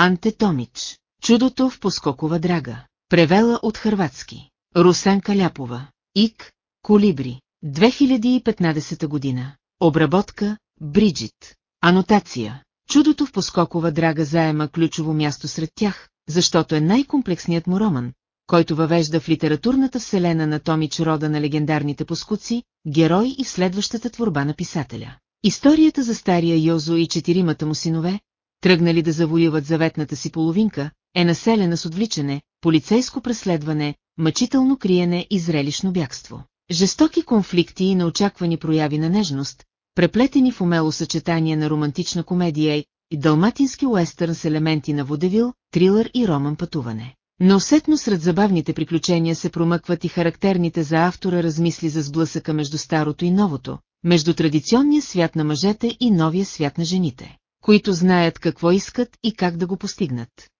Анте Томич. Чудото в поскокова драга. Превела от хърватски. Русен Каляпова. Ик. Колибри. 2015 година. Обработка. Бриджит. Анотация. Чудото в поскокова драга заема ключово място сред тях, защото е най-комплексният му роман, който въвежда в литературната вселена на Томич рода на легендарните поскуци, герой и следващата творба на писателя. Историята за стария Йозо и четиримата му синове, тръгнали да завоюват заветната си половинка, е населена с отвличане, полицейско преследване, мъчително криене и зрелищно бягство. Жестоки конфликти и неочаквани прояви на нежност, преплетени в умело съчетание на романтична комедия и далматински уестърн с елементи на водевил, трилър и роман пътуване. Но усетно сред забавните приключения се промъкват и характерните за автора размисли за сблъсъка между старото и новото, между традиционния свят на мъжете и новия свят на жените, които знаят какво искат и как да го постигнат.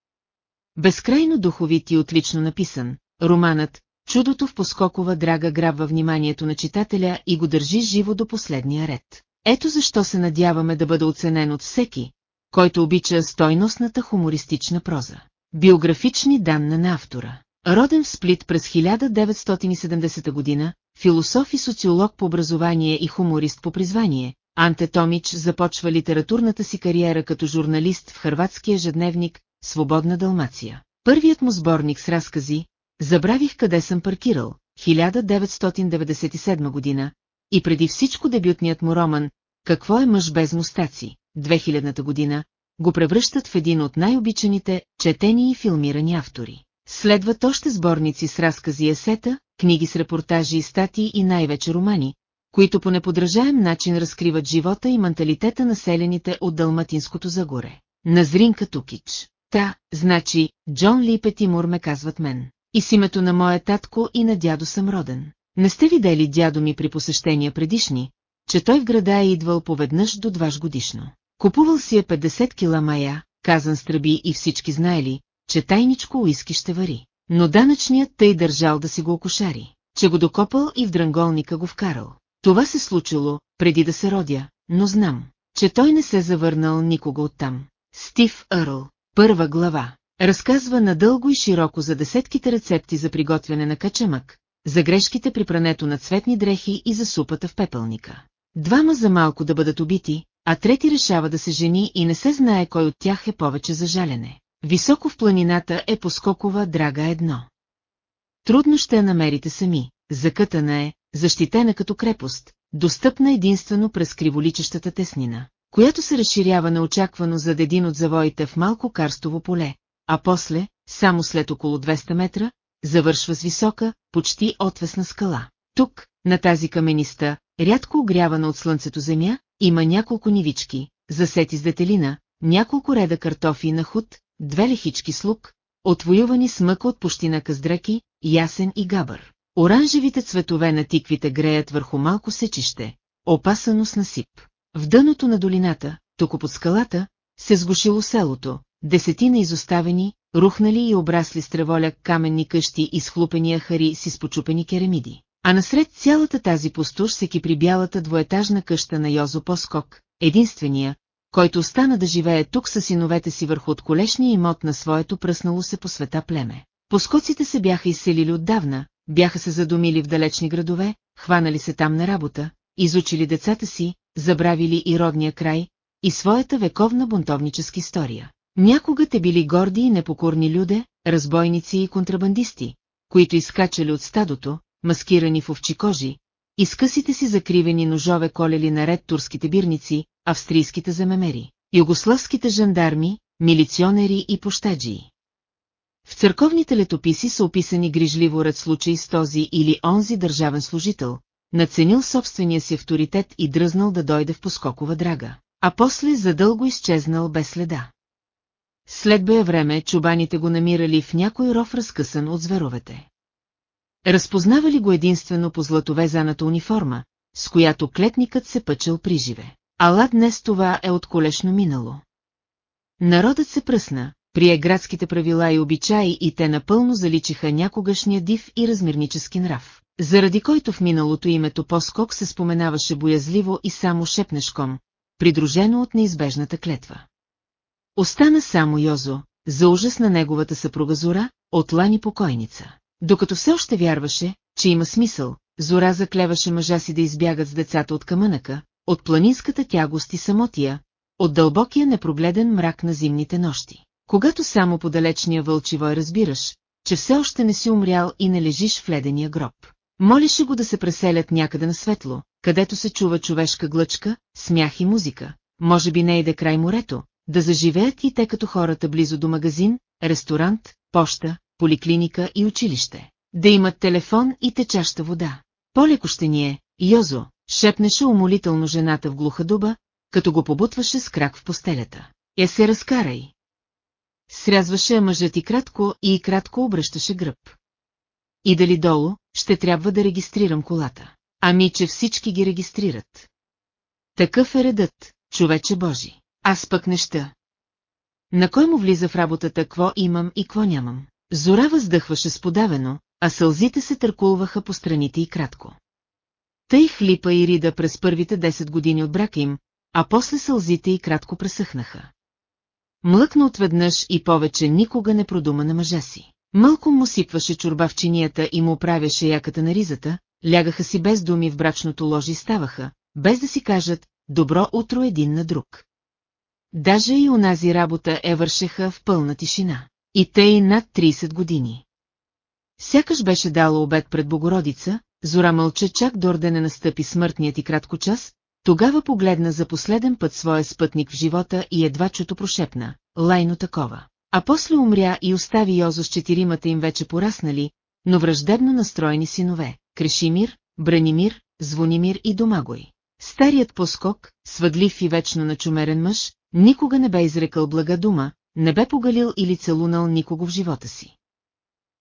Безкрайно духовит и отлично написан, романът «Чудото в поскокова драга грабва вниманието на читателя и го държи живо до последния ред». Ето защо се надяваме да бъде оценен от всеки, който обича стойностната хумористична проза. Биографични данни на автора. Роден в Сплит през 1970 година, философ и социолог по образование и хуморист по призвание, Анте Томич започва литературната си кариера като журналист в хърватския ежедневник «Свободна Далмация». Първият му сборник с разкази «Забравих къде съм паркирал» 1997 година и преди всичко дебютният му роман «Какво е мъж без мустаци» 2000 година го превръщат в един от най-обичаните, четени и филмирани автори. Следват още сборници с разкази есета, книги с репортажи и статии и най-вече романи, които по неподражаем начин разкриват живота и менталитета на селените от Далматинското загоре. Назринка Тукич. Та, значи, Джон Липе Тимур ме казват мен. И с името на моя татко и на дядо съм роден. Не сте видели дядо ми при посещения предишни, че той в града е идвал поведнъж до дваж годишно. Купувал си е 50 кила мая, казан с тръби и всички знаели, че тайничко уиски ще вари. Но данъчният тъй държал да си го окошари, че го докопал и в дранголника го вкарал. Това се случило, преди да се родя, но знам, че той не се завърнал никога оттам. СтивЪрл, първа глава, разказва надълго и широко за десетките рецепти за приготвяне на качамък, за грешките при прането на цветни дрехи и за супата в пепелника. Двама за малко да бъдат убити, а трети решава да се жени и не се знае кой от тях е повече за жалене. Високо в планината е поскокова драга едно. Трудно ще я намерите сами, закътана е, защитена като крепост, достъпна единствено през криволичещата теснина, която се разширява неочаквано зад един от завоите в малко карстово поле, а после, само след около 200 метра, завършва с висока, почти отвесна скала. Тук, на тази камениста, рядко огрявана от слънцето земя, има няколко нивички, засети с детелина, няколко реда картофи на худ, две лехички с лук, отвоювани с мъка от пущина каздреки, ясен и габър. Оранжевите цветове на тиквите греят върху малко сечище, опасано с насип. В дъното на долината, тук под скалата, се сгушило селото, десетина изоставени, рухнали и обрасли с треволя каменни къщи и схлупени хари с изпочупени керамиди. А насред цялата тази пустош се кипри бялата двоетажна къща на Йозо Поскок, единствения, който остана да живее тук с синовете си върху отколешния имот на своето пръснало се по света племе. Поскоците се бяха изселили отдавна, бяха се задумили в далечни градове, хванали се там на работа, изучили децата си, забравили и родния край, и своята вековна бунтовническа история. Някога те били горди и непокорни люде, разбойници и контрабандисти, които изкачали от стадото, маскирани в овчи кожи, и с си закривени ножове колели наред турските бирници, австрийските замемери, югославските жандарми, милиционери и пощаджии. В църковните летописи са описани грижливо ред случаи с този или онзи държавен служител, наценил собствения си авторитет и дръзнал да дойде в поскокова драга, а после задълго изчезнал без следа. След бе време чубаните го намирали в някой ров разкъсан от зверовете. Разпознавали го единствено по златовезаната униформа, с която клетникът се пъчал приживе. Ала днес това е от колешно минало. Народът се пръсна, прие градските правила и обичаи и те напълно заличиха някогашния див и размернически нрав, заради който в миналото името по-скок се споменаваше боязливо и само шепнешком, придружено от неизбежната клетва. Остана само Йозо, за ужас на неговата съпруга Зора, от Лани покойница. Докато все още вярваше, че има смисъл, Зора заклеваше мъжа си да избягат с децата от камънъка, от планинската тягост и самотия, от дълбокия непрогледен мрак на зимните нощи. Когато само по далечния вълчивой разбираш, че все още не си умрял и не лежиш в ледения гроб. Молише го да се преселят някъде на светло, където се чува човешка глъчка, смях и музика, може би не иде край морето, да заживеят и те като хората близо до магазин, ресторант, поща, поликлиника и училище. Да имат телефон и течаща вода. По-леко ще ни е, Йозо, шепнеше умолително жената в глуха дуба, като го побутваше с крак в постелята. Я се разкарай. Срязваше мъжът и кратко и кратко обръщаше гръб. И дали долу, ще трябва да регистрирам колата. Ами, че всички ги регистрират. Такъв е редът, човече Божи. Аз пък неща. На кой му влиза в работата какво имам и какво нямам? Зора въздъхваше сподавено, а сълзите се търкулваха по страните и кратко. Тъй хлипа и рида през първите 10 години от брака им, а после сълзите и кратко пресъхнаха. Млъкна отведнъж и повече никога не продума на мъжа си. Мълко му сипваше чорба в чинията и му оправяше яката на ризата, лягаха си без думи в брачното ложе и ставаха, без да си кажат «добро утро един на друг». Даже и унази работа е вършеха в пълна тишина. И те и над 30 години. Сякаш беше дала обед пред Богородица, Зора мълча чак до ордене настъпи смъртният и кратко час, тогава погледна за последен път своя спътник в живота и едва чуто прошепна, лайно такова. А после умря и остави Йозо с четиримата им вече пораснали, но враждебно настроени синове – Крешимир, Бранимир, Звонимир и Домагой. Старият поскок, свъдлив и вечно начумерен мъж, никога не бе изрекал блага дума, не бе погалил или целунал никого в живота си.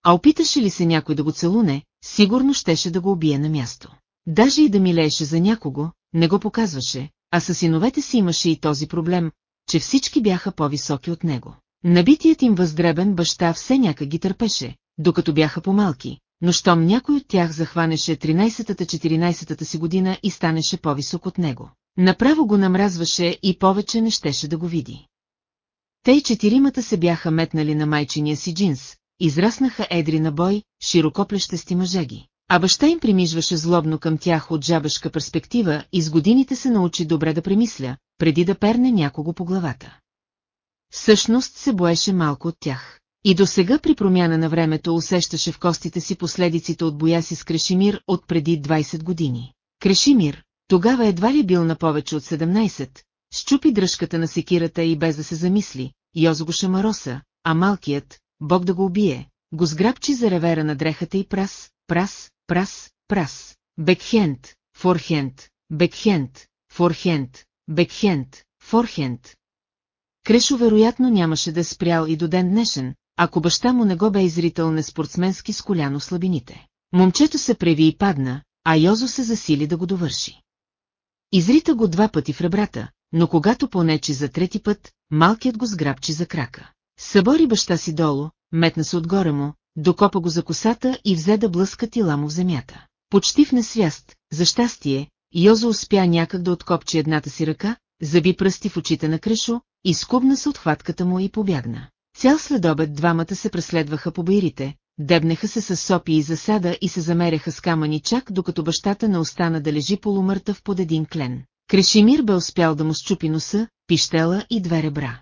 А опиташе ли се някой да го целуне, сигурно щеше да го убие на място. Даже и да милееше за някого, не го показваше, а със синовете си имаше и този проблем, че всички бяха по-високи от него. Набитият им въздребен баща все някак ги търпеше, докато бяха по-малки, но щом някой от тях захванеше 13-та-14-та си година и станеше по-висок от него. Направо го намразваше и повече не щеше да го види. Те и четиримата се бяха метнали на майчиния си джинс, израснаха едри на бой, широкоплещести мъжеги. А баща им примижваше злобно към тях от жабешка перспектива и с годините се научи добре да премисля, преди да перне някого по главата. Всъщност се боеше малко от тях. И до сега при промяна на времето усещаше в костите си последиците от боя си с Крешимир от преди 20 години. Крешимир, тогава едва ли бил на повече от 17, щупи дръжката на секирата и без да се замисли, Йозо го шамароса, а малкият, Бог да го убие, го сграбчи за ревера на дрехата и прас, прас, прас, прас, бекхенд, форхенд, бекхенд, форхенд, бекхенд, форхенд. Крешо вероятно нямаше да е спрял и до ден днешен, ако баща му не го бе изрител неспортсменски с коляно слабините. Момчето се преви и падна, а Йозо се засили да го довърши. Изрита го два пъти в ребрата, но когато понечи за трети път, малкият го сграбчи за крака. Събори баща си долу, метна се отгоре му, докопа го за косата и взе да блъска тила в земята. Почти в несвяст, за щастие, Йозо успя някак да откопчи едната си ръка, заби пръсти в очите на Крешо, изкубна се от хватката му и побягна. Цял следобед двамата се преследваха по байрите, дебнеха се с сопи и засада и се замеряха с камъни чак, докато бащата не остана да лежи полумъртъв под един клен. Крешимир бе успял да му щупи носа, пищела и две ребра.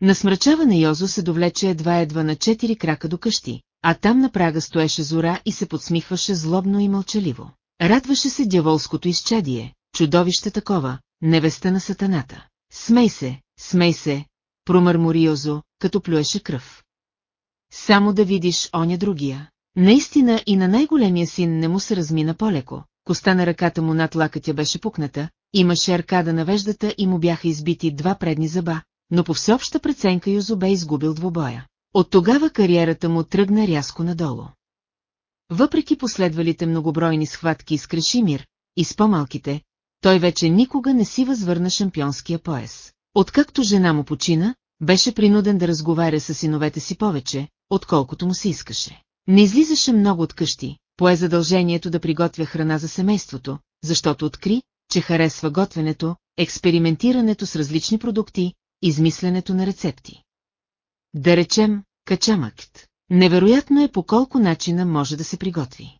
На смрачаване Йозо се довлече едва-едва на четири крака до къщи, а там на прага стоеше зора и се подсмихваше злобно и мълчаливо. Радваше се дяволското изчадие, чудовище такова, невеста на сатаната. Смей се, смей се, промърмори Йозо, като плюеше кръв. Само да видиш оня другия. Наистина и на най-големия син не му се размина по-леко. Коста на ръката му над лакътя беше пукната, имаше аркада на веждата и му бяха избити два предни зъба, но по всеобща преценка Юзо бе изгубил двобоя. От тогава кариерата му тръгна рязко надолу. Въпреки последвалите многобройни схватки с Крешимир и с по-малките, той вече никога не си възвърна шампионския пояс. Откакто жена му почина, беше принуден да разговаря с синовете си повече, отколкото му се искаше. Не излизаше много от къщи, пое задължението да приготвя храна за семейството, защото откри, че харесва готвенето, експериментирането с различни продукти измисленето на рецепти. Да речем, качамакт. Невероятно е по колко начина може да се приготви.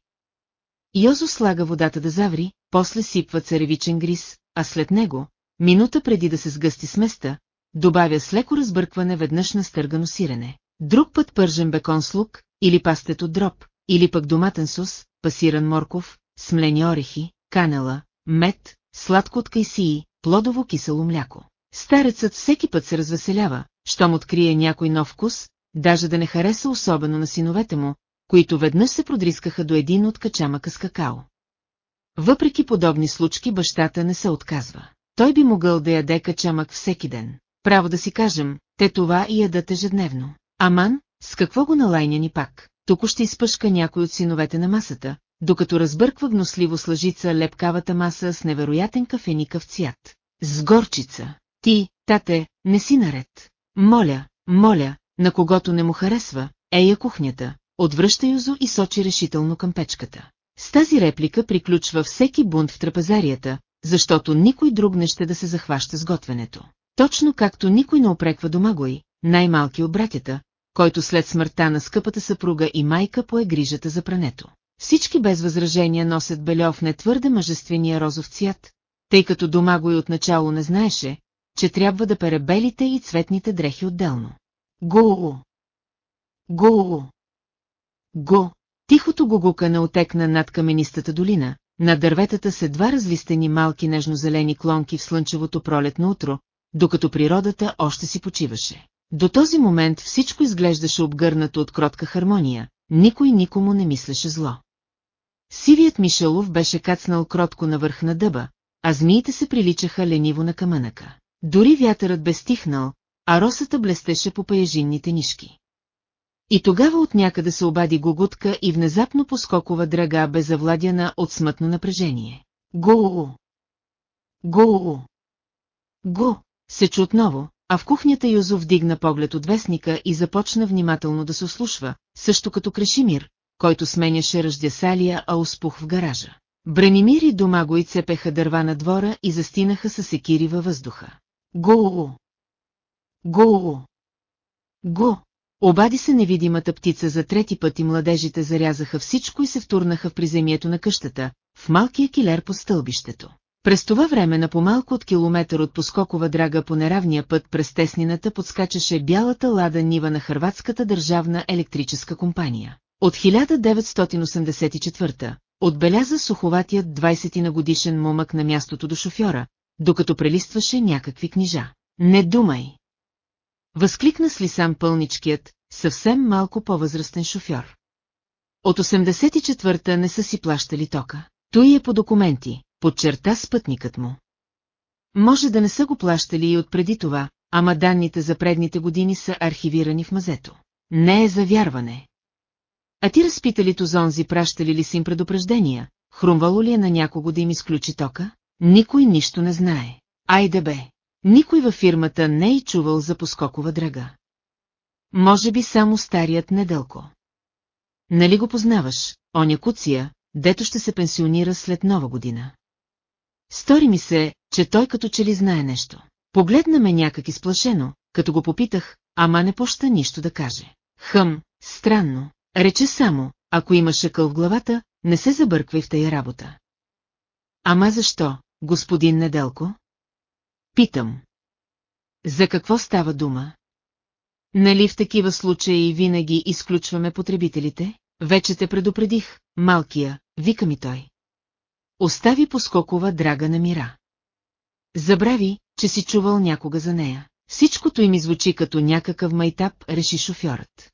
Йозо слага водата да заври, после сипва царевичен гриз, а след него, минута преди да се сгъсти сместа, добавя с леко разбъркване веднъж на стъргано сирене. Друг път пържен бекон с лук, или пастет от дроб, или пък доматен сус, пасиран морков, смлени орехи, канела, мед, сладко от кайсии, плодово кисело мляко. Старецът всеки път се развеселява, щом открие някой нов вкус, даже да не хареса особено на синовете му, които веднъж се продрискаха до един от качамъка с какао. Въпреки подобни случки бащата не се отказва. Той би могъл да яде качамък всеки ден. Право да си кажем, те това и ядат ежедневно. Аман, с какво го налайня ни пак? Тук ще изпъшка някой от синовете на масата, докато разбърква гносливо с лъжица лепкавата маса с невероятен кафеникъв цвят. С горчица. Ти, тате, не си наред. Моля, моля, на когото не му харесва, ея кухнята, отвръща Юзо и сочи решително към печката. С тази реплика приключва всеки бунт в трапезарията, защото никой друг не ще да се захваща с готвенето. Точно както никой не опреква дома го и, най-малки от братята, който след смъртта на скъпата съпруга и майка пое грижата за прането. Всички без възражения носят бельов не твърде мъжествения розов цвят, тъй като дома го и отначало не знаеше, че трябва да белите и цветните дрехи отделно. Го! Го! Го! Тихото гугукане отекна над каменистата долина, на дърветата се два развистени малки нежно-зелени клонки в слънчевото пролетно утро, докато природата още си почиваше. До този момент всичко изглеждаше обгърнато от кротка хармония, никой никому не мислеше зло. Сивият Мишелов беше кацнал кротко на върх на дъба, а змиите се приличаха лениво на камънъка. Дори вятърът бе стихнал, а росата блестеше по паяжинните нишки. И тогава от някъде се обади гугутка и внезапно поскокова драга бе завладяна от смътно напрежение. Го! Го! Го! Се чу отново, а в кухнята Юзо вдигна поглед от вестника и започна внимателно да се ослушва, също като Крешимир, който сменяше ръждясалия, а успух в гаража. Бранимир и Домагой цепеха дърва на двора и застинаха със секири във въздуха. Го! Го! Го! Обади се невидимата птица за трети път и младежите зарязаха всичко и се втурнаха в приземието на къщата, в малкия килер по стълбището. През това време на помалко от километър от поскокова драга по неравния път през теснината подскачаше бялата лада нива на Хрватската държавна електрическа компания. От 1984 отбеляза суховатият 20 на годишен момък на мястото до шофьора, докато прелистваше някакви книжа. Не думай! Възкликна с лисам пълничкият, съвсем малко по-възрастен шофьор. От 84-та не са си плащали тока. Той е по документи, подчерта спътникът му. Може да не са го плащали и от преди това, ама данните за предните години са архивирани в мазето. Не е за вярване. А ти разпитали Тозонзи пращали ли си им предупреждения, хрумвало ли е на някого да им изключи тока? Никой нищо не знае. Айде бе. Никой във фирмата не е чувал за поскокова драга. Може би само старият неделко. Нали го познаваш, оня куция, дето ще се пенсионира след нова година. Стори ми се, че той като че ли знае нещо. Погледна ме някак изплашено, като го попитах, ама не поща нищо да каже. Хъм, странно, рече само, ако имаш шъкъл в главата, не се забърквай в тая работа. Ама защо, господин Неделко? Питам. За какво става дума? Нали в такива случаи винаги изключваме потребителите? Вече те предупредих, малкия, вика ми той. Остави поскокова драга на мира. Забрави, че си чувал някога за нея. Всичкото им звучи като някакъв майтап, реши шофьорът.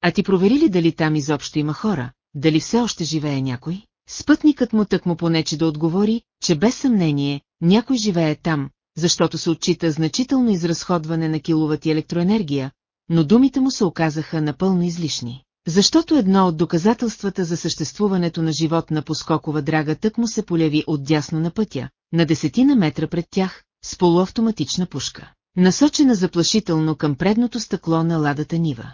А ти провери ли дали там изобщо има хора, дали все още живее някой? Спътникът му тък му понече да отговори, че без съмнение, някой живее там, защото се отчита значително изразходване на киловати електроенергия, но думите му се оказаха напълно излишни. Защото едно от доказателствата за съществуването на живот на поскокова драга тък му се поляви отдясно на пътя, на десетина метра пред тях, с полуавтоматична пушка, насочена заплашително към предното стъкло на ладата нива.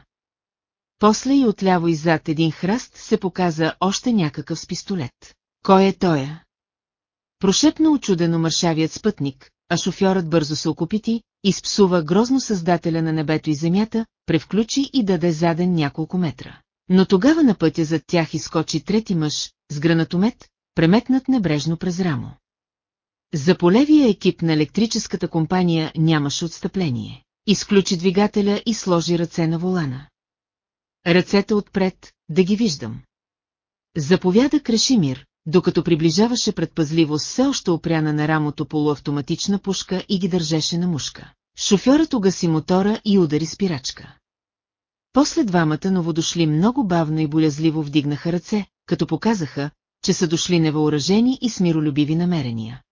После и отляво и зад един храст се показа още някакъв с пистолет. Кой е тоя? Прошепна очудено мършавият спътник, а шофьорът бързо се окупити, изпсува грозно създателя на небето и земята, превключи и даде заден няколко метра. Но тогава на пътя зад тях изкочи трети мъж, с гранатомет, преметнат небрежно през рамо. За полевия екип на електрическата компания нямаше отстъпление. Изключи двигателя и сложи ръце на волана. Ръцете отпред, да ги виждам. Заповяда Крашимир, докато приближаваше предпазливо все още опряна на рамото полуавтоматична пушка и ги държеше на мушка. Шофьорът угаси мотора и удари спирачка. После двамата новодошли много бавно и болязливо вдигнаха ръце, като показаха, че са дошли невъоръжени и с миролюбиви намерения.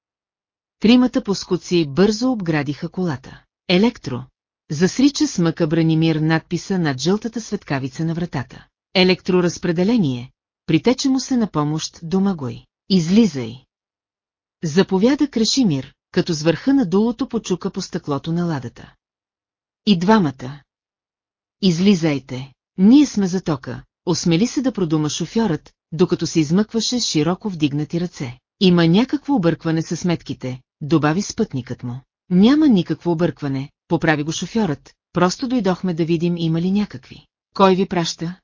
Тримата поскоци бързо обградиха колата. Електро. Засрича с мъка Бранимир надписа над жълтата светкавица на вратата. Електроразпределение. Притече му се на помощ домагой. Излизай. Заповяда Крашимир, като с върха на дулото почука по стъклото на ладата. И двамата. Излизайте. Ние сме за тока. Осмели се да продума шофьорът, докато се измъкваше широко вдигнати ръце. Има някакво объркване със сметките, добави спътникът му. Няма никакво объркване, поправи го шофьорът, просто дойдохме да видим има ли някакви. Кой ви праща?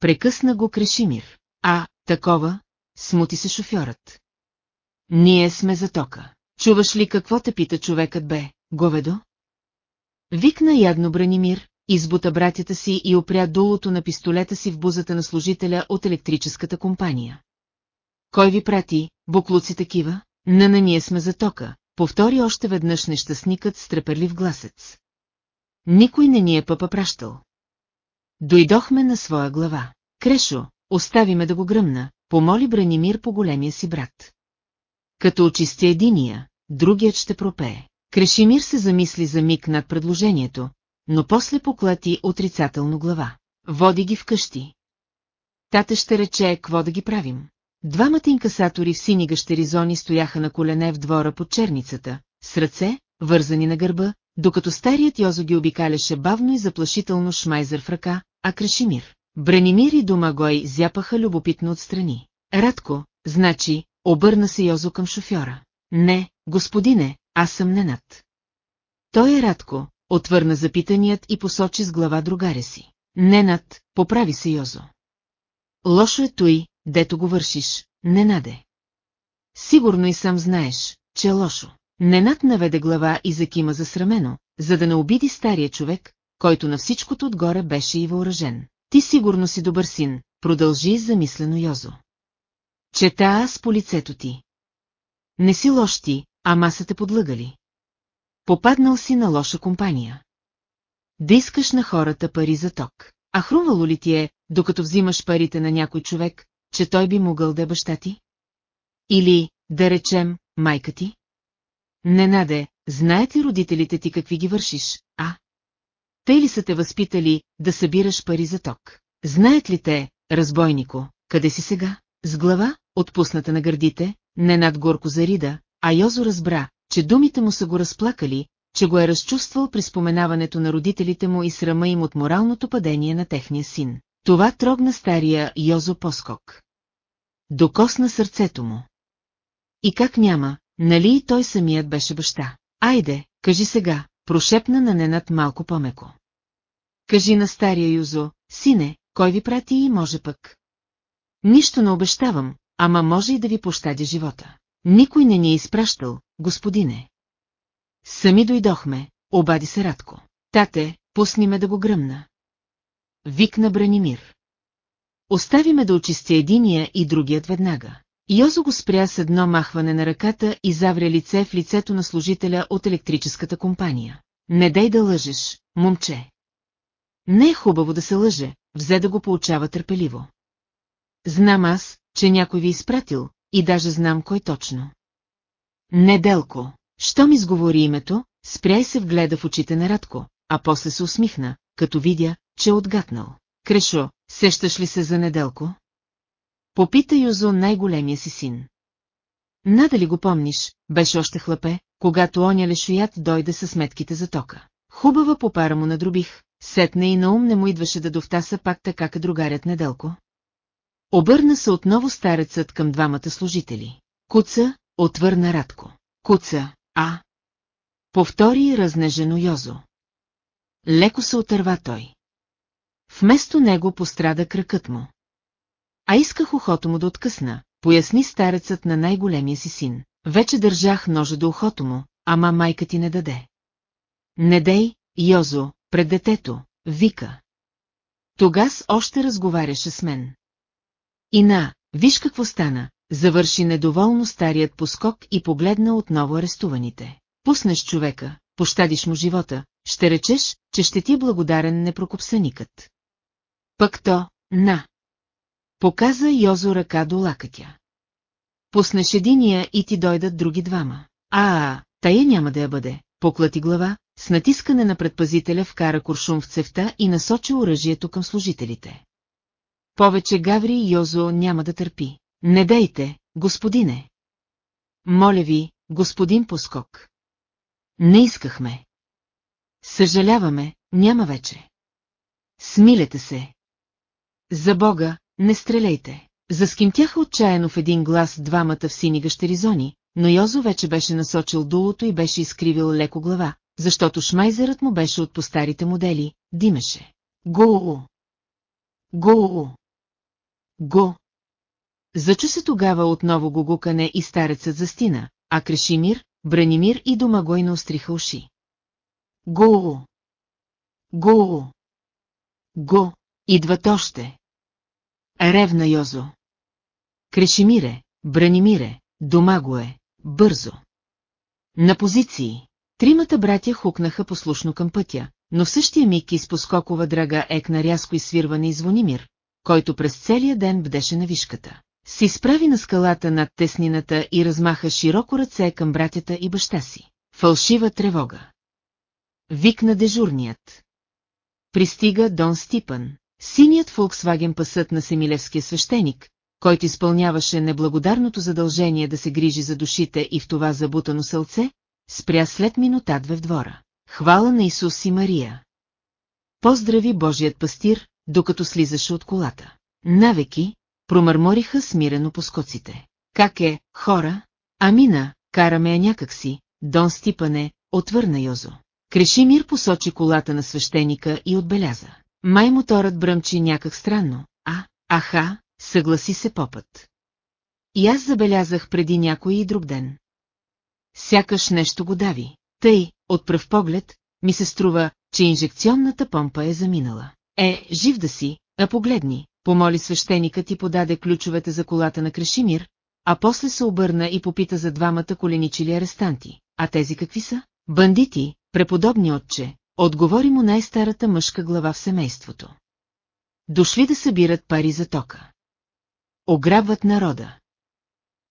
Прекъсна го Крешимир. А, такова, смути се шофьорът. Ние сме за тока. Чуваш ли какво те пита човекът бе, говедо? Викна ядно Бранимир, избута братята си и опря дулото на пистолета си в бузата на служителя от електрическата компания. Кой ви прати, буклуци такива? На на ние сме за тока, повтори още веднъж нещастникът с треперлив гласец. Никой не ни е пъпа пращал. Дойдохме на своя глава. Крешо, остави ме да го гръмна, помоли Бранимир по големия си брат. Като очисти единия, другият ще пропее. Крешимир се замисли за миг над предложението, но после поклати отрицателно глава. Води ги вкъщи. Тате ще рече, какво да ги правим. Двамата инкасатори в сини гъщеризони стояха на колене в двора под черницата, с ръце, вързани на гърба, докато старият Йозо ги обикаляше бавно и заплашително шмайзър в ръка, а Крашимир. Бранимир и Домагой зяпаха любопитно отстрани. Радко, значи, обърна се Йозо към шофьора. Не, господине, аз съм Ненат. Той е Радко, отвърна запитаният и посочи с глава другаря си. Ненат, поправи се Йозо. Лошо е той, дето го вършиш, Ненаде. Сигурно и сам знаеш, че е лошо. Ненат наведе глава и закима засрамено, за да не обиди стария човек, който на всичкото отгоре беше и въоръжен. Ти сигурно си добър син, продължи замислено Йозо. Чета аз по лицето ти. Не си лош ти, а масата подлъгали. Попаднал си на лоша компания. Да искаш на хората пари за ток. А хрумвало ли ти е, докато взимаш парите на някой човек, че той би могъл да е баща ти? Или, да речем, майка ти? Не наде, знаят ли родителите ти какви ги вършиш, а? Те ли са те възпитали да събираш пари за ток? Знаят ли те, разбойнико, къде си сега? С глава, отпусната на гърдите, не над горко зарида, а Йозо разбра, че думите му са го разплакали, че го е разчувствал при споменаването на родителите му и срама им от моралното падение на техния син. Това трогна стария Йозо поскок. Докосна сърцето му. И как няма, нали и той самият беше баща? Айде, кажи сега, прошепна на Ненат малко по-меко. Кажи на стария Юзо, сине, кой ви прати и може пък. Нищо не обещавам, ама може и да ви пощадя живота. Никой не ни е изпращал, господине. Сами дойдохме, обади се Радко. Тате, пусни ме да го гръмна. Викна Бранимир. Остави ме да очисти единия и другият веднага. Йозо го спря с едно махване на ръката и завря лице в лицето на служителя от електрическата компания. Не дай да лъжеш, момче. Не е хубаво да се лъже, взе да го получава търпеливо. Знам аз, че някой ви е изпратил, и даже знам кой точно. Неделко, що ми изговори името, спряй се вгледа в очите на Радко, а после се усмихна, като видя, че отгатнал. Крешо, сещаш ли се за Неделко? Попита Юзо най-големия си син. Надали го помниш, беше още хлапе, когато оня лешоят дойде със сметките за тока. Хубава попара му надробих, сетне и на ум не му идваше да довтаса пак така другарят Неделко. Обърна се отново старецът към двамата служители. Куца, отвърна Радко. Куца, а, Повтори разнежено Йозо. Леко се отърва той. Вместо него пострада кръкът му. А исках ухото му да откъсна, поясни старецът на най-големия си син. Вече държах ножа до ухото му, ама майка ти не даде. Не дей, Йозо, пред детето, вика. Тогас още разговаряше с мен. И на, виж какво стана, завърши недоволно старият поскок и погледна отново арестуваните. Пуснеш човека, пощадиш му живота, ще речеш, че ще ти е благодарен непрокопсаникът. Пък то, на. Показа Йозо ръка до лакътя. Пуснеш единия и ти дойдат други двама. А, тая няма да я бъде. Поклати глава, с натискане на предпазителя вкара куршум в цевта и насочи оръжието към служителите. Повече Гаври Йозо няма да търпи. Не дайте, господине. Моля ви, господин Поскок. Не искахме. Съжаляваме, няма вече. Смилете се. За Бога, не стреляйте. Заскимтяха отчаяно в един глас двамата в сини гъщеризони, но Йозо вече беше насочил дулото и беше изкривил леко глава, защото шмайзерът му беше от постарите модели, димеше. Го! Го! Го! Зачу се тогава отново гугукане и старецът застина, а Крешимир, Бранимир и Домагой наостриха уши. Го! Го! Го! Идват още! Ревна Йозо. Крешимире, Бранимире, Домагое, бързо. На позиции. Тримата братя хукнаха послушно към пътя, но в същия миг изпо скокова драга екна рязко и свирване и звонимир, който през целия ден бдеше на вишката. Се изправи на скалата над теснината и размаха широко ръце към братята и баща си. Фалшива тревога. Викна дежурният. Пристига Дон Стипън. Синият Фолксваген пасът на Семилевския свещеник, който изпълняваше неблагодарното задължение да се грижи за душите и в това забутано сълце, спря след минута-две в двора. Хвала на Исус и Мария! Поздрави Божият пастир, докато слизаше от колата. Навеки, промърмориха смирено по скоците. Как е, хора? Амина, караме я някакси, Дон Стипане, отвърна Йозо. Крешимир посочи колата на свещеника и отбеляза. Май моторът бръмчи някак странно, а, аха, съгласи се попът. И аз забелязах преди някой и друг ден. Сякаш нещо го дави. Тъй, от пръв поглед, ми се струва, че инжекционната помпа е заминала. Е, жив да си, а погледни, помоли свещеникът и подаде ключовете за колата на Крешимир, а после се обърна и попита за двамата коленичили арестанти. А тези какви са? Бандити, преподобни отче, отговори му най-старата мъжка глава в семейството. Дошли да събират пари за тока. Ограбват народа.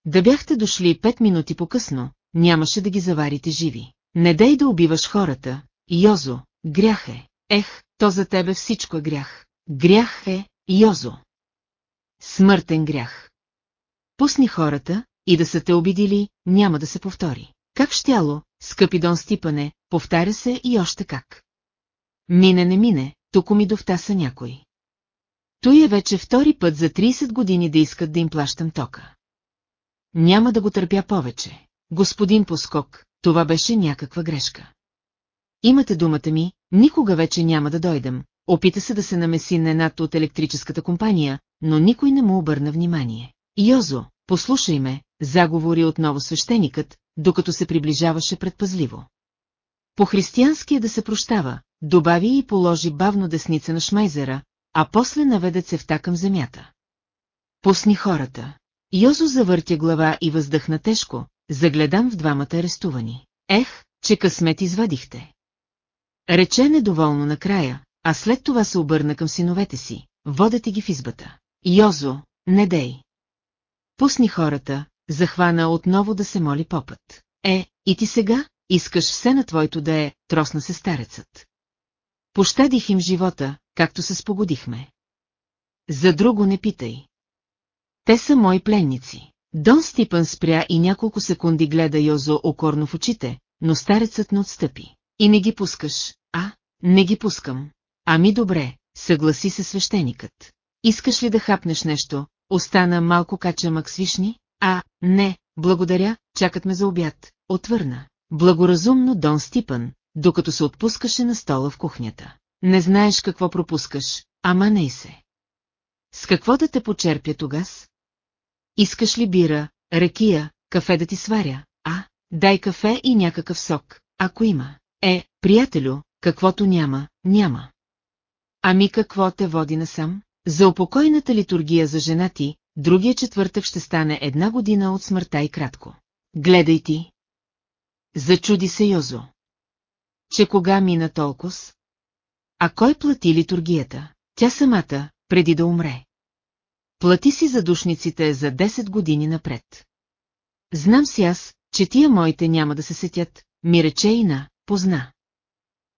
Да бяхте дошли пет минути по-късно, нямаше да ги заварите живи. Не дай да убиваш хората, Йозо, грях е. Ех, то за тебе всичко е грях. Грях е, Йозо. Смъртен грях. Пусни хората, и да са те обидили, няма да се повтори. Как щяло, скъпи Дон Стипане, повтаря се и още как. Мине не мине, тук ми довтаса някой. Той е вече втори път за 30 години да искат да им плащам тока. Няма да го търпя повече. Господин Поскок, това беше някаква грешка. Имате думата ми, никога вече няма да дойдем. Опита се да се намеси Ненат от електрическата компания, но никой не му обърна внимание. Йозо, послушай ме, заговори отново свещеникът, докато се приближаваше предпазливо. По-християнски е да се прощава, добави и положи бавно десница на Шмайзера, а после наведе цевта към земята. Пусни хората. Йозо завъртя глава и въздъхна тежко, загледам в двамата арестувани. Ех, че късмет извадихте. Рече недоволно накрая, а след това се обърна към синовете си, водете ги в избата. Йозо, не дей. Пусни хората, захвана отново да се моли попът. Е, и ти сега, искаш все на твоето да е, тросна се старецът. Пощадих им живота, както се спогодихме. За друго не питай. Те са мои пленници. Дон Стипън спря и няколко секунди гледа Йозо окорно в очите, но старецът не отстъпи. И не ги пускаш, а? Не ги пускам. Ами добре, съгласи се свещеникът. Искаш ли да хапнеш нещо? Остана малко качамък с вишни? А, не, благодаря, чакат ме за обяд, отвърна. Благоразумно Дон Стипън, докато се отпускаше на стола в кухнята. Не знаеш какво пропускаш, ама не се. С какво да те почерпя тогас? Искаш ли бира, рекия, кафе да ти сваря, а? Дай кафе и някакъв сок, ако има. Е, приятелю, каквото няма, няма. Ами какво те води насам? За упокойната литургия за жена ти, другия четвъртък ще стане една година от смъртта и кратко. Гледай ти. Зачуди се Йозо. Че кога мина толкова? А кой плати литургията? Тя самата, преди да умре. Плати си задушниците за 10 години напред. Знам си аз, че тия моите няма да се сетят, ми рече и на, позна.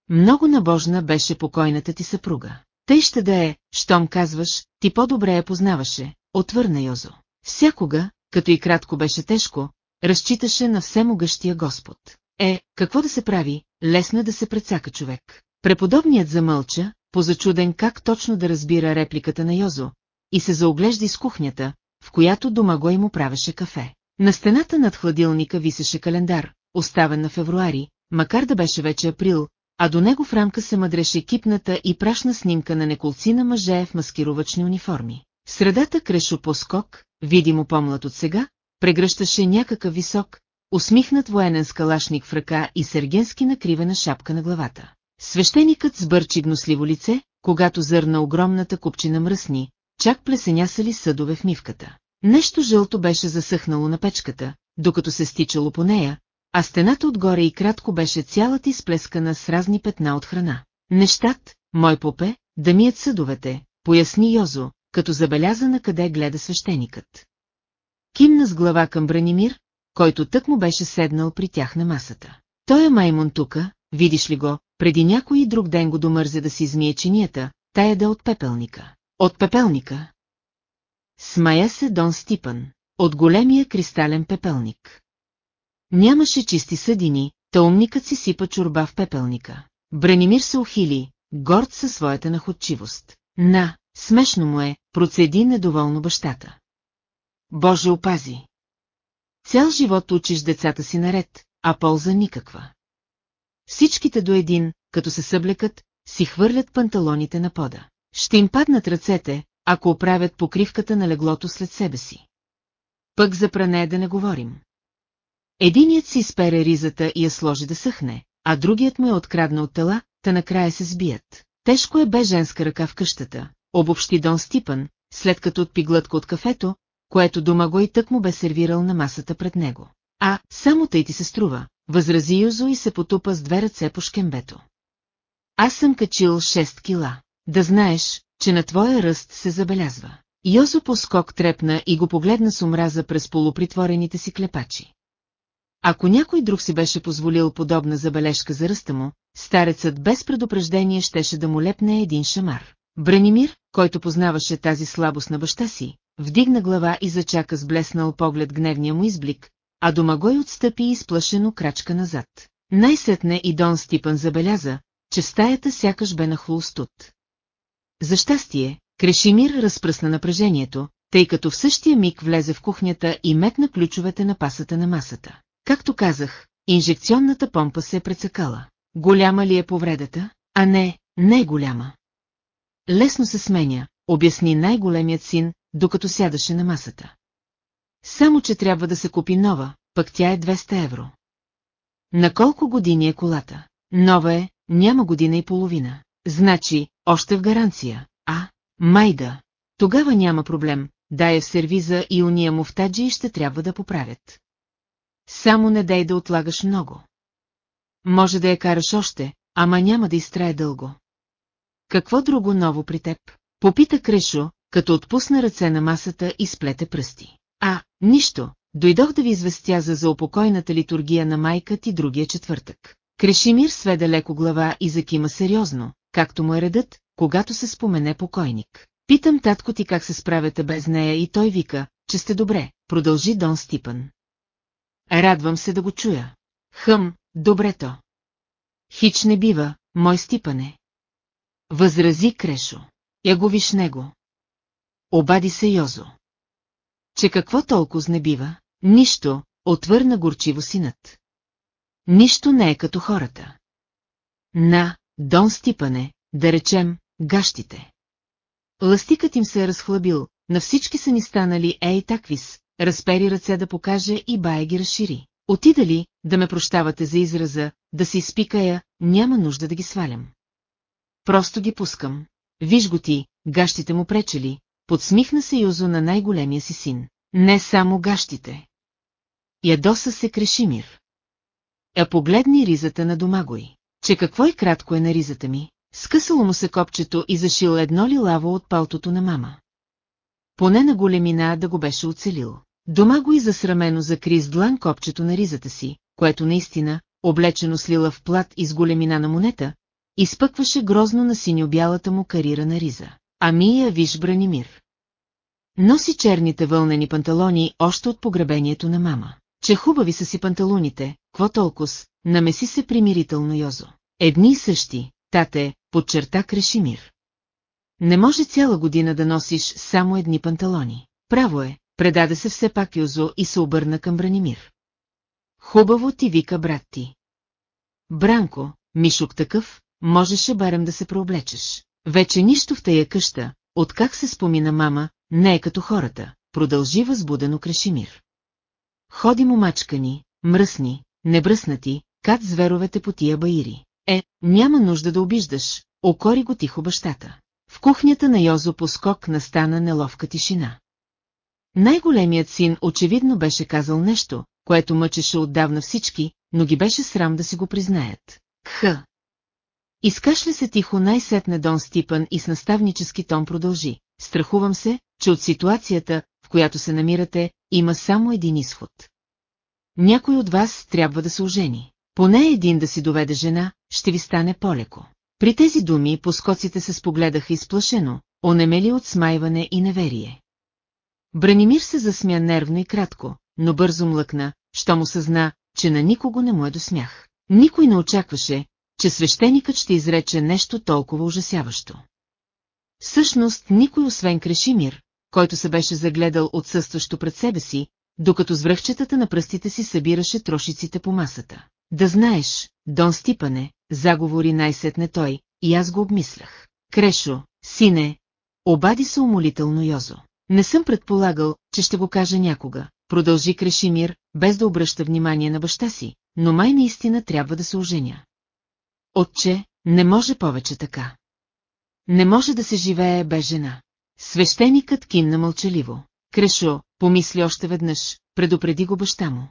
Много набожна беше покойната ти съпруга. Тъй ще да е, щом казваш, ти по-добре я познаваше, отвърна Йозо. Всякога, като и кратко беше тежко, разчиташе на всемогъщия Господ. Е, какво да се прави, лесно е да се прецака човек. Преподобният замълча, позачуден как точно да разбира репликата на Йозо, и се заоглежда из кухнята, в която домагой му правеше кафе. На стената над хладилника висеше календар, оставен на февруари, макар да беше вече април, а до него в рамка се мъдреше кипната и прашна снимка на неколцина мъже в маскировачни униформи. В средата крешо по скок, видимо по-млад от сега, прегръщаше някакъв висок, усмихнат военен скалашник в ръка и сергенски накривена шапка на главата. Свещеникът сбърчи гносливо лице, когато зърна огромната купчина мръсни, чак плесенясали съдове в мивката. Нещо жълто беше засъхнало на печката, докато се стичало по нея, а стената отгоре и кратко беше цялата изплескана с разни петна от храна. Нещат, мой попе, да мият съдовете, поясни Йозо, като забеляза на къде гледа свещеникът. Кимна с глава към Бранимир, който тък му беше седнал при тях на масата. Той е маймон тука, видиш ли го, преди някой друг ден го домързе да си измие чинията, тая да от пепелника. От пепелника? Смая се Дон Стипън, от големия кристален пепелник. Нямаше чисти съдини, та умникът си сипа чорба в пепелника. Бранимир се ухили, горд със своята находчивост. На, смешно му е, процеди недоволно бащата. Боже опази! Цял живот учиш децата си наред, а полза никаква. Всичките до един, като се съблекат, си хвърлят панталоните на пода. Ще им паднат ръцете, ако оправят покривката на леглото след себе си. Пък за пране да не говорим. Единият си изпере ризата и я сложи да съхне, а другият му е открадна от тела, та накрая се сбият. Тежко е бе женска ръка в къщата, обобщи Дон Стипън, след като отпи глътка от кафето, което дома го и тък му бе сервирал на масата пред него. А, само тъй ти се струва, възрази Юзо и се потупа с две ръце по шкембето. Аз съм качил 6 кила. Да знаеш, че на твоя ръст се забелязва. Йозо по скок трепна и го погледна с омраза през полупритворените си клепачи. Ако някой друг си беше позволил подобна забележка за ръста му, старецът без предупреждение щеше да му лепне един шамар. Бранимир, който познаваше тази слабост на баща си, вдигна глава и зачака с блеснал поглед гневния му изблик, а домагой отстъпи изплашено крачка назад. Най-сетне и Дон Стипън забеляза, че стаята сякаш бе нахлул студ. За щастие, Крешимир разпръсна напрежението, тъй като в същия миг влезе в кухнята и метна ключовете на пасата на масата. Както казах, инжекционната помпа се е прецакала. Голяма ли е повредата? А не, не е голяма. Лесно се сменя, обясни най-големият син, докато сядаше на масата. Само, че трябва да се купи нова, пък тя е 200 евро. На колко години е колата? Нова е, няма година и половина. Значи, още в гаранция. А, майда, тогава няма проблем, дай в сервиза и уния муфтаджи ще трябва да поправят. Само не дай да отлагаш много. Може да я караш още, ама няма да изтрае дълго. Какво друго ново при теб? Попита Крешо, като отпусна ръце на масата и сплете пръсти. А, нищо, дойдох да ви известя за заупокойната литургия на майка ти другия четвъртък. Крешимир сведе леко глава и закима сериозно, както му е редът, когато се спомене покойник. Питам татко ти как се справяте без нея и той вика, че сте добре, продължи Дон Стипън. Радвам се да го чуя. Хъм, добре то. Хич не бива, мой Стипане. Възрази Крешо. Я го виж него. Обади се Йозо. Че какво толкова не бива? Нищо, отвърна горчиво синът. Нищо не е като хората. На, Дон Стипане, да речем, гащите. Ластикът им се е разхлабил, на всички са ни станали ей таквис, разпери ръце да покаже и бая ги разшири. Отида ли, да ме прощавате за израза, да се изпикая, няма нужда да ги свалям. Просто ги пускам. Виж го ти, гащите му пречели, подсмихна се Юзо на най-големия си син. Не само гащите. Ядоса се Крешимир. А погледни ризата на домагой. Че какво е кратко е на ризата ми, скъсало му се копчето и зашил едно лилаво от палтото на мама. Поне на големина да го беше оцелил. Дома и засрамено закри с длан копчето на ризата си, което наистина, облечено с лилав плат и с големина на монета, изпъкваше грозно на синьо-бялата му карира на риза. Ами я виж Бранимир. Носи черните вълнени панталони още от погребението на мама. Че хубави са си панталоните, кво толкос, намеси се примирително Йозо. Едни и същи, тате, подчерта Крешимир. Не може цяла година да носиш само едни панталони. Право е, предаде се все пак Юзо и се обърна към Бранимир. Хубаво ти вика брат ти. Бранко, мишук такъв, можеше барем да се прооблечеш. Вече нищо в тая къща, откак се спомина мама, не е като хората, продължи възбудено Крешимир. Ходи момачкани, мръсни, небръснати, кат зверовете по тия баири. Е, няма нужда да обиждаш, окори го тихо бащата. В кухнята на Йозо по скок настана неловка тишина. Най-големият син очевидно беше казал нещо, което мъчеше отдавна всички, но ги беше срам да си го признаят. Кх. Изкашля се тихо най-сетне Дон Стипън и с наставнически тон продължи. Страхувам се, че от ситуацията, в която се намирате, има само един изход. Някой от вас трябва да се ожени. Поне един да си доведе жена, ще ви стане по-леко. При тези думи поскоците се спогледаха изплашено, онемели от смайване и неверие. Бранимир се засмя нервно и кратко, но бързо млъкна, що му съзна, че на никого не му е до смях. Никой не очакваше, че свещеникът ще изрече нещо толкова ужасяващо. Всъщност никой освен Крешимир, който се беше загледал отсъстващо пред себе си, докато с връхчетата на пръстите си събираше трошиците по масата. Да знаеш, Дон Стипане, заговори най-сетне той, и аз го обмислях. Крешо, сине, обади се умолително Йозо. Не съм предполагал, че ще го кажа някога, продължи Крешимир, без да обръща внимание на баща си, но май наистина трябва да се оженя. Отче, не може повече така. Не може да се живее без жена. Свещеникът кимна мълчаливо. Крешо, помисли още веднъж, предупреди го баща му.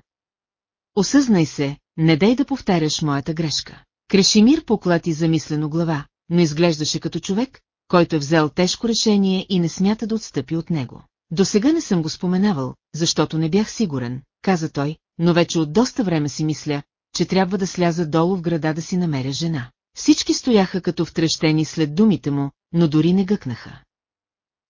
Осъзнай се, не дай да повтаряш моята грешка. Крешимир поклати замислено глава, но изглеждаше като човек, който е взел тежко решение и не смята да отстъпи от него. До сега не съм го споменавал, защото не бях сигурен, каза той, но вече от доста време си мисля, че трябва да сляза долу в града да си намеря жена. Всички стояха като втрещени след думите му, но дори не гъкнаха.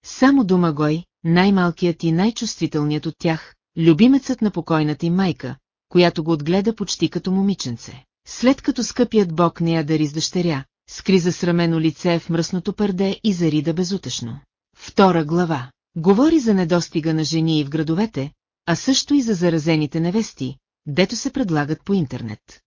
Само Думагой, най-малкият и най-чувствителният от тях, любимецът на покойната им майка, която го отгледа почти като момиченце. След като скъпият бог не я дари с дъщеря, скри засрамено лице в мръсното пърде и зарида безутешно. Втора глава. Говори за недостига на жени и в градовете, а също и за заразените невести, дето се предлагат по интернет.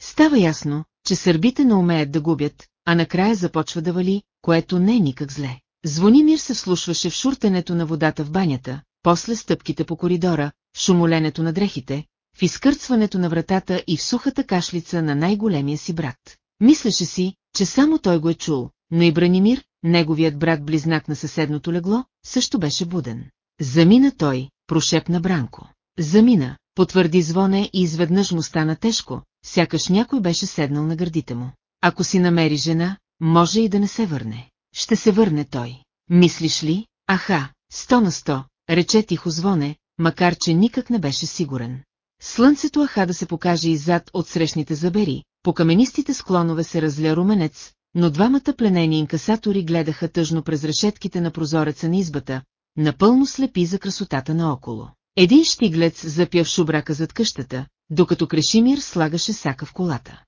Става ясно, че сърбите не умеят да губят, а накрая започва да вали, което не е никак зле. Звонимир се вслушваше в шуртенето на водата в банята, после стъпките по коридора, в шумоленето на дрехите, в изкърцването на вратата и в сухата кашлица на най-големия си брат. Мислеше си, че само той го е чул, но и Бранимир, неговият брат-близнак на съседното легло, също беше буден. Замина той, прошепна Бранко. Замина, потвърди звоне и изведнъж му стана тежко, сякаш някой беше седнал на гърдите му. Ако си намери жена, може и да не се върне. Ще се върне той. Мислиш ли? Аха, сто на сто, рече тихо звоне, макар че никак не беше сигурен. Слънцето аха да се покаже иззад от срещните забери, по каменистите склонове се разля руменец, но двамата пленени инкасатори гледаха тъжно през решетките на прозореца на избата, напълно слепи за красотата наоколо. Един щиглец запя в шубрака зад къщата, докато Крешимир слагаше сака в колата.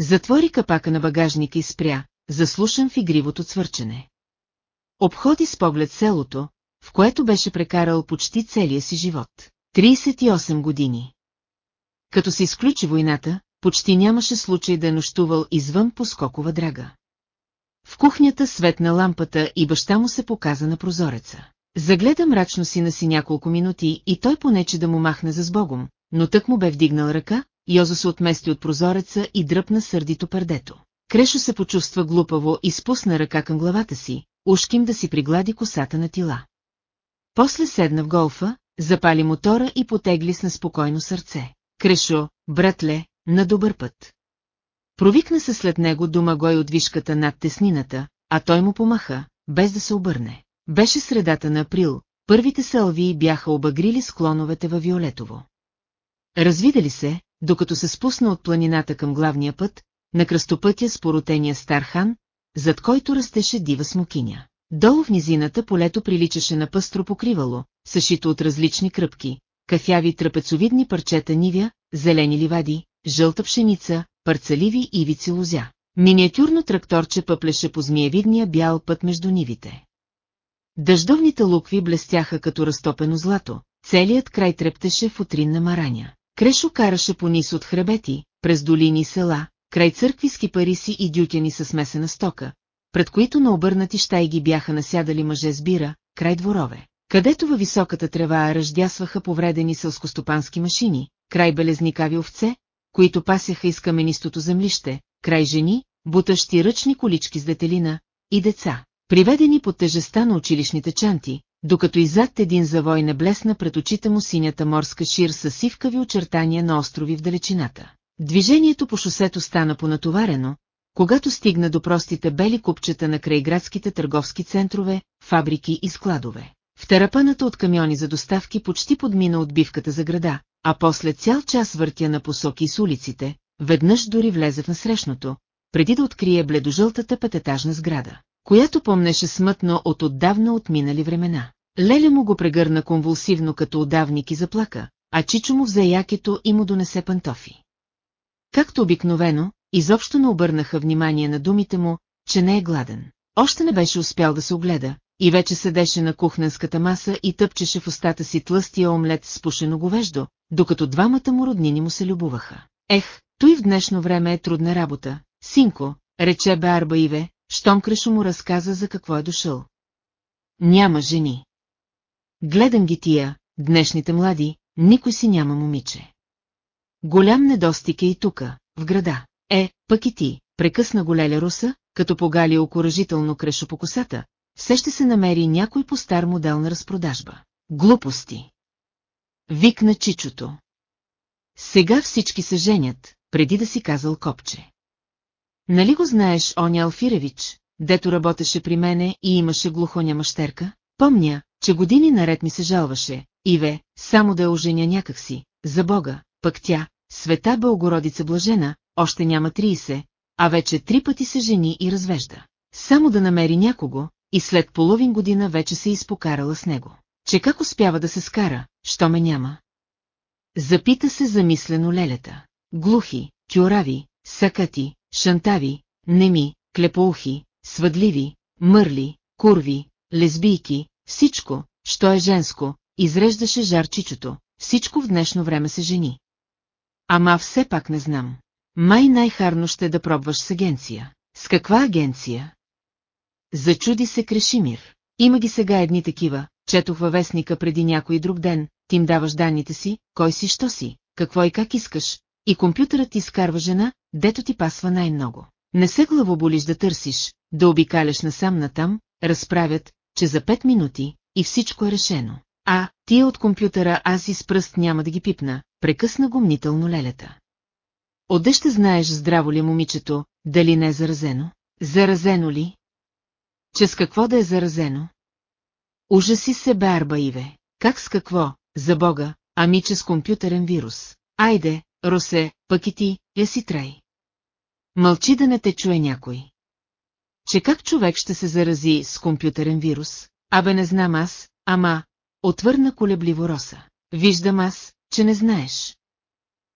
Затвори капака на багажника и спря, заслушан в игривото цвърчене. Обходи с поглед селото, в което беше прекарал почти целия си живот. 38 години. Като се изключи войната, почти нямаше случай да е нощувал извън по скокова драга. В кухнята светна лампата и баща му се показа на прозореца. Загледа мрачно сина си няколко минути и той понече да му махне за сбогом, но тък му бе вдигнал ръка, Йозо се отмести от прозореца и дръпна сърдито пердето. Крешо се почувства глупаво и спусна ръка към главата си, ушким да си приглади косата на тила. После седна в голфа, запали мотора и потегли с неспокойно сърце. Крешо, братле, на добър път. Провикна се след него дума гой от вишката над теснината, а той му помаха, без да се обърне. Беше средата на април, първите сълви бяха обагрили склоновете във Виолетово. Развидали се, докато се спусна от планината към главния път, на кръстопътя с поротения стар хан, зад който растеше дива смокиня. Долу в низината полето приличаше на пъстро покривало, съшито от различни кръпки, кафяви трапецовидни парчета нивя, зелени ливади, жълта пшеница, парцаливи ивици лозя. Миниатюрно тракторче пъплеше по змиевидния бял път между нивите. Дъждовните лукви блестяха като разтопено злато, целият край трептеше в утринна мараня. Крешо караше по низ от хребети, през долини и села, край църкви с кипариси и дютяни със смесена стока, пред които на обърнати щайги бяха насядали мъже с бира, край дворове, където във високата трева ръждясваха повредени сълскостопански машини, край белезникави овце, които пасяха из каменистото землище, край жени, бутащи ръчни колички с детелина, и деца, приведени под тежеста на училищните чанти, докато и зад един завой не блесна пред очите му синята морска шир с сивкави очертания на острови в далечината. Движението по шосето стана понатоварено, когато стигна до простите бели купчета на крайградските търговски центрове, фабрики и складове. В терапаната от камиони за доставки почти подмина отбивката за града, а после цял час въртя на посоки с улиците, веднъж дори влезе в насрещното, преди да открие бледожълтата пететажна сграда, която помнеше смътно от отдавна отминали времена. Леля му го прегърна конвулсивно като отдавник и заплака, а Чичо му взе якето и му донесе пантофи. Както обикновено, изобщо не обърнаха внимание на думите му, че не е гладен. Още не беше успял да се огледа, и вече седеше на кухненската маса и тъпчеше в устата си тлъстия омлет с пушено говеждо, докато двамата му роднини му се любуваха. Ех, той в днешно време е трудна работа. Синко, рече бе Арба Иве, щом Крешо му разказа за какво е дошъл. Няма жени. Гледам ги тия, днешните млади, никой си няма момиче. Голям недостиг е и тука, в града. Е, пък и ти, прекъсна голеля руса, като погали окоръжително крешо по косата, все ще се намери някой по стар модел на разпродажба. Глупости. Викна чичото. Сега всички се женят, преди да си казал копче. Нали го знаеш, Оня Алфиревич, дето работеше при мене и имаше глухоня мащерка? Помня, че години наред ми се жалваше, Иве, само да я оженя някакси, за Бога, пък тя, света Бългородица блажена, още няма 30, а вече три пъти се жени и развежда. Само да намери някого, и след половин година вече се изпокарала с него. Че как успява да се скара, що ме няма? Запита се замислено лелета. Глухи, тюрави, сакати, шантави, неми, клепоухи, свъдливи, мърли, курви, лесбийки, всичко, що е женско, изреждаше жарчичото, всичко в днешно време се жени. Ама все пак не знам. Май най-харно ще да пробваш с агенция. С каква агенция? Зачуди се Крешимир. Има ги сега едни такива, четох във вестника преди някой друг ден, ти им даваш данните си, кой си, що си, какво и как искаш, и компютърът ти изкарва жена, дето ти пасва най-много. Не се главоболиш да търсиш, да обикаляш насам натам, разправят, че за пет минути и всичко е решено. А, тия от компютъра аз и с пръст няма да ги пипна, прекъсна го мнително лелета. Оде ще знаеш здраво ли момичето, дали не е заразено? Заразено ли? Че с какво да е заразено? Ужаси се Барба Иве. Как с какво, за бога, ами че с компютърен вирус. Айде, Росе, пък и ти, я си трай. Мълчи да не те чуе някой. Че как човек ще се зарази с компютърен вирус? Абе не знам аз, ама, отвърна колебливо Роса. Виждам аз, че не знаеш.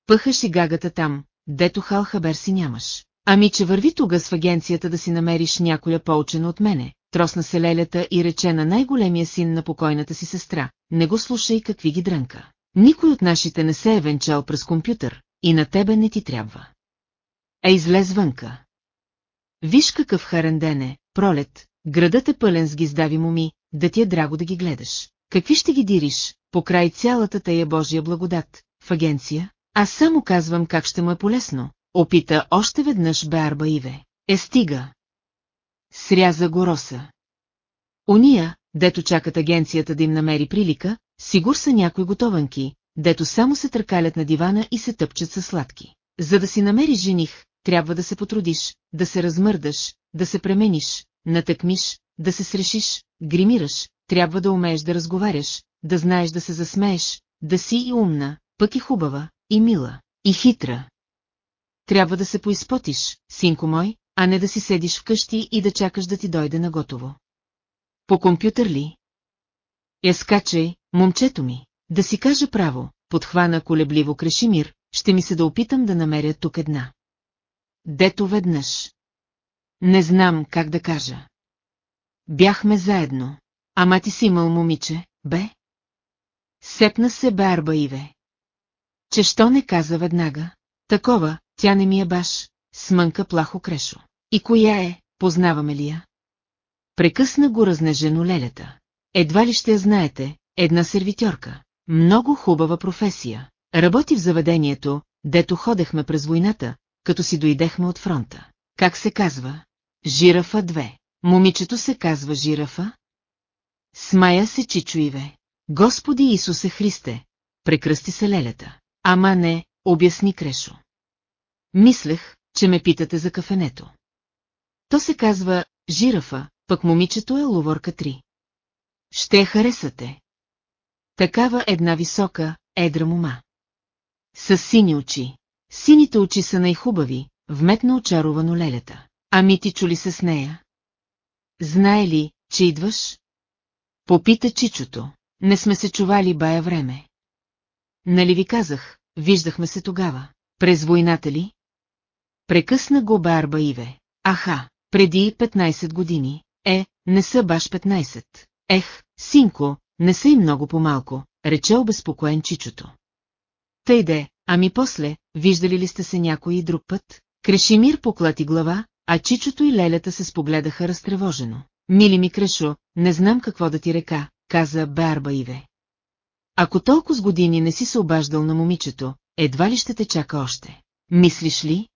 Пъхаш и гагата там, дето хал хабер си нямаш. Ами че върви тугас в агенцията да си намериш някоя поучена от мене, тросна се лелята и рече на най-големия син на покойната си сестра, не го слушай какви ги дрънка. Никой от нашите не се е венчал през компютър, и на тебе не ти трябва. А излез вънка. Виж какъв харен ден е, пролет, градът е пълен с гиздави моми, да ти е драго да ги гледаш. Какви ще ги дириш, покрай цялата тая Божия благодат, в агенция? Аз само казвам как ще му е полезно, опита още веднъж Беарба Иве. Е стига. Сряза го Роса. Уния, дето чакат агенцията да им намери прилика, сигур са някои готованки, дето само се търкалят на дивана и се тъпчат със сладки. За да си намериш жених, трябва да се потрудиш, да се размърдаш, да се премениш, натъкмиш, да се срешиш, гримираш, трябва да умееш да разговаряш, да знаеш да се засмееш, да си и умна, пък и хубава, и мила, и хитра. Трябва да се поизпотиш, синко мой, а не да си седиш вкъщи и да чакаш да ти дойде на готово. По компютър ли? Я скачай, момчето ми, да си кажа право, подхвана колебливо Крешимир, ще ми се да опитам да намеря тук една. Дето веднъж. Не знам как да кажа. Бяхме заедно. Ама ти си имал момиче, бе? Сепна се бе Арба Иве. Че що не каза веднага? Такова, тя не ми е баш, смънка плахо Крешо. И коя е, познаваме ли я? Прекъсна го разнежено лелята. Едва ли ще я знаете, една сервитьорка. Много хубава професия. Работи в заведението, дето ходехме през войната, като си дойдехме от фронта. Как се казва? Жирафа 2. Момичето се казва Жирафа? Смая се Чичо Иве. Господи Исусе Христе! Прекръсти се лелята. Ама не, обясни Крешо. Мислех, че ме питате за кафенето. То се казва Жирафа, пък момичето е Ловорка 3. Ще харесате. Такава една висока, едра мума. С сини очи. Сините очи са най-хубави, вметна очаровано лелята. Ами ти чули се с нея? Знае ли, че идваш? Попита чичото. Не сме се чували бая време. Нали ви казах, виждахме се тогава. През войната ли? Прекъсна го Барба Иве. Аха, преди 15 години. Е, не са баш 15. Ех, синко, не са и много по-малко, рече обезпокоен чичото. Тъй де, ами после, виждали ли сте се някой и друг път? Крешимир поклати глава, а чичото и лелята се спогледаха разтревожено. Мили ми Крешо, не знам какво да ти река, каза Барба Иве. Ако толкова с години не си се обаждал на момичето, едва ли ще те чака още. Мислиш ли?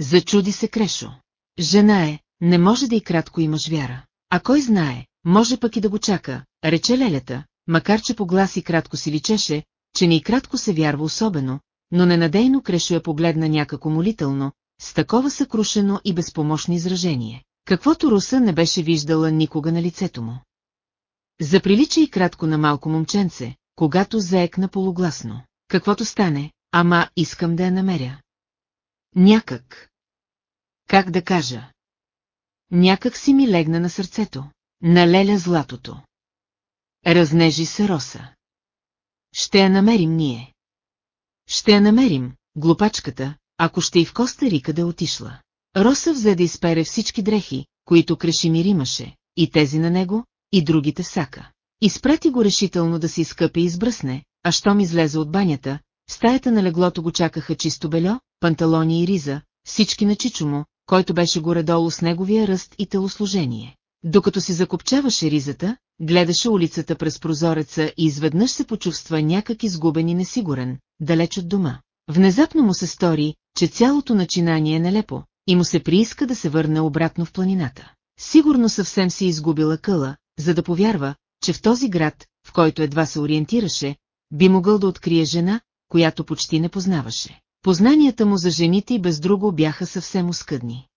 Зачуди се Крешо. Жена е, не може да и кратко имаш вяра. А кой знае, може пък и да го чака, рече лелята, макар че по глас и кратко си личеше, че ни и кратко се вярва особено, но ненадейно Крешо я погледна някако молително, с такова съкрушено и безпомощно изражение, каквото Руса не беше виждала никога на лицето му. Заприлича и кратко на малко момченце, когато заекна полугласно. Каквото стане, ама искам да я намеря. Някак. Как да кажа? Някак си ми легна на сърцето. Налеля златото. Разнежи се Роса. Ще я намерим ние. Ще я намерим, глупачката, ако ще и в Коста Рика да отишла. Роса взе да изпере всички дрехи, които Крешимир имаше, и тези на него, и другите всака. Изпрати го решително да се изкъпе и избръсне, а щом излезе от банята, в стаята на леглото го чакаха чисто бельо, панталони и риза, всички на чичо му, който беше горе-долу с неговия ръст и телосложение. Докато си закопчаваше ризата, гледаше улицата през прозореца и изведнъж се почувства някак изгубен и несигурен, далеч от дома. Внезапно му се стори, че цялото начинание е нелепо, и му се прииска да се върне обратно в планината. Сигурно съвсем си изгубила къла, за да повярва, че в този град, в който едва се ориентираше, би могъл да открие жена, която почти не познаваше. Познанията му за жените и без друго бяха съвсем оскъдни.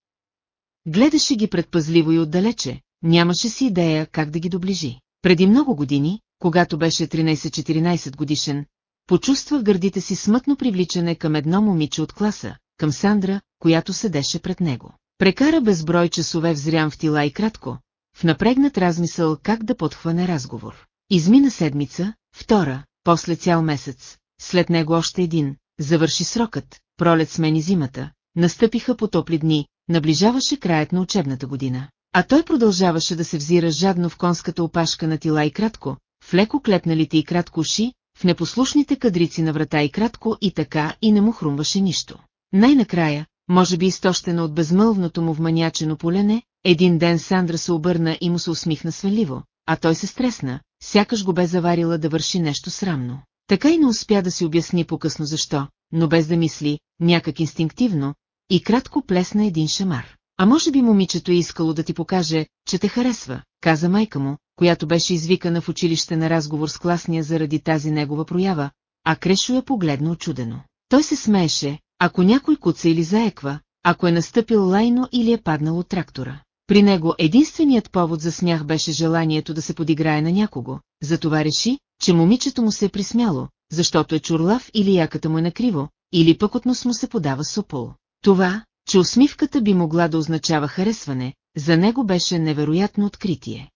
Гледаше ги предпазливо и отдалече, нямаше си идея как да ги доближи. Преди много години, когато беше 13-14 годишен, почувства в гърдите си смътно привличане към едно момиче от класа, към Сандра, която седеше пред него. Прекара безброй часове взрям в тила и кратко, в напрегнат размисъл как да подхване разговор. Измина седмица, втора, после цял месец, след него още един, завърши срокът, пролет смени зимата, настъпиха потопли дни, наближаваше краят на учебната година. А той продължаваше да се взира жадно в конската опашка на тила и кратко, в леко клепналите и кратко уши, в непослушните кадрици на врата и кратко и така и не му хрумваше нищо. Най-накрая, може би изтощена от безмълвното му вманячено полене, един ден Сандра се обърна и му се усмихна свенливо, а той се стресна, сякаш го бе заварила да върши нещо срамно. Така и не успя да си обясни по-късно защо, но без да мисли, някак инстинктивно, и кратко плесна един шамар. А може би момичето е искало да ти покаже, че те харесва, каза майка му, която беше извикана в училище на разговор с класния заради тази негова проява, а Крешо я погледна очудено. Той се смееше, ако някой куца или заеква, ако е настъпил лайно или е паднал от трактора. При него единственият повод за смях беше желанието да се подиграе на някого, затова реши, че момичето му се е присмяло, защото е чурлав или яката му е накриво, или пък от нос му се подава сопол. Това, че усмивката би могла да означава харесване, за него беше невероятно откритие.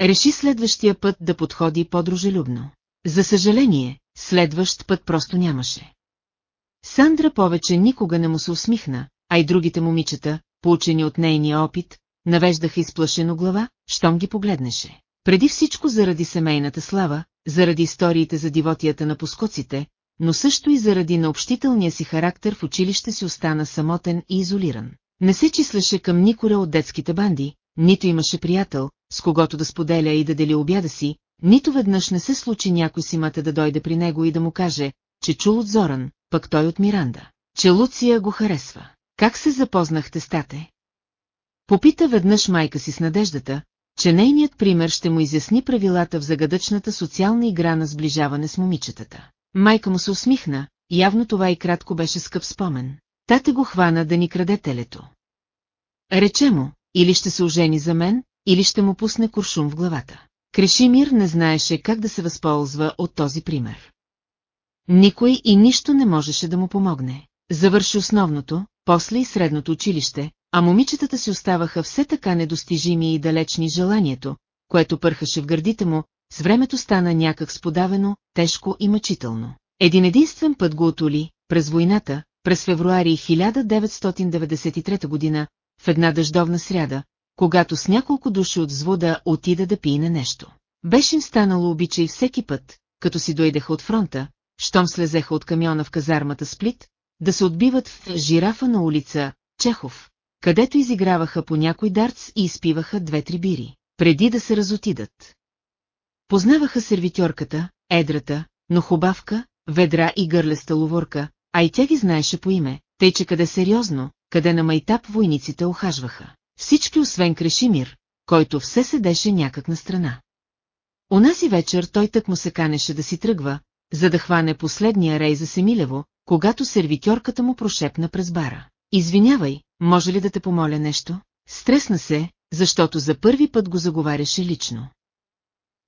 Реши следващия път да подходи по-дружелюбно. За съжаление, следващ път просто нямаше. Сандра повече никога не му се усмихна, а и другите момичета, получени от нейния опит, навеждаха изплашено глава, щом ги погледнеше. Преди всичко заради семейната слава, заради историите за дивотията на поскоците, но също и заради наобщителния си характер в училище си остана самотен и изолиран. Не се числеше към никоя от детските банди, нито имаше приятел, с когото да споделя и да дели обяда си, нито веднъж не се случи някой си мата да дойде при него и да му каже, че чул от Зоран, пък той от Миранда, че Луция го харесва. Как се запознахте с тате? Попита веднъж майка си с надеждата, че нейният пример ще му изясни правилата в загадъчната социална игра на сближаване с момичетата. Майка му се усмихна, явно това и кратко беше скъп спомен. Тате го хвана да ни краде телето. Рече му, или ще се ожени за мен, или ще му пусне куршум в главата. Крешимир не знаеше как да се възползва от този пример. Никой и нищо не можеше да му помогне. Завърши основното, после и средното училище, а момичетата си оставаха все така недостижими и далечни желанието, което пърхаше в гърдите му, с времето стана някак сподавено, тежко и мъчително. Един единствен път го отоли, през войната, през февруари 1993 година, в една дъждовна сряда, когато с няколко души от взвода отида да пине нещо. Беше им станало обичай всеки път, като си дойдеха от фронта, щом слезеха от камиона в казармата Сплит, да се отбиват в жирафа на улица Чехов, където изиграваха по някой дартс и изпиваха две-три бири, преди да се разотидат. Познаваха сервитьорката, едрата, но хубавка, ведра и гърлеста ловорка, а и тя ги знаеше по име, тъй че къде сериозно, къде на майтап войниците охажваха. Всички освен Крешимир, който все седеше някак на страна. Унази вечер той тък му се канеше да си тръгва, за да хване последния рей за Семилево, когато сервитьорката му прошепна през бара. Извинявай, може ли да те помоля нещо? Стресна се, защото за първи път го заговаряше лично.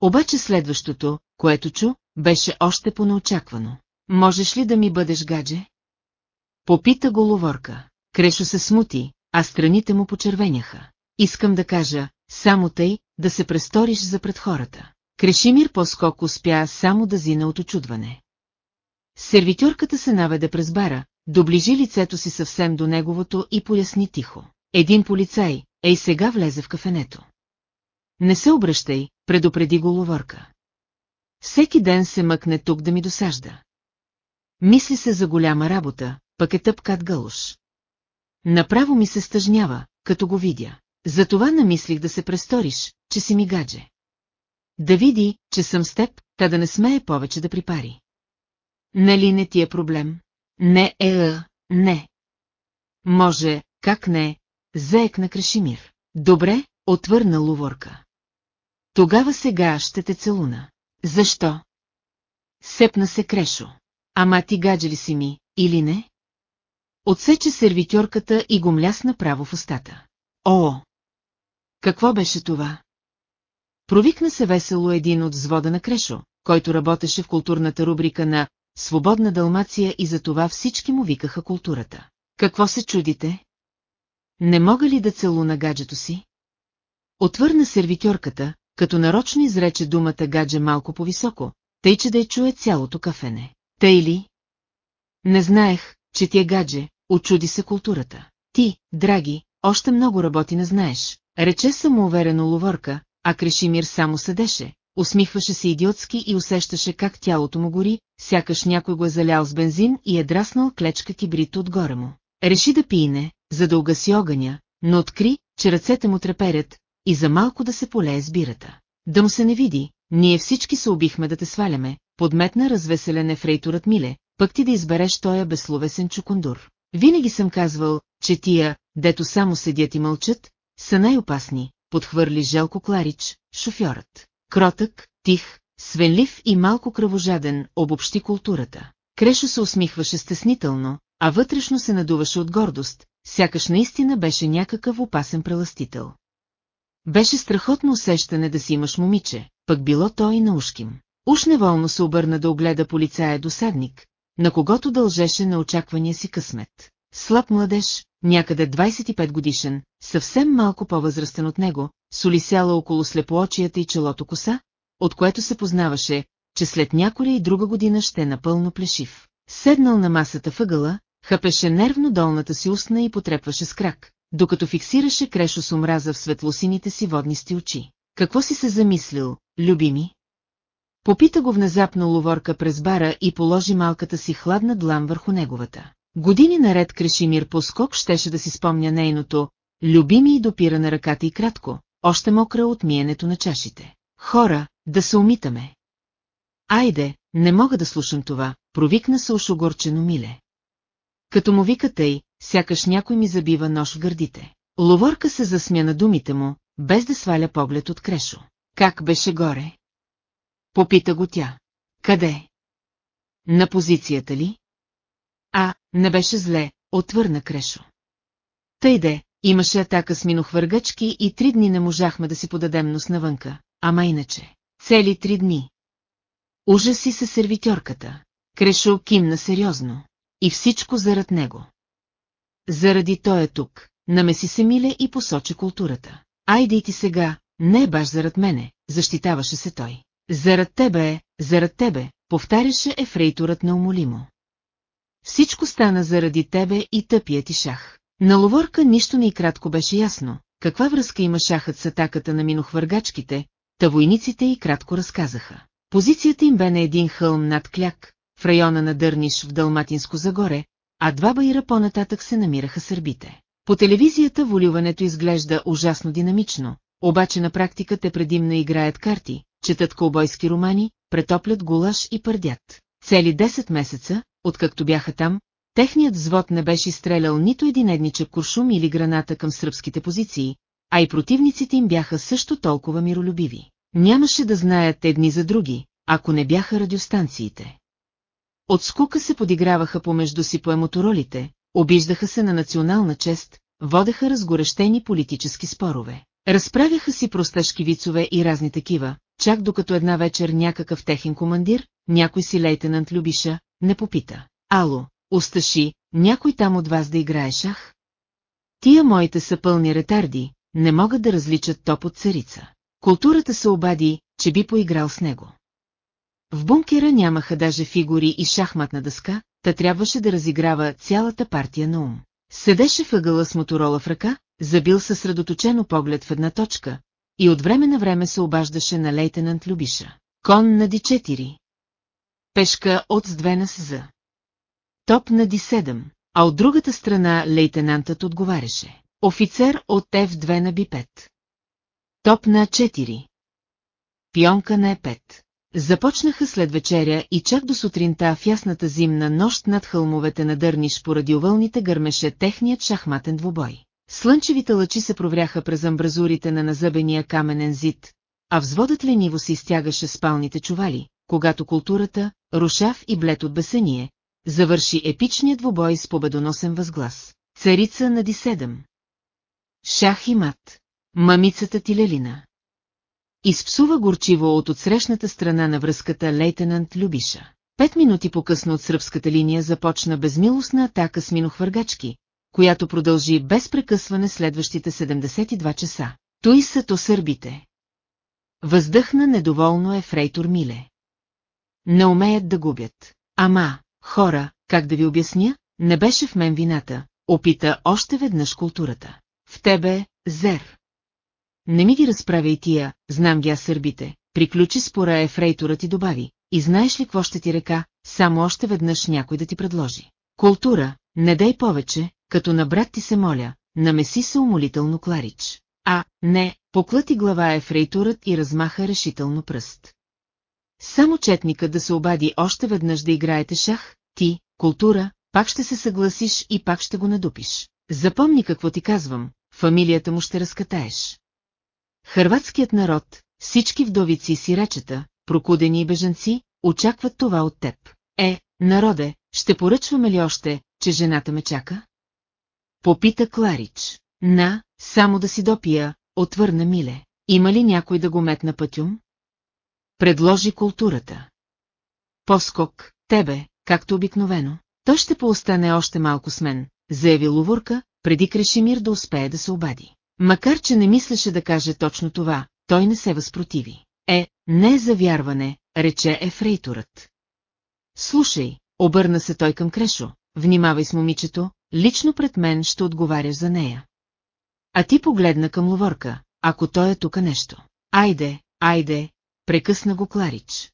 Обаче следващото, което чу, беше още по-неочаквано. Можеш ли да ми бъдеш гадже? Попита го ловорка. Крешо се смути, а страните му почервеняха. Искам да кажа, само тъй, да се престориш за пред хората. Крешимир по-скок успя само да зина от очудване. Сервитюрката се наведе през бара, доближи лицето си съвсем до неговото и поясни тихо. Един полицай, ей сега влезе в кафенето. Не се обръщай, предупреди го ловорка. Всеки ден се мъкне тук да ми досажда. Мисли се за голяма работа, пък е тъпкат гълуш. Направо ми се стъжнява, като го видя. Затова намислих да се престориш, че си ми гадже. Да види, че съм с теб, та да не смее повече да припари. Нали не ти е проблем? Не е, не. Може, как не, заек на Крашимир. Добре, отвърна луворка. Тогава сега ще те целуна. Защо? Сепна се Крешо. Ама ти гадже ли си ми, или не? Отсече сервитьорката и го млясна право в устата. О! Какво беше това? Провикна се весело един от взвода на Крешо, който работеше в културната рубрика на «Свободна Далмация» и за това всички му викаха културата. Какво се чудите? Не мога ли да целуна гаджето си? Отвърна сервитьорката, като нарочно изрече думата гадже малко по-високо, тъй че да я чуе цялото кафене. Тъй ли? Не знаех, че ти е гадже, очуди се културата. Ти, драги, още много работи не знаеш, рече самоуверено ловорка, а Крешимир само седеше, усмихваше се идиотски и усещаше как тялото му гори, сякаш някой го е залял с бензин и е драснал клечка кибрид отгоре му. Реши да пине, за да угаси огъня, но откри, че ръцете му треперят и за малко да се полее с бирата. Да му се не види, ние всички се убихме да те сваляме, подметна развеселен ефрейторът Миле, пък ти да избереш тоя безсловесен чукундур. Винаги съм казвал, че тия, дето само седят и мълчат, са най-опасни, подхвърли Желко Кларич, шофьорът. Кротък, тих, свенлив и малко кръвожаден, обобщи културата. Крешо се усмихваше стеснително, а вътрешно се надуваше от гордост, сякаш наистина беше някакъв опасен преластител. Беше страхотно усещане да си имаш момиче, пък било то и наушким. Уж неволно се обърна да огледа полицая досадник, на когото дължеше на очаквания си късмет. Слаб младеж, някъде 25 годишен, съвсем малко по-възрастен от него, солисяла около слепоочията и челото коса, от което се познаваше, че след няколя и друга година ще е напълно плешив. Седнал на масата въгъла, хъпеше нервно долната си устна и потрепваше с крак, докато фиксираше крешо с омраза в светлосините си воднисти очи. Какво си се замислил, любими? Попита го внезапно ловорка през бара и положи малката си хладна длан върху неговата. Години наред Крешимир по скок щеше да си спомня нейното «любими» и допира на ръката и кратко, още мокра от миенето на чашите. Хора, да се умитаме. Айде, не мога да слушам това, провикна се ушогорчено Миле. Като му вика тъй, сякаш някой ми забива нож в гърдите. Ловорка се засмя на думите му, без да сваля поглед от Крешо. Как беше горе? Попита го тя. Къде? На позицията ли? А, не беше зле, отвърна Крешо. Тъй де, имаше атака с минохвъргачки и три дни не можахме да си подадем нос навънка, ама иначе. Цели три дни. Ужаси се сервитьорката. Крешо кимна сериозно. И всичко зарад него. Заради той е тук, намеси се Миле и посочи културата. Айде и ти сега, не е баш зарад мене, защитаваше се той. Зарад тебе е, зарад тебе, повтаряше ефрейторът неумолимо. Всичко стана заради тебе и тъпия ти шах. На ловорка нищо не и кратко беше ясно, каква връзка има шахът с атаката на минохвъргачките, та войниците и кратко разказаха. Позицията им бе на един хълм над кляк, в района на Дърниш в Далматинско Загоре, а два байра по-нататък се намираха сърбите. По телевизията волюването изглежда ужасно динамично, обаче на практика те предимно играят карти, четат колбойски романи, претоплят гулаш и пърдят. Цели 10 месеца, откакто бяха там, техният взвод не беше стрелял нито един едничък куршум или граната към сръбските позиции, а и противниците им бяха също толкова миролюбиви. Нямаше да знаят едни за други, ако не бяха радиостанциите. От скука се подиграваха помежду си по емоторолите, обиждаха се на национална чест, водеха разгорещени политически спорове. Разправяха си просташки вицове и разни такива, чак докато една вечер някакъв техен командир, някой си лейтенант Любиша, не попита. Ало, усташи, някой там от вас да играе шах? Тия моите са пълни ретарди, не могат да различат топ от царица. Културата се обади, че би поиграл с него. В бункера нямаха даже фигури и шахматна дъска, та трябваше да разиграва цялата партия на ум. Седеше въгъла с моторола в ръка, забил съсредоточено поглед в една точка и от време на време се обаждаше на лейтенант Любиша. Кон на Ди-4. Пешка от с две на СЗ. Топ на Ди-7, а от другата страна лейтенантът отговаряше. Офицер от F2 на Би-5. Топ на 4. Пионка на Е5. Започнаха след вечеря и чак до сутринта в ясната зимна нощ над хълмовете на Дърниш по радиовълните гърмеше техният шахматен двубой. Слънчевите лъчи се провряха през амбразурите на назъбения каменен зид, а взводът лениво се изтягаше спалните чували, когато културата, рушав и блед от бесение, завърши епичният двубой с победоносен възглас. Царица на Диседъм. Шах и мат. Мамицата Тилелина. Изпсува горчиво от отсрещната страна на връзката лейтенант Любиша. Пет минути по-късно от сръбската линия започна безмилостна атака с минохвъргачки, която продължи без прекъсване следващите 72 часа. Той са то сърбите. Въздъхна недоволно е Фрейтор Миле. Не умеят да губят. Ама, хора, как да ви обясня, не беше в мен вината, опита още веднъж културата. В тебе, Зер. Не ми ги разправяй тия, знам ги аз сърбите, приключи спора ефрейторът и добави. И знаеш ли какво ще ти река, само още веднъж някой да ти предложи. Култура, не дай повече, като на брат ти се моля, намеси се умолително Кларич. А, не, поклати глава ефрейторът и размаха решително пръст. Само четника да се обади още веднъж да играете шах, ти, култура, пак ще се съгласиш и пак ще го надупиш. Запомни какво ти казвам, фамилията му ще разкатаеш. Хърватският народ, всички вдовици и сирачета, прокудени и бежанци, очакват това от теб. Е, народе, ще поръчваме ли още, че жената ме чака? Попита Кларич. На, само да си допия, отвърна Миле. Има ли някой да го метна пътюм? Предложи културата. Поскок, тебе, както обикновено. Той ще поостане още малко с мен, заяви Лувурка, преди Крешимир да успее да се обади. Макар, че не мислеше да каже точно това, той не се възпротиви. Е, не е за вярване, рече ефрейторът. Слушай, обърна се той към Крешо, внимавай с момичето, лично пред мен ще отговаряш за нея. А ти погледна към Ловорка, ако той е тука нещо. Айде, айде, прекъсна го Кларич.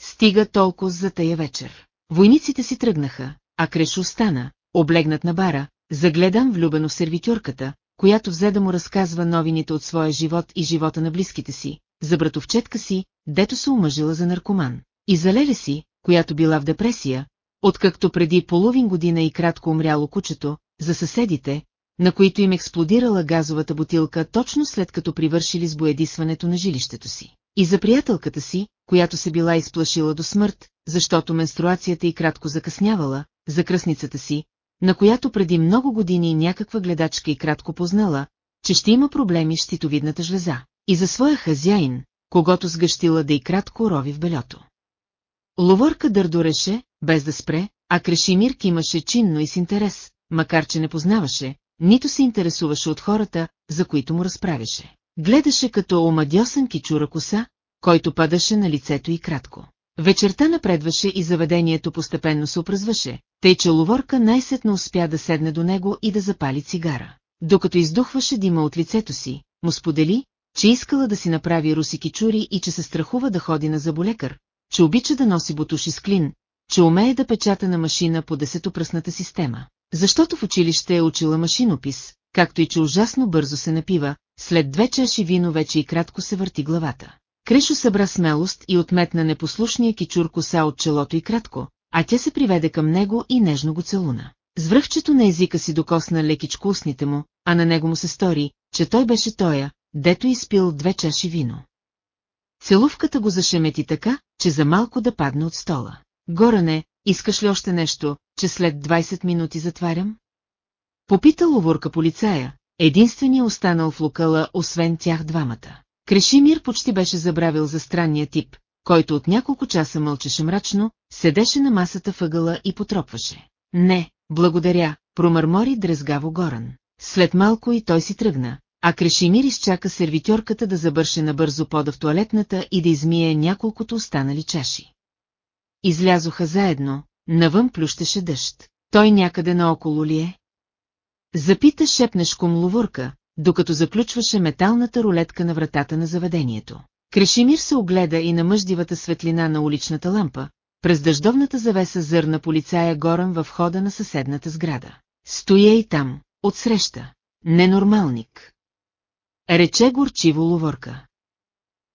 Стига толкова за тая вечер. Войниците си тръгнаха, а Креш остана, облегнат на бара, загледан влюбено в сервитюрката, която взе да му разказва новините от своя живот и живота на близките си, за братовчетка си, дето се омъжила за наркоман, и за леле си, която била в депресия, откакто преди половин година и кратко умряло кучето, за съседите, на които им експлодирала газовата бутилка точно след като привършили с боядисването на жилището си. И за приятелката си, която се била изплашила до смърт, защото менструацията й кратко закъснявала, за кръсницата си, на която преди много години някаква гледачка и кратко познала, че ще има проблеми с щитовидната жлеза, и за своя хазяин, когато сгъщила да и кратко рови в белето. Ловорка дърдореше, без да спре, а Крешимир кимаше чинно и с интерес, макар че не познаваше, нито се интересуваше от хората, за които му разправяше. Гледаше като омадьосан кичура коса, който падаше на лицето и кратко. Вечерта напредваше и заведението постепенно се опразваше, тъй че ловорка най-сетно успя да седне до него и да запали цигара. Докато издухваше дима от лицето си, му сподели, че искала да си направи русики чури и че се страхува да ходи на заболекар, че обича да носи бутуши с клин, че умее да печата на машина по десетопръсната система. Защото в училище е учила машинопис, както и че ужасно бързо се напива, след две чаши вино вече и кратко се върти главата. Кришо събра смелост и отметна непослушния кичур коса от челото и кратко, а тя се приведе към него и нежно го целуна. С връхчето на езика си докосна лекичко устните му, а на него му се стори, че той беше тоя, дето изпил две чаши вино. Целувката го зашемети така, че за малко да падне от стола. Горане, искаш ли още нещо, че след 20 минути затварям? Попита ловорка полицая, единствения останал в локала, освен тях двамата. Крешимир почти беше забравил за странния тип, който от няколко часа мълчеше мрачно, седеше на масата въгъла и потропваше. Не, благодаря, промърмори дрезгаво Горан. След малко и той си тръгна, а Крешимир изчака сервитьорката да забърше набързо пода в туалетната и да измие няколкото останали чаши. Излязоха заедно, навън плющеше дъжд. Той някъде наоколо ли е? Запита шепнешком ловурка, докато заключваше металната рулетка на вратата на заведението. Крешимир се огледа и на мъждивата светлина на уличната лампа, през дъждовната завеса зърна полицая горен в хода на съседната сграда. Стоя и там, отсреща. Ненормалник. Рече горчиво ловорка.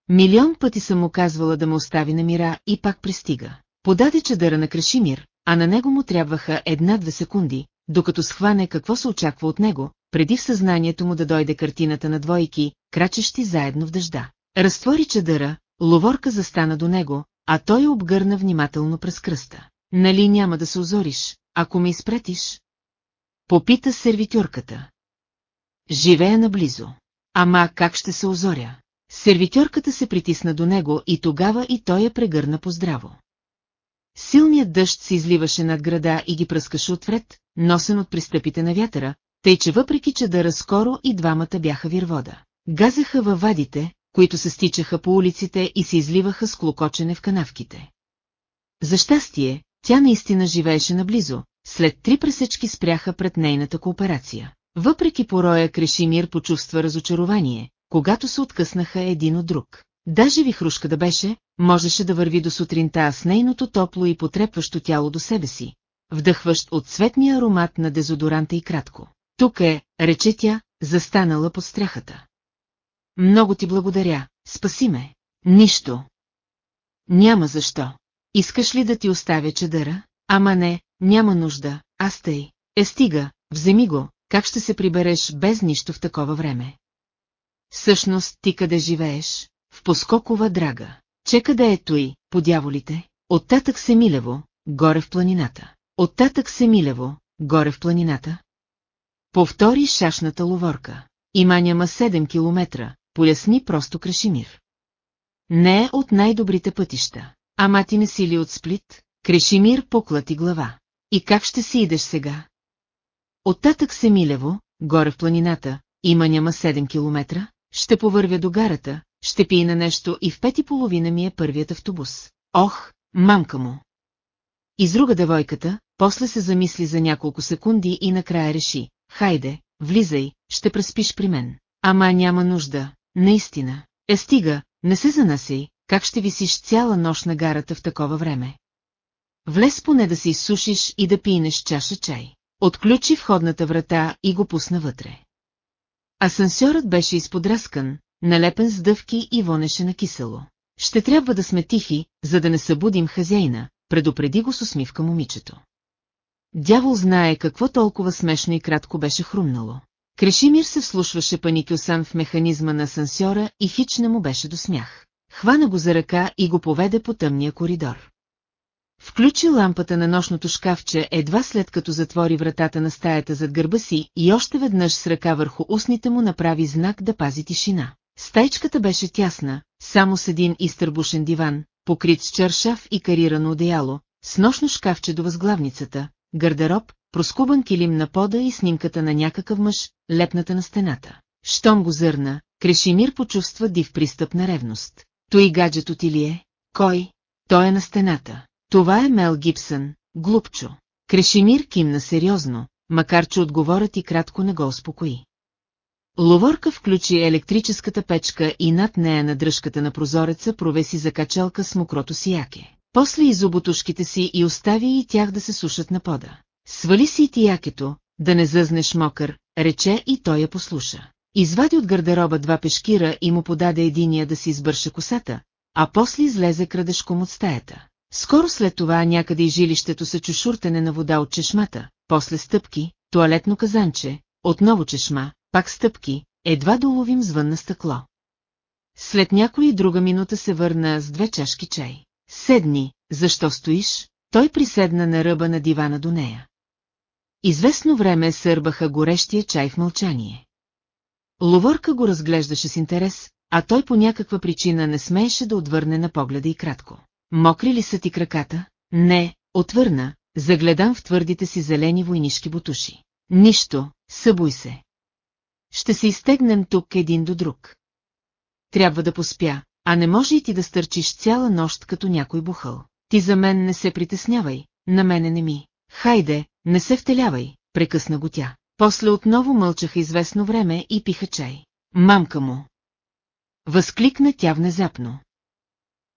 Милион пъти съм му казвала да ме остави на мира и пак пристига. Подаде чадъра на Крашимир, а на него му трябваха една-две секунди, докато схване какво се очаква от него, преди в съзнанието му да дойде картината на двойки, крачещи заедно в дъжда. Разтвори чадъра, ловорка застана до него, а той обгърна внимателно през кръста. Нали няма да се озориш, ако ме изпретиш? Попита сервитюрката. Живея наблизо. Ама как ще се озоря? Сервитьорката се притисна до него и тогава и той я прегърна поздраво. Силният дъжд се изливаше над града и ги пръскаше отвред, носен от пристъпите на вятъра, тъй че въпреки че да разскоро и двамата бяха вирвода. Газеха във вадите, които се стичаха по улиците и се изливаха с клокочене в канавките. За щастие, тя наистина живееше наблизо, след три пресечки спряха пред нейната кооперация. Въпреки пороя Крешимир почувства разочарование, когато се откъснаха един от друг. Даже вихрушка да беше, можеше да върви до сутринта с нейното топло и потрепващо тяло до себе си, вдъхващ от цветния аромат на дезодоранта и кратко. Тук е, рече тя, застанала под стряхата. Много ти благодаря, спаси ме. Нищо. Няма защо. Искаш ли да ти оставя чадъра? Ама не, няма нужда, аз тъй. Е стига, вземи го, как ще се прибереш без нищо в такова време? Всъщност ти къде живееш? В Поскокова драга. Че къде е той, по дяволите? Оттатък се милево, горе в планината. Оттатък се милево, горе в планината. Повтори шашната ловорка. Има няма 7 километра, поясни просто Крашимир. Не е от най-добрите пътища. Ама ти не си ли от Сплит? Крешимир поклати глава. И как ще си идеш сега? Оттатък се милево, горе в планината, има няма 7 километра, ще повървя до гарата, ще пия на нещо и в пет и половина ми е първият автобус. Ох, мамка му! Изруга девойката, после се замисли за няколко секунди и накрая реши. Хайде, влизай, ще преспиш при мен. Ама няма нужда, наистина. Е стига, не се занасяй, как ще висиш цяла нощ на гарата в такова време. Влез поне да се изсушиш и да пинеш чаша чай. Отключи входната врата и го пусна вътре. Асансьорът беше изподраскан, налепен с дъвки и вонеше на кисело. Ще трябва да сме тихи, за да не събудим хазяина, предупреди го с усмивка момичето. Дявол знае какво толкова смешно и кратко беше хрумнало. Крешимир се вслушваше паникюсан в механизма на асансьора и хич не му беше до смях. Хвана го за ръка и го поведе по тъмния коридор. Включи лампата на нощното шкафче едва след като затвори вратата на стаята зад гърба си и още веднъж с ръка върху устните му направи знак да пази тишина. Стайчката беше тясна, само с един изтърбушен диван, покрит с чершав и карирано одеяло, с нощно шкафче до възглавницата, гардероб, проскубан килим на пода и снимката на някакъв мъж, лепната на стената. Щом го зърна, Крешимир почувства див пристъп на ревност. Той гаджето ти ли е? Кой? Той е на стената. Това е Мел Гибсън, глупчо. Крешимир кимна сериозно, макар че отговорът и кратко не го успокои. Ловорка включи електрическата печка и над нея на дръжката на прозореца провеси закачалка с мокрото си яке. После изоботушките си и остави и тях да се сушат на пода. Свали си и ти якето, да не зъзнеш мокър, рече и той я послуша. Извади от гардероба два пешкира и му подаде единия да си избърше косата, а после излезе крадешком от стаята. Скоро след това някъде и жилището се чу шуртене на вода от чешмата, после стъпки, туалетно казанче, отново чешма, пак стъпки, едва доловим звън на стъкло. След някоя друга минута се върна с две чашки чай. Седни, защо стоиш? Той приседна на ръба на дивана до нея. Известно време сърбаха горещия чай в мълчание. Ловърка го разглеждаше с интерес, а той по някаква причина не смееше да отвърне на погледа и кратко. Мокри ли са ти краката? Не, отвърна, загледам в твърдите си зелени войнишки бутуши. Нищо, събуй се. Ще се изтегнем тук един до друг. Трябва да поспя, а не може и ти да стърчиш цяла нощ като някой бухъл. Ти за мен не се притеснявай, на мене не ми. Хайде, не се втелявай, прекъсна го тя. После отново мълчаха известно време и пиха чай. Мамка му! Възкликна тя внезапно.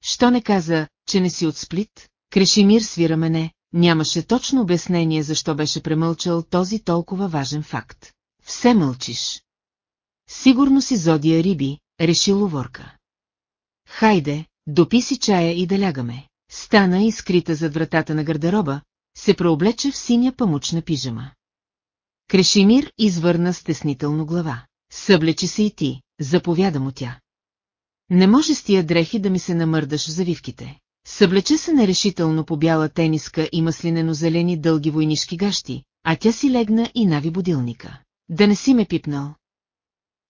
Що не каза, че не си от сплит? Крешимир свира мене, нямаше точно обяснение защо беше премълчал този толкова важен факт. Все мълчиш. Сигурно си зодия риби, реши ловорка. Хайде, допи си чая и да лягаме. Стана и скрита зад вратата на гардероба, се преоблече в синя памучна пижама. Крешимир извърна стеснително глава. Съблечи се и ти, заповяда му тя. Не може с тия дрехи да ми се намърдаш в завивките. Съблече се нерешително по бяла тениска и маслинено-зелени дълги войнишки гащи, а тя си легна и нави будилника. Да не си ме пипнал.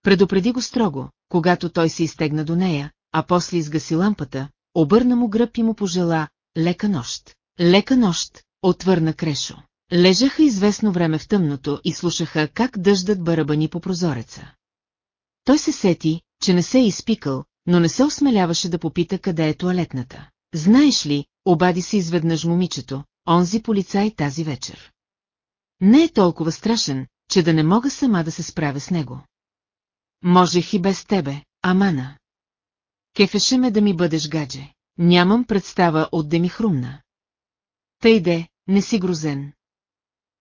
Предупреди го строго, когато той се изтегна до нея, а после изгаси лампата, обърна му гръб и му пожела лека нощ. Лека нощ, отвърна Крешо. Лежаха известно време в тъмното и слушаха как дъждат барабани по прозореца. Той се сети, че не се е изпикал, но не се осмеляваше да попита къде е туалетната. Знаеш ли, обади се изведнъж момичето, онзи полицай тази вечер. Не е толкова страшен, че да не мога сама да се справя с него. Можех и без тебе, Амана. Кефеше ме да ми бъдеш гадже. Нямам представа от да ми хрумна. Тъй де, не си грозен.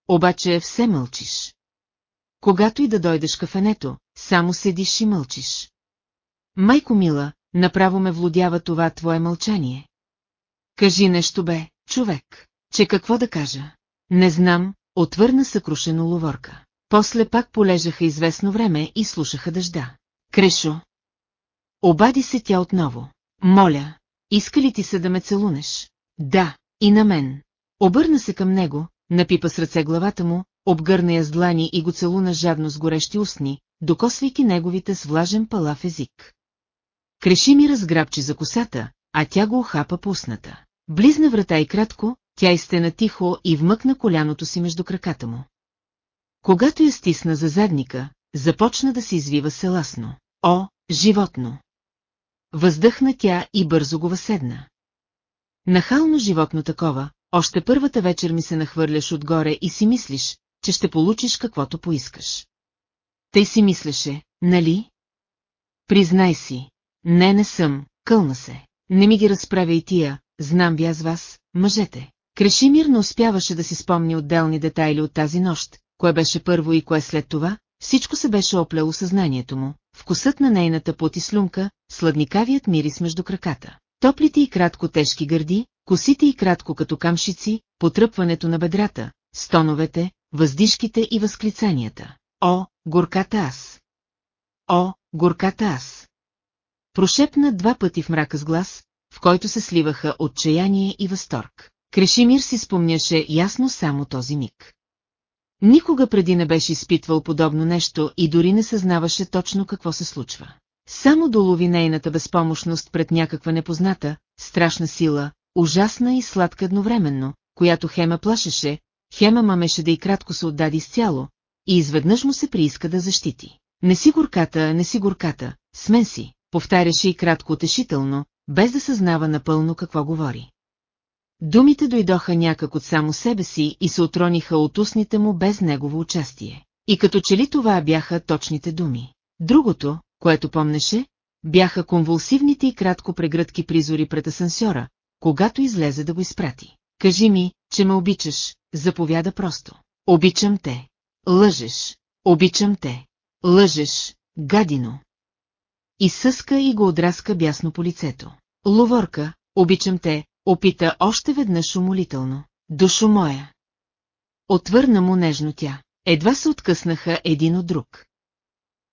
Обаче все мълчиш. Когато и да дойдеш кафенето, само седиш и мълчиш. Майко мила, направо ме влудява това твое мълчание. Кажи нещо бе, човек, че какво да кажа. Не знам, отвърна съкрушено ловорка. После пак полежаха известно време и слушаха дъжда. Крешо. Обади се тя отново. Моля, иска ли ти се да ме целунеш? Да, и на мен. Обърна се към него, напипа с ръце главата му, обгърна я с длани и го целуна жадно с горещи устни, докосвайки неговите с влажен палав език. Креши ми разграбчи за косата, а тя го охапа по устната. Близна врата и кратко, тя изтена тихо и вмъкна коляното си между краката му. Когато я стисна за задника, започна да се извива селасно. О, животно! Въздъхна тя и бързо го въседна. Нахално животно такова, още първата вечер ми се нахвърляш отгоре и си мислиш, че ще получиш каквото поискаш. Тъй си мислеше, нали? Признай си. Не, не съм, кълна се. Не ми ги разправя и тия, знам ви аз вас, мъжете. Крешимир не успяваше да си спомни отделни детайли от тази нощ, кое беше първо и кое след това, всичко се беше оплело съзнанието му, вкусът на нейната пот и слюнка, сладникавият мирис между краката. Топлите и кратко тежки гърди, косите и кратко като камшици, потръпването на бедрата, стоновете, въздишките и възклицанията. О, горката аз! О, горката аз! Прошепна два пъти в мрака с глас, в който се сливаха отчаяние и възторг. Крешимир си спомняше ясно само този миг. Никога преди не беше изпитвал подобно нещо и дори не съзнаваше точно какво се случва. Само долови нейната безпомощност пред някаква непозната, страшна сила, ужасна и сладка едновременно, която Хема плашеше, Хема мамеше да и кратко се отдади изцяло, и изведнъж му се прииска да защити. Не си горката, не си горката, смен си, повтаряше и кратко утешително, без да съзнава напълно какво говори. Думите дойдоха някак от само себе си и се отрониха от устните му без негово участие. И като че ли това бяха точните думи. Другото, което помнеше, бяха конвулсивните и кратко прегръдки призори пред асансьора, когато излезе да го изпрати. Кажи ми, че ме обичаш, заповяда просто. Обичам те. Лъжеш. Обичам те. Лъжеш, гадино. И съска и го отраска бясно по лицето. Ловорка, обичам те, опита още веднъж умолително. Душо моя. Отвърна му нежно тя. Едва се откъснаха един от друг.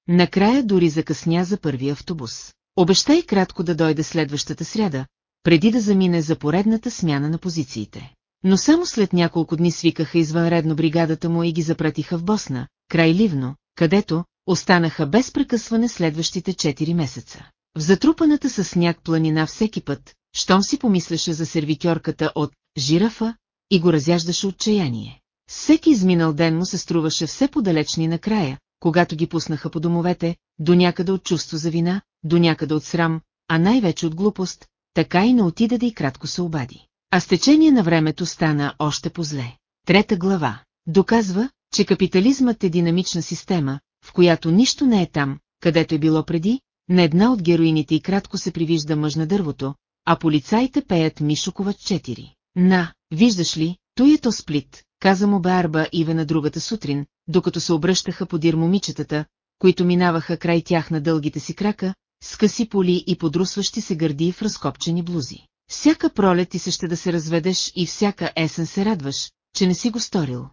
Накрая дори закъсня за първи автобус. Обещай кратко да дойде следващата сряда, преди да замине за поредната смяна на позициите. Но само след няколко дни свикаха извънредно бригадата му и ги запратиха в Босна, край Ливно, където останаха без прекъсване следващите 4 месеца. В затрупаната със сняг планина всеки път, щом си помисляше за сервитьорката от «Жирафа» и го разяждаше отчаяние. Всеки изминал ден му се струваше все подалечни накрая, когато ги пуснаха по домовете, до някъде от чувство за вина, до някъде от срам, а най-вече от глупост, така и не отида да и кратко се обади. А с течение на времето стана още по-зле. Трета глава. Доказва, че капитализмът е динамична система, в която нищо не е там, където е било преди, на една от героините и кратко се привижда мъж на дървото, а полицаите пеят Мишокова 4. На, виждаш ли, той е то сплит, каза му Барба Иве на другата сутрин, докато се обръщаха подир момичетата, които минаваха край тях на дългите си крака, с къси поли и подрусващи се гърди в разкопчени блузи. Всяка пролет ти се ще да се разведеш и всяка есен се радваш, че не си го сторил.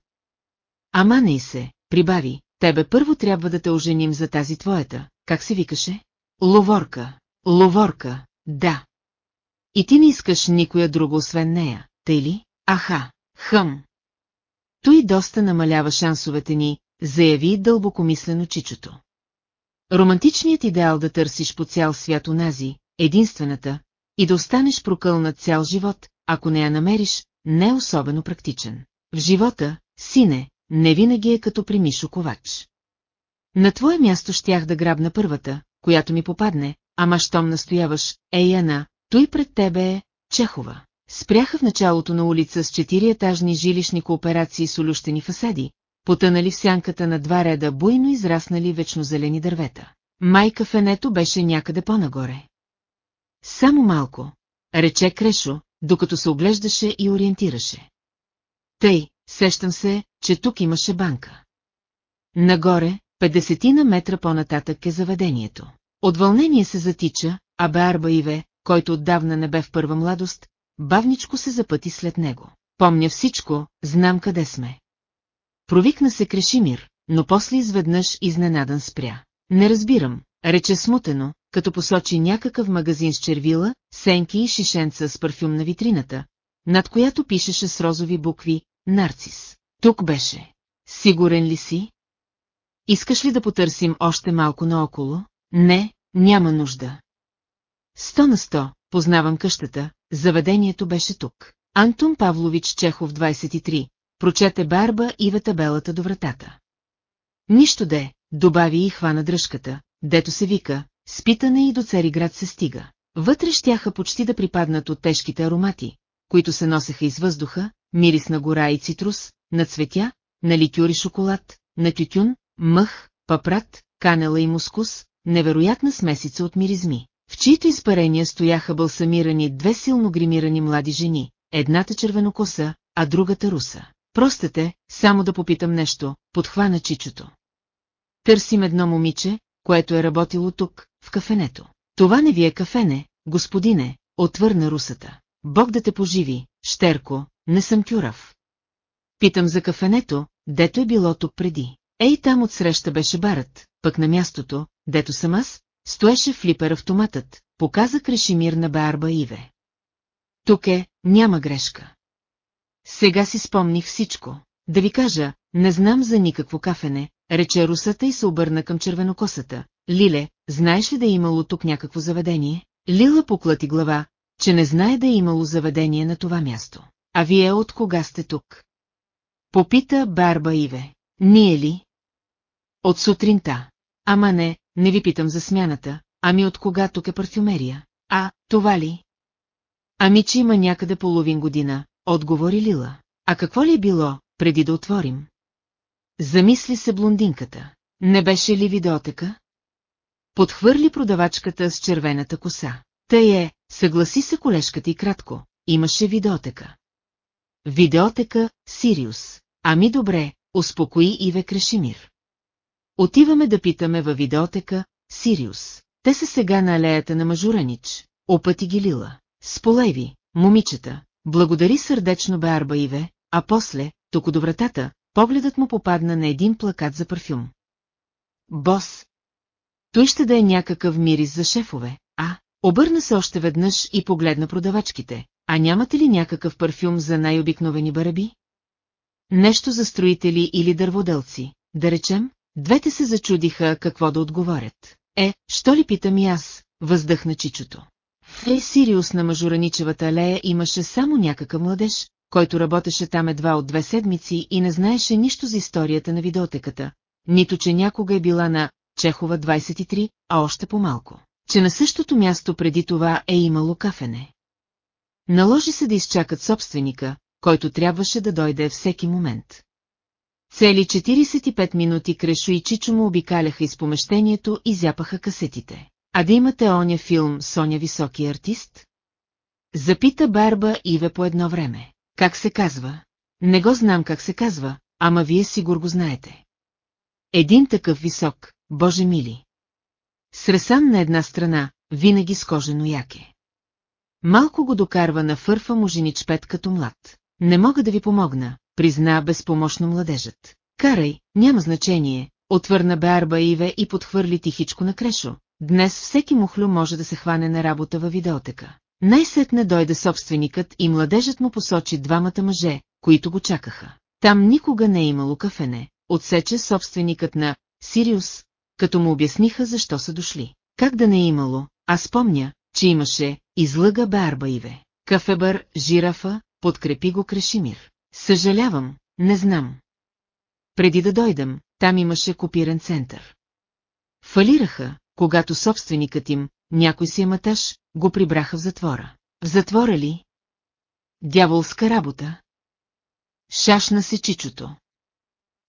Ама не се, прибави, тебе първо трябва да те оженим за тази твоята, как се викаше? Ловорка, ловорка, да. И ти не искаш никоя друга освен нея, тъй ли? Аха, хъм. Той доста намалява шансовете ни, заяви дълбокомислено чичото. Романтичният идеал да търсиш по цял свят унази, единствената, и да останеш прокълнат цял живот, ако не я намериш, не е особено практичен. В живота, сине, не винаги е като при Мишо Ковач. На твое място щях да грабна първата, която ми попадне, ама щом настояваш, ей Ана, той пред тебе е Чехова. Спряха в началото на улица с четириетажни жилищни кооперации с олющени фасади, потънали в сянката на два реда буйно израснали вечнозелени дървета. Майка фенето беше някъде по-нагоре. Само малко, рече Крешо, докато се оглеждаше и ориентираше. Тъй, сещам се, че тук имаше банка. Нагоре, 50 на метра по-нататък е заведението. От вълнение се затича, а Беарба Иве, който отдавна не бе в първа младост, бавничко се запъти след него. Помня всичко, знам къде сме. Провикна се Крешимир, но после изведнъж изненадан спря. Не разбирам, рече смутено, като посочи някакъв магазин с червила, сенки и шишенца с парфюм на витрината, над която пишеше с розови букви «Нарцис». Тук беше. Сигурен ли си? Искаш ли да потърсим още малко наоколо? Не, няма нужда. Сто на сто, познавам къщата, заведението беше тук. Антон Павлович Чехов 23, прочете барба и табелата до вратата. Нищо де, добави и хвана дръжката, дето се вика, спитане и до Цариград се стига. Вътре щяха почти да припаднат от тежките аромати, които се носеха из въздуха, мирис на гора и цитрус, на цветя, на ликюр и шоколад, на тютюн, мъх, папрат, канела и мускус, невероятна смесица от миризми, в чието изпарения стояха балсамирани две силно гримирани млади жени, едната червенокоса, а другата руса. Простете, само да попитам нещо, подхвана чичото. Търсим едно момиче, което е работило тук, в кафенето. Това не ви е кафене, господине, отвърна русата. Бог да те поживи, Щерко, не съм кюрав. Питам за кафенето, дето е било тук преди. Ей там отсреща беше барът, пък на мястото, дето съм аз, стоеше флипер автоматът, показа Крешимир на Барба Иве. Тук е, няма грешка. Сега си спомних всичко. Да ви кажа, не знам за никакво кафене, рече русата и се обърна към червенокосата. Лиле, знаеш ли да е имало тук някакво заведение? Лила поклати глава, че не знае да е имало заведение на това място. А вие от кога сте тук? Попита Барба Иве. Ние ли? От сутринта. Ама не, не ви питам за смяната, ами от кога тук е парфюмерия? А, това ли? Ами, че има някъде половин година, отговори Лила. А какво ли е било, преди да отворим? Замисли се блондинката. Не беше ли видеотека? Подхвърли продавачката с червената коса. Тъй е, съгласи се колежката и кратко, имаше видеотека. Видеотека, Сириус. Ами добре, успокои Иве Крешимир. Отиваме да питаме във видеотека, Сириус. Те са сега на алеята на Мажуранич. Опъти ги Лила. Сполей ви, момичета, благодари сърдечно бе Арба Иве, а после, тук до вратата, погледът му попадна на един плакат за парфюм. Бос. Той ще да е някакъв мирис за шефове, а? Обърна се още веднъж и погледна продавачките. А нямате ли някакъв парфюм за най-обикновени бараби? Нещо за строители или дърводелци, да речем? Двете се зачудиха какво да отговорят. Е, що ли питам и аз, въздъхна чичото. В Ей Сириус на Мажураничевата алея имаше само някакъв младеж, който работеше там едва от две седмици и не знаеше нищо за историята на видеотеката, нито че някога е била на Чехова 23, а още по-малко, че на същото място преди това е имало кафене. Наложи се да изчакат собственика, който трябваше да дойде всеки момент. Цели 45 минути Крешо и Чичо му обикаляха из помещението и зяпаха касетите. А да имате оня филм Соня Високи артист? Запита Барба Иве по едно време. Как се казва? Не го знам как се казва, ама вие сигур го знаете. Един такъв висок, боже мили. Сресан на една страна, винаги с кожено яке. Малко го докарва на фърфа му женич пет като млад. Не мога да ви помогна, призна безпомощно младежът. Карай, няма значение, отвърна Барба Иве и подхвърли тихичко на Крешо. Днес всеки мухлю може да се хване на работа във видеотека. Най-сетне дойде собственикът и младежът му посочи двамата мъже, които го чакаха. Там никога не е имало кафене, отсече собственикът на Сириус, като му обясниха защо са дошли. Как да не е имало, аз спомня, че имаше, излъга Барба Иве. Кафебър, жирафа, подкрепи го Крешимир. Съжалявам, не знам. Преди да дойдем, там имаше копиран център. Фалираха, когато собственикът им, някой си ематаж, го прибраха в затвора. В затвора ли? Дяволска работа. Шашна се чичото.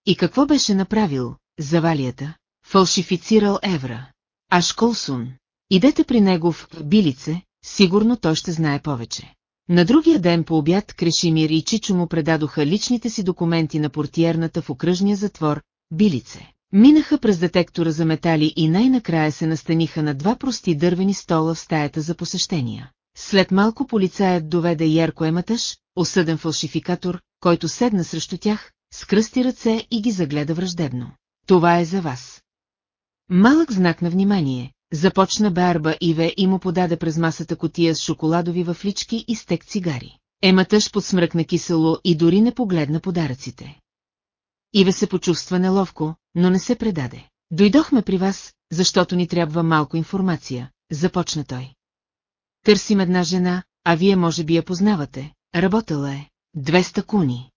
И какво беше направил, завалията? Фалшифицирал евра. Аш Колсун. Идете при него в билице, сигурно той ще знае повече. На другия ден по обяд Крешимир и Чичо му предадоха личните си документи на портиерната в окръжния затвор, Билице. Минаха през детектора за метали и най-накрая се настаниха на два прости дървени стола в стаята за посещения. След малко полицаят доведе Ярко Ематъж, осъден фалшификатор, който седна срещу тях, скръсти ръце и ги загледа враждебно. Това е за вас. Малък знак на внимание, започна Барба Иве и му подаде през масата котия с шоколадови вафлички и стек цигари. Ематъж подсмръкна кисело и дори не погледна подаръците. Иве се почувства неловко, но не се предаде. Дойдохме при вас, защото ни трябва малко информация, започна той. Търсим една жена, а вие може би я познавате. Работала е. 200 куни.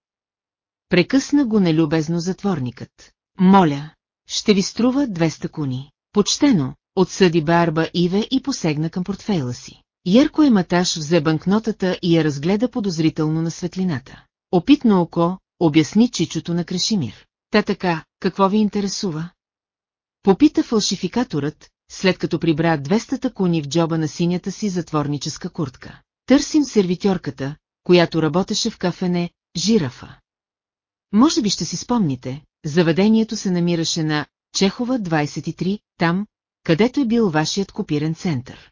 Прекъсна го нелюбезно затворникът. Моля, ще ви струва 200 куни. Почтено, отсъди Барба Иве и посегна към портфейла си. Ярко маташ взе банкнотата и я разгледа подозрително на светлината. Опитно око, обясни чичото на Крашимир. Та така, какво ви интересува? Попита фалшификаторът, след като прибра 200 куни в джоба на синята си затворническа куртка. Търсим сервитьорката, която работеше в кафене «Жирафа». Може би ще си спомните, заведението се намираше на Чехова 23, там, където е бил вашият копирен център.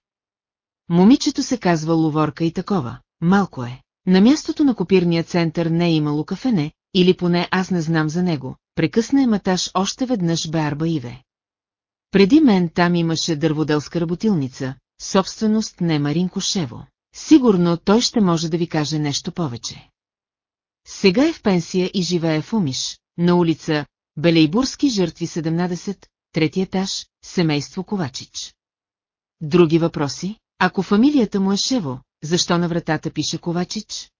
Момичето се казва Ловорка и такова, малко е. На мястото на копирния център не е имало кафене, или поне аз не знам за него, прекъсна е маташ още веднъж Барба Иве. Преди мен там имаше дърводелска работилница, собственост не Марин Кошево. Сигурно той ще може да ви каже нещо повече. Сега е в пенсия и живее в Умиш, на улица Белейбурски жертви 17, трети етаж, семейство Ковачич. Други въпроси? Ако фамилията му е Шево, защо на вратата пише Ковачич?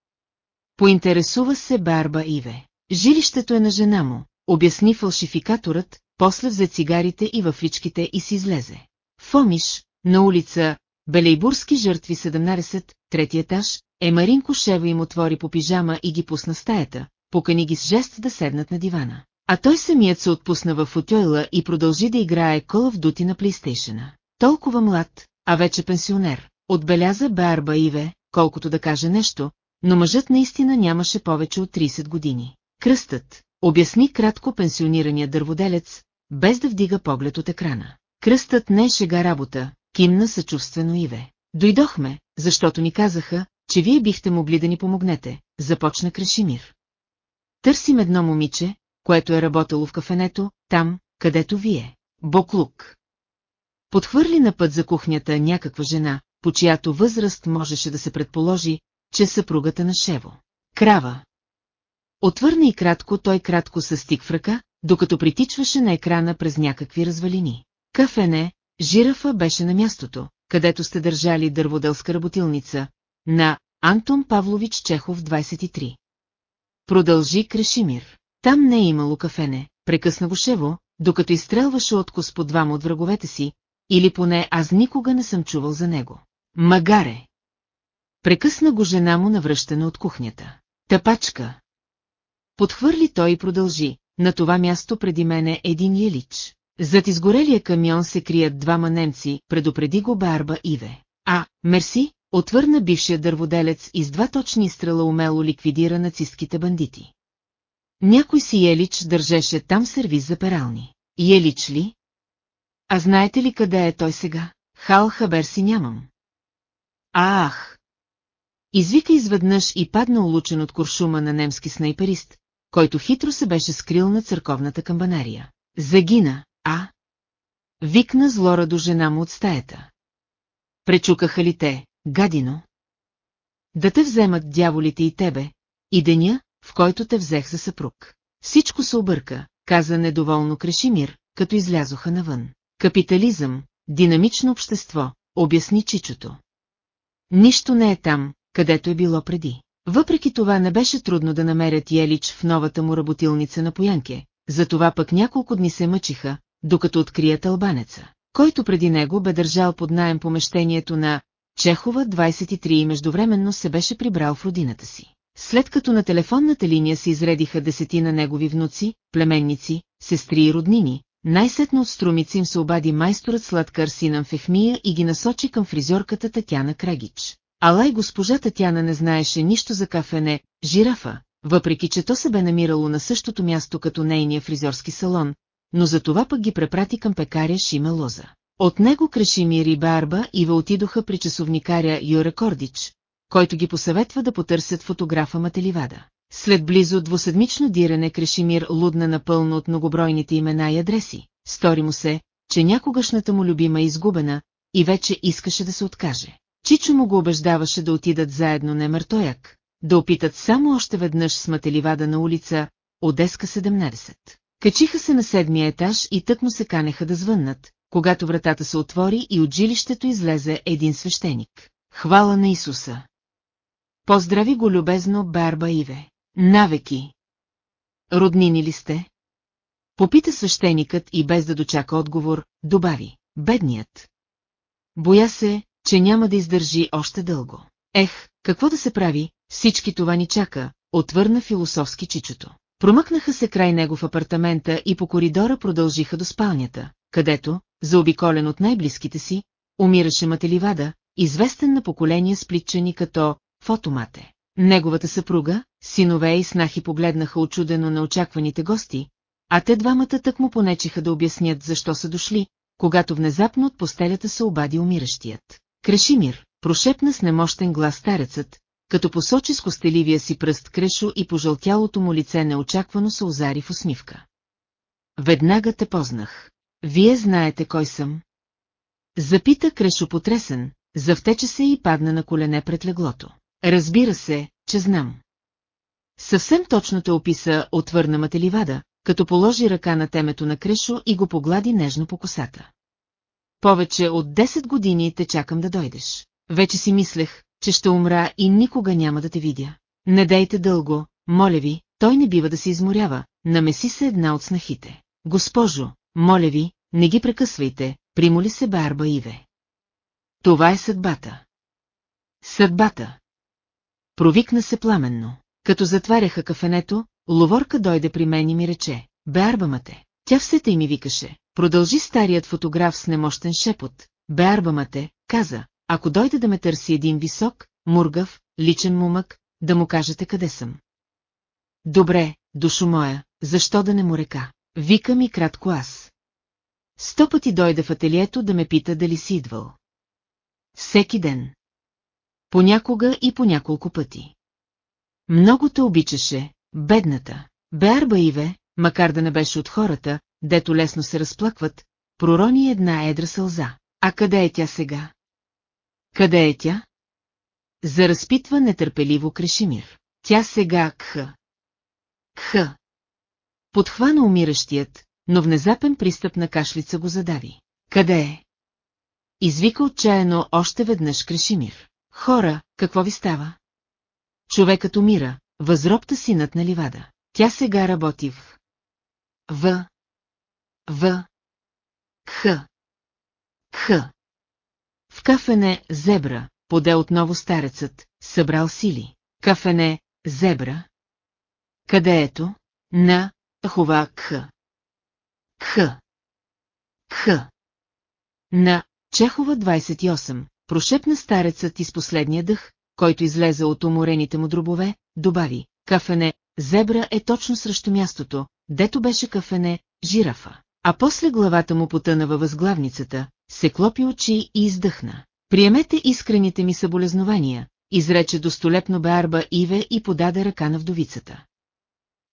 Поинтересува се Барба Иве. Жилището е на жена му, обясни фалшификаторът, после взе цигарите и въфличките и си излезе. Фомиш, на улица Белейбурски жертви 17, трети етаж, е Марин Кошева им отвори по пижама и ги пусна стаята, покани ги с жест да седнат на дивана. А той самият се отпусна в футойла и продължи да играе Call of Duty на плейстейшена. Толкова млад, а вече пенсионер, отбеляза Барба Иве, колкото да каже нещо, но мъжът наистина нямаше повече от 30 години. Кръстът, обясни кратко пенсионирания дърводелец, без да вдига поглед от екрана. Кръстът не е шега работа, кимна съчувствено Иве. Дойдохме, защото ни казаха, че вие бихте могли да ни помогнете, започна Крешимир. Търсим едно момиче, което е работело в кафенето, там, където вие. Боклук. Подхвърли на път за кухнята някаква жена, по чиято възраст можеше да се предположи, че съпругата на Шево. Крава. Отвърна и кратко той кратко със стик в ръка, докато притичваше на екрана през някакви развалини. Кафене, жирафа беше на мястото, където сте държали дърводелска работилница, на Антон Павлович Чехов 23. Продължи Крешимир. Там не е имало кафене, прекъсна го Шево, докато изстрелваше откос по двама от враговете си, или поне аз никога не съм чувал за него. Магаре! Прекъсна го жена му навръщана от кухнята. Тапачка! Подхвърли той и продължи. На това място преди мене един елич. Зад изгорелия камион се крият двама немци, предупреди го Барба Иве. А, мерси, отвърна бившия дърводелец и с два точни изстрела умело ликвидира нацистките бандити. Някой си Елич държеше там сервиз за перални. Елич ли? А знаете ли къде е той сега? Хал хабер си нямам. Ах! Извика изведнъж и падна улучен от куршума на немски снайперист, който хитро се беше скрил на църковната камбанария. Загина, а? Викна злора до жена му от стаята. Пречукаха ли те, гадино? Да те вземат дяволите и тебе, и деня, в който те взех за съпруг. Всичко се обърка, каза недоволно Крешимир, като излязоха навън. Капитализъм, динамично общество, обясни Чичото. Нищо не е там, където е било преди. Въпреки това не беше трудно да намерят Елич в новата му работилница на Поянке, затова пък няколко дни се мъчиха, докато открият албанеца, който преди него бе държал под найем помещението на Чехова 23 и междувременно се беше прибрал в родината си. След като на телефонната линия се изредиха десетина негови внуци, племенници, сестри и роднини, най-сетно от струмица им се обади майсторът сладкар Синан Фехмия и ги насочи към фризьорката Татяна Крагич. Ала и госпожа Татяна не знаеше нищо за кафене, жирафа, въпреки че то се бе намирало на същото място като нейния фризьорски салон, но за това пък ги препрати към пекаря Шима Лоза. От него Крешимир и Барба Ива отидоха при часовникаря Юра Кордич, който ги посъветва да потърсят фотографа Мателивада. След близо двуседмично диране Крешимир лудна напълно от многобройните имена и адреси. Стори му се, че някогашната му любима е изгубена и вече искаше да се откаже. Чичо му го убеждаваше да отидат заедно на Мартояк, да опитат само още веднъж с Мателивада на улица Одеска 17. Качиха се на седмия етаж и тък му се канеха да звъннат, когато вратата се отвори и от жилището излезе един свещеник. Хвала на Исуса! Поздрави го любезно Барба Иве. Навеки! Роднини ли сте? Попита свещеникът и без да дочака отговор, добави. Бедният. Боя се, че няма да издържи още дълго. Ех, какво да се прави, всички това ни чака, отвърна философски чичото. Промъкнаха се край него в апартамента и по коридора продължиха до спалнята, където, заобиколен от най-близките си, умираше Мателивада, известен на поколение сплитчани като фотомате. Неговата съпруга, синове и снахи погледнаха очудено на очакваните гости, а те двамата тък му понечиха да обяснят защо са дошли, когато внезапно от постелята се обади умиращият. Крешимир, прошепна с немощен глас старецът, като посочи с костеливия си пръст Крешо и пожълтялото му лице неочаквано се озари в усмивка. Веднага те познах. Вие знаете кой съм? Запита Крешо потресен, завтече се и падна на колене пред леглото. Разбира се, че знам. Съвсем точно те описа, отвърна Мателивада, като положи ръка на темето на Крешо и го поглади нежно по косата. Повече от 10 години те чакам да дойдеш. Вече си мислех, че ще умра и никога няма да те видя. Не дейте дълго, моля ви, той не бива да се изморява, намеси се една от снахите. Госпожо, моля ви, не ги прекъсвайте, примоли се Барба Иве. Това е съдбата. Съдбата. Провикна се пламенно. Като затваряха кафенето, ловорка дойде при мен и ми рече, Беарбамате. Тя все тъй ми викаше. Продължи старият фотограф с немощен шепот. Беарбамате, каза, ако дойде да ме търси един висок, мургав, личен мумък, да му кажете къде съм. Добре, душо моя, защо да не му река? Вика ми кратко аз. Сто пъти дойде в ателието да ме пита дали си идвал. Всеки ден. Понякога и по няколко пъти. Много те обичаше, бедната. Беарба Иве, макар да не беше от хората, дето лесно се разплакват, пророни една едра сълза. А къде е тя сега? Къде е тя? Заразпитва нетърпеливо Крешимир. Тя сега кх. Кх. Подхвана умиращият, но внезапен пристъп на кашлица го задави. Къде е? Извика отчаяно още веднъж Крешимир. Хора, какво ви става? Човекът умира, възробта синът на ливада. Тя сега работи в... В... В... Кх. Кх. В кафене зебра, поде отново старецът, събрал сили. Кафене зебра. Къде ето? На хова кх. Кх. Кх. На Чехова 28, прошепна старецът из последния дъх, който излезе от уморените му дробове, добави, кафене, зебра е точно срещу мястото, дето беше кафене, жирафа. А после главата му потъна във възглавницата, се клопи очи и издъхна. Приемете искрените ми съболезнования, изрече достолепно Беарба Иве и подаде ръка на вдовицата.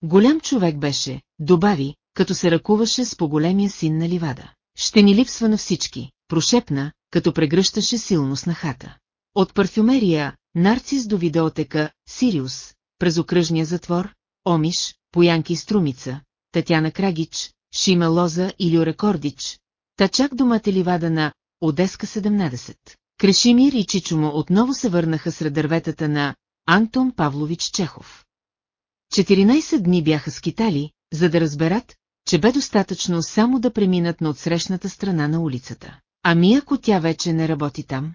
Голям човек беше, добави, като се ръкуваше с по-големия син на ливада. Ще ни липсва на всички, прошепна, като прегръщаше силно снахата. От парфюмерия, нарцис до видеотека, Сириус, през окръжния затвор, Омиш, Поянки Струмица, Татяна Крагич, Шима Лоза и Люре Кордич, та чак до мателивада на Одеска 17. Крешимир и Чичумо отново се върнаха сред дърветата на Антон Павлович Чехов. 14 дни бяха скитали, за да разберат, че бе достатъчно само да преминат на отсрещната страна на улицата. Ами ако тя вече не работи там?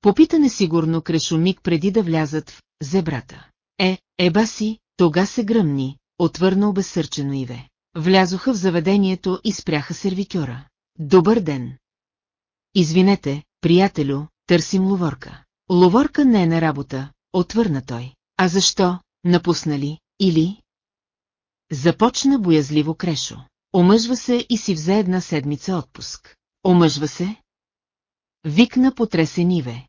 Попита несигурно Крешомик преди да влязат в зебрата. Е, еба си, тога се гръмни, отвърна обезсърчено Иве. влязоха в заведението и спряха сервитюра. Добър ден! Извинете, приятелю, търсим ловорка. Ловорка не е на работа, отвърна той. А защо, напуснали, или? Започна боязливо Крешо. Омъжва се и си взе една седмица отпуск. Омъжва се? Викна потресен Иве.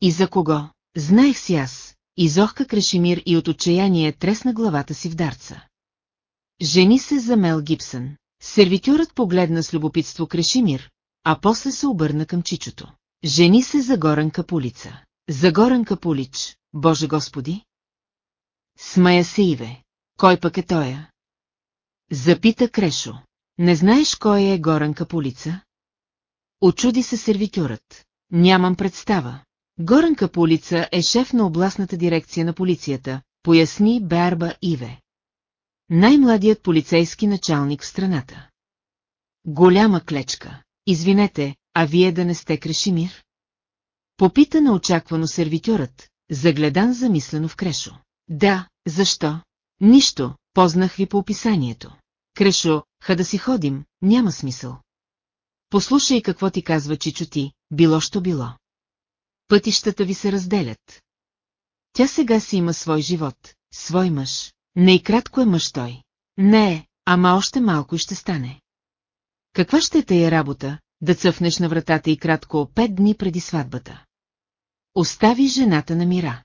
И за кого? Знаех си аз. Изохка Крешимир и от отчаяние тресна главата си в дарца. Жени се за Мел Гибсън. Сервитюрът погледна с любопитство Крешимир, а после се обърна към чичото. Жени се за Горан Капулица. За Горан Капулич, Боже Господи! Смая се Иве. Кой пък е тоя? Запита Крешо. Не знаеш кой е Горан Капулица? Очуди се сервитюрът. Нямам представа. Горан Капулица е шеф на областната дирекция на полицията, поясни Берба Иве. Най-младият полицейски началник в страната. Голяма клечка. Извинете, а вие да не сте Крешимир? Попита неочаквано сервитюрът, загледан замислено в Крешо. Да, защо? Нищо, познах ви по описанието. Крешо, ха да си ходим, няма смисъл. Послушай какво ти казва Чичо ти, било що било. Пътищата ви се разделят. Тя сега си има свой живот, свой мъж. Не и кратко е мъж той. Не е, ама още малко ще стане. Каква ще е тая работа, да цъфнеш на вратата и кратко пет дни преди сватбата? Остави жената на мира.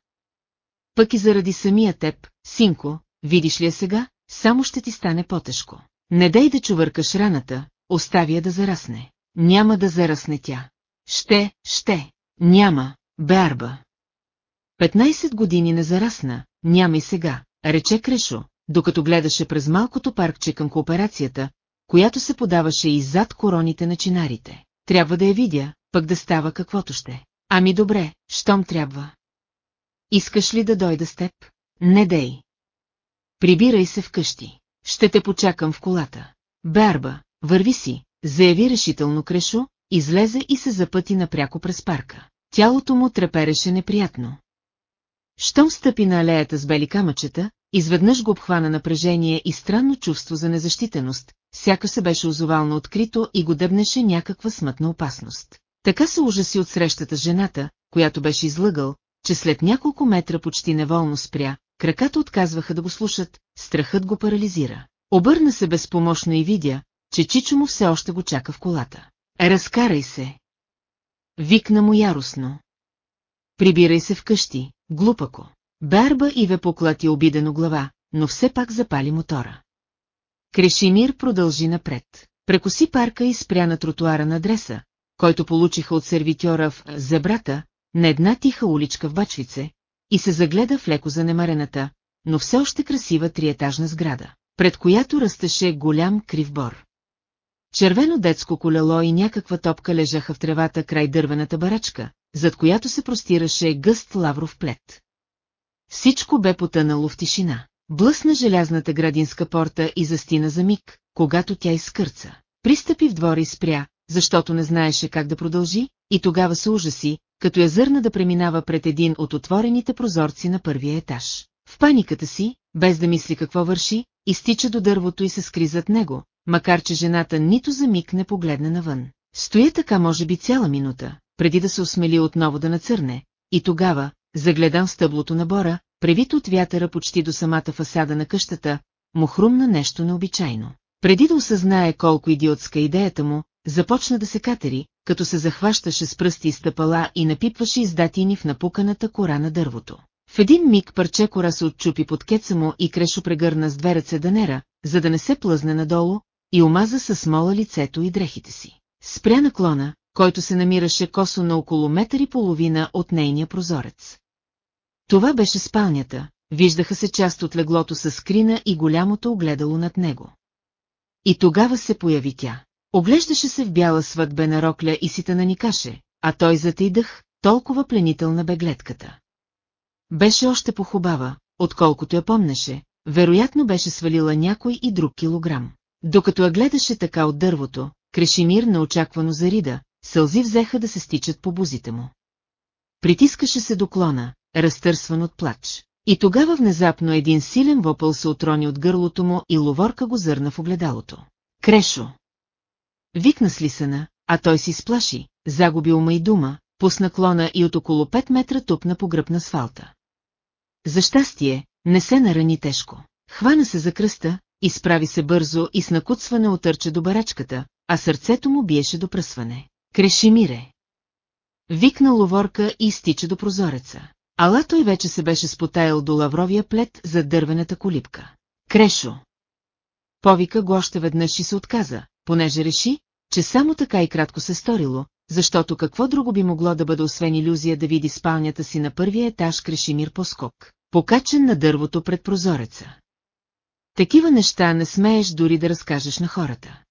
Пък и заради самия теб, синко, видиш ли я сега, само ще ти стане по-тежко. Не дай да чувъркаш раната, остави я да зарасне. Няма да зарасне тя. Ще, ще, няма, Барба. 15 години не зарасна, няма и сега, рече Крешо, докато гледаше през малкото паркче към кооперацията, която се подаваше и зад короните на чинарите. Трябва да я видя, пък да става каквото ще. Ами добре, щом трябва. Искаш ли да дойда с теб? Не дей. Прибирай се вкъщи. Ще те почакам в колата. Барба, върви си, заяви решително Крешо, излезе и се запъти напряко през парка. Тялото му трепереше неприятно. Щом стъпи на алеята с бели камъчета, изведнъж го обхвана напрежение и странно чувство за незащитеност, сяка се беше озовал на открито и го дъбнеше някаква смътна опасност. Така се ужаси от срещата с жената, която беше излъгал, че след няколко метра почти неволно спря, краката отказваха да го слушат, страхът го парализира. Обърна се безпомощно и видя, че Чичо му все още го чака в колата. Разкарай се! Викна му яростно. Прибирай се вкъщи, глупако. Барба и ве поклати обидено глава, но все пак запали мотора. Крешимир продължи напред. Прекоси парка и спря на тротуара на адреса, който получиха от сервитьора в Зебрата, на една тиха уличка в Бачвице, и се загледа в леко занемарената, но все още красива триетажна сграда, пред която растеше голям крив бор. Червено детско колело и някаква топка лежаха в тревата край дървената барачка, зад която се простираше гъст лавров плет. Всичко бе потънало в тишина. Блъсна желязната градинска порта и застина за миг, когато тя изкърца. Пристъпи в двора и спря, защото не знаеше как да продължи, и тогава се ужаси, като я зърна да преминава пред един от отворените прозорци на първия етаж. В паниката си, без да мисли какво върши, изтича до дървото и се скри зад него, макар че жената нито за миг не погледне навън. Стоя така може би цяла минута, преди да се осмели отново да нацърне, и тогава, загледан в стъблото на бора, превит от вятъра почти до самата фасада на къщата, му хрумна нещо необичайно. Преди да осъзнае колко идиотска идеята му, започна да се катери, като се захващаше с пръсти и стъпала и напипваше издатини в напуканата кора на дървото. В един миг парче кора се отчупи под кеца му и Крешо прегърна с две ръце Данера, за да не се плъзне надолу, и омаза със смола лицето и дрехите си. Спря наклона, който се намираше косо на около метър и половина от нейния прозорец. Това беше спалнята, виждаха се част от леглото с скрина и голямото огледало над него. И тогава се появи тя. Оглеждаше се в бяла сватбена рокля и сита на никаше, а той затейдъх, толкова пленителна бе гледката. Беше още похубава, отколкото я помнеше, вероятно беше свалила някой и друг килограм. Докато я гледаше така от дървото, Крешимир неочаквано зарида, сълзи взеха да се стичат по бузите му. Притискаше се до клона, разтърсван от плач. И тогава внезапно един силен вопъл се отрони от гърлото му и ловорка го зърна в огледалото. Крешо! Викна с лисана, а той си сплаши, загуби ума и дума, пусна клона и от около 5 метра тупна по гръб на асфалта. За щастие, не се нарани тежко. Хвана се за кръста, изправи се бързо и с накуцване отърча до барачката, а сърцето му биеше до пръсване. Крешимире! Викна ловорка и изтича до прозореца. Ала той вече се беше спотаял до лавровия плет за дървената колипка. Крешо! Повика го още веднъж и се отказа, понеже реши, че само така и кратко се сторило, защото какво друго би могло да бъде освен иллюзия да види спалнята си на първия етаж Крешимир по скок, покачен на дървото пред прозореца. Такива неща не смееш дори да разкажеш на хората.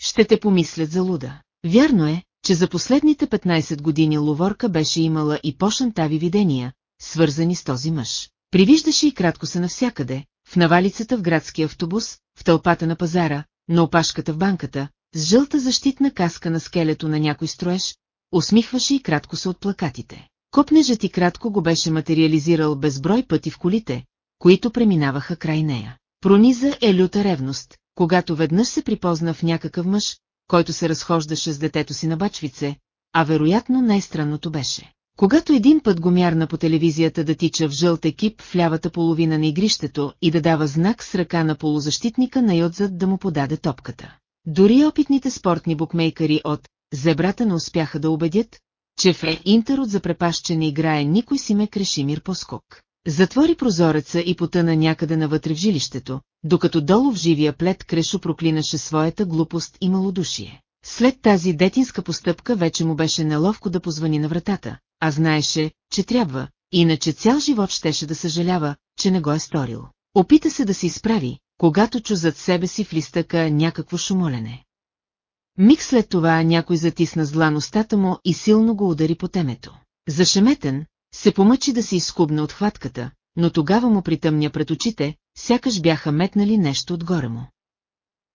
Ще те помислят за луда. Вярно е, че за последните 15 години Ловорка беше имала и по-шантави видения, свързани с този мъж. Привиждаше и кратко се навсякъде, в навалицата в градския автобус, в тълпата на пазара, на опашката в банката, с жълта защитна каска на скелето на някой строеж, усмихваше и кратко се от плакатите. Копнежът и кратко го беше материализирал безброй пъти в колите, които преминаваха край нея. Прониза е люта ревност, когато веднъж се припозна в някакъв мъж, който се разхождаше с детето си на бачвице, а вероятно най-странното беше. Когато един път го мярна по телевизията да тича в жълт екип в лявата половина на игрището и да дава знак с ръка на полузащитника най-отзад да му подаде топката. Дори опитните спортни букмейкъри от «Зебрата» не успяха да убедят, че в Интер от запрепащане не играе никой си ме Крешимир по скок. Затвори прозореца и потъна някъде навътре в жилището, докато долу в живия плед Крешо проклинаше своята глупост и малодушие. След тази детинска постъпка вече му беше неловко да позвани на вратата, а знаеше, че трябва, иначе цял живот щеше да съжалява, че не го е сторил. Опита се да се изправи, когато чу зад себе си в листъка някакво шумолене. Миг след това някой затисна зла устата му и силно го удари по темето. Зашеметен, се помъчи да се изкубне от хватката, но тогава му притъмня пред очите, сякаш бяха метнали нещо отгоре му.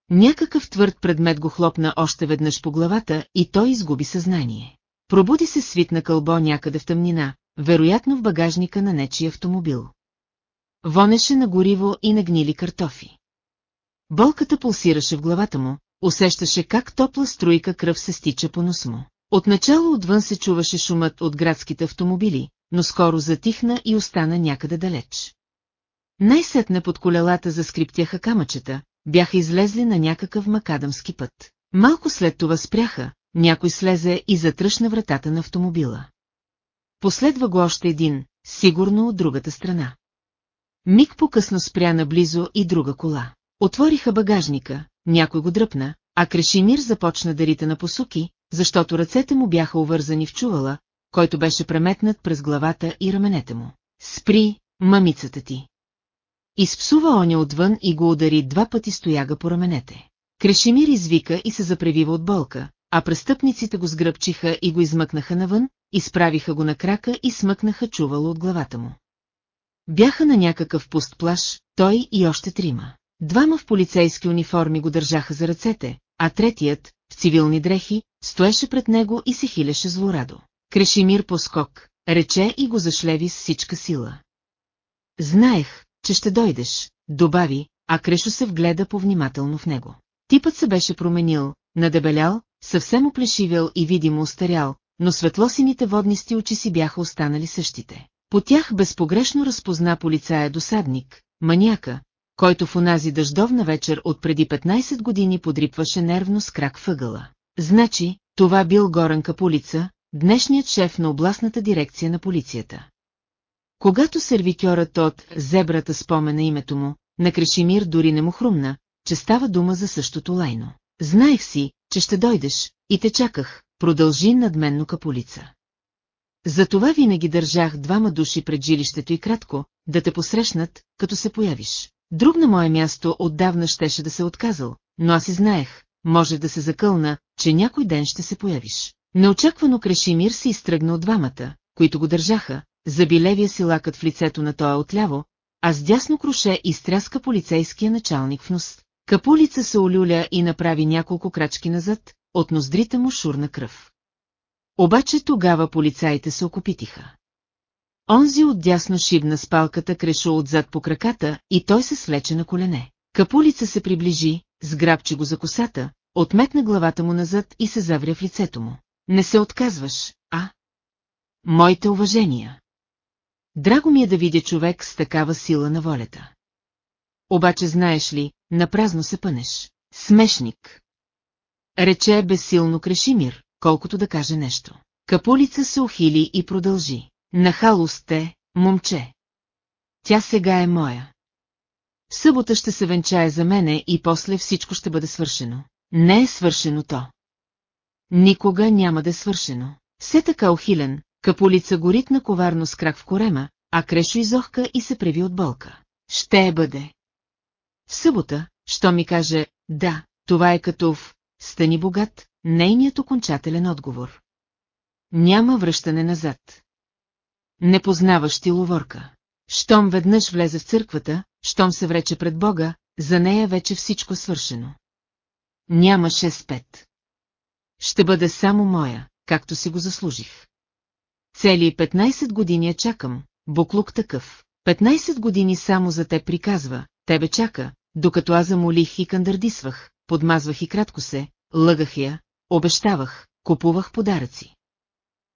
Някакъв твърд предмет го хлопна още веднъж по главата и той изгуби съзнание. Пробуди се свит на кълбо някъде в тъмнина, вероятно в багажника на нечи автомобил. Вонеше на гориво и на гнили картофи. Болката пулсираше в главата му, усещаше как топла струйка кръв се стича по нос му. Отначало отвън се чуваше шумът от градските автомобили, но скоро затихна и остана някъде далеч. Най-сетне под колелата заскриптяха камъчета, бяха излезли на някакъв макадамски път. Малко след това спряха, някой слезе и затръшна вратата на автомобила. Последва го още един, сигурно от другата страна. Миг по-късно спря наблизо и друга кола. Отвориха багажника, някой го дръпна, а Крешимир започна да рита на посуки, защото ръцете му бяха увързани в чувала, който беше преметнат през главата и раменете му. Спри, мамицата ти. Изпсува оня отвън и го удари два пъти стояга по раменете. Крешимир извика и се запревива от болка, а престъпниците го сгръбчиха и го измъкнаха навън, изправиха го на крака и смъкнаха чувало от главата му. Бяха на някакъв пуст плаш, той и още трима. Двама в полицейски униформи го държаха за ръцете, а третият, в цивилни дрехи, стоеше пред него и се хилеше злорадо. Крешимир по скок, рече и го зашлеви с всичка сила. Знаех, че ще дойдеш, добави, а Крешо се вгледа повнимателно в него. Типът се беше променил, надебелял, съвсем оплешивял и видимо устарял, но светлосините воднисти очи си бяха останали същите. По тях безпогрешно разпозна полицая досадник, маняка, който в онази дъждовна вечер от преди 15 години подрипваше нервно с крак въгъла. Значи, това бил Горан Капулица, днешният шеф на областната дирекция на полицията. Когато сервитьорът от зебрата спомена името му, на Крешимир дори не му хрумна, че става дума за същото лайно. Знаех си, че ще дойдеш, и те чаках, продължи надменно капулица. Затова винаги държах двама души пред жилището и кратко, да те посрещнат, като се появиш. Друг на мое място отдавна щеше да се отказал, но аз и знаех, може да се закълна, че някой ден ще се появиш. Неочаквано Крешимир се изтръгна от двамата, които го държаха, заби левия си лакът в лицето на тоя отляво, а с дясно круше изтряска полицейския началник в нос. Капулица се олюля и направи няколко крачки назад, от ноздрите му шурна кръв. Обаче тогава полицаите се окупитиха. Онзи отдясно шибна с палката крешо отзад по краката и той се свлече на колене. Капулица се приближи, сграбчи го за косата, отметна главата му назад и се завря в лицето му. Не се отказваш, а? Моите уважения. Драго ми е да видя човек с такава сила на волята. Обаче знаеш ли, напразно се пънеш. Смешник. Рече безсилно Крешимир, колкото да каже нещо. Капулица се ухили и продължи. Нахало сте, момче. Тя сега е моя. В събота ще се венчае за мене и после всичко ще бъде свършено. Не е свършено то. Никога няма да е свършено. Все така ухилен, капулица горитна коварно с крак в корема, а Крешо изохка и се преви от болка. Ще е бъде. В събота, що ми каже, да, това е като в «Стани богат», нейният окончателен отговор. Няма връщане назад. Не познаваш ти ловорка. Щом веднъж влезе в църквата, щом се врече пред Бога, за нея вече всичко свършено. Няма 6-5. Ще бъде само моя, както си го заслужих. Цели 15 години я чакам, буклук такъв. 15 години само за те приказва, тебе чака, докато аз замолих и кандардисвах, подмазвах и кратко се, лъгах я, обещавах, купувах подаръци.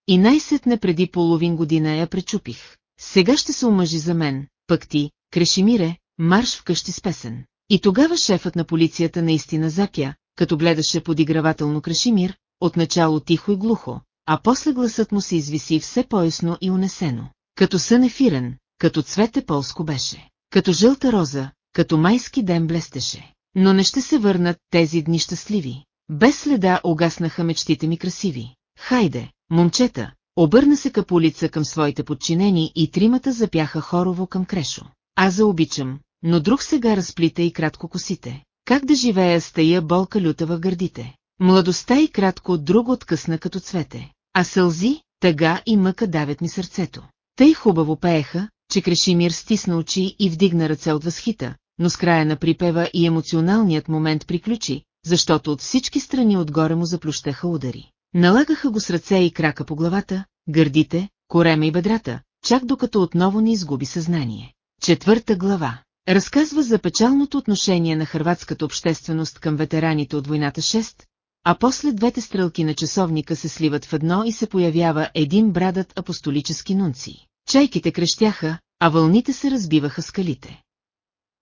И най-сетне преди половин година я пречупих. Сега ще се омъжи за мен, пък ти, Крешимире, марш вкъщи с песен. И тогава шефът на полицията наистина запя, като гледаше подигравателно Крешимир, отначало тихо и глухо, а после гласът му се извиси все поясно и унесено. Като сън ефирен, като цвете полско беше, като жълта роза, като майски ден блестеше. Но не ще се върнат тези дни щастливи. Без следа огаснаха мечтите ми красиви. Хайде, момчета, обърна се капулица към своите подчинени и тримата запяха хорово към Крешо. Аз заобичам, но друг сега разплита и кратко косите. Как да живея с тая болка люта в гърдите? Младостта и кратко друго откъсна като цвете. А сълзи, тъга и мъка давят ми сърцето. Тъй хубаво пееха, че Крешимир стисна очи и вдигна ръце от възхита, но с края на припева и емоционалният момент приключи, защото от всички страни отгоре му заплющаха удари. Налагаха го с ръце и крака по главата, гърдите, корема и бедрата, чак докато отново не изгуби съзнание. Четвърта глава Разказва за печалното отношение на хрватската общественост към ветераните от войната 6, а после двете стрелки на часовника се сливат в едно и се появява един брадът апостолически нунци. Чайките крещяха, а вълните се разбиваха скалите.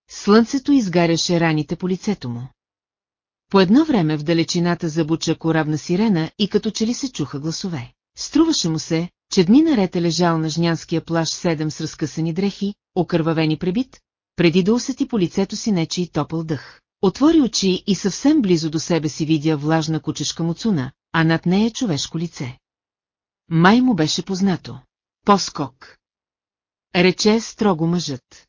Слънцето изгаряше раните по лицето му. По едно време в далечината забуча коравна сирена и като че ли се чуха гласове. Струваше му се, че дни наред е лежал на жнянския плаш седем с разкъсани дрехи, окървавени пребит, преди да усети по лицето си нечи топъл дъх. Отвори очи и съвсем близо до себе си видя влажна кучешка муцуна, а над нея човешко лице. Май му беше познато. Поскок. Рече строго мъжът.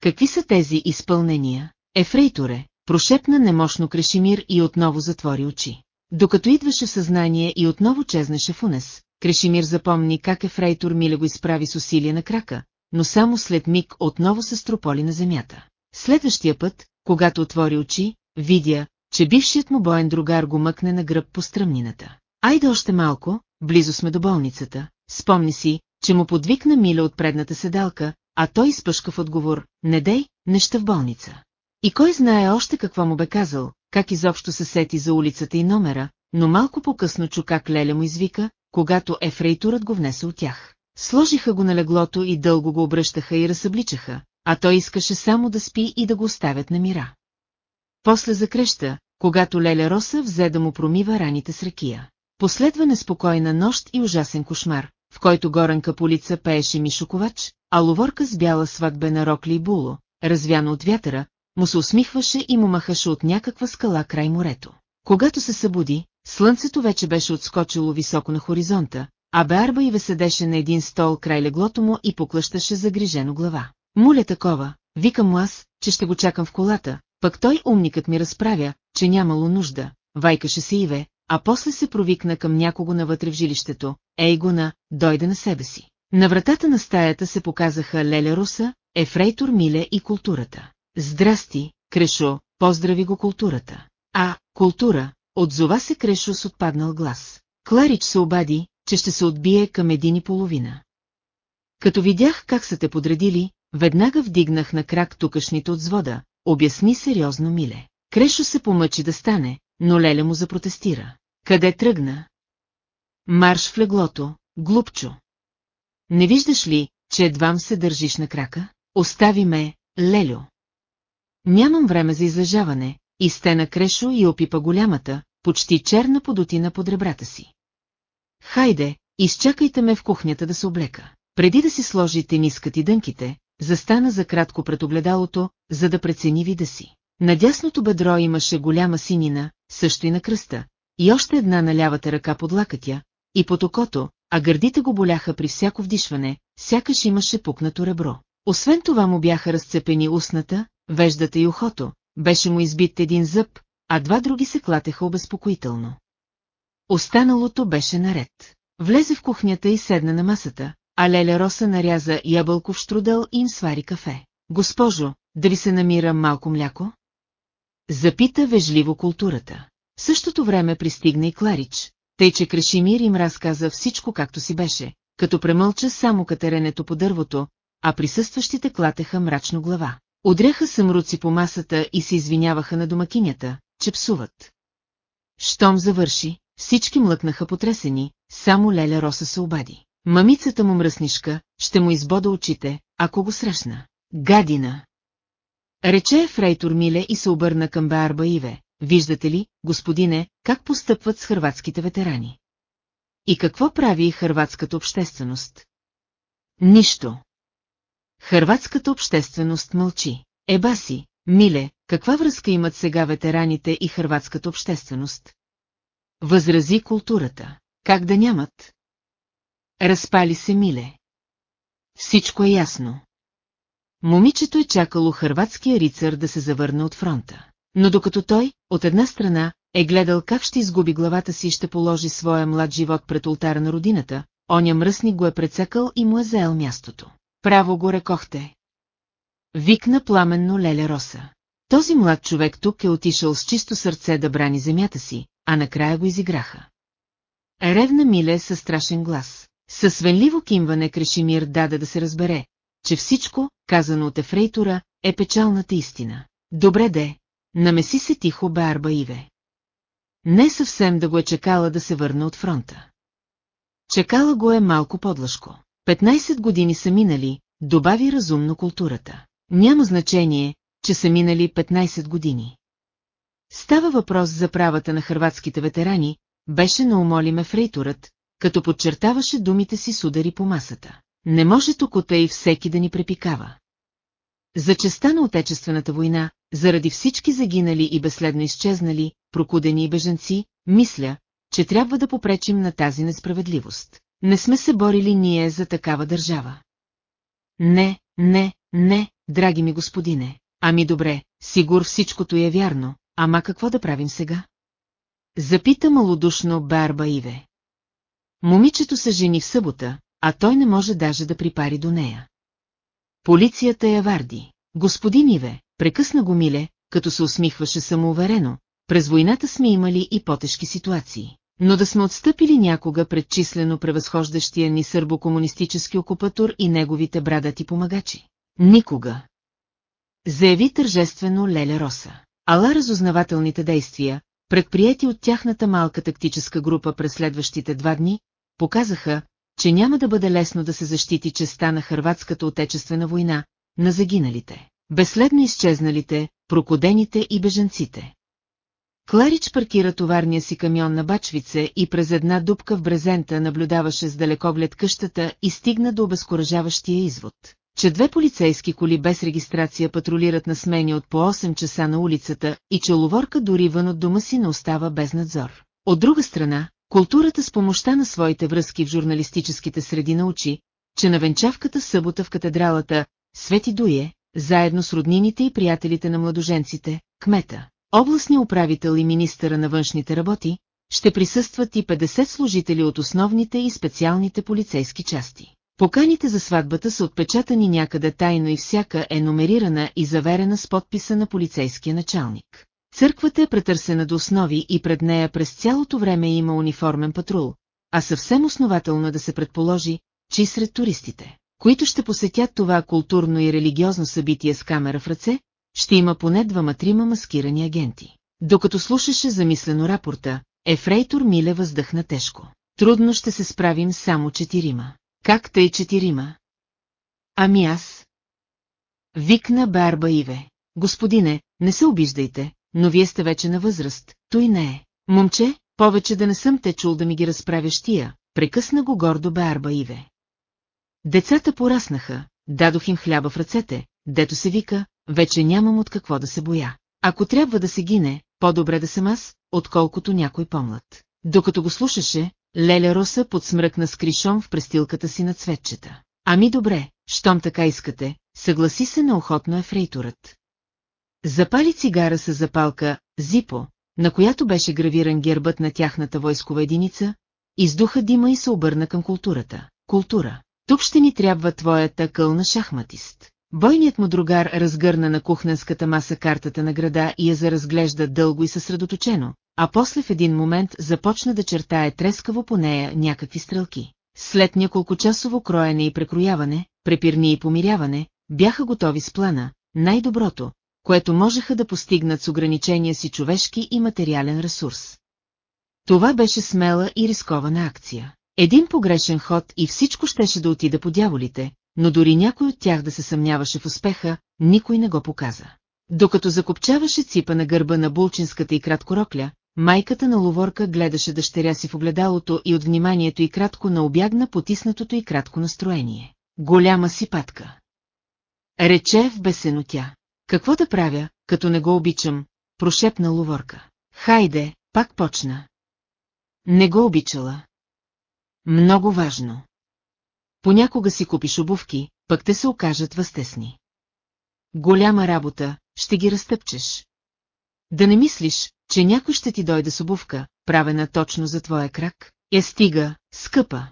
Какви са тези изпълнения? Ефрейторе, прошепна немощно Крешимир и отново затвори очи. Докато идваше съзнание и отново чезнеше в унес, Крешимир запомни как Ефрейтор миле го изправи с усилие на крака, но само след миг отново се строполи на земята. Следващия път, когато отвори очи, видя, че бившият му боен другар го мъкне на гръб по стръмнината. Айде още малко, близо сме до болницата. Спомни си, че му подвикна Миля от предната седалка, а той изпъшка в отговор, не дей, неща в болница. И кой знае още какво му бе казал, как изобщо се сети за улицата и номера, но малко по-късно чу как Леля му извика, когато ефрейторът го внесе от тях. Сложиха го на леглото и дълго го обръщаха и разсъбличаха, а той искаше само да спи и да го оставят на мира. После закреща, когато Леля Роса взе да му промива раните с ракия. Последва неспокойна нощ и ужасен кошмар, в който горанка полица пееше Мишоковач, а ловорка с бяла сватбена рокли и було, развяно от вятъра, му се усмихваше и му махаше от някаква скала край морето. Когато се събуди, слънцето вече беше отскочило високо на хоризонта, а Беарба и седеше на един стол край леглото му и поклъщаше загрижено глава. Муля такова, викам му аз, че ще го чакам в колата, пък той умникът ми разправя, че нямало нужда, вайкаше се Иве, а после се провикна към някого навътре в жилището, ей гона, дойде на себе си. На вратата на стаята се показаха Леля Руса, Ефрейтор Миле и културата. Здрасти, Крешо, поздрави го културата. А, култура, отзова се Крешо с отпаднал глас. Кларич се обади, че ще се отбие към един и половина. Като видях как са те подредили, веднага вдигнах на крак тукашните от звода, обясни сериозно Миле. Крешо се помъчи да стане, но Леля му запротестира. Къде тръгна? Марш в леглото, глупчо. Не виждаш ли, че едвам се държиш на крака? Остави ме, Лелю. Нямам време за излежаване, и стена Крешо и опипа голямата, почти черна подотина под ребрата си. Хайде, изчакайте ме в кухнята да се облека. Преди да си сложи тенискът и дънките, застана за кратко пред огледалото, за да прецени вида си. На дясното бедро имаше голяма синина, също и на кръста, и още една на лявата ръка под лакътя, и под окото, а гърдите го боляха при всяко вдишване, сякаш имаше пукнато ребро. Освен това му бяха разцепени устната, веждата и ухото, беше му избит един зъб, а два други се клатеха обезпокоително. Останалото беше наред. Влезе в кухнята и седна на масата, а Леля Роса наряза ябълков штрудел и им свари кафе. Госпожо, да ви се намира малко мляко? Запита вежливо културата. В същото време пристигна и Кларич, тъй че Крешимир им разказа всичко както си беше, като премълча само катеренето по дървото, а присъстващите клатеха мрачно глава. Удряха съмруци по масата и се извиняваха на домакинята, че псуват. Щом завърши, всички млъкнаха потресени, само Леля Роса се обади. Мамицата му мръснишка, ще му избода очите, ако го срещна. Гадина! Рече Фрейтор Миле и се обърна към Баарба Иве. Виждате ли, господине, как постъпват с хърватските ветерани? И какво прави хърватската общественост? Нищо. Хърватската общественост мълчи. Еба си, Миле, каква връзка имат сега ветераните и хърватската общественост? Възрази културата. Как да нямат? Разпали се Миле. Всичко е ясно. Момичето е чакало хърватския рицар да се завърне от фронта. Но докато той, от една страна, е гледал как ще изгуби главата си и ще положи своя млад живот пред ултара на родината, оня мръсник го е прецакал и му е заел мястото. Право го рекохте. Викна пламенно Леля Роса. Този млад човек тук е отишъл с чисто сърце да брани земята си, а накрая го изиграха. Ревна Миле със страшен глас. Със свенливо кимване Крешимир даде да се разбере, че всичко, казано от ефрейтора, е печалната истина. Добре де, намеси се тихо Барба Иве. Не съвсем да го е чекала да се върне от фронта. Чекала го е малко подлъжко. 15 години са минали, добави разумно културата. Няма значение, че са минали 15 години. Става въпрос за правата на хрватските ветерани, беше наумолиме фрейторът, като подчертаваше думите си с удари по масата. Не може тук и всеки да ни препикава. За честа на Отечествената война, заради всички загинали и безследно изчезнали, прокудени и беженци, мисля, че трябва да попречим на тази несправедливост. Не сме се борили ние за такава държава. Не, не, не, драги ми господине. Ами добре, сигур всичкото е вярно, ама какво да правим сега? Запита малодушно Барба Иве. Момичето се жени в събота, а той не може даже да припари до нея. Полицията я варди. Господин Иве, прекъсна го Миле, като се усмихваше самоуверено, през войната сме имали и по-тежки ситуации. Но да сме отстъпили някога пред числено превъзхождащия ни сърбокомунистически окупатор и неговите брадати помагачи. Никога. Заяви тържествено Леля Роса. Ала разузнавателните действия, предприяти от тяхната малка тактическа група през следващите два дни, показаха, че няма да бъде лесно да се защити честа на Хрватската отечествена война, на загиналите, безследно изчезналите, прокодените и бежанците. Кларич паркира товарния си камион на Бачвице и през една дупка в брезента наблюдаваше с далекоглед къщата и стигна до обезкуражаващия извод, че две полицейски коли без регистрация патрулират на смени от по 8 часа на улицата и че ловорка дори вън от дома си не остава без надзор. От друга страна, културата с помощта на своите връзки в журналистическите среди научи, че на венчавката събота в катедралата Свети Дуе, заедно с роднините и приятелите на младоженците, кмета, областния управител и министъра на външните работи, ще присъстват и 50 служители от основните и специалните полицейски части. Поканите за сватбата са отпечатани някъде тайно и всяка е номерирана и заверена с подписа на полицейския началник. Църквата е претърсена до основи и пред нея през цялото време има униформен патрул, а съвсем основателно да се предположи, че и сред туристите. които ще посетят това културно и религиозно събитие с камера в ръце, ще има поне двама-трима маскирани агенти. Докато слушаше замислено рапорта, Ефрейтор Миле въздъхна тежко. Трудно ще се справим само четирима. Как тъй четирима? Ами аз? Викна Барба Иве. Господине, не се обиждайте, но вие сте вече на възраст, той не е. Момче, повече да не съм те чул да ми ги разправяш тия, прекъсна го гордо Барба Иве. Децата пораснаха, дадох им хляба в ръцете, дето се вика, вече нямам от какво да се боя. Ако трябва да се гине, по-добре да съм аз, отколкото някой помлад. Докато го слушаше, Леля Роса подсмръкна с кришом в престилката си на цветчета. Ами добре, щом така искате, съгласи се неохотно ефрейторът. Запали цигара с запалка «Зипо», на която беше гравиран гербът на тяхната войскова единица, издуха дима и се обърна към културата. Култура. Тук ще ни трябва твоята кълна шахматист. Бойният му другар разгърна на кухненската маса картата на града и я заразглежда дълго и съсредоточено, а после в един момент започна да чертае трескаво по нея някакви стрелки. След няколко часово кроене и прекрояване, препирни и помиряване, бяха готови с плана, най-доброто, което можеха да постигнат с ограничения си човешки и материален ресурс. Това беше смела и рискована акция. Един погрешен ход и всичко щеше да отида по дяволите, но дори някой от тях да се съмняваше в успеха, никой не го показа. Докато закопчаваше ципа на гърба на булчинската и краткорокля, майката на ловорка гледаше дъщеря си в огледалото и от вниманието и кратко наобягна потиснатото и кратко настроение. Голяма си патка. Рече в бесено тя. Какво да правя, като не го обичам, прошепна ловорка. Хайде, пак почна. Не го обичала. Много важно. Понякога си купиш обувки, пък те се окажат възтесни. Голяма работа, ще ги разтъпчеш. Да не мислиш, че някой ще ти дойде с обувка, правена точно за твоя крак, е стига, скъпа.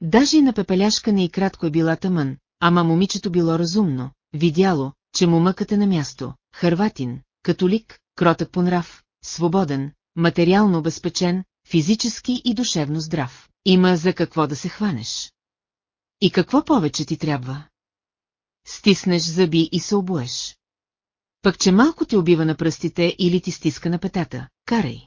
Даже и на пепеляшка не и кратко е била тъмън, ама момичето било разумно, видяло, че му мъкът е на място, хърватин, католик, кротък по нрав, свободен, материално обезпечен, физически и душевно здрав. Има за какво да се хванеш. И какво повече ти трябва? Стиснеш зъби и се обуеш. Пък че малко те убива на пръстите или ти стиска на петата, карай.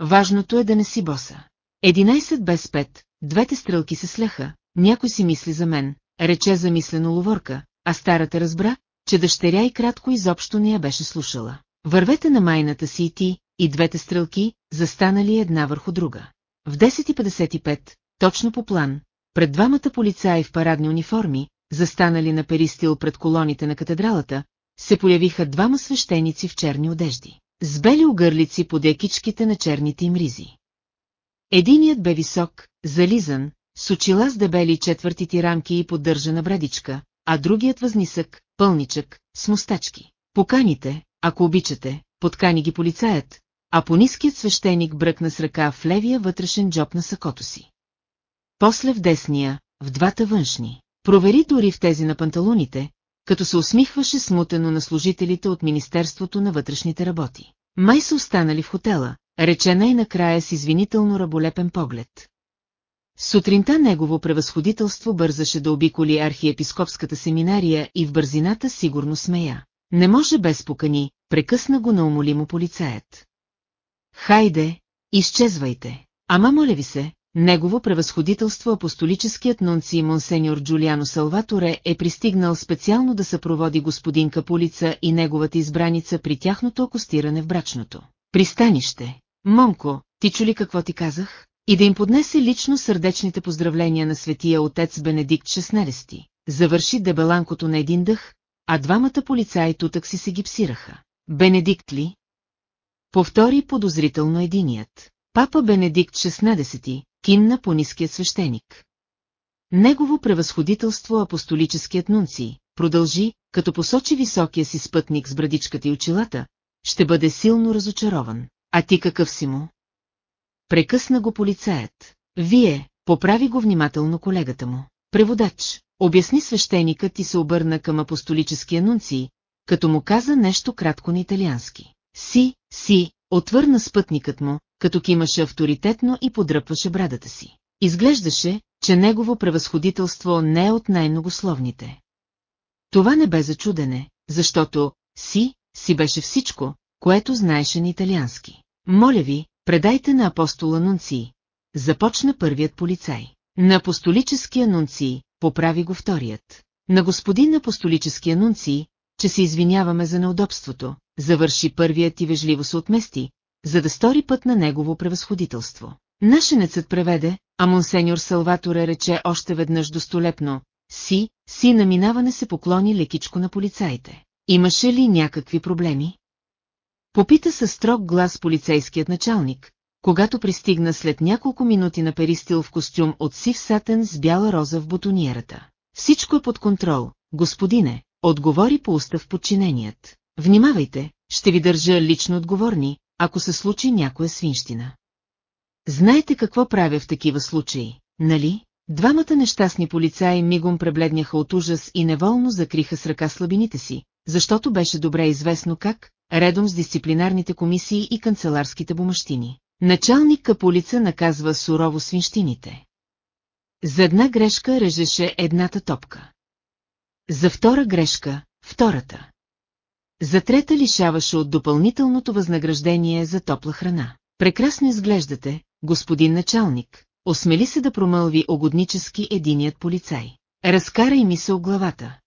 Важното е да не си боса. 11 без 5, двете стрелки се слеха, някой си мисли за мен, рече замислено ловорка, а старата разбра, че дъщеря и кратко изобщо не я беше слушала. Вървете на майната си и ти, и двете стрелки, застанали една върху друга. В 10.55, точно по план, пред двамата полицаи в парадни униформи, застанали на перистил пред колоните на катедралата, се появиха двама свещеници в черни одежди, с бели огърлици под якичките на черните им ризи. Единият бе висок, зализан, с очила с дебели четвъртити рамки и поддържана брадичка, а другият възнисък, пълничък, с мустачки. Поканите, ако обичате, подкани ги полицаят, а по ниският свещеник бръкна с ръка в левия вътрешен джоб на сакото си. После в десния, в двата външни. Провери дори в тези на панталоните, като се усмихваше смутено на служителите от Министерството на вътрешните работи. Май са останали в хотела, рече най-накрая с извинително раболепен поглед. Сутринта негово превъзходителство бързаше да обиколи архиепископската семинария и в бързината сигурно смея. Не може без покани, прекъсна го наумолимо полицаят. Хайде, изчезвайте. Ама моля ви се, Негово превъзходителство апостолическият нунци монсеньор Джулиано Салваторе е пристигнал специално да съпроводи господин Капулица и неговата избраница при тяхното акостиране в брачното. Пристанище. Момко, ти чули какво ти казах? И да им поднесе лично сърдечните поздравления на светия отец Бенедикт XVI. Завърши дебеланкото на един дъх, а двамата полицаи тутък си се гипсираха. Бенедикт ли? Повтори подозрително единият. Папа Бенедикт XVI, кимна по ниският свещеник. Негово превъзходителство апостолическият нунци, продължи, като посочи високия си спътник с брадичката и очилата, ще бъде силно разочарован. А ти какъв си му? Прекъсна го полицаят. Вие, поправи го внимателно колегата му. Преводач, обясни свещеникът и се обърна към апостолическия нунци, като му каза нещо кратко на италиански. Си, си, отвърна спътникът му, като кимаше авторитетно и подръпваше брадата си. Изглеждаше, че негово превъзходителство не е от най-многословните. Това не бе за чудене, защото «си» си беше всичко, което знаеше на италиански. Моля ви, предайте на апостола Нунци. Започна първият полицай. На апостолическия Нунци, поправи го вторият. На господин апостолическия Нунци, че се извиняваме за неудобството, завърши първият и вежливо се отмести, за да стори път на негово превъзходителство. Нашенецът преведе, а монсеньор Салваторе рече още веднъж достолепно, си, си на минаване се поклони лекичко на полицаите. Имаше ли някакви проблеми? Попита със строг глас полицейският началник, когато пристигна след няколко минути на перистил в костюм от сив сатен с бяла роза в бутонierата. Всичко е под контрол, господине, отговори по устав подчиненият. Внимавайте, ще ви държа лично отговорни, ако се случи някоя свинщина. Знаете какво правя в такива случаи, нали? Двамата нещастни полицаи мигом пребледняха от ужас и неволно закриха с ръка слабините си, защото беше добре известно как, редом с дисциплинарните комисии и канцеларските бумащини. Началник Каполица наказва сурово свинщините. За една грешка режеше едната топка. За втора грешка – втората. За трета лишаваше от допълнителното възнаграждение за топла храна. Прекрасно изглеждате, господин началник, осмели се да промълви огоднически единият полицай. Разкарай ми се от главата.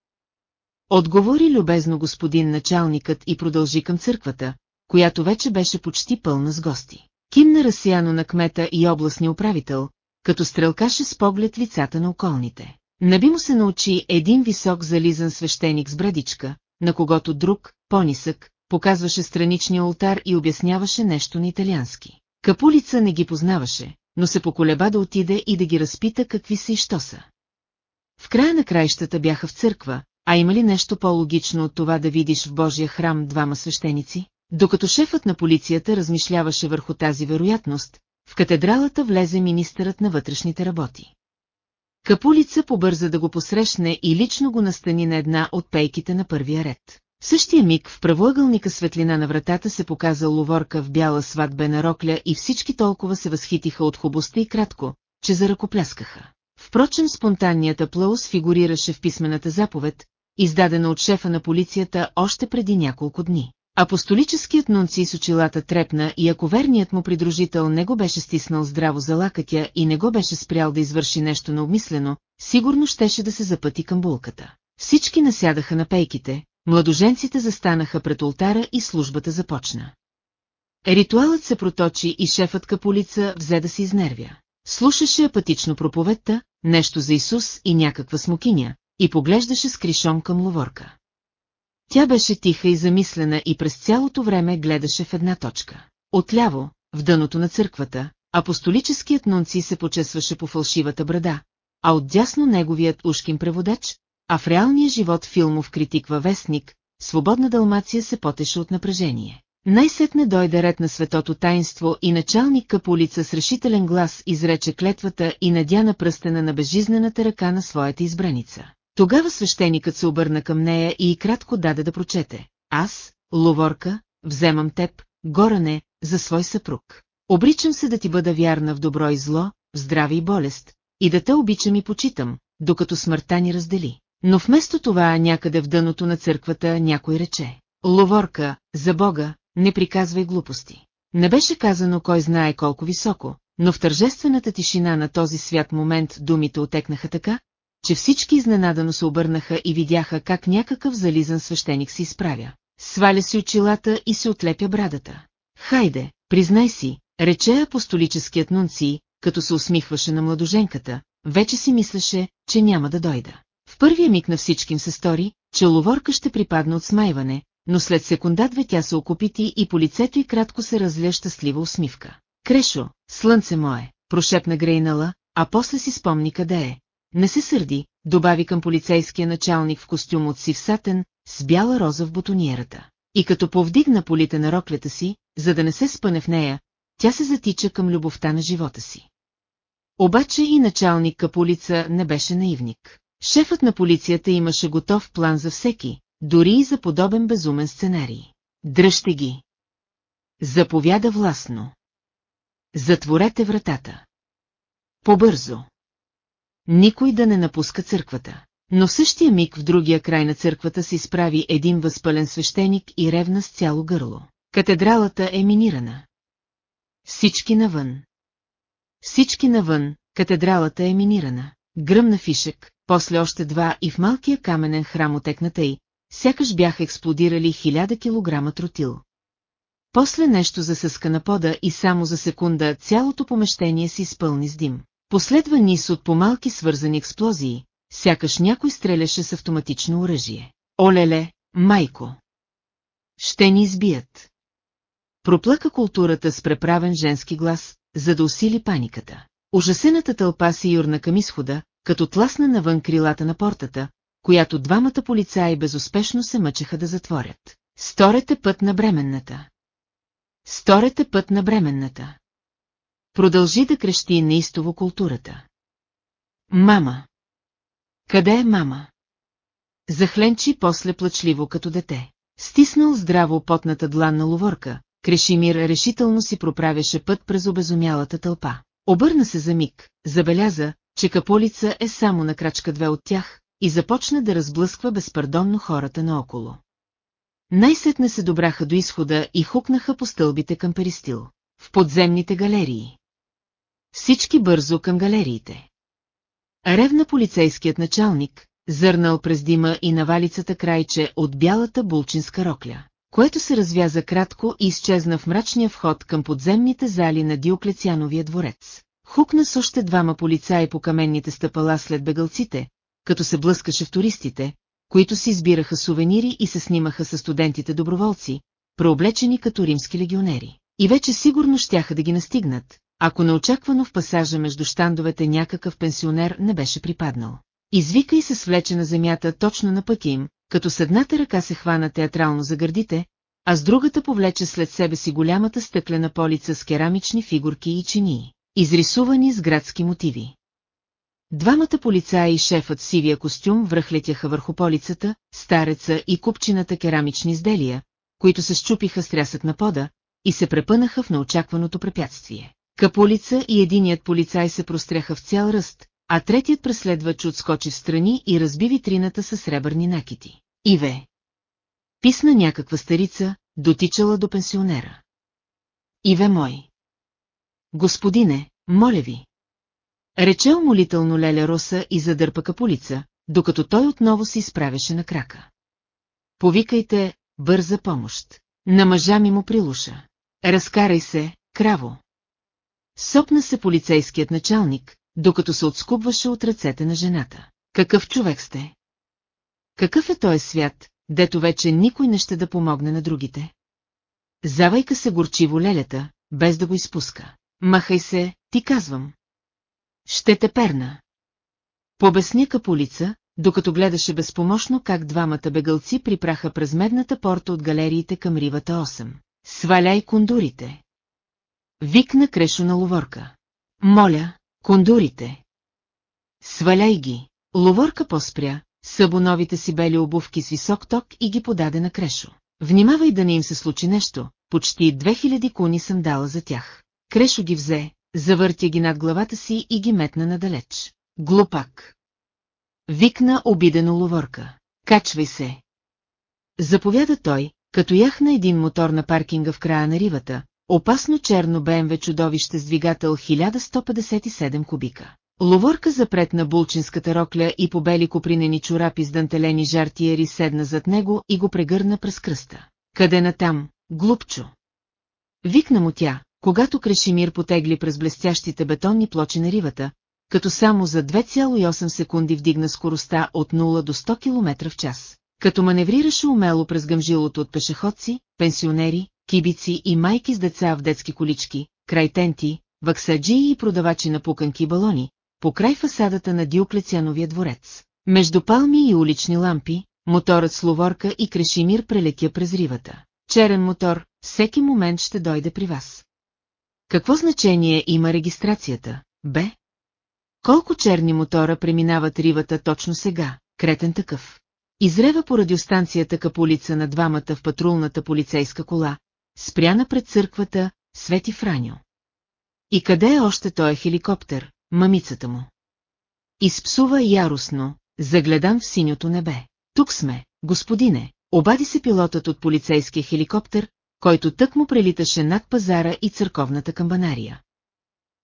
Отговори любезно господин началникът и продължи към църквата, която вече беше почти пълна с гости. Кимна разсияно на кмета и областния управител, като стрелкаше с поглед лицата на околните. Наби му се научи един висок зализан свещеник с брадичка, на когото друг, по-нисък, показваше страничния ултар и обясняваше нещо на италиански. Капулица не ги познаваше, но се поколеба да отиде и да ги разпита какви са и що са. В края на краищата бяха в църква, а има ли нещо по-логично от това да видиш в Божия храм двама свещеници? Докато шефът на полицията размишляваше върху тази вероятност, в катедралата влезе министърът на вътрешните работи. Капулица побърза да го посрещне и лично го настани на една от пейките на първия ред. В същия миг в правоъгълника светлина на вратата се показа ловорка в бяла сватбена рокля и всички толкова се възхитиха от хубостта и кратко, че заръкопляскаха. Впрочем спонтанният аплаус фигурираше в писмената заповед, издадена от шефа на полицията още преди няколко дни. Апостолическият нунци с очилата трепна и ако верният му придружител не го беше стиснал здраво за лакътя и не го беше спрял да извърши нещо необмислено, сигурно щеше да се запъти към булката. Всички насядаха на пейките, младоженците застанаха пред ултара и службата започна. Ритуалът се проточи и шефът капулица взе да се изнервя. Слушаше апатично проповедта, нещо за Исус и някаква смокиня, и поглеждаше с кришом към ловорка. Тя беше тиха и замислена и през цялото време гледаше в една точка. Отляво, в дъното на църквата, апостолическият нунци се почесваше по фалшивата брада, а отдясно неговият ушкин преводач, а в реалния живот филмов критик във вестник, свободна Далмация се потеше от напрежение. Най-сетне дойде ред на светото таинство и началник Капулица с решителен глас изрече клетвата и надя на пръстена на безжизнената ръка на своята избраница. Тогава свещеникът се обърна към нея и кратко даде да прочете. Аз, ловорка, вземам теб, горане, за свой съпруг. Обричам се да ти бъда вярна в добро и зло, в здраве и болест, и да те обичам и почитам, докато смъртта ни раздели. Но вместо това някъде в дъното на църквата някой рече. Ловорка, за Бога, не приказвай глупости. Не беше казано кой знае колко високо, но в тържествената тишина на този свят момент думите отекнаха така, че всички изненадано се обърнаха и видяха как някакъв зализан свещеник се изправя. Сваля си очилата и се отлепя брадата. Хайде, признай си, рече апостолическият нунци, като се усмихваше на младоженката, вече си мислеше, че няма да дойда. В първия миг на всички им се стори, че ловорка ще припадне от смайване, но след секунда-две тя се окупити и по лицето й кратко се разля щастлива усмивка. Крешо, слънце мое, прошепна Грейнала, а после си спомни къде е, не се сърди, добави към полицейския началник в костюм от сив сатен, с бяла роза в бутониерата. И като повдигна полите на роклята си, за да не се спъне в нея, тя се затича към любовта на живота си. Обаче и началник Капулица не беше наивник. Шефът на полицията имаше готов план за всеки, дори и за подобен безумен сценарий. Дръжте ги! Заповяда властно. Затворете вратата. Побързо. Никой да не напуска църквата. Но в същия миг в другия край на църквата се изправи един възпален свещеник и ревна с цяло гърло. Катедралата е минирана. Всички навън. Всички навън, катедралата е минирана. Гръмна фишек, после още два и в малкия каменен храм отекната й, сякаш бяха експлодирали хиляда килограма тротил. После нещо засъска на пода и само за секунда цялото помещение се изпълни с дим. Последва низ от помалки свързани експлозии, сякаш някой стреляше с автоматично оръжие. Олеле, майко! Ще ни избият. Проплака културата с преправен женски глас, за да усили паниката. Ужасената тълпа се юрна към изхода, като тласна навън крилата на портата, която двамата полицаи безуспешно се мъчеха да затворят. Сторете път на бременната. Сторете път на бременната. Продължи да крещи неистово културата. Мама! Къде е мама? Захленчи после плачливо като дете. Стиснал здраво потната длан на ловорка, Крешимир решително си проправяше път през обезумялата тълпа. Обърна се за миг, забеляза, че каполица е само на крачка две от тях и започна да разблъсква безпардонно хората наоколо. Най-сетне се добраха до изхода и хукнаха по стълбите към перистил. В подземните галерии. Всички бързо към галериите. Ревна полицейският началник, зърнал през дима и навалицата крайче от бялата булчинска рокля, което се развяза кратко и изчезна в мрачния вход към подземните зали на Диоклециановия дворец. Хукна с още двама полицаи по каменните стъпала след бегалците, като се блъскаше в туристите, които си избираха сувенири и се снимаха с студентите доброволци, преоблечени като римски легионери. И вече сигурно щяха да ги настигнат, ако неочаквано в пасажа между щандовете някакъв пенсионер не беше припаднал. Извика и се свлече на земята точно на пътя им, като с едната ръка се хвана театрално за гърдите, а с другата повлече след себе си голямата стъклена полица с керамични фигурки и чинии, изрисувани с градски мотиви. Двамата полицаи и шефът сивия костюм връхлетяха върху полицата, стареца и купчината керамични изделия, които се щупиха с трясък на пода и се препънаха в неочакваното препятствие. Каполица и единият полицай се простряха в цял ръст, а третият преследвач отскочи в страни и разби витрината със сребърни накити. Иве. Писна някаква старица, дотичала до пенсионера. Иве мой. Господине, моля ви. Рече умолително Леля Роса и задърпа каполица, докато той отново се изправяше на крака. Повикайте, бърза помощ. На мъжа ми му прилуша. Разкарай се, краво. Сопна се полицейският началник, докато се отскубваше от ръцете на жената. Какъв човек сте? Какъв е този свят, дето вече никой не ще да помогне на другите? Завайка се горчиво лелята, без да го изпуска. Махай се, ти казвам. Ще те перна. Побесня каполица, докато гледаше безпомощно как двамата бегалци припраха през медната порта от галериите към ривата 8. Сваляй кондурите. Викна Крешо на ловорка. Моля, кондурите. Сваляй ги. Ловорка поспря, събо новите си бели обувки с висок ток и ги подаде на Крешо. Внимавай да не им се случи нещо, почти 2000 куни съм дала за тях. Крешо ги взе, завъртя ги над главата си и ги метна надалеч. Глупак. Викна обидено ловорка. Качвай се. Заповяда той, като яхна един мотор на паркинга в края на ривата, опасно черно БМВ чудовище с двигател 1157 кубика. Ловорка запред на булчинската рокля и по бели копринени чорапи с дантелени жартиери седна зад него и го прегърна през кръста. Къде на там, глупчо? Викна му тя, когато Крешимир потегли през блестящите бетонни плочи на ривата, като само за 2,8 секунди вдигна скоростта от 0 до 100 км в час. Като маневрираше умело през гъмжилото от пешеходци, пенсионери, кибици и майки с деца в детски колички, край тенти, ваксаджии и продавачи на пуканки балони, по край фасадата на Диоклециановия дворец. Между палми и улични лампи, моторът с ловорка и Крешимир прелетя през ривата. Черен мотор, всеки момент ще дойде при вас. Какво значение има регистрацията, бе? Колко черни мотора преминават ривата точно сега, кретен такъв? Изрева по радиостанцията капулица на двамата в патрулната полицейска кола, спряна пред църквата, Свети Франьо. И къде е още той хеликоптер, мамицата му? Изпсува яростно, загледан в синьото небе. Тук сме, господине, обади се пилотът от полицейския хеликоптер, който тък му прелиташе над пазара и църковната камбанария.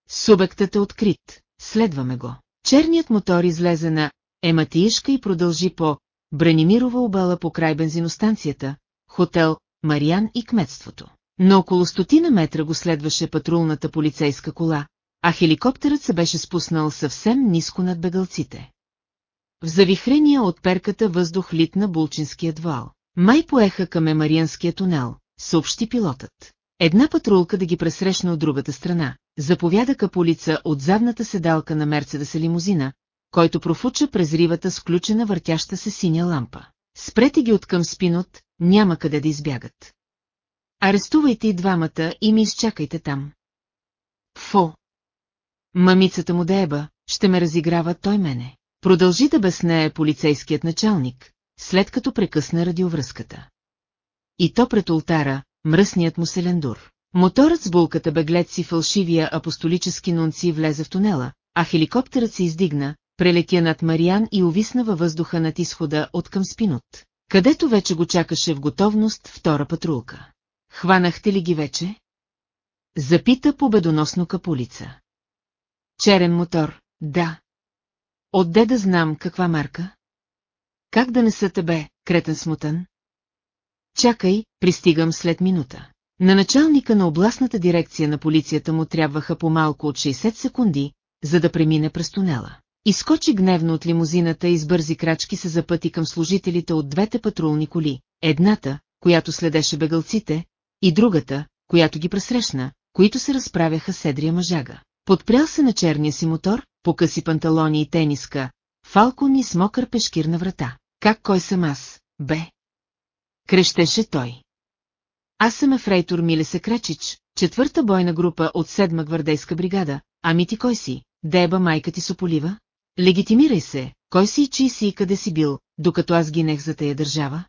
Субектът е открит, следваме го. Черният мотор излезе на Ематиишка и продължи по Бранимирова обала по край бензиностанцията, хотел, Мариан и кметството. Но около стотина метра го следваше патрулната полицейска кола, а хеликоптерът се беше спуснал съвсем ниско над бегалците. В завихрения от перката въздух литна булчинският вал. Май поеха към Емарианския тунел, съобщи пилотът. Една патрулка да ги пресрещна от другата страна, заповяда капулица от задната седалка на Мерцедеса лимузина, който профуча през ривата с включена въртяща се синя лампа. Спрете ги от към спинот, няма къде да избягат. Арестувайте и двамата и ми изчакайте там. Фо! Мамицата му дееба, ще ме разиграва той мене. Продължи да безнее полицейският началник, след като прекъсна радиовръзката. И то пред ултара, мръсният му селендур. Моторът с булката беглеци фалшивия апостолически нунци влезе в тунела, а хеликоптерът се издигна, прелетя над Мариан и увисна във въздуха над изхода от към спинот, където вече го чакаше в готовност втора патрулка. Хванахте ли ги вече? Запита победоносно капулица. Черен мотор, да. Отде да знам каква марка? Как да не са тебе, кретен смутан? Чакай, пристигам след минута. На началника на областната дирекция на полицията му трябваха по-малко от 60 секунди, за да премине през тунела. Изкочи гневно от лимузината и с бързи крачки се запъти към служителите от двете патрулни коли, едната, която следеше бегалците, и другата, която ги пресрещна, които се разправяха с едрия мъжага. Подпрял се на черния си мотор, покъси панталони и тениска, фалкон и с мокър пешкир на врата. Как кой съм аз, бе? Крещеше той. Аз съм Ефрейтор Миле Секречич, четвърта бойна група от седма гвардейска бригада, ами ти кой си, деба майка ти сополива? Легитимирай се, кой си и чий си и къде си бил, докато аз гинех за тая държава?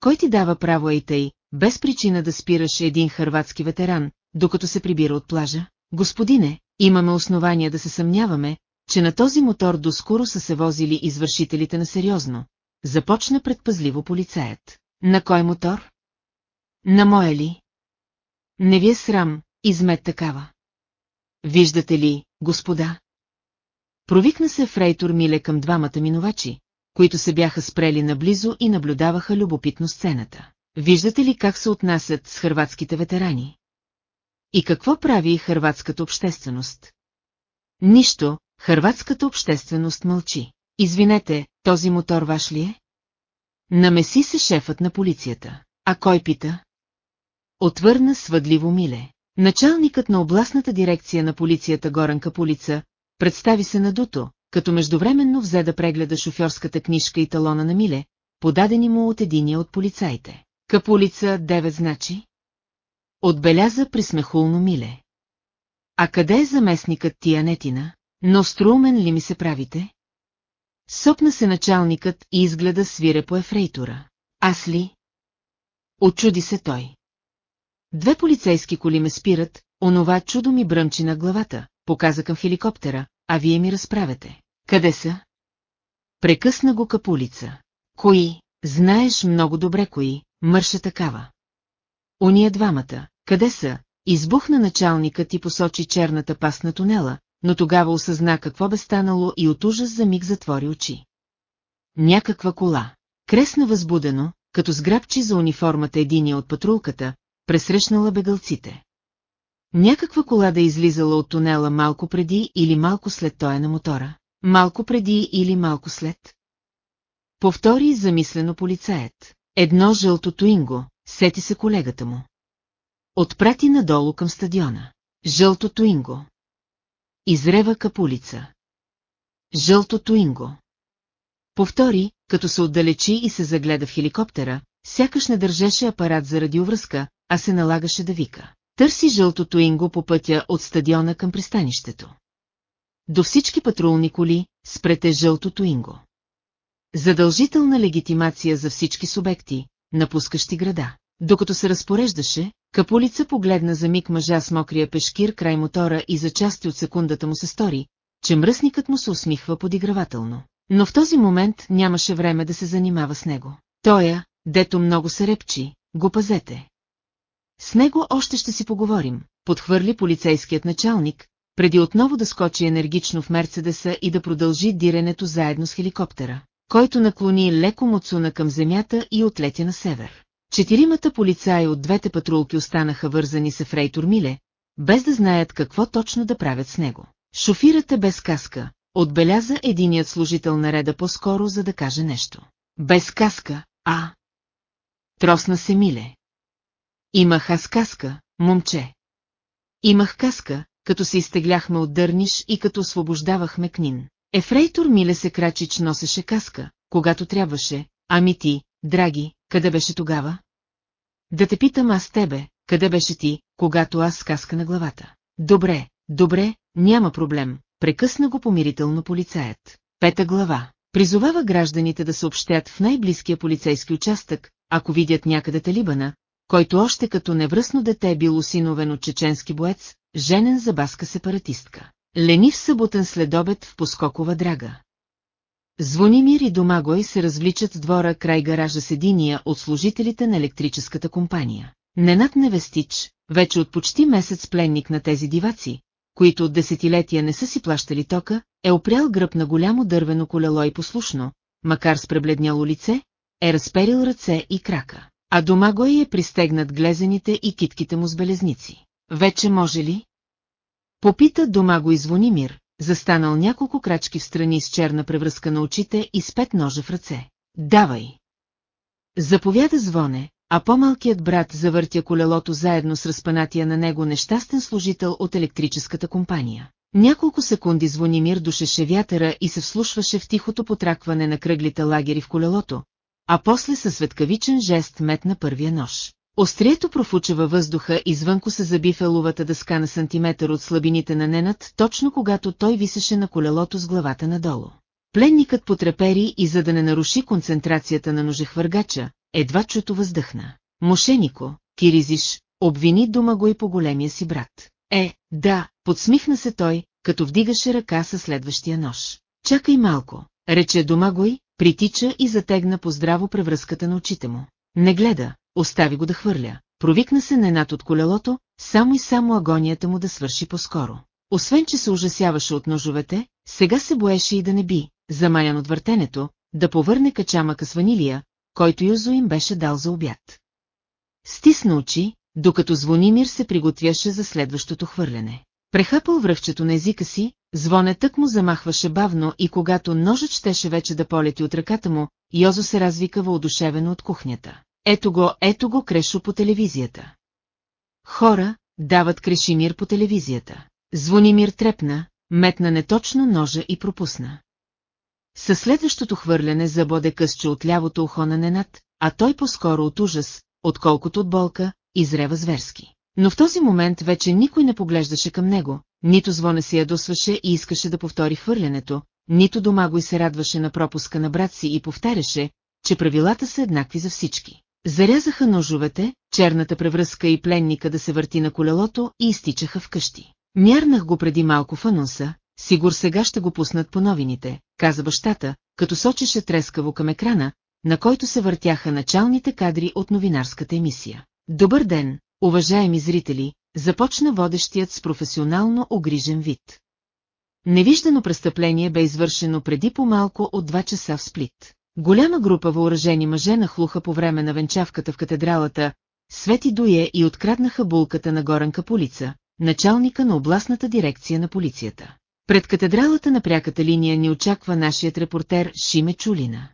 Кой ти дава право ей тъй, без причина да спираш един хърватски ветеран, докато се прибира от плажа? Господине, имаме основания да се съмняваме, че на този мотор доскоро са се возили извършителите на сериозно. Започна предпазливо полицаят. На кой мотор? На моя ли? Не ви е срам, измет такава. Виждате ли, господа? Провикна се Фрейтор Миле към двамата минувачи, които се бяха спрели наблизо и наблюдаваха любопитно сцената. Виждате ли как се отнасят с хърватските ветерани? И какво прави хърватската общественост? Нищо, хърватската общественост мълчи. Извинете, този мотор ваш ли е? Намеси се шефът на полицията. А кой пита? Отвърна свъдливо Миле. Началникът на областната дирекция на полицията Горан Капулица представи се надуто, като междувременно взе да прегледа шофьорската книжка и талона на Миле, подадени му от единия от полицаите. Капулица 9 значи? Отбеляза присмехулно Миле. А къде е заместникът ти, Анетина? Но струмен ли ми се правите? Сопна се началникът и изгледа свире по ефрейтора. Аз ли? Очуди се той. Две полицейски коли ме спират, онова чудо ми бръмчи на главата, показа към хеликоптера, а вие ми разправяте. Къде са? Прекъсна го капулица. Кои? Знаеш много добре кои, мърша такава. Уния двамата, къде са? Избухна началникът и посочи черната пас на тунела, но тогава осъзна какво бе станало и от ужас за миг затвори очи. Някаква кола. Кресна възбудено, като сграбчи за униформата единия от патрулката, пресрещнала бегалците. Някаква кола да излизала от тунела малко преди или малко след тоя на мотора. Малко преди или малко след. Повтори замислено полицаят. Едно жълто туинго, сети се колегата му. Отпрати надолу към стадиона. Жълто туинго. Изрева капулица. Жълто туинго. Повтори, като се отдалечи и се загледа в хеликоптера, сякаш не държеше апарат за радиовръзка, а се налагаше да вика. Търси жълтото инго по пътя от стадиона към пристанището. До всички патрулни коли спрете жълтото инго. Задължителна легитимация за всички субекти, напускащи града. Докато се разпореждаше, Капулица погледна за миг мъжа с мокрия пешкир край мотора и за части от секундата му се стори, че мръсникът му се усмихва подигравателно. Но в този момент нямаше време да се занимава с него. Тоя, дето много се репчи, го пазете. С него още ще си поговорим, подхвърли полицейският началник, преди отново да скочи енергично в Мерцедеса и да продължи диренето заедно с хеликоптера, който наклони леко Муцуна към земята и отлетя на север. Четиримата полицаи от двете патрулки останаха вързани с Фрейтор Миле, без да знаят какво точно да правят с него. Шофирът е без каска, отбеляза единият служител на реда по-скоро, за да каже нещо. Без каска, а... Тросна се Миле. Имах аз каска, момче. Имах каска, като се изтегляхме от дърниш и като освобождавахме книн. Ефрейтор Миле се крачич носеше каска, когато трябваше, ами ти, драги, къде беше тогава? Да те питам аз тебе, къде беше ти, когато аз с каска на главата? Добре, добре, няма проблем, прекъсна го помирително полицаят. Пета глава. Призовава гражданите да съобщят в най-близкия полицейски участък, ако видят някъде талибана, който още като невръсно дете бил усиновен от чеченски боец, женен за баска сепаратистка. Ленив съботен следобед в Поскокова драга. Звонимир и Домагой се развличат с двора край гаража с единия от служителите на електрическата компания. Ненат Невестич, вече от почти месец пленник на тези диваци, които от десетилетия не са си плащали тока, е опрял гръб на голямо дървено колело и послушно, макар с пребледняло лице, е разперил ръце и крака. А Домагой е пристегнат глезените и китките му с белезници. Вече може ли? Попита Домаго и Звонимир, застанал няколко крачки в страни с черна превръзка на очите и с пет ножа в ръце. Давай! Заповяда звоне, а по-малкият брат завъртя колелото заедно с разпанатия на него нещастен служител от електрическата компания. Няколко секунди Звонимир душеше вятъра и се вслушваше в тихото потракване на кръглите лагери в колелото, а после със светкавичен жест метна първия нож. Острието профуча във въздуха и звънко се заби в еловата дъска на сантиметър от слабините на Ненат, точно когато той висеше на колелото с главата надолу. Пленникът потрепери и за да не наруши концентрацията на ножехвъргача, едва чуто въздъхна. Мошенико, Киризиш, обвини дома го и по големия си брат. Е, да, подсмихна се той, като вдигаше ръка със следващия нож. Чакай малко, рече Домагой, притича и затегна по здраво превръзката на очите му. Не гледа, остави го да хвърля. Провикна се ненад от колелото, само и само агонията му да свърши по-скоро. Освен, че се ужасяваше от ножовете, сега се боеше и да не би, замаян от въртенето, да повърне качамъка с ванилия, който Юзо им беше дал за обяд. Стисна очи, докато Звонимир се приготвяше за следващото хвърляне. Прехапал връвчето на езика си, звонетък му замахваше бавно и когато ножът щеше вече да полети от ръката му, Йозо се развика въодушевено от кухнята. Ето го, ето го Крешо по телевизията. Хора, дават Крешимир по телевизията. Звонимир трепна, метна неточно ножа и пропусна. Със следващото хвърляне забоде късче от лявото ухо на Ненат, а той по-скоро от ужас, отколкото от болка, изрева зверски. Но в този момент вече никой не поглеждаше към него, нито звона се ядосваше и искаше да повтори хвърлянето, нито дома го и се радваше на пропуска на брат си и повтаряше, че правилата са еднакви за всички. Зарязаха ножовете, черната превръзка и пленника да се върти на колелото и изтичаха вкъщи. Мярнах го преди малко в анонса, сигур сега ще го пуснат по новините, каза бащата, като сочеше трескаво към екрана, на който се въртяха началните кадри от новинарската емисия. Добър ден, уважаеми зрители, започна водещият с професионално огрижен вид. Невиждано престъпление бе извършено преди по-малко от два часа в Сплит. Голяма група въоръжени мъже нахлуха по време на венчавката в катедралата, свети дуе и откраднаха булката на Горен Капулица, началника на областната дирекция на полицията. Пред катедралата на пряката линия ни очаква нашият репортер Шиме Чулина.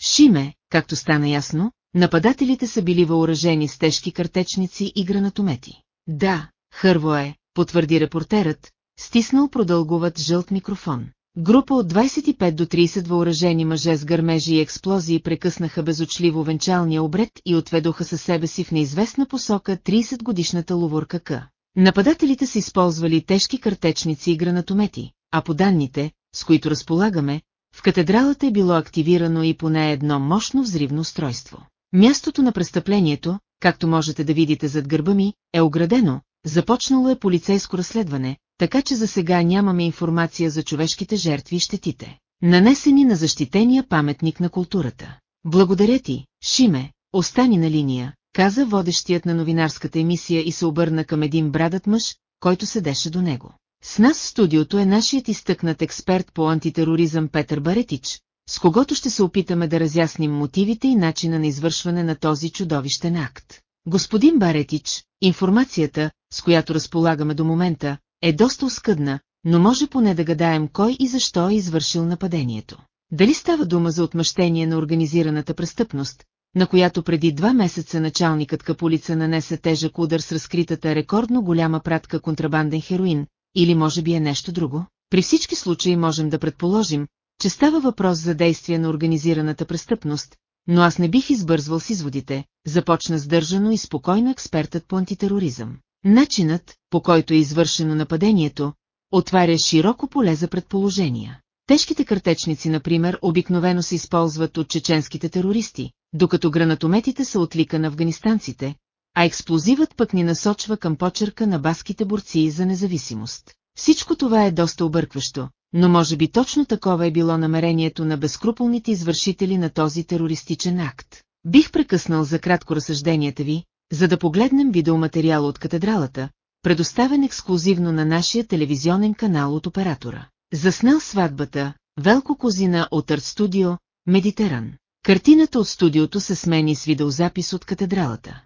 Шиме, както стана ясно, нападателите са били въоръжени с тежки картечници и гранатомети. Да, хърво е, потвърди репортерът, стиснал продълговат жълт микрофон. Група от 25 до 30 въоръжени мъже с гърмежи и експлозии прекъснаха безочливо венчалния обред и отведоха със себе си в неизвестна посока 30-годишната ловорка К. Нападателите са използвали тежки картечници и гранатомети, а по данните, с които разполагаме, в катедралата е било активирано и поне едно мощно взривно устройство. Мястото на престъплението, както можете да видите зад гърба ми, е оградено, започнало е полицейско разследване, така че за сега нямаме информация за човешките жертви и щетите, нанесени на защитения паметник на културата. Благодаря ти, Шиме, остани на линия, каза водещият на новинарската емисия и се обърна към един брадът мъж, който седеше до него. С нас в студиото е нашият изтъкнат експерт по антитероризъм Петър Баретич, с когото ще се опитаме да разясним мотивите и начина на извършване на този чудовищен акт. Господин Баретич, информацията, с която разполагаме до момента, е доста оскъдна, но може поне да гадаем кой и защо е извършил нападението. Дали става дума за отмъщение на организираната престъпност, на която преди два месеца началникът Капулица нанесе тежък удар с разкритата рекордно голяма пратка контрабанден хероин, или може би е нещо друго? При всички случаи можем да предположим, че става въпрос за действие на организираната престъпност, но аз не бих избързвал с изводите, започна сдържано и спокойно експертът по антитероризъм. Начинът, по който е извършено нападението, отваря широко поле за предположения. Тежките картечници, например, обикновено се използват от чеченските терористи, докато гранатометите са отлика на афганистанците, а експлозивът пък ни насочва към почерка на баските борци за независимост. Всичко това е доста объркващо, но може би точно такова е било намерението на безкруполните извършители на този терористичен акт. Бих прекъснал за кратко разсъжденията ви, за да погледнем видеоматериала от катедралата, предоставен ексклюзивно на нашия телевизионен канал от оператора. Заснел сватбата, Велко Козина от Арт Студио, Медитеран. Картината от студиото се смени с видеозапис от катедралата.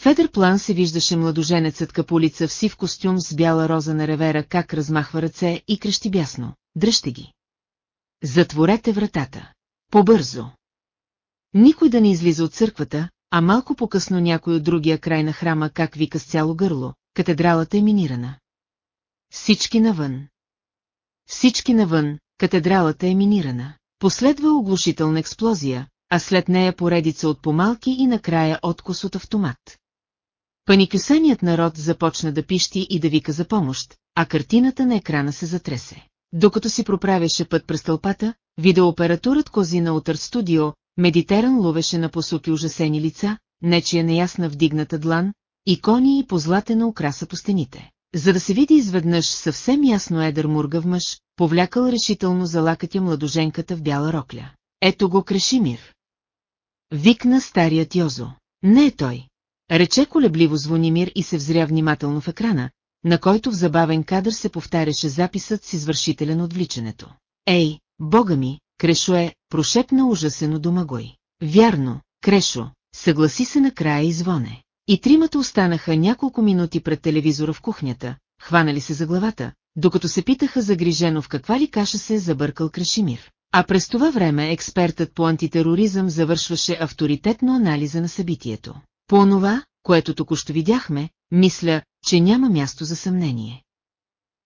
Федер план се виждаше младоженецът капулица в сив костюм с бяла роза на ревера как размахва ръце и крещи бясно. Дръжте ги! Затворете вратата! Побързо! Никой да не излиза от църквата, а малко по-късно някой от другия край на храма как вика с цяло гърло, катедралата е минирана. Всички навън. Всички навън, катедралата е минирана. Последва оглушителна експлозия, а след нея поредица от помалки и накрая откос от автомат. Паникюсаният народ започна да пищи и да вика за помощ, а картината на екрана се затресе. Докато си проправяше път през тълпата, видеоопературът Козина от Арт Студио, Медитеран ловеше на посоки ужасени лица, нечия неясна вдигната длан, икони и позлатена украса по стените. За да се види изведнъж съвсем ясно едър мургав мъж, повлякал решително за лакътя младоженката в бяла рокля. Ето го Крешимир. Викна старият Йозо. Не е той. Рече колебливо Звонимир и се взря внимателно в екрана, на който в забавен кадър се повтаряше записът с извършителя на отвличането. Ей, бога ми, Крешо е, прошепна ужасено домагой. Вярно, Крешо, съгласи се накрая и звоне. И тримата останаха няколко минути пред телевизора в кухнята, хванали се за главата, докато се питаха загрижено в каква ли каша се е забъркал Крашимир. А през това време експертът по антитероризъм завършваше авторитетно анализа на събитието. По онова, което току-що видяхме, мисля, че няма място за съмнение.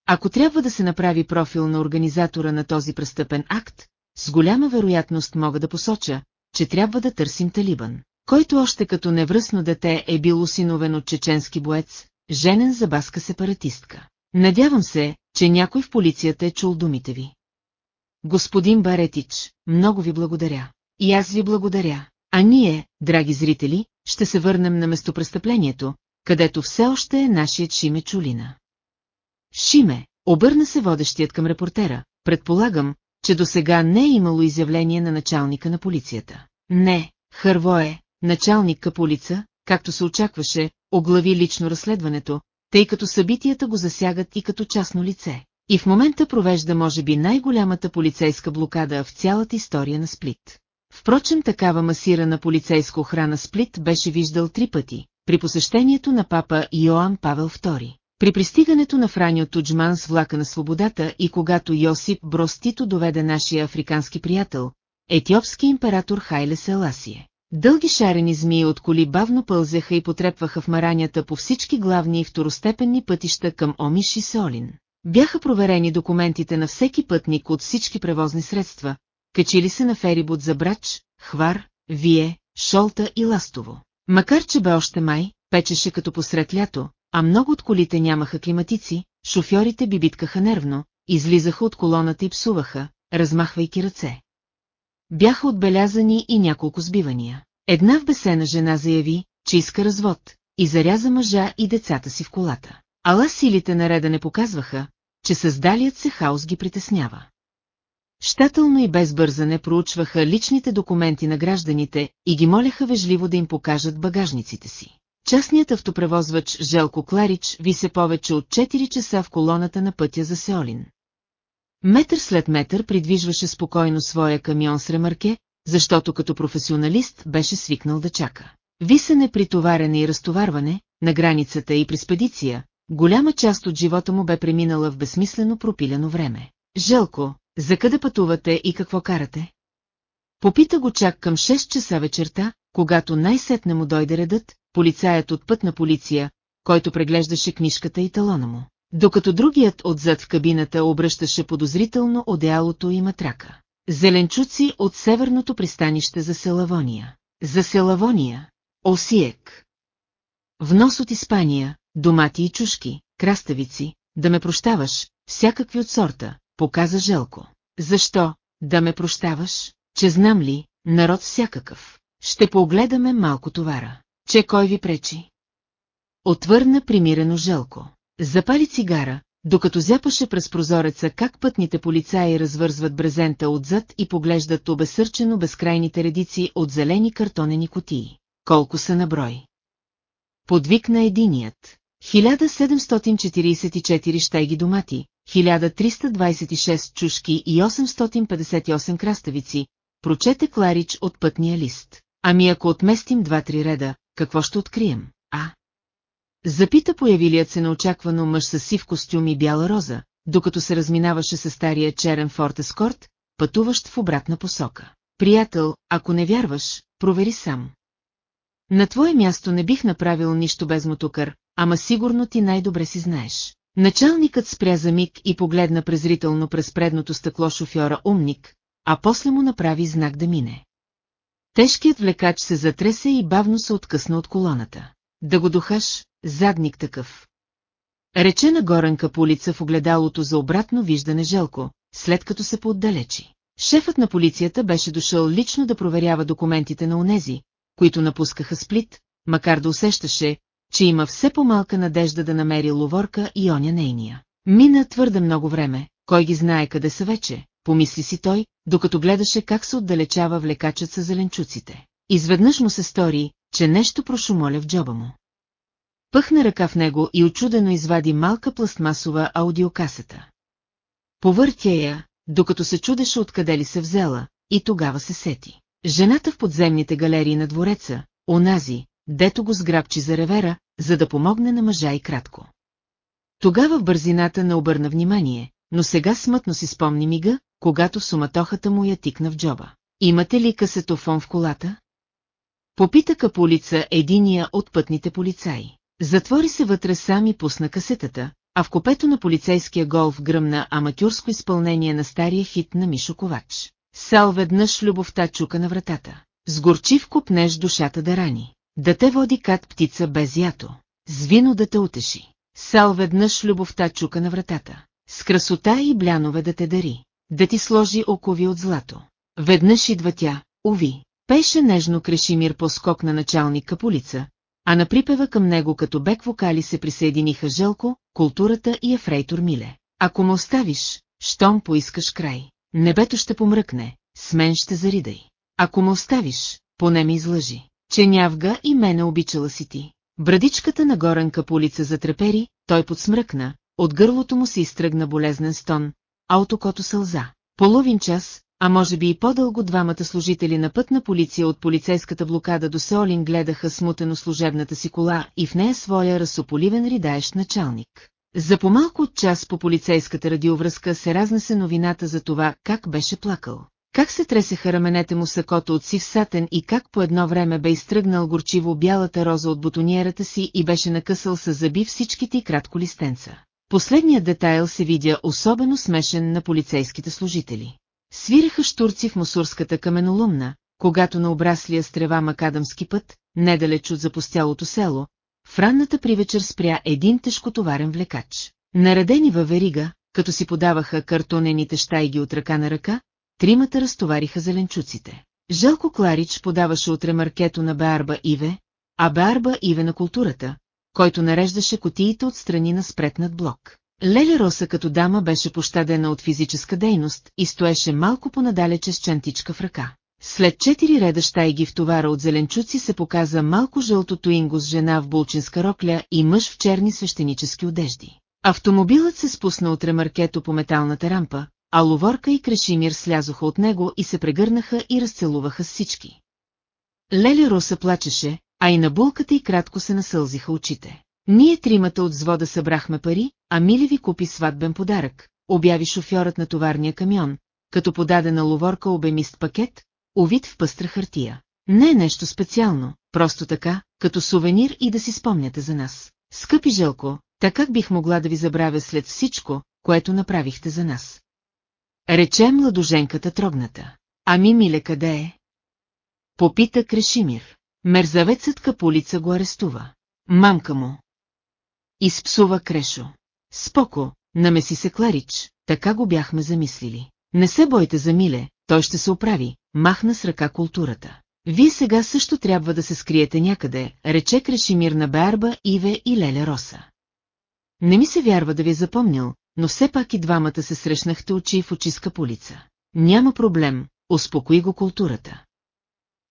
Ако трябва да се направи профил на организатора на този престъпен акт, с голяма вероятност мога да посоча, че трябва да търсим талибан, който още като невръсно дете е бил усиновен от чеченски боец, женен за баска сепаратистка. Надявам се, че някой в полицията е чул думите ви. Господин Баретич, много ви благодаря. И аз ви благодаря. А ние, драги зрители, ще се върнем на местопрестъплението, където все още е нашият Шиме Чулина. Шиме, обърна се водещият към репортера, предполагам, че до сега не е имало изявление на началника на полицията. Не, Хърво е, началник Каполица, както се очакваше, оглави лично разследването, тъй като събитията го засягат и като частно лице. И в момента провежда може би най-голямата полицейска блокада в цялата история на Сплит. Впрочем такава масирана полицейска охрана Сплит беше виждал три пъти, при посещението на папа Йоан Павел II, при пристигането на Франьо Туджман с влака на свободата и когато Йосип Бростито доведе нашия африкански приятел, етиопски император Хайле Селасие. Дълги шарени змии от коли бавно пълзеха и потрепваха в маранята по всички главни и второстепенни пътища към Омиш и Солин. Бяха проверени документите на всеки пътник от всички превозни средства, качили се на ферибот за Брач, Хвар, Вие, Шолта и Ластово. Макар че бе още май, печеше като посред лято, а много от колите нямаха климатици, шофьорите би биткаха нервно, излизаха от колоната и псуваха, размахвайки ръце. Бяха отбелязани и няколко сбивания. Една вбесена жена заяви, че иска развод, и заряза мъжа и децата си в колата. Ала силите на реда не показваха, че създалият се хаос ги притеснява. Щателно и без бързане проучваха личните документи на гражданите и ги моляха вежливо да им покажат багажниците си. Частният автопревозвач Желко Кларич висе повече от 4 часа в колоната на пътя за Сеолин. Метър след метър придвижваше спокойно своя камион с ремарке, защото като професионалист беше свикнал да чака. Висене при товарене и разтоварване, на границата и при спедиция, голяма част от живота му бе преминала в безсмислено пропиляно време. Желко, за къде пътувате и какво карате? Попита го чак към 6 часа вечерта, когато най-сетне му дойде редът, полицаят от пътна полиция, който преглеждаше книжката и талона му. Докато другият отзад в кабината обръщаше подозрително одеялото и матрака. Зеленчуци от северното пристанище за Селавония. За Селавония. Осиек. Внос от Испания, домати и чушки, краставици, да ме прощаваш, всякакви от сорта, показа Желко. Защо, да ме прощаваш, че знам ли, народ всякакъв. Ще погледаме малко товара. Че кой ви пречи? Отвърна примирено Желко. Запали цигара, докато зяпаше през прозореца как пътните полицаи развързват брезента отзад и поглеждат обесърчено безкрайните редици от зелени картонени котии. Колко са на брой? Подвикна единият. 1744 щайги домати, 1326 чушки и 858 краставици, прочете Кларич от пътния лист. Ами ако отместим два-три реда, какво ще открием, а? Запита появилият се неочаквано мъж с сив костюм и бяла роза, докато се разминаваше с стария черен Форт Ескорт, пътуващ в обратна посока. Приятел, ако не вярваш, провери сам. На твое място не бих направил нищо без мотокър, ама сигурно ти най-добре си знаеш. Началникът спря за миг и погледна презрително през предното стъкло шофьора умник, а после му направи знак да мине. Тежкият влекач се затресе и бавно се откъсна от колоната. Да го духаш, задник такъв. Рече на горенка по в огледалото за обратно виждане Желко, след като се поотдалечи. Шефът на полицията беше дошъл лично да проверява документите на онези, които напускаха сплит, макар да усещаше, че има все по-малка надежда да намери ловорка и оня нейния. Мина твърде много време, кой ги знае къде са вече, помисли си той, докато гледаше как се отдалечава влекачът с зеленчуците. Изведнъж му се стори, че нещо прошумоля в джоба му. Пъхна ръка в него и очудено извади малка пластмасова аудиокасета. Повъртя я, докато се чудеше откъде ли се взела, и тогава се сети. Жената в подземните галерии на двореца, онази, дето го сграбчи за ревера, за да помогне на мъжа и кратко. Тогава в бързината не обърна внимание, но сега смътно си спомни мига, когато суматохата му я тикна в джоба. Имате ли касетофон в колата? Попита капулица единия от пътните полицаи. Затвори се вътре сам и пусна касетата, а в копето на полицейския голф гръмна аматюрско изпълнение на стария хит на Мишо Ковач. Сал веднъж любовта чука на вратата. С горчив душата да рани. Да те води кат птица без ято. С вино да те утеши. Сал веднъж любовта чука на вратата. С красота и блянове да те дари. Да ти сложи окови от злато. Веднъж идва тя, уви. Пейше нежно Крешимир по скок на началник капулица, а на припева към него като бек вокали се присъединиха Жълко, културата и Ефрейтор Миле. Ако ме оставиш, щом поискаш край, небето ще помръкне, с мен ще заридай. Ако ме оставиш, поне ми излъжи, че нявга и мене обичала си ти. Брадичката на горенка по улица затрепери, той подсмръкна, от гърлото му се изтръгна болезнен стон, а от окото сълза. Половин час, а може би и по-дълго двамата служители на пътна полиция от полицейската блокада до Сеолин гледаха смутено служебната си кола и в нея своя разсополивен ридаещ началник. За по-малко от час по полицейската радиовръзка се разнесе новината за това, как беше плакал. Как се тресеха раменете му сакото от сив сатен и как по едно време бе изтръгнал горчиво бялата роза от бутониерата си и беше накъсал с зъби всичките и кратко листенца. Последният детайл се видя особено смешен на полицейските служители. Свиреха штурци в мусурската каменоломна, когато на обраслия с трева макадамски път, недалеч от запустялото село, в ранната привечер спря един тежкотоварен влекач. Наредени във верига, като си подаваха картонените щайги от ръка на ръка, тримата разтовариха зеленчуците. Жалко Кларич подаваше от ремаркето на Беарба Иве, а Беарба Иве на културата, който нареждаше котиите от страни на спретнат блок. Леля Роса като дама беше пощадена от физическа дейност и стоеше малко понадалече с чантичка в ръка. След четири реда щайги в товара от зеленчуци се показа малко жълто туинго с жена в булчинска рокля и мъж в черни свещенически одежди. Автомобилът се спусна от ремаркето по металната рампа, а Ловорка и Крешимир слязоха от него и се прегърнаха и разцелуваха с всички. Леля Роса плачеше, а и на булката и кратко се насълзиха очите. Ние тримата от взвода събрахме пари, а Мили ви купи сватбен подарък, обяви шофьорът на товарния камион, като подаде на ловорка обемист пакет, увит в пъстра хартия. Не е нещо специално, просто така, като сувенир и да си спомняте за нас. Скъпи Желко, така как бих могла да ви забравя след всичко, което направихте за нас? Рече младоженката трогната. Ами, миле, къде е? Попита Крешимир. Мерзавецът капулица го арестува. Мамка му. Изпсува Крешо. Споко, намеси се Кларич, така го бяхме замислили. Не се бойте за Миле, той ще се оправи, махна с ръка културата. Вие сега също трябва да се скриете някъде, рече Крешимир на Барба, Иве и Леля Роса. Не ми се вярва да ви е запомнил, но все пак и двамата се срещнахте очи в очи с капулица. Няма проблем, успокои го културата.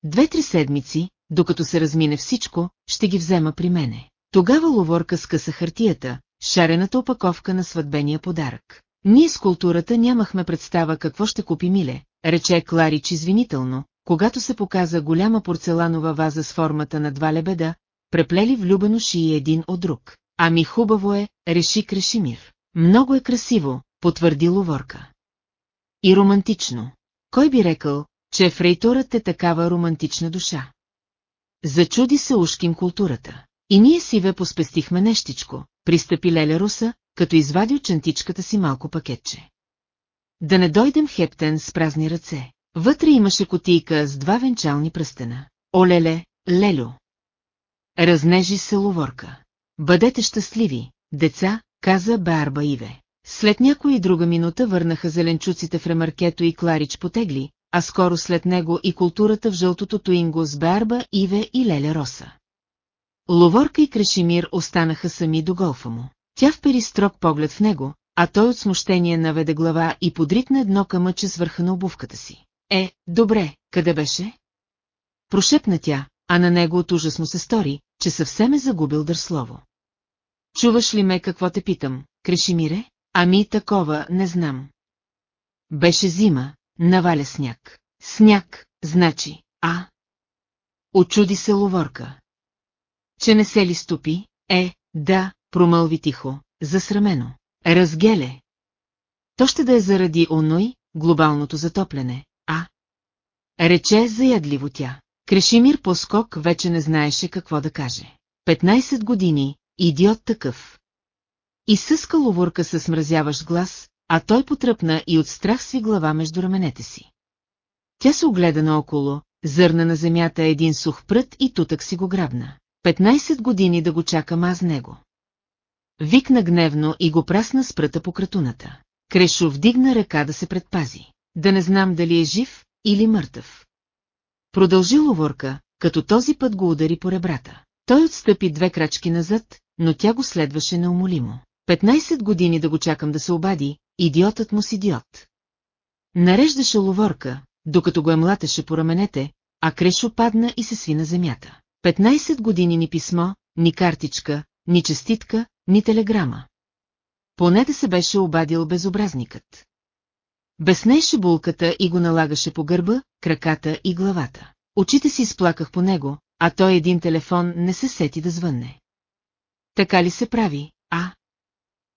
Две-три седмици, докато се размине всичко, ще ги взема при мене. Тогава ловорка скъса хартията, шарената опаковка на сватбения подарък. Ние с културата нямахме представа какво ще купи Миле, рече Кларич извинително, когато се показа голяма порцеланова ваза с формата на два лебеда, преплели влюбено шии един от друг. Ами хубаво е, реши Крешимир. Много е красиво, потвърди ловорка. И романтично. Кой би рекал, че фрейторът е такава романтична душа? Зачуди се ушким културата. И ние си ве поспестихме нещичко, пристъпи Леля Руса, като извади от чантичката си малко пакетче. Да не дойдем хептен с празни ръце. Вътре имаше котийка с два венчални пръстена. Олеле, Лелю. Разнежи се ловорка. Бъдете щастливи, деца, каза Барба Иве. След някоя и друга минута върнаха зеленчуците в ремаркето и Кларич потегли, а скоро след него и културата в жълтото туинго с Барба, Иве и Леля Роса. Ловорка и Крешимир останаха сами до голфа му. Тя впери строг поглед в него, а той от смущение наведе глава и подритна едно камъче с върха на обувката си. Е, добре, къде беше? Прошепна тя, а на него от ужас му се стори, че съвсем е загубил дърслово. Чуваш ли ме какво те питам, Крешимире? Ами такова, не знам. Беше зима, наваля сняг. Сняг, значи, а? Очуди се ловорка. Че не се ли стопи? Е, да, промълви тихо, засрамено. Разгеле. То ще да е заради оной, глобалното затопляне, а? Рече заядливо тя. Крешимир по скок вече не знаеше какво да каже. 15 години, идиот такъв. И съска ловорка със смразяващ глас, а той потръпна и от страх сви глава между раменете си. Тя се огледа наоколо, зърна на земята един сух прът и тутък си го грабна. 15 години да го чакам аз него. Викна гневно и го прасна с пръта по кратуната. Крешо вдигна ръка да се предпази. Да не знам дали е жив или мъртъв. Продължи ловорка, като този път го удари по ребрата. Той отстъпи две крачки назад, но тя го следваше неумолимо. 15 години да го чакам да се обади, идиотът му с идиот. Нареждаше ловорка, докато го е млатеше по раменете, а Крешо падна и се сви на земята. 15 години ни писмо, ни картичка, ни честитка, ни телеграма. Поне да се беше обадил безобразникът. Безнеше булката и го налагаше по гърба, краката и главата. Очите си изплаках по него, а той един телефон не се сети да звънне. Така ли се прави, а?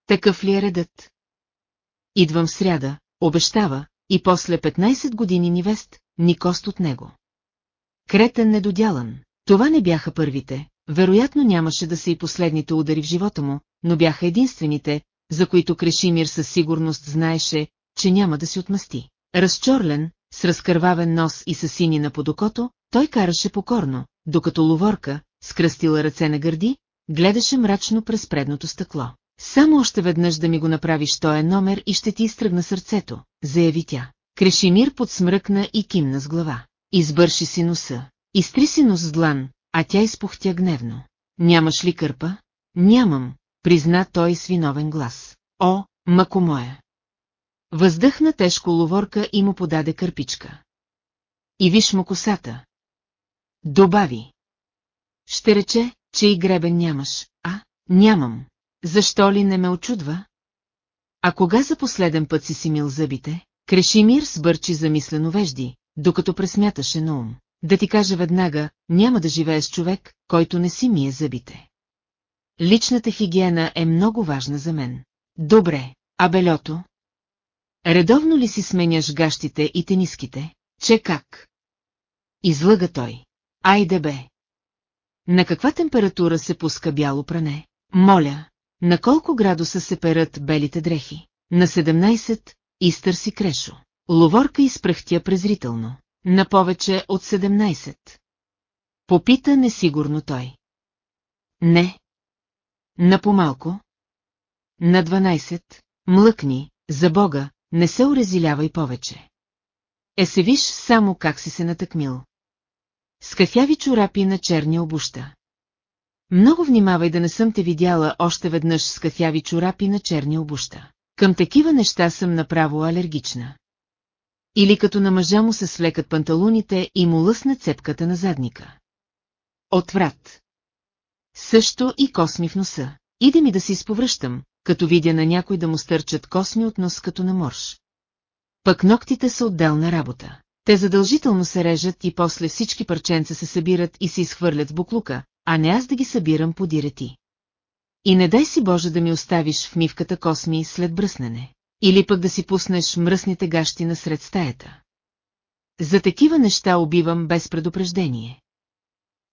Такъв ли е редът? Идвам в сряда, обещава, и после 15 години ни вест, ни кост от него. Кретен недодялан. Това не бяха първите, вероятно нямаше да са и последните удари в живота му, но бяха единствените, за които Крешимир със сигурност знаеше, че няма да си отмъсти. Разчорлен, с разкървавен нос и със сини на подокото, той караше покорно, докато ловорка, скръстила ръце на гърди, гледаше мрачно през предното стъкло. Само още веднъж да ми го направиш той е номер и ще ти изтръгна сърцето, заяви тя. Крешимир подсмръкна и кимна с глава. Избърши си носа. Изтри си нос с длан, а тя изпухтя гневно. Нямаш ли кърпа? Нямам, призна той с виновен глас. О, мако моя! Въздъхна тежко ловорка и му подаде кърпичка. И виж му косата. Добави. Ще рече, че и гребен нямаш, а? Нямам. Защо ли не ме очудва? А кога за последен път си си мил зъбите? Крешимир сбърчи замислено вежди, докато пресмяташе на ум. Да ти кажа веднага, няма да живее с човек, който не си мие зъбите. Личната хигиена е много важна за мен. Добре, а белето? Редовно ли си сменяш гащите и тениските? Че как? Излъга той. Айде бе. На каква температура се пуска бяло пране? Моля, на колко градуса се перат белите дрехи? На 17, изтърси Крешо. Ловорка изпръхтя презрително. На повече от 17. Попита несигурно той. Не. На помалко? На 12. Млъкни, за Бога, не се урезилявай повече. Е се виж само как си се натъкмил. Скафяви чорапи на черни обуща. Много внимавай да не съм те видяла още веднъж с кафяви чорапи на черни обуща. Към такива неща съм направо алергична. Или като на мъжа му се свлекат панталоните и му лъсне цепката на задника. Отврат. Също и косми в носа. Иде ми да си изповръщам, като видя на някой да му стърчат косми от нос като на морж. Пък ногтите са отделна работа. Те задължително се режат и после всички парченца се събират и се изхвърлят в буклука, а не аз да ги събирам по дирети. И не дай си Боже да ми оставиш в мивката косми след бръснене. Или пък да си пуснеш мръсните гащи насред стаята. За такива неща убивам без предупреждение.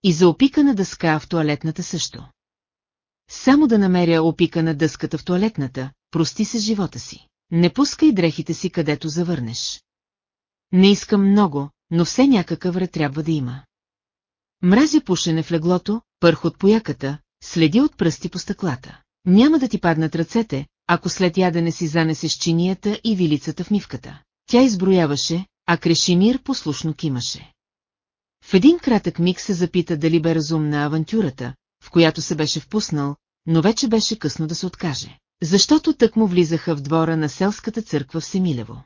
И за опикана дъска в туалетната също. Само да намеря опикана дъската в туалетната, прости се живота си. Не пускай дрехите си където завърнеш. Не искам много, но все някакъв ред трябва да има. Мразя пушене в леглото, пърх от пояката, следи от пръсти по стъклата. Няма да ти паднат ръцете, ако след ядене си занесеш чинията и вилицата в мивката. Тя изброяваше, а Крешимир послушно кимаше. В един кратък миг се запита дали бе разумна авантюрата, в която се беше впуснал, но вече беше късно да се откаже. Защото тък му влизаха в двора на селската църква в Семилево.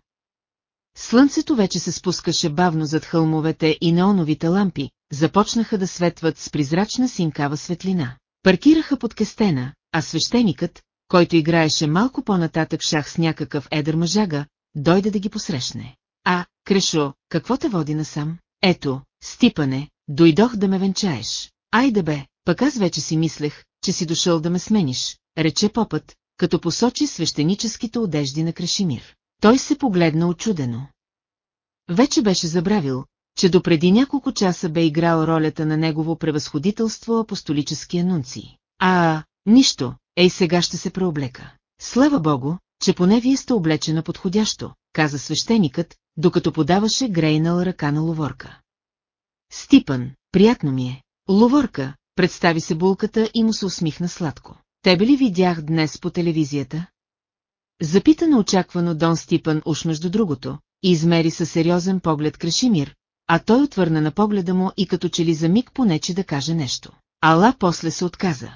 Слънцето вече се спускаше бавно зад хълмовете и неоновите лампи, започнаха да светват с призрачна синкава светлина. Паркираха под кестена, а свещеникът, който играеше малко по-нататък шах с някакъв едър мъжага, дойде да ги посрещне. А, Крешо, какво те води насам? Ето, Стипане, дойдох да ме венчаеш. Айде бе, пък аз вече си мислех, че си дошъл да ме смениш, рече попът, като посочи свещеническите одежди на Крашимир. Той се погледна очудено. Вече беше забравил, че допреди няколко часа бе играл ролята на негово превъзходителство апостолически анунци. А, нищо, ей сега ще се преоблека. Слава богу, че поне вие сте облечена подходящо, каза свещеникът, докато подаваше Грейнал ръка на ловорка. Стипън, приятно ми е. Ловорка, представи се булката и му се усмихна сладко. Тебе ли видях днес по телевизията? Запита неочаквано Дон Стипън уж между другото, и измери със сериозен поглед Крашимир, а той отвърна на погледа му и като че ли за миг понече да каже нещо. Ала после се отказа.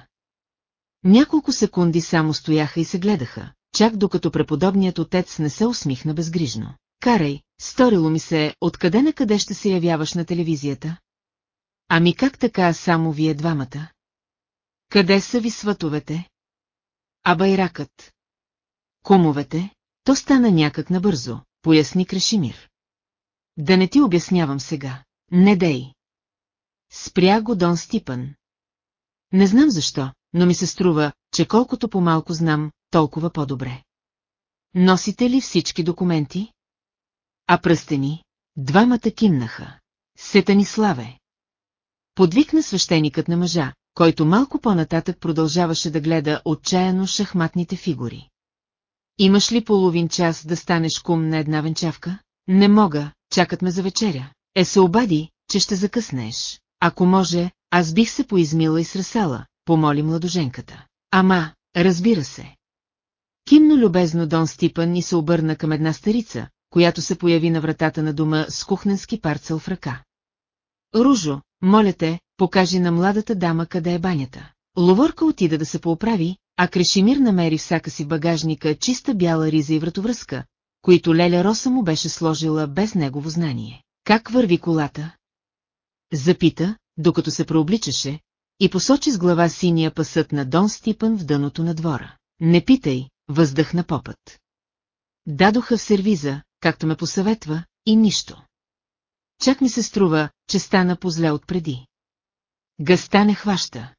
Няколко секунди само стояха и се гледаха, чак докато преподобният отец не се усмихна безгрижно. Карай, сторило ми се, откъде на къде ще се явяваш на телевизията? Ами как така само вие двамата? Къде са ви сватовете? А байракът? Кумовете? То стана някак набързо, поясни Крешимир. Да не ти обяснявам сега. Не дей. Спря го Дон Стипън. Не знам защо, но ми се струва, че колкото по-малко знам, толкова по-добре. Носите ли всички документи? А пръстени? Двамата кимнаха. Сетани славе. Подвикна свещеникът на мъжа, който малко по-нататък продължаваше да гледа отчаяно шахматните фигури. Имаш ли половин час да станеш кум на една венчавка? Не мога, чакат ме за вечеря. Е се обади, че ще закъснеш. Ако може, аз бих се поизмила и сресала, помоли младоженката. Ама, разбира се. Кимно любезно Дон Стипън и се обърна към една старица, която се появи на вратата на дома с кухненски парцел в ръка. Ружо, моля те, покажи на младата дама къде е банята. Ловорка отида да се поуправи, а Крешимир намери всяка си багажника чиста бяла риза и вратовръзка, които Леля Роса му беше сложила без негово знание. Как върви колата? Запита, докато се преобличаше, и посочи с глава синия пасът на Дон Стипън в дъното на двора. Не питай, въздъхна попът. Дадоха в сервиза, както ме посъветва, и нищо. Чак ми се струва, че стана позле отпреди. Гъста не хваща.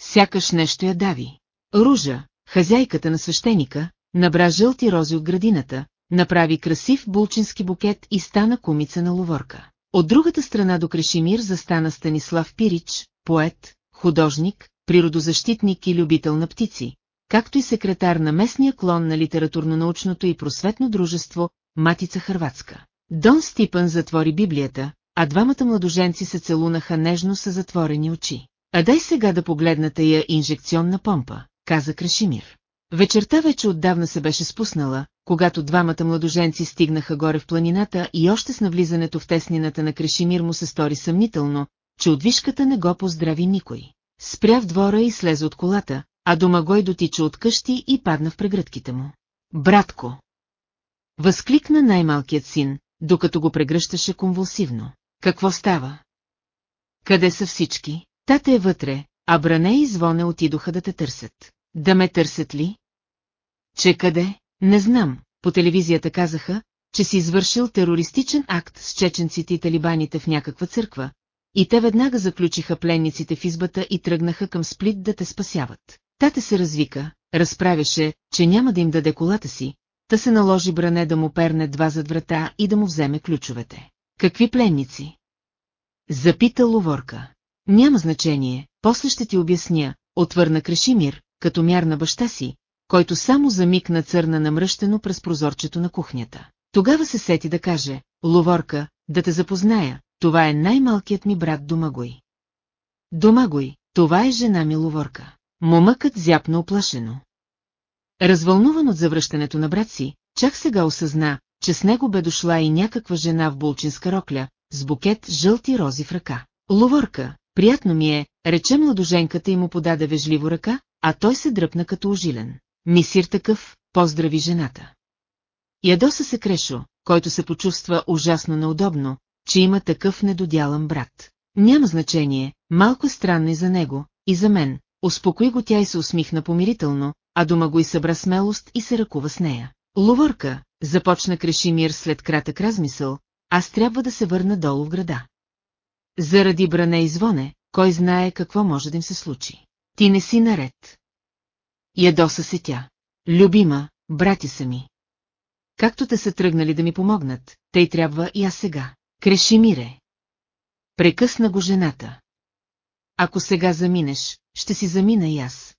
Сякаш нещо я дави. Ружа, хазяйката на свещеника, набра жълти рози от градината, направи красив булчински букет и стана кумица на ловорка. От другата страна до Крешимир застана Станислав Пирич, поет, художник, природозащитник и любител на птици, както и секретар на местния клон на литературно-научното и просветно дружество Матица Хрватска. Дон Стипън затвори Библията, а двамата младоженци се целунаха нежно с затворени очи. А дай сега да погледна тая инжекционна помпа, каза Крашимир. Вечерта вече отдавна се беше спуснала, когато двамата младоженци стигнаха горе в планината и още с навлизането в теснината на Крешимир му се стори съмнително, че от вишката не го поздрави никой. Спря в двора и слезе от колата, а Домагой дотича от къщи и падна в прегръдките му. Братко! Възкликна най-малкият син, докато го прегръщаше конвулсивно. Какво става? Къде са всички? Тата е вътре, а Бране и Звоне отидоха да те търсят. Да ме търсят ли? Че къде? Не знам. По телевизията казаха, че си извършил терористичен акт с чеченците и талибаните в някаква църква, и те веднага заключиха пленниците в избата и тръгнаха към Сплит да те спасяват. Тате се развика, разправяше, че няма да им даде колата си, та се наложи бране да му перне два зад врата и да му вземе ключовете. Какви пленници? Запита Ловорка. Няма значение, после ще ти обясня, отвърна Крешимир, като мяр на баща си, който само за миг нацърна намръщено през прозорчето на кухнята. Тогава се сети да каже, Ловорка, да те запозная, това е най-малкият ми брат Домагой. Домагой, това е жена ми Ловорка. Момъкът зяпна оплашено. Развълнуван от завръщането на брат си, чак сега осъзна, че с него бе дошла и някаква жена в булчинска рокля, с букет жълти рози в ръка. Ловорка, приятно ми е, рече младоженката и му подаде вежливо ръка, а той се дръпна като ожилен. Мисир такъв, поздрави жената. Ядоса се Крешо, който се почувства ужасно неудобно, че има такъв недодялан брат. Няма значение, малко е странно и за него, и за мен. Успокои го тя и се усмихна помирително, а дома го и събра смелост и се ръкува с нея. Лувърка, започна Крешимир след кратък размисъл, аз трябва да се върна долу в града. Заради бране и звоне, кой знае какво може да им се случи. Ти не си наред. Ядоса се тя. Любима, брати са ми. Както те са тръгнали да ми помогнат, тъй трябва и аз сега. Крешимире. Прекъсна го жената. Ако сега заминеш, ще си замина и аз.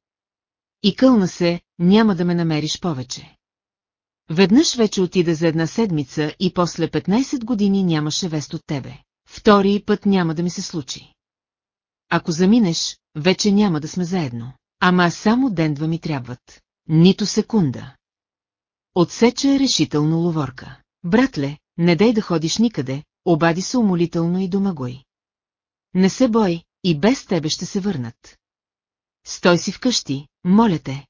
И кълна се, няма да ме намериш повече. Веднъж вече отида за една седмица и после 15 години нямаше вест от тебе. Втори път няма да ми се случи. Ако заминеш, вече няма да сме заедно. Ама само ден-два ми трябват. Нито секунда. Отсече решително ловорка. Братле, не дай да ходиш никъде, обади се умолително и домагой. Не се бой, и без тебе ще се върнат. Стой си вкъщи, моля те.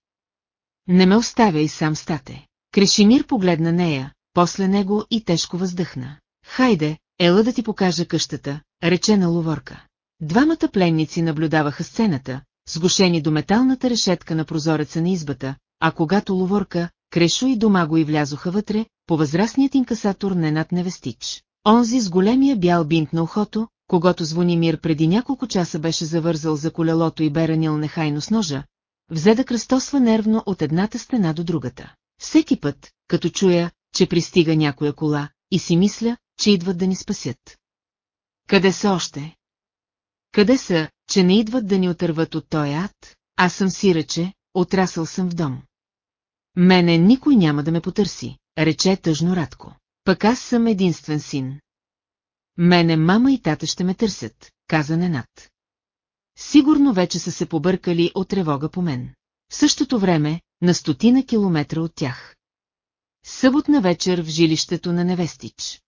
Не ме оставяй сам стате. Крешимир погледна нея, после него и тежко въздъхна. Хайде, ела да ти покажа къщата, рече на ловорка. Двамата пленници наблюдаваха сцената, сгушени до металната решетка на прозореца на избата, а когато ловорка, Крешо и Домаго и влязоха вътре, по възрастният инкасатор не над невестич. Онзи с големия бял бинт на ухото, когато Звонимир преди няколко часа беше завързал за колелото и бе ранил нехайно с ножа, взе да кръстосва нервно от едната стена до другата. Всеки път, като чуя, че пристига някоя кола, и си мисля, че идват да ни спасят. Къде са още? Къде са, че не идват да ни отърват от този ад? Аз съм сирече, отрасъл съм в дом. Мене никой няма да ме потърси, рече тъжно Радко. Пък аз съм единствен син. Мене мама и тата ще ме търсят, каза Ненат. Сигурно вече са се побъркали от тревога по мен. В същото време, на стотина километра от тях. Съботна вечер в жилището на Невестич.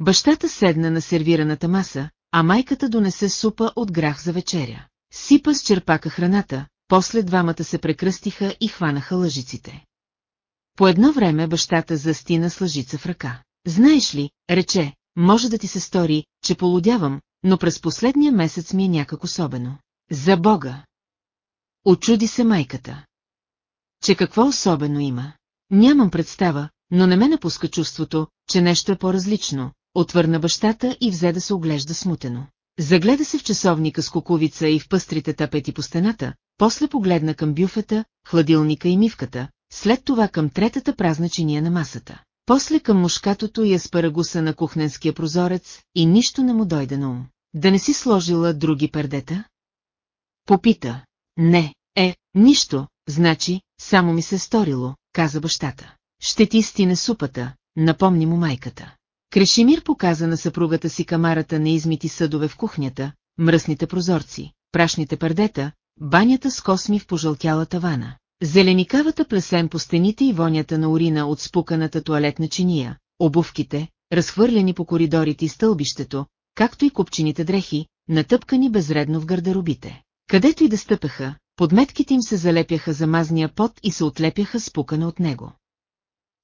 Бащата седна на сервираната маса, а майката донесе супа от грах за вечеря. Сипа с черпака храната, после двамата се прекръстиха и хванаха лъжиците. По едно време бащата застина с лъжица в ръка. Знаеш ли, рече, може да ти се стори, че полудявам, но през последния месец ми е някак особено. За Бога! Очуди се майката. Че какво особено има? Нямам представа, но не ме напуска чувството, че нещо е по-различно, отвърна бащата и взе да се оглежда смутено. Загледа се в часовника с куковица и в пъстрите тапети по стената, после погледна към бюфета, хладилника и мивката, след това към третата празна чиния на масата, после към мушкатото и аспарагуса на кухненския прозорец и нищо не му дойде на ум. Да не си сложила други пердета? Попита. Не, е, нищо, значи, само ми се е сторило, каза бащата. Ще ти стине супата, напомни му майката. Крешимир показа на съпругата си камарата на измити съдове в кухнята, мръсните прозорци, прашните пердета, банята с косми в пожълтялата вана, зеленикавата плесен по стените и вонята на урина от спуканата туалетна чиния, обувките, разхвърлени по коридорите и стълбището, както и купчините дрехи, натъпкани безредно в гардеробите. Където и да стъпеха, подметките им се залепяха за мазния пот и се отлепяха спукана от него.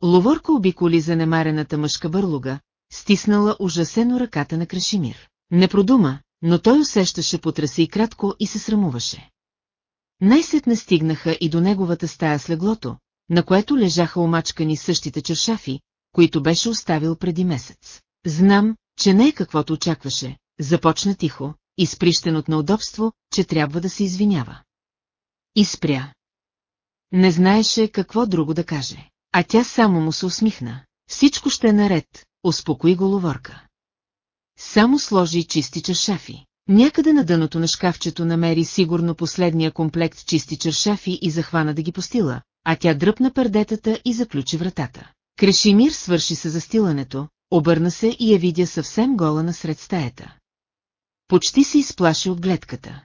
Ловорка обиколи занемарената мъжка бърлуга, стиснала ужасено ръката на Крашимир. Не продума, но той усещаше потраси и кратко и се срамуваше. Най-сетне стигнаха и до неговата стая с леглото, на което лежаха омачкани същите чершафи, които беше оставил преди месец. Знам, че не е каквото очакваше, започна тихо, изприщен от неудобство, че трябва да се извинява. И. Не знаеше какво друго да каже, а тя само му се усмихна. Всичко ще е наред, успокои головорка. Само сложи чисти чершафи. Някъде на дъното на шкафчето намери сигурно последния комплект чисти чершафи и захвана да ги постила, а тя дръпна пердетата и заключи вратата. Крешимир свърши се застилането, обърна се и я видя съвсем гола насред стаята. Почти се изплаши от гледката.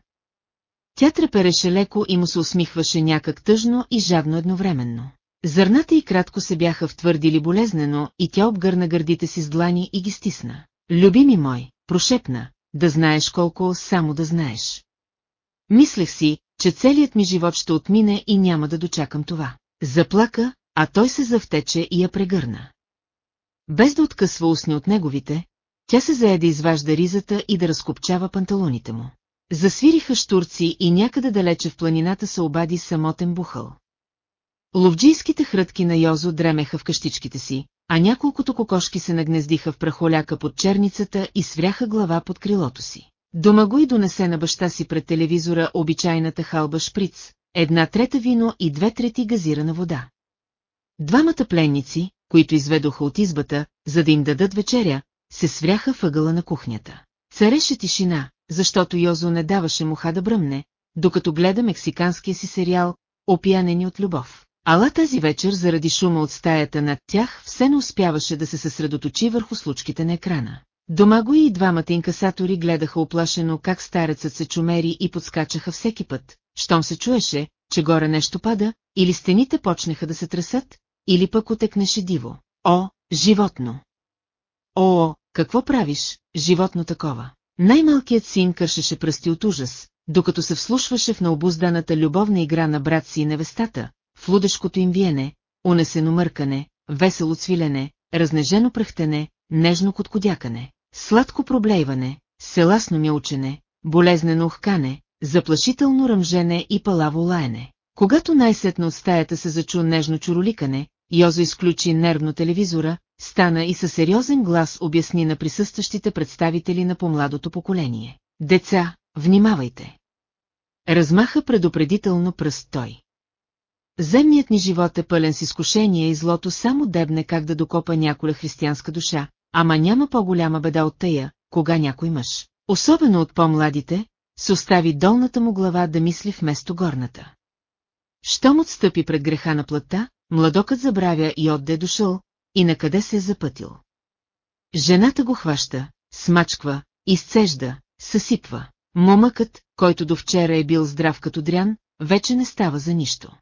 Тя трепереше леко и му се усмихваше някак тъжно и жадно едновременно. Зърната и кратко се бяха втвърдили болезнено и тя обгърна гърдите си с длани и ги стисна. Любими мой, прошепна, да знаеш колко, само да знаеш. Мислех си, че целият ми живот ще отмине и няма да дочакам това. Заплака, а той се завтече и я прегърна. Без да откъсва устни от неговите, тя се зае да изважда ризата и да разкопчава панталоните му. Засвириха штурци и някъде далече в планината се обади самотен бухъл. Ловджийските хрътки на Йозо дремеха в къщичките си, а няколкото кокошки се нагнездиха в прахоляка под черницата и свряха глава под крилото си. Дома го и донесе на баща си пред телевизора обичайната халба шприц, една трета вино и две трети газирана вода. Двамата пленници, които изведоха от избата, за да им дадат вечеря, се свряха въгъла на кухнята. Цареше тишина, защото Йозо не даваше муха да бръмне, докато гледа мексиканския си сериал «Опиянени от любов». Ала тази вечер заради шума от стаята над тях все не успяваше да се съсредоточи върху случките на екрана. Дома го и двамата инкасатори гледаха оплашено как старецът се чумери и подскачаха всеки път, щом се чуеше, че горе нещо пада, или стените почнеха да се тресат, или пък отекнеше диво. О, животно! О, какво правиш, животно такова? Най-малкият син кършеше пръсти от ужас, докато се вслушваше в необузданата любовна игра на брат си и невестата, в лудешкото им виене, унесено мъркане, весело цвилене, разнежено пръхтене, нежно коткодякане, сладко проблейване, селасно мялчене, болезнено ухкане, заплашително ръмжене и палаво лаене. Когато най-сетно от стаята се зачу нежно чуроликане, Йозо изключи нервно телевизора, стана и със сериозен глас обясни на присъстващите представители на помладото поколение. Деца, внимавайте! Размаха предупредително пръст той. Земният ни живот е пълен с изкушение и злото само дебне как да докопа няколя християнска душа, ама няма по-голяма беда от тая, кога някой мъж, особено от по-младите, се остави долната му глава да мисли вместо горната. Щом отстъпи пред греха на плътта, младокът забравя и отде е дошъл, и на къде се е запътил. Жената го хваща, смачква, изцежда, съсипва. Момъкът, който до вчера е бил здрав като дрян, вече не става за нищо.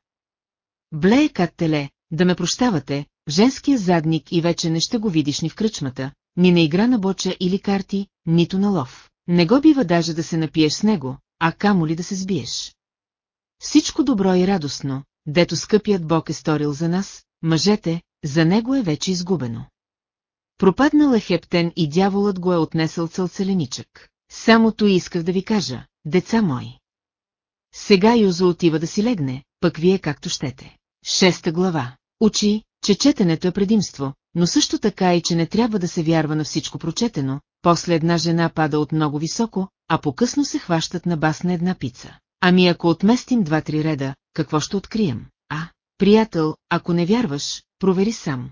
Блее как теле, да ме прощавате, женския задник и вече не ще го видиш ни в кръчмата, ни на игра на боча или карти, нито на лов. Не го бива даже да се напиеш с него, а камо ли да се сбиеш. Всичко добро и радостно, дето скъпият Бог е сторил за нас, мъжете, за него е вече изгубено. Пропаднал е хептен и дяволът го е отнесъл целцеленичък. Самото исках да ви кажа, деца мои. Сега Юзо отива да си легне, пък вие както щете. Шеста глава. Учи, че четенето е предимство, но също така и че не трябва да се вярва на всичко прочетено, после една жена пада от много високо, а по-късно се хващат на бас на една пица. Ами ако отместим два-три реда, какво ще открием? А, приятел, ако не вярваш, провери сам.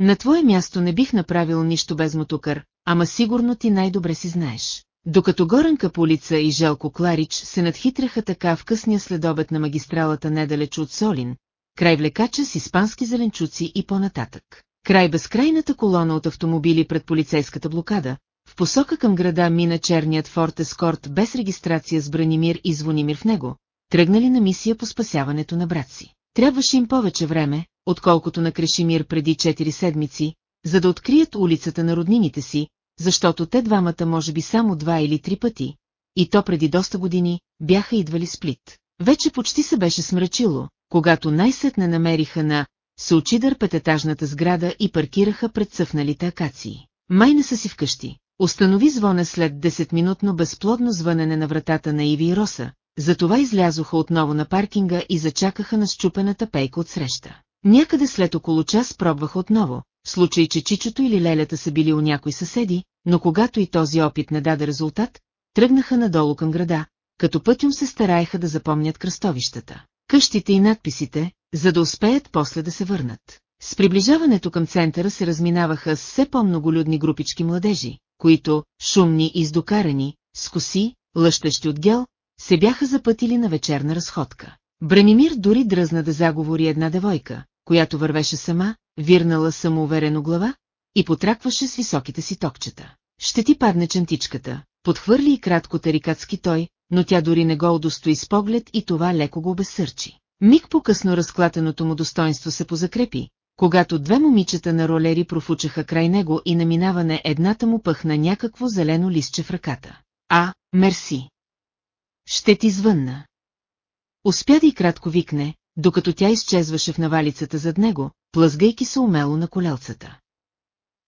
На твое място не бих направил нищо без мотокър, ама сигурно ти най-добре си знаеш. Докато Горенка по улица и Желко Кларич се надхитряха така в късния следобед на магистралата недалеч от Солин, край влекача с испански зеленчуци и по-нататък. Край безкрайната колона от автомобили пред полицейската блокада, в посока към града мина черният Форт Ескорт без регистрация с Бранимир и Звонимир в него, тръгнали на мисия по спасяването на брат си. Трябваше им повече време, отколкото на Крешимир преди 4 седмици, за да открият улицата на роднините си, защото те двамата може би само два или три пъти, и то преди доста години, бяха идвали сплит. Вече почти се беше смрачило, когато най-сетне намериха на Саучидър пететажната сграда и паркираха пред цъфналите акации. Май не са си вкъщи. Установи звона след 10-минутно безплодно звънене на вратата на Иви и Роса, затова излязоха отново на паркинга и зачакаха на щупената пейка от среща. Някъде след около час пробваха отново, в случай, че Чичото или Лелята са били у някои съседи, но когато и този опит не даде резултат, тръгнаха надолу към града, като пътюм се стараеха да запомнят кръстовищата, къщите и надписите, за да успеят после да се върнат. С приближаването към центъра се разминаваха с все по-многолюдни групички младежи, които, шумни и издокарани, с коси, лъщещи от гел, се бяха запътили на вечерна разходка. Бранимир дори дръзна да заговори една девойка, която вървеше сама, вирнала самоуверено глава и потракваше с високите си токчета. Ще ти падне чантичката, подхвърли и кратко тарикатски той, но тя дори не го удостои с поглед и това леко го обесърчи. Миг по-късно разклатеното му достоинство се позакрепи, когато две момичета на ролери профучаха край него и на едната му пъхна някакво зелено листче в ръката. А, мерси. Ще ти звънна. Успя да и кратко викне, докато тя изчезваше в навалицата зад него, плъзгайки се умело на колелцата.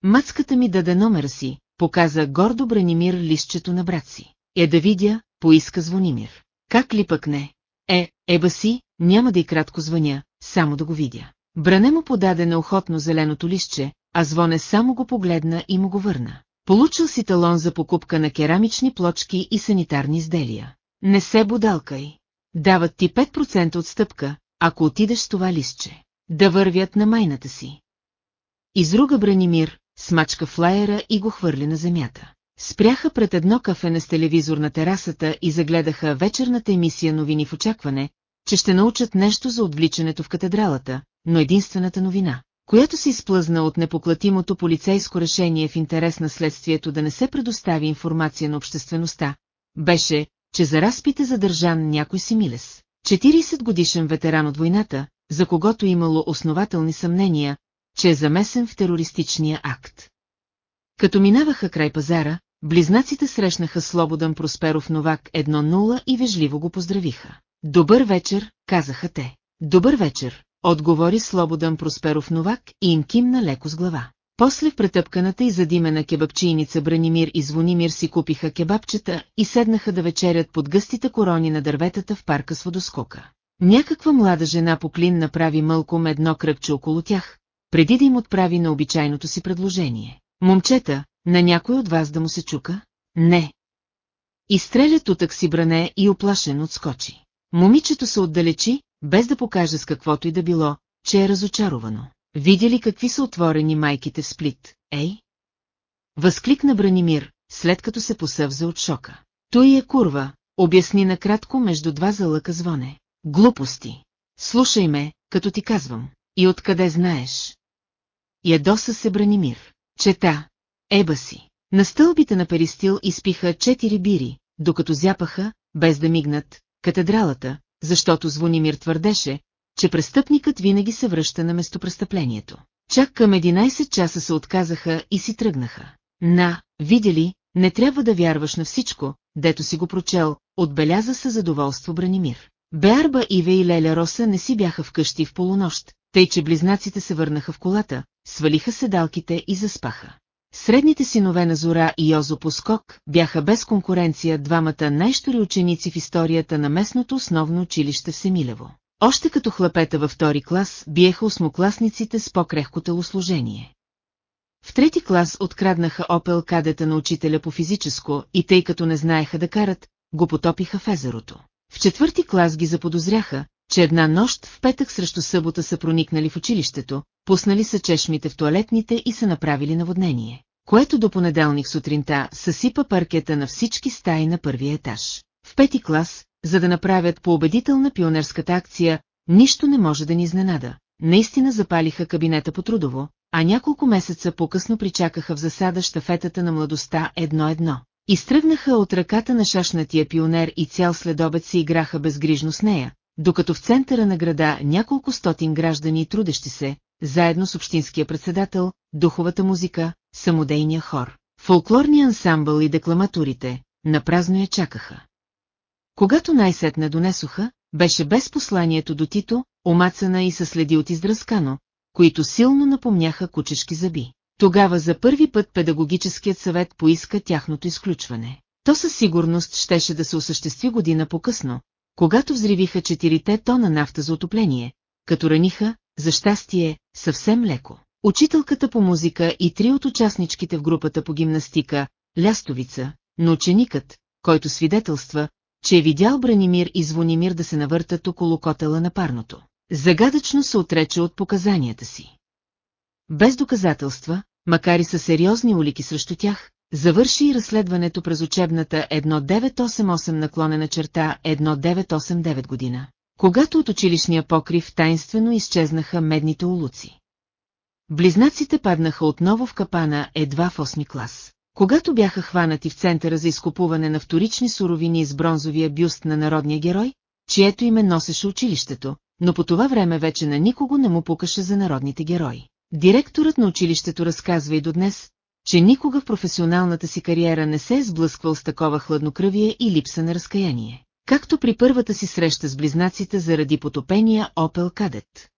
Мацката ми даде номера си, показа гордо Бранимир листчето на брат си. Е да видя, поиска Звонимир. Как ли пък не? Е, еба си, няма да и кратко звъня, само да го видя. Бране му подаде неохотно зеленото листче, а звоне само го погледна и му го върна. Получил си талон за покупка на керамични плочки и санитарни изделия. Не се будалкай. Дават ти 5% отстъпка, ако отидеш с това листче. Да вървят на майната си. Изруга Бранимир, смачка флайера и го хвърли на земята. Спряха пред едно кафене с телевизор на терасата и загледаха вечерната емисия новини в очакване, че ще научат нещо за отвличането в катедралата, но единствената новина, която се изплъзна от непоклатимото полицейско решение в интерес на следствието да не се предостави информация на обществеността, беше, че за разпите задържан някой си милес. 40 годишен ветеран от войната, за когото имало основателни съмнения, че е замесен в терористичния акт. Като минаваха край пазара, близнаците срещнаха Слободан Просперов Новак 1-0 и вежливо го поздравиха. Добър вечер, казаха те. Добър вечер, отговори Слободан Просперов Новак и им кимна леко с глава. После в претъпканата и задимена кебапчийница Бранимир и Звонимир си купиха кебапчета и седнаха да вечерят под гъстите корони на дърветата в парка с водоскока. Някаква млада жена по клин направи мълком едно кръгче около тях, преди да им отправи на обичайното си предложение. Момчета, на някой от вас да му се чука? Не. Изстреля тутък си бране и оплашен отскочи. Момичето се отдалечи, без да покаже с каквото и да било, че е разочаровано. Видя ли какви са отворени майките в сплит, ей? Възкликна Бранимир, след като се посъвза от шока. Той е курва, обясни накратко между два залъка звоне. Глупости. Слушай ме, като ти казвам. И откъде знаеш? Ядоса се Бранимир. Чета. Еба си. На стълбите на Перистил изпиха четири бири, докато зяпаха, без да мигнат, катедралата, защото Звонимир твърдеше, че престъпникът винаги се връща на местопрестъплението. Чак към 11 часа се отказаха и си тръгнаха. На, видя ли, не трябва да вярваш на всичко, дето си го прочел, отбеляза със задоволство Бранимир. Беарба, Иве и Леля Роса не си бяха вкъщи в полунощ, тъй че близнаците се върнаха в колата, свалиха седалките и заспаха. Средните синове на Зора и Йозо Поскок бяха без конкуренция двамата най-штори ученици в историята на местното основно училище в Семилево. Още като хлапета във втори клас биеха осмокласниците с по-крехко телосложение. В трети клас откраднаха Опел кадета на учителя по физическо и тъй като не знаеха да карат, го потопиха в езерото. В четвърти клас ги заподозряха, че една нощ в петък срещу събота са проникнали в училището, пуснали са чешмите в туалетните и са направили наводнение, което до понеделник сутринта съсипа паркета на всички стаи на първия етаж. В пети клас, за да направят поубедителна пионерската акция, нищо не може да ни изненада. Наистина запалиха кабинета по трудово, а няколко месеца по-късно причакаха в засада штафетата на младостта едно-едно. Изтръгнаха от ръката на шашнатия пионер и цял следобед си играха безгрижно с нея, докато в центъра на града няколко стотин граждани трудещи се, заедно с общинския председател, духовата музика, самодейния хор, фолклорния ансамбъл и декламатурите, напразно я чакаха. Когато най-сетне донесоха, беше без посланието до Тито, омацана и със следи от издръскано, които силно напомняха кучешки зъби. Тогава за първи път педагогическият съвет поиска тяхното изключване. То със сигурност щеше да се осъществи година по-късно, когато взривиха четирите тона нафта за отопление, като раниха, за щастие, съвсем леко. Учителката по музика и три от участничките в групата по гимнастика, Лястовица, но ученикът, който свидетелства, че е видял Бранимир и Звонимир да се навъртат около котела на парното. Загадъчно се отрече от показанията си. Без доказателства, макар и със сериозни улики срещу тях, завърши и разследването през учебната 1988 наклонена черта 1989 година, когато от училищния покрив тайнствено изчезнаха медните улуци. Близнаците паднаха отново в капана едва в 8 клас. Когато бяха хванати в центъра за изкупуване на вторични суровини с бронзовия бюст на народния герой, чието име носеше училището, но по това време вече на никого не му пукаше за народните герои. Директорът на училището разказва и до днес, че никога в професионалната си кариера не се е сблъсквал с такова хладнокръвие и липса на разкаяние, както при първата си среща с близнаците заради потопения Опел Кадет.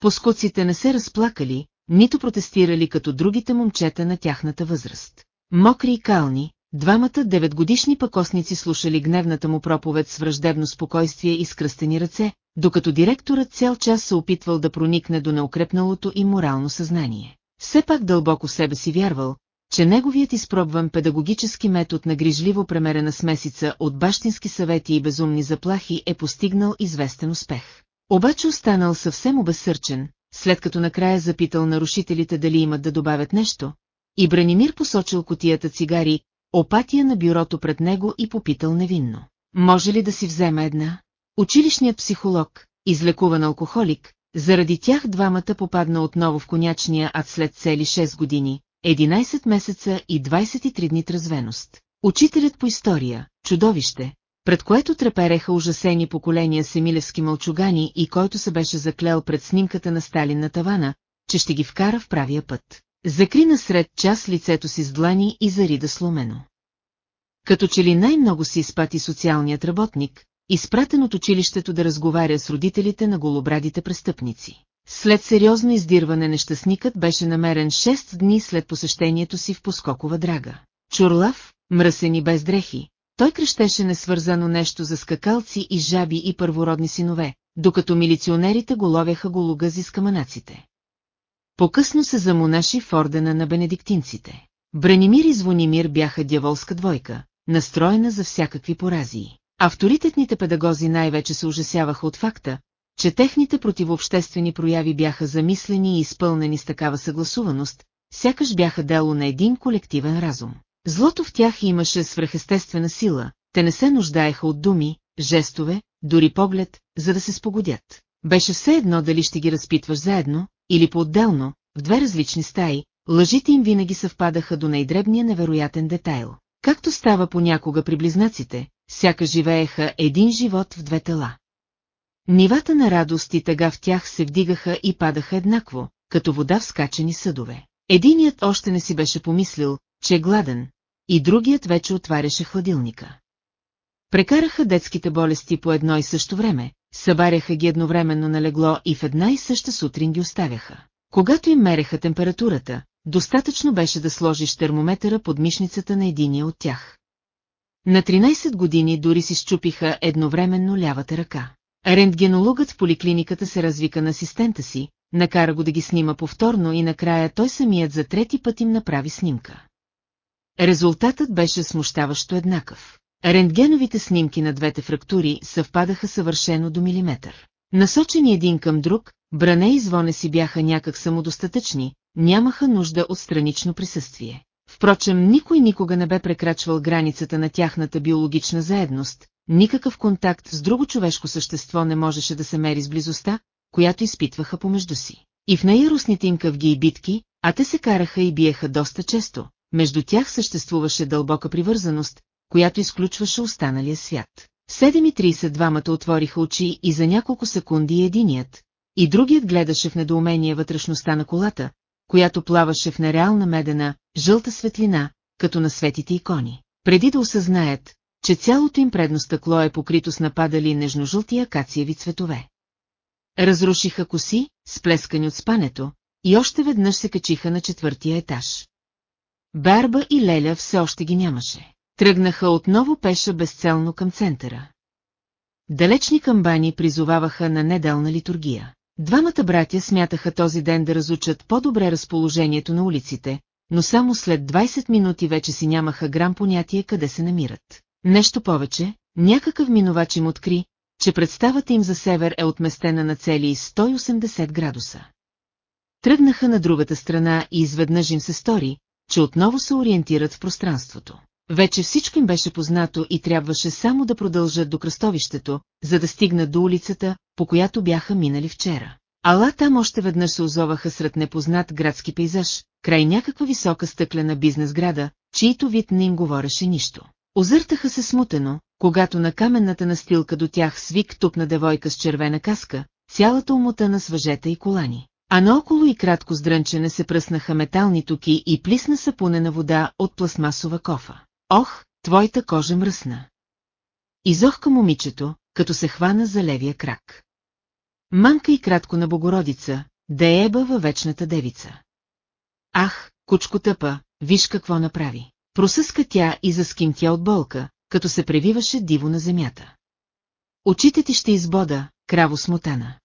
Поскоците не се разплакали, нито протестирали като другите момчета на тяхната възраст. Мокри и кални, двамата деветгодишни пакосници слушали гневната му проповед с враждебно спокойствие и скръстени ръце, докато директорът цял час се опитвал да проникне до неукрепналото и морално съзнание. Все пак дълбоко себе си вярвал, че неговият изпробван педагогически метод на грижливо премерена смесица от бащински съвети и безумни заплахи е постигнал известен успех. Обаче останал съвсем обезсърчен, след като накрая запитал нарушителите дали имат да добавят нещо, и Бранимир посочил котията цигари, опатия на бюрото пред него и попитал невинно. Може ли да си взема една? Училищният психолог, излекуван алкохолик, заради тях двамата попадна отново в конячния ад след цели 6 години, 11 месеца и 23 дни тръзвеност. Учителят по история, чудовище, пред което трепереха ужасени поколения семилевски мълчугани и който се беше заклел пред снимката на Сталин на тавана, че ще ги вкара в правия път. Закри насред час лицето си с длани и зарида сломено. Като че ли най-много си изпати социалният работник, изпратен от училището да разговаря с родителите на голобрадите престъпници. След сериозно издирване нещастникът беше намерен 6 дни след посещението си в Поскокова драга. Чурлав, мръсен и без дрехи, той крещеше несвързано нещо за скакалци и жаби и първородни синове, докато милиционерите го ловяха гологъзи с каманаците. По-късно се замонаши в ордена на бенедиктинците. Бранимир и Звонимир бяха дяволска двойка, настроена за всякакви поразии. Авторитетните педагози най-вече се ужасяваха от факта, че техните противообществени прояви бяха замислени и изпълнени с такава съгласуваност, сякаш бяха дело на един колективен разум. Злото в тях имаше свръхестествена сила, те не се нуждаеха от думи, жестове, дори поглед, за да се спогодят. Беше все едно дали ще ги разпитваш заедно, или по-отделно, в две различни стаи, лъжите им винаги съвпадаха до най-дребния невероятен детайл. Както става понякога при близнаците, сяка живееха един живот в две тела. Нивата на радост и тъга в тях се вдигаха и падаха еднакво, като вода в скачани съдове. Единият още не си беше помислил, че е гладен, и другият вече отваряше хладилника. Прекараха детските болести по едно и също време, събаряха ги едновременно на легло и в една и съща сутрин ги оставяха. Когато им мереха температурата, достатъчно беше да сложиш термометъра под мишницата на единия от тях. На 13 години дори си щупиха едновременно лявата ръка. Рентгенологът в поликлиниката се развика на асистента си, накара го да ги снима повторно и накрая той самият за трети път им направи снимка. Резултатът беше смущаващо еднакъв. Рентгеновите снимки на двете фрактури съвпадаха съвършено до милиметър. Насочени един към друг, Бране и Звоне си бяха някак самодостатъчни, нямаха нужда от странично присъствие. Впрочем, никой никога не бе прекрачвал границата на тяхната биологична заедност, никакъв контакт с друго човешко същество не можеше да се мери с близостта, която изпитваха помежду си. И в неярусните им къвги и битки, а те се караха и биеха доста често, между тях съществуваше дълбока привързаност, която изключваше останалия свят. 7.30 двамата отвориха очи и за няколко секунди единият, и другият гледаше в недоумение вътрешността на колата, която плаваше в нереална медена, жълта светлина, като на светите икони, преди да осъзнаят, че цялото им предно стъкло е покрито с нападали нежно-жълти акациеви цветове. Разрушиха коси, сплескани от спането, и още веднъж се качиха на четвъртия етаж. Барба и Леля все още ги нямаше. Тръгнаха отново пеша безцелно към центъра. Далечни камбани призоваваха на неделна литургия. Двамата братя смятаха този ден да разучат по-добре разположението на улиците, но само след 20 минути вече си нямаха грам понятие къде се намират. Нещо повече, някакъв минувач им откри, че представата им за север е отместена на цели 180 градуса. Тръгнаха на другата страна и изведнъж им се стори, че отново се ориентират в пространството. Вече всичко им беше познато и трябваше само да продължат до кръстовището, за да стигнат до улицата, по която бяха минали вчера. Ала там още веднъж се озоваха сред непознат градски пейзаж, край някаква висока стъклена бизнес града, чието вид не им говореше нищо. Озъртаха се смутено, когато на каменната настилка до тях свик тупна девойка с червена каска, цялата умотана с въжета и колани. А наоколо и кратко сдрънчене се пръснаха метални токи и плисна сапунена вода от пластмасова кофа. Ох, твоята кожа мръсна. Изохка момичето, като се хвана за левия крак. Манка и кратко на Богородица, да е еба във вечната девица. Ах, кучко тъпа, виж какво направи. Просъска тя и заскимтя от болка, като се превиваше диво на земята. Очите ти ще избода, краво смотана.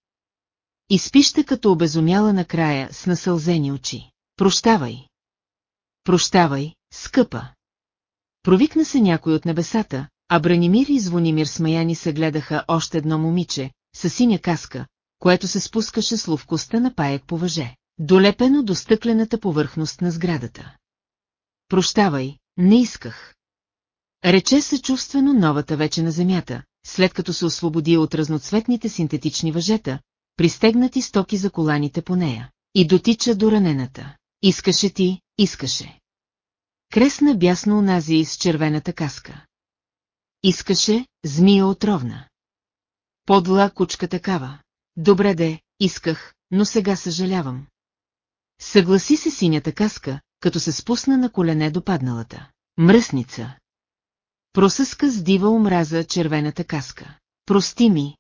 Изпища като обезумяла накрая с насълзени очи. Прощавай. Прощавай, скъпа. Провикна се някой от небесата, а Бранимир и Звонимир смаяни се гледаха още едно момиче, с синя каска, което се спускаше с ловкостта на паек по въже, долепено до стъклената повърхност на сградата. Прощавай, не исках. Рече съчувствено новата вече на земята, след като се освободи от разноцветните синтетични въжета, пристегнати стоки за коланите по нея, и дотича до ранената. Искаше ти, искаше. Кресна бясно унази с червената каска. Искаше, змия отровна. Подла кучка такава. Добре де, исках, но сега съжалявам. Съгласи се синята каска, като се спусна на колене до падналата. Мръсница. Просъска с дива омраза червената каска. Прости ми.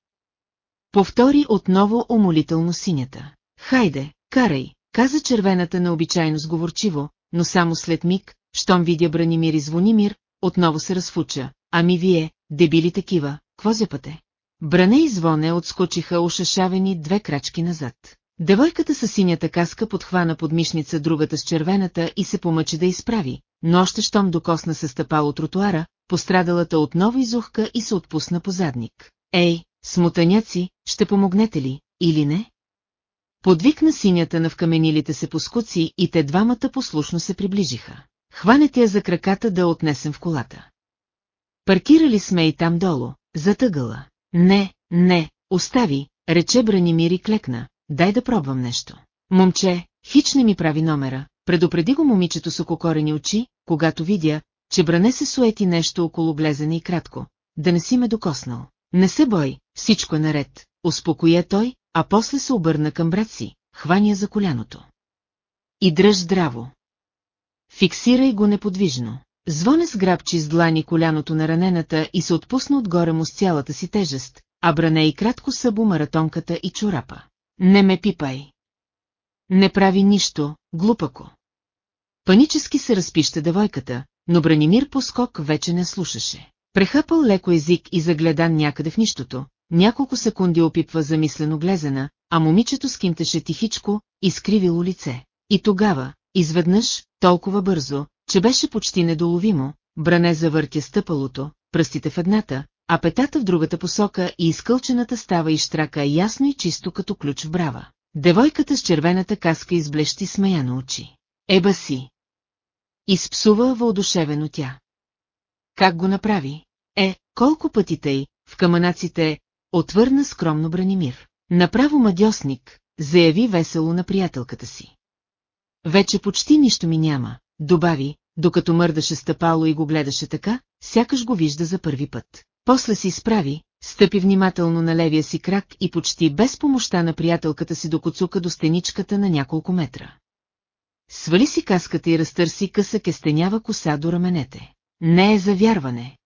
Повтори отново умолително синята. Хайде, карай, каза червената необичайно сговорчиво, но само след миг, щом видя Бранимир и Звонимир, отново се разфуча. Ами вие, дебили такива, кво зяпате? Бране и Звоне отскочиха ушашавени две крачки назад. Девойката с синята каска подхвана под мишница другата с червената и се помъчи да изправи, но още щом докосна се стъпал от тротуара, пострадалата отново изухка и се отпусна по задник. Ей, смутаняци, ще помогнете ли, или не? Подвикна синята на вкаменилите се поскуци и те двамата послушно се приближиха. Хванете я за краката да отнесем в колата. Паркирали сме и там долу, затъгъла. Не, не, остави, рече Бранимир и клекна, дай да пробвам нещо. Момче, хич не ми прави номера, предупреди го момичето с ококорени очи, когато видя, че бране се суети нещо около глезене и кратко, да не си ме докоснал. Не се бой, всичко е наред, успокоя той, а после се обърна към брат си, хваня за коляното. И дръж здраво. Фиксирай го неподвижно. Звоне сграбчи с длани коляното на ранената и се отпусна отгоре му с цялата си тежест, а бране и кратко събо маратонката и чорапа. Не ме пипай. Не прави нищо, глупако. Панически се разпища девойката, но Бранимир по скок вече не слушаше. Прехъпал леко език и загледан някъде в нищото, няколко секунди опипва замислено глезена, а момичето скимтеше тихичко, изкривило лице. И тогава, изведнъж, толкова бързо, че беше почти недоловимо, бране завъртя стъпалото, пръстите в едната, а петата в другата посока и изкълчената става и штрака ясно и чисто като ключ в брава. Девойката с червената каска изблещи смеяно очи. Еба си! Изпсува въодушевено тя. Как го направи? Е, колко пъти тъй, в каманаците, отвърна скромно Бранимир. Направо мадьосник, заяви весело на приятелката си. Вече почти нищо ми няма, добави, докато мърдаше стъпало и го гледаше така, сякаш го вижда за първи път. После си изправи, стъпи внимателно на левия си крак и почти без помощта на приятелката си докоцука до стеничката на няколко метра. Свали си каската и разтърси къса кестенява коса до раменете. Не е за вярване.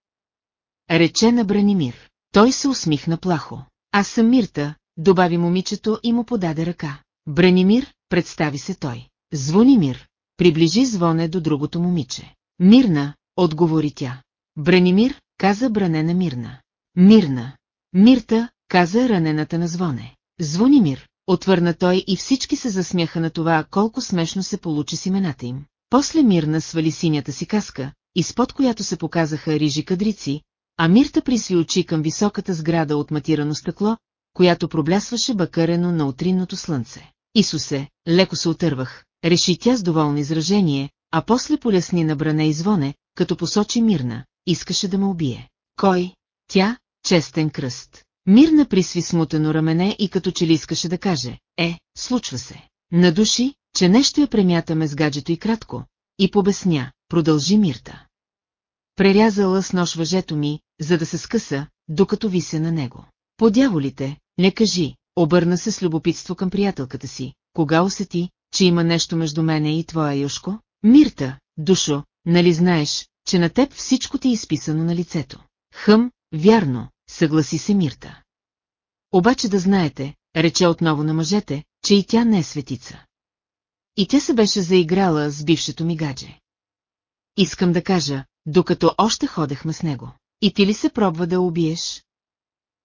Рече на Бранимир. Той се усмихна плахо. Аз съм Мирта, добави момичето и му подаде ръка. Бранимир, представи се той. Звонимир, приближи звоне до другото момиче. Мирна, отговори тя. Бранимир, каза бранена Мирна. Мирна. Мирта, каза ранената на звоне. Звонимир, отвърна той и всички се засмяха на това, колко смешно се получи с имената им. После Мирна свали синята си каска, изпод която се показаха рижи кадрици, а Мирта присви очи към високата сграда от матирано стъкло, която проблясваше бакарено на утринното слънце. Исусе, леко се отървах, реши тя с доволно изражение, а после полясни на бране и звоне, като посочи Мирна, искаше да ме убие. Кой? Тя, честен кръст. Мирна присви смутено рамене и като че ли искаше да каже, е, случва се. Надуши, че нещо я премятаме с гаджето и кратко, и побесня, продължи Мирта. Прерязала с нож въжето ми, за да се скъса, докато вися на него. Подяволите, не кажи, обърна се с любопитство към приятелката си, кога усети, че има нещо между мене и твоя Юшко? Мирта, душо, нали знаеш, че на теб всичко ти е изписано на лицето. Хъм, вярно, съгласи се Мирта. Обаче да знаете, рече отново на мъжете, че и тя не е светица. И тя се беше заиграла с бившето ми гадже. Искам да кажа, докато още ходехме с него. И ти ли се пробва да убиеш?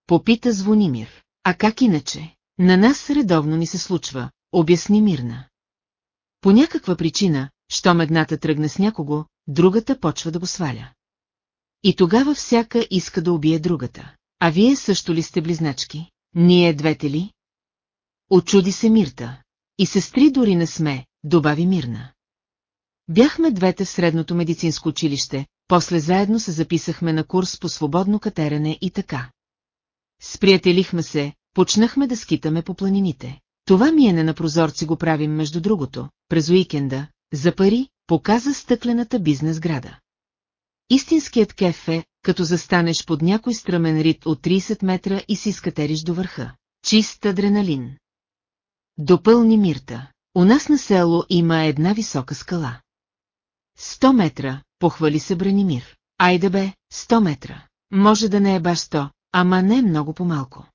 Попита Звонимир. А как иначе? На нас редовно ни се случва, обясни Мирна. По някаква причина, щом едната тръгне с някого, другата почва да го сваля. И тогава всяка иска да убие другата. А вие също ли сте близначки? Ние двете ли? Очуди се Мирта. И сестри дори не сме, добави Мирна. Бяхме двете в средното медицинско училище, после заедно се записахме на курс по свободно катерене и така. Сприятелихме се, почнахме да скитаме по планините. Това миене на прозорци го правим между другото, през уикенда, за пари, показа стъклената бизнес града. Истинският кеф е, като застанеш под някой стръмен рит от 30 метра и си скатериш до върха. Чист адреналин. Допълни Мирта. У нас на село има една висока скала. 100 метра, похвали се Бранимир. Айде бе, 100 метра. Може да не е баш 100, ама не е много по-малко.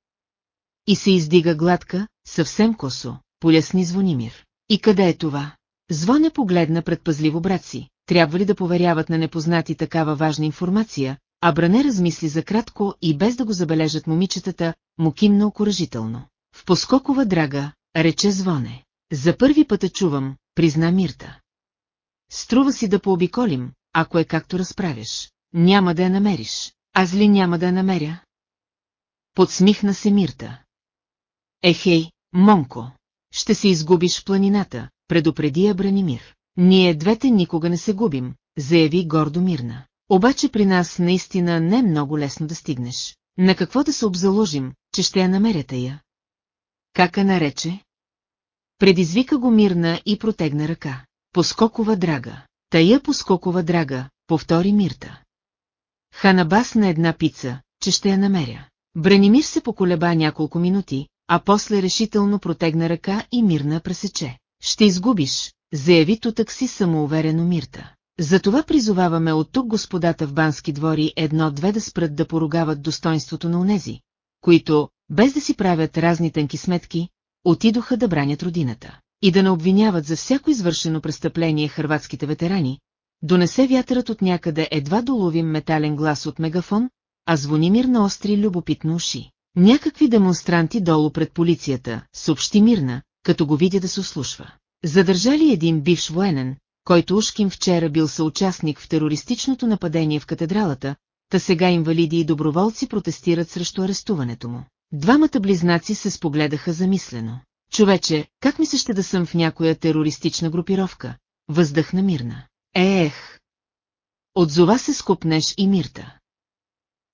И се издига гладка, съвсем косо, поясни Звонимир. И къде е това? Звоня погледна предпазливо брат си, трябва ли да поверяват на непознати такава важна информация, а Бране размисли за кратко и без да го забележат момичетата, му кимна окоръжително. В поскокова драга, рече Звоне. За първи път чувам, призна Мирта. Струва си да пообиколим, ако е както разправяш. Няма да я намериш. Аз ли няма да я намеря? Подсмихна се Мирта. Ехей, Монко, ще се изгубиш в планината, предупреди я Бранимир. Ние двете никога не се губим, заяви гордо Мирна. Обаче при нас наистина не е много лесно да стигнеш. На какво да се обзаложим, че ще я намерята я? Кака нарече? Предизвика го Мирна и протегна ръка. Поскокова драга. Тая поскокова драга, повтори Мирта. Ханабас на една пица, че ще я намеря. Бранимир се поколеба няколко минути, а после решително протегна ръка и Мирна пресече. Ще изгубиш, заяви тутък си самоуверено Мирта. Затова призоваваме от тук господата в бански двори едно-две да спрат да поругават достоинството на онези, които, без да си правят разни тънки сметки, отидоха да бранят родината и да не обвиняват за всяко извършено престъпление хърватските ветерани, донесе вятърът от някъде едва доловим метален глас от мегафон, а звони на остри любопитно уши. Някакви демонстранти долу пред полицията, съобщи Мирна, като го видя да се ослушва. Задържали един бивш военен, който ушким вчера бил съучастник в терористичното нападение в катедралата, та сега инвалиди и доброволци протестират срещу арестуването му. Двамата близнаци се спогледаха замислено. Човече, как ми се ще да съм в някоя терористична групировка? Въздъхна Мирна. Ех! Отзова се скупнеш и Мирта.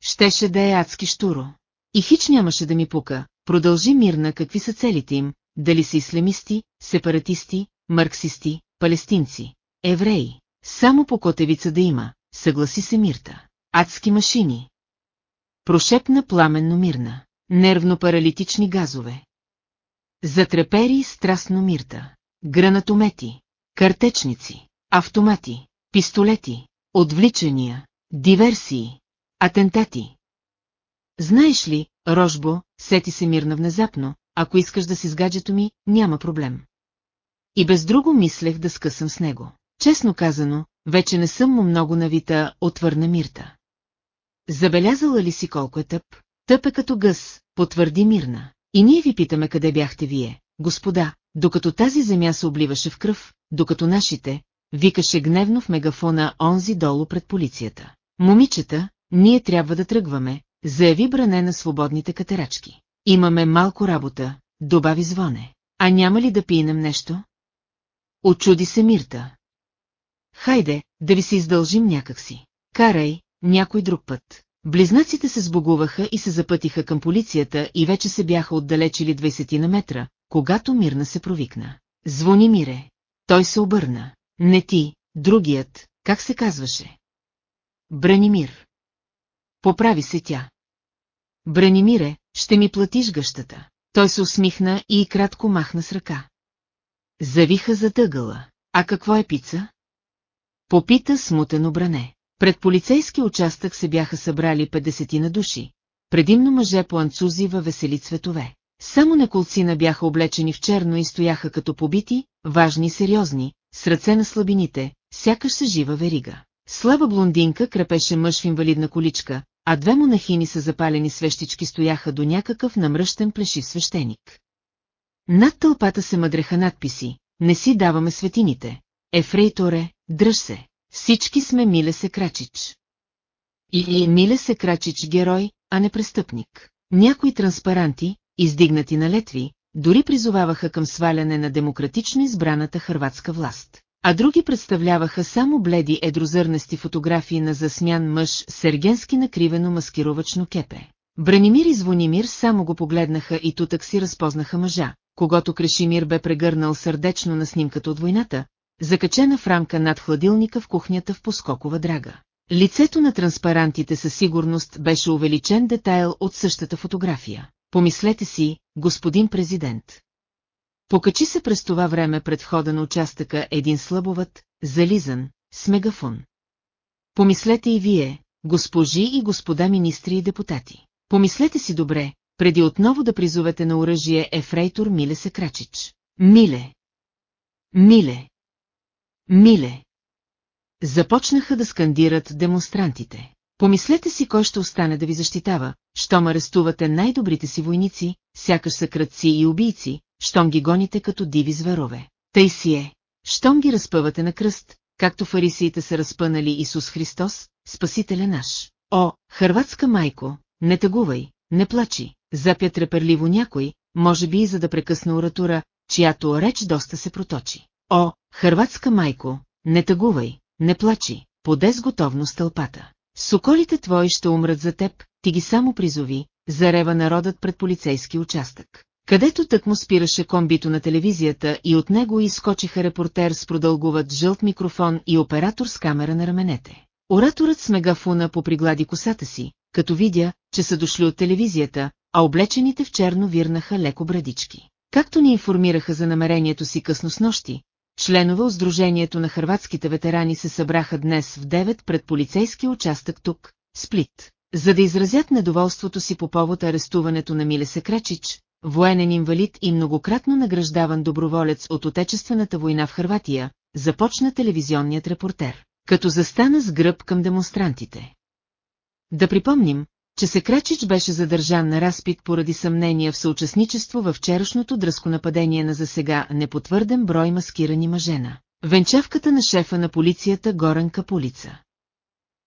Щеше да е адски штуро. И хич нямаше да ми пука, продължи Мирна какви са целите им, дали са ислямисти, сепаратисти, марксисти, палестинци, евреи. Само по котевица да има, съгласи се Мирта. Адски машини. Прошепна пламенно Мирна. Нервно-паралитични газове. Затрепери страстно Мирта. Гранатомети, картечници, автомати, пистолети, отвличания, диверсии, атентати. Знаеш ли, Рожбо, сети се мирна внезапно, ако искаш да си с гаджето ми, няма проблем. И без друго мислех да скъсам с него. Честно казано, вече не съм му много навита, отвърна Мирта. Забелязала ли си колко е тъп? Тъп е като гъс, потвърди Мирна. И ние ви питаме къде бяхте вие, господа, докато тази земя се обливаше в кръв, докато нашите, викаше гневно в мегафона онзи долу пред полицията. Момичета, ние трябва да тръгваме, заяви бране на свободните катерачки. Имаме малко работа, добави звоне. А няма ли да пинем нещо? Очуди се Мирта. Хайде, да ви се издължим някакси. Карай, някой друг път. Близнаците се сбогуваха и се запътиха към полицията и вече се бяха отдалечили 20 на метра, когато Мирна се провикна. Звони Мире. Той се обърна. Не ти, другият, как се казваше? Бранимир. Поправи се тя. Бранимире, ще ми платиш гъщата. Той се усмихна и кратко махна с ръка. Завиха затъгъла. А какво е пица? Попита смутено бране. Пред полицейски участък се бяха събрали 50 на души, предимно мъже по анцузи във весели цветове. Само неколцина бяха облечени в черно и стояха като побити, важни и сериозни, с ръце на слабините, сякаш се жива верига. Слаба блондинка крепеше мъж в инвалидна количка, а две монахини са запалени свещички стояха до някакъв намръщен плешив свещеник. Над тълпата се мъдреха надписи, не си даваме светините. Ефрейторе, дръж се. Всички сме Миле Секрачич. И Миле Секрачич герой, а не престъпник. Някои транспаранти, издигнати на летви, дори призоваваха към сваляне на демократично избраната хърватска власт. А други представляваха само бледи едрозърнести фотографии на засмян мъж с ергенски накривено маскировачно кепе. Бранимир и Звонимир само го погледнаха и тутък си разпознаха мъжа, когато Крешимир бе прегърнал сърдечно на снимката от войната, закачена в рамка над хладилника в кухнята в Поскокова драга. Лицето на транспарантите със сигурност беше увеличен детайл от същата фотография. Помислете си, господин президент. Покачи се през това време пред входа на участъка един слабоват, зализан, с мегафон. Помислете и вие, госпожи и господа министри и депутати. Помислете си добре, преди отново да призовете на оръжие Ефрейтор Миле Секрачич. Миле! Миле! Миле! Започнаха да скандират демонстрантите. Помислете си кой ще остане да ви защитава, щом арестувате най-добрите си войници, сякаш са кръци и убийци, щом ги гоните като диви зверове. Тъй си е. Щом ги разпъвате на кръст, както фарисиите са разпънали Исус Христос, Спасителя наш. О, хърватска майко, не тъгувай, не плачи, запя треперливо някой, може би и за да прекъсне оратура, чиято реч доста се проточи. О, хърватска майко, не тъгувай, не плачи, поде с готовност тълпата. Соколите твои ще умрат за теб, ти ги само призови, зарева народът пред полицейски участък. Където тък му спираше комбито на телевизията и от него изскочиха репортер с продългуват жълт микрофон и оператор с камера на раменете. Ораторът с мегафона поприглади косата си, като видя, че са дошли от телевизията, а облечените в черно вирнаха леко брадички. Както ни информираха за намерението си късно с нощи, членове от Сдружението на хърватските ветерани се събраха днес в 9 пред полицейски участък тук, Сплит, за да изразят недоволството си по повод арестуването на Миле Секречич, военен инвалид и многократно награждаван доброволец от Отечествената война в Хърватия, започна телевизионният репортер, като застана с гръб към демонстрантите. Да припомним, че Секрачич беше задържан на разпит поради съмнения в съучастничество във вчерашното дръско нападение на засега непотвърден брой маскирани мъжена. Венчавката на шефа на полицията Горан Капулица.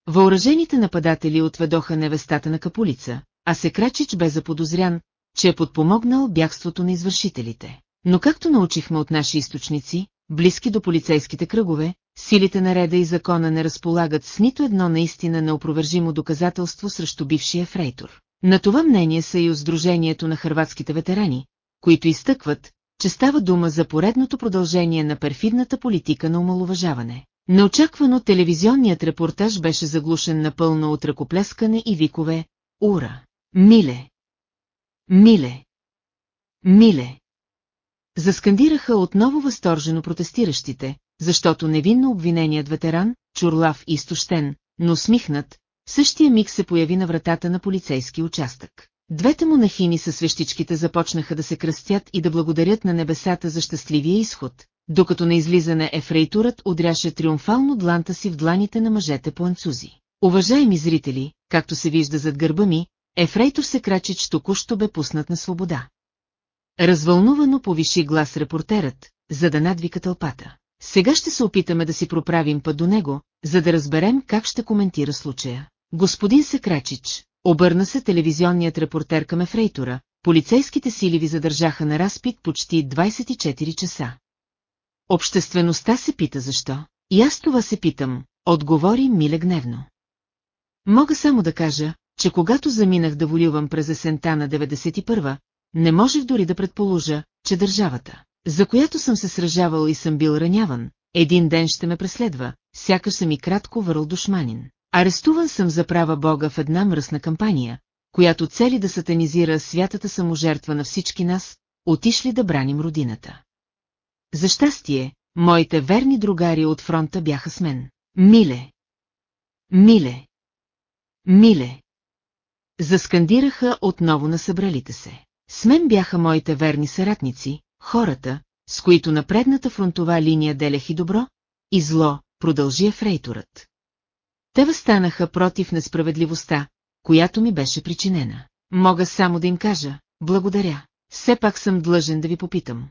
Въоръжените нападатели отведоха невестата на Капулица, а Секрачич бе заподозрян, че е подпомогнал бягството на извършителите. Но както научихме от наши източници, близки до полицейските кръгове, силите на реда и закона не разполагат с нито едно наистина неопровержимо доказателство срещу бившия фрейтор. На това мнение са и Сдружението на хърватските ветерани, които изтъкват, че става дума за поредното продължение на перфидната политика на омалуважаване. Неочаквано телевизионният репортаж беше заглушен напълно от ръкоплескане и викове «Ура! Миле! Миле! Миле!» Заскандираха отново възторжено протестиращите, защото невинно обвиненият ветеран, чурлав и изтощен, но смихнат, същия миг се появи на вратата на полицейски участък. Двете монахини със свещичките започнаха да се кръстят и да благодарят на небесата за щастливия изход, докато на излизане ефрейтурът удряше триумфално дланта си в дланите на мъжете по анцузи. Уважаеми зрители, както се вижда зад гърба ми, ефрейтор се крачич току-що бе пуснат на свобода. Развълнувано повиши глас репортерът, за да надвика тълпата. Сега ще се опитаме да си проправим път до него, за да разберем как ще коментира случая. Господин Секрачич, обърна се телевизионният репортер към ефрейтора, полицейските сили ви задържаха на разпит почти 24 часа. Обществеността се пита защо. И аз това се питам, отговори Миле гневно. Мога само да кажа, че когато заминах да волювам през есента на 91-а, не можех дори да предположа, че държавата, за която съм се сражавал и съм бил раняван, един ден ще ме преследва, сякаш съм и кратко върл душманин. Арестуван съм за права Бога в една мръсна кампания, която цели да сатанизира святата саможертва на всички нас, отишли да браним родината. За щастие, моите верни другари от фронта бяха с мен. Миле! Миле! Миле! Заскандираха отново на събралите се. С мен бяха моите верни съратници, хората, с които на предната фронтова линия делях и добро, и зло, продължи ефрейторът. Те възстанаха против несправедливостта, която ми беше причинена. Мога само да им кажа, благодаря. Все пак съм длъжен да ви попитам.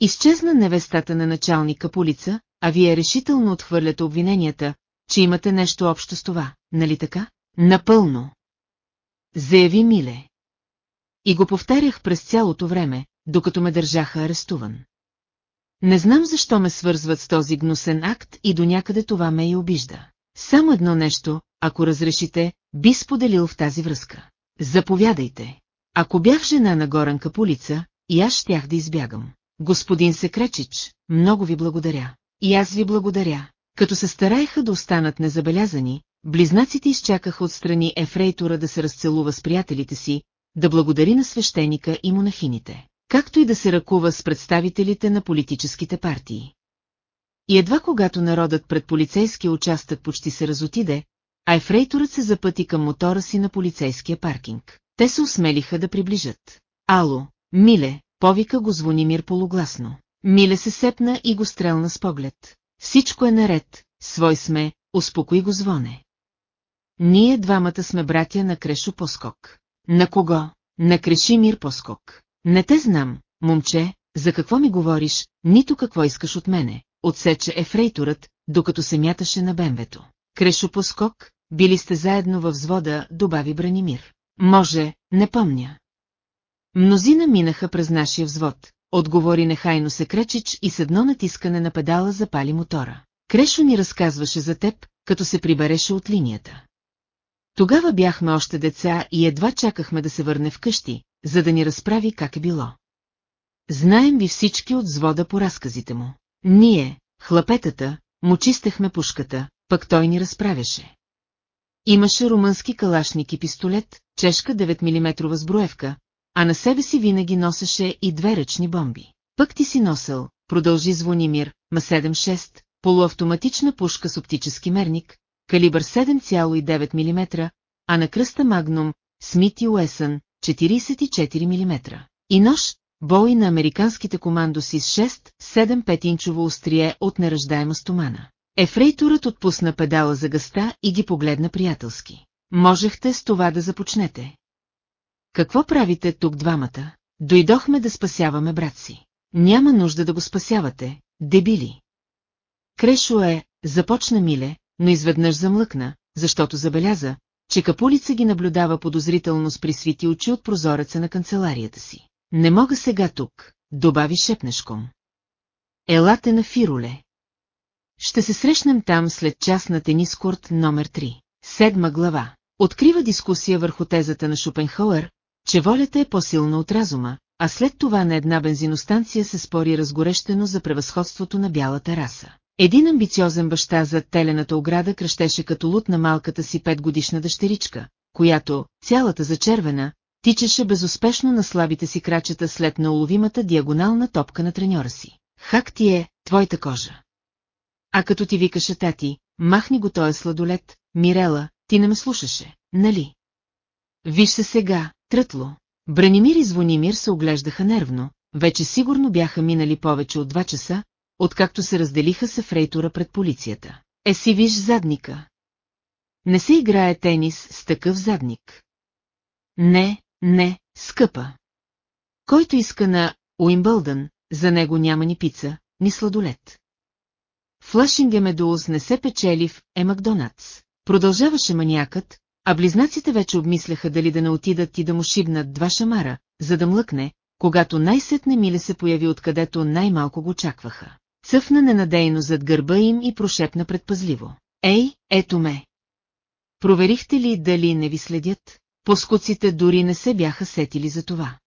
Изчезна невестата на началника полица, а вие решително отхвърляте обвиненията, че имате нещо общо с това, нали така? Напълно. Заяви Миле. И го повтарях през цялото време, докато ме държаха арестуван. Не знам защо ме свързват с този гнусен акт и до някъде това ме и обижда. Само едно нещо, ако разрешите, би споделил в тази връзка. Заповядайте. Ако бях жена на Горан Капулица, и аз щях да избягам. Господин Секречич, много ви благодаря. И аз ви благодаря. Като се стараеха да останат незабелязани, близнаците изчакаха отстрани ефрейтора да се разцелува с приятелите си, да благодари на свещеника и монахините, както и да се ръкува с представителите на политическите партии. И едва когато народът пред полицейския участък почти се разотиде, а ефрейторът се запъти към мотора си на полицейския паркинг. Те се усмелиха да приближат. Ало, Миле, повика го Звонимир полугласно. Миле се сепна и го стрелна с поглед. Всичко е наред, свой сме, успокои го звоне. Ние двамата сме братя на Крешо Поскок. На кого? На Крешимир Поскок. Не те знам, момче, за какво ми говориш, нито какво искаш от мене, отсече ефрейторът, докато се мяташе на бемвето. Крешо Поскок, били сте заедно във взвода, добави Бранимир. Може, не помня. Мнозина минаха през нашия взвод, отговори нехайно се Кречич и с едно натискане на педала запали мотора. Крешо ни разказваше за теб, като се прибереше от линията. Тогава бяхме още деца и едва чакахме да се върне вкъщи, за да ни разправи как е било. Знаем ви всички от взвода по разказите му. Ние, хлапетата, му чистехме пушката, пък той ни разправяше. Имаше румънски калашник и пистолет, чешка 9 мм сброевка, а на себе си винаги носеше и две ръчни бомби. Пък ти си носел, продължи Звонимир, М76, полуавтоматична пушка с оптически мерник, калибър 7,9 мм, а на кръста Магнум, Смит и Уесън, 44 мм. И нож, бой на американските командоси с 6-7 инчово острие от неръждаема стомана. Ефрейторът отпусна педала за гъста и ги погледна приятелски. Можехте с това да започнете. Какво правите тук двамата? Дойдохме да спасяваме брат си. Няма нужда да го спасявате, дебили. Крешо е, започна Миле, но изведнъж замлъкна, защото забеляза, че Капулица ги наблюдава подозрително с присвити очи от прозореца на канцеларията си. Не мога сега тук, добави шепнешком. Елате на Фироле. Ще се срещнем там след час на тенискорт номер 3. Седма глава. Открива дискусия върху тезата на Шопенхауер, че волята е по-силна от разума, а след това на една бензиностанция се спори разгорещено за превъзходството на бялата раса. Един амбициозен баща зад телената ограда кръщеше като лут на малката си петгодишна дъщеричка, която, цялата зачервена, тичаше безуспешно на слабите си крачета след неуловимата диагонална топка на треньора си. Хак ти е, твоята кожа. А като ти викаше тати, махни го този сладолет, Мирела, ти не ме слушаше, нали? Виж се сега, трътло. Бранимир и Звонимир се оглеждаха нервно, вече сигурно бяха минали повече от два часа, откакто се разделиха с ефрейтора пред полицията. Е си виж задника. Не се играе тенис с такъв задник. Не, не, скъпа. Който иска на Уимбълдън, за него няма ни пица, ни сладолет. Флашинге Медуз не се печели в Е Макдонатс. Продължаваше маниакът, а близнаците вече обмисляха дали да не отидат и да му шибнат два шамара, за да млъкне, когато най-сетне Миле се появи откъдето най-малко го очакваха. Цъфна ненадейно зад гърба им и прошепна предпазливо. Ей, ето ме! Проверихте ли дали не ви следят? Поскуците дори не се бяха сетили за това.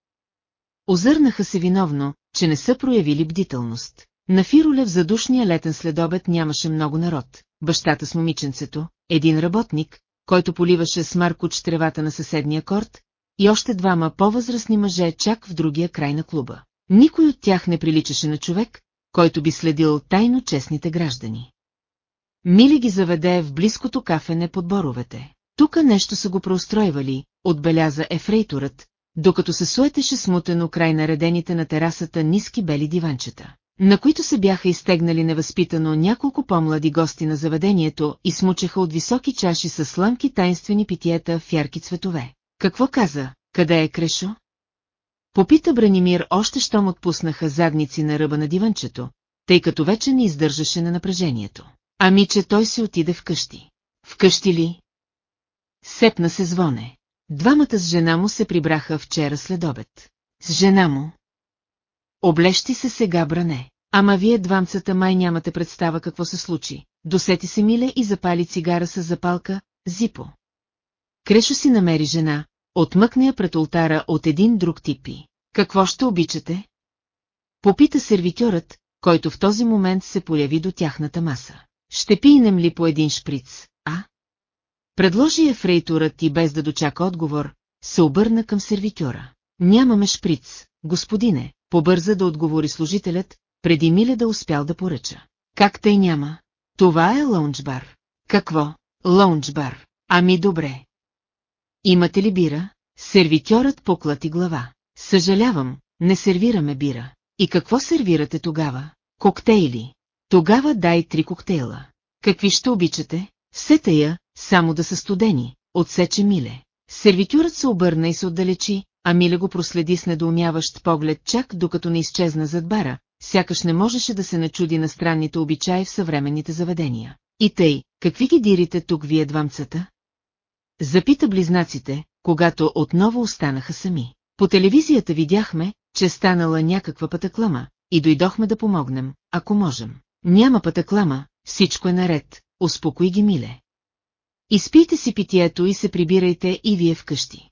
Озърнаха се виновно, че не са проявили бдителност. На Фиролев за душния летен следобед нямаше много народ. Бащата с момиченцето, един работник, който поливаше с маркоч тревата на съседния корт, и още двама по-възрастни мъже чак в другия край на клуба. Никой от тях не приличаше на човек, който би следил тайно честните граждани. Мили ги заведе в близкото кафене под боровете. Тука нещо са го преустройвали, отбеляза ефрейторът, докато се суетеше смутено край наредените на терасата ниски бели диванчета, на които се бяха изтегнали невъзпитано няколко по-млади гости на заведението и смучеха от високи чаши с сламки тайнствени питиета в ярки цветове. Какво каза? Къде е Крешо? Попита Бранимир още щом отпуснаха задници на ръба на диванчето, тъй като вече не издържаше на напрежението. Ами, че той се отиде вкъщи. Вкъщи ли? Сепна се звоне. Двамата с жена му се прибраха вчера след обед. С жена му. Облещи се сега бране. Ама вие двамцата май нямате представа какво се случи. Досети се Миле и запали цигара с запалка, зипо. Крешо си намери жена, отмъкне я пред ултара от един друг типи. Какво ще обичате? Попита сервитьорът, който в този момент се появи до тяхната маса. Ще пийнем ли по един шприц, а? Предложи ефрейторът и без да дочака отговор, се обърна към сервитьора. Нямаме шприц, господине, побърза да отговори служителят, преди Миле да успял да поръча. Как тъй няма? Това е лаунчбар. Какво? Лаунчбар. Ами добре. Имате ли бира? Сервитьорът поклати глава. Съжалявам, не сервираме бира. И какво сервирате тогава? Коктейли. Тогава дай три коктейла. Какви ще обичате? Все тая, само да са студени, отсече Миле. Сервитюрът се обърна и се отдалечи, а Миле го проследи с недоумяващ поглед чак докато не изчезна зад бара, сякаш не можеше да се начуди на странните обичаи в съвременните заведения. И тъй, какви ги дирите тук вие двамцата? Запита близнаците, когато отново останаха сами. По телевизията видяхме, че станала някаква пътаклама, и дойдохме да помогнем, ако можем. Няма пътаклама, всичко е наред, успокои ги Миле. Изпийте си питието и се прибирайте и вие вкъщи.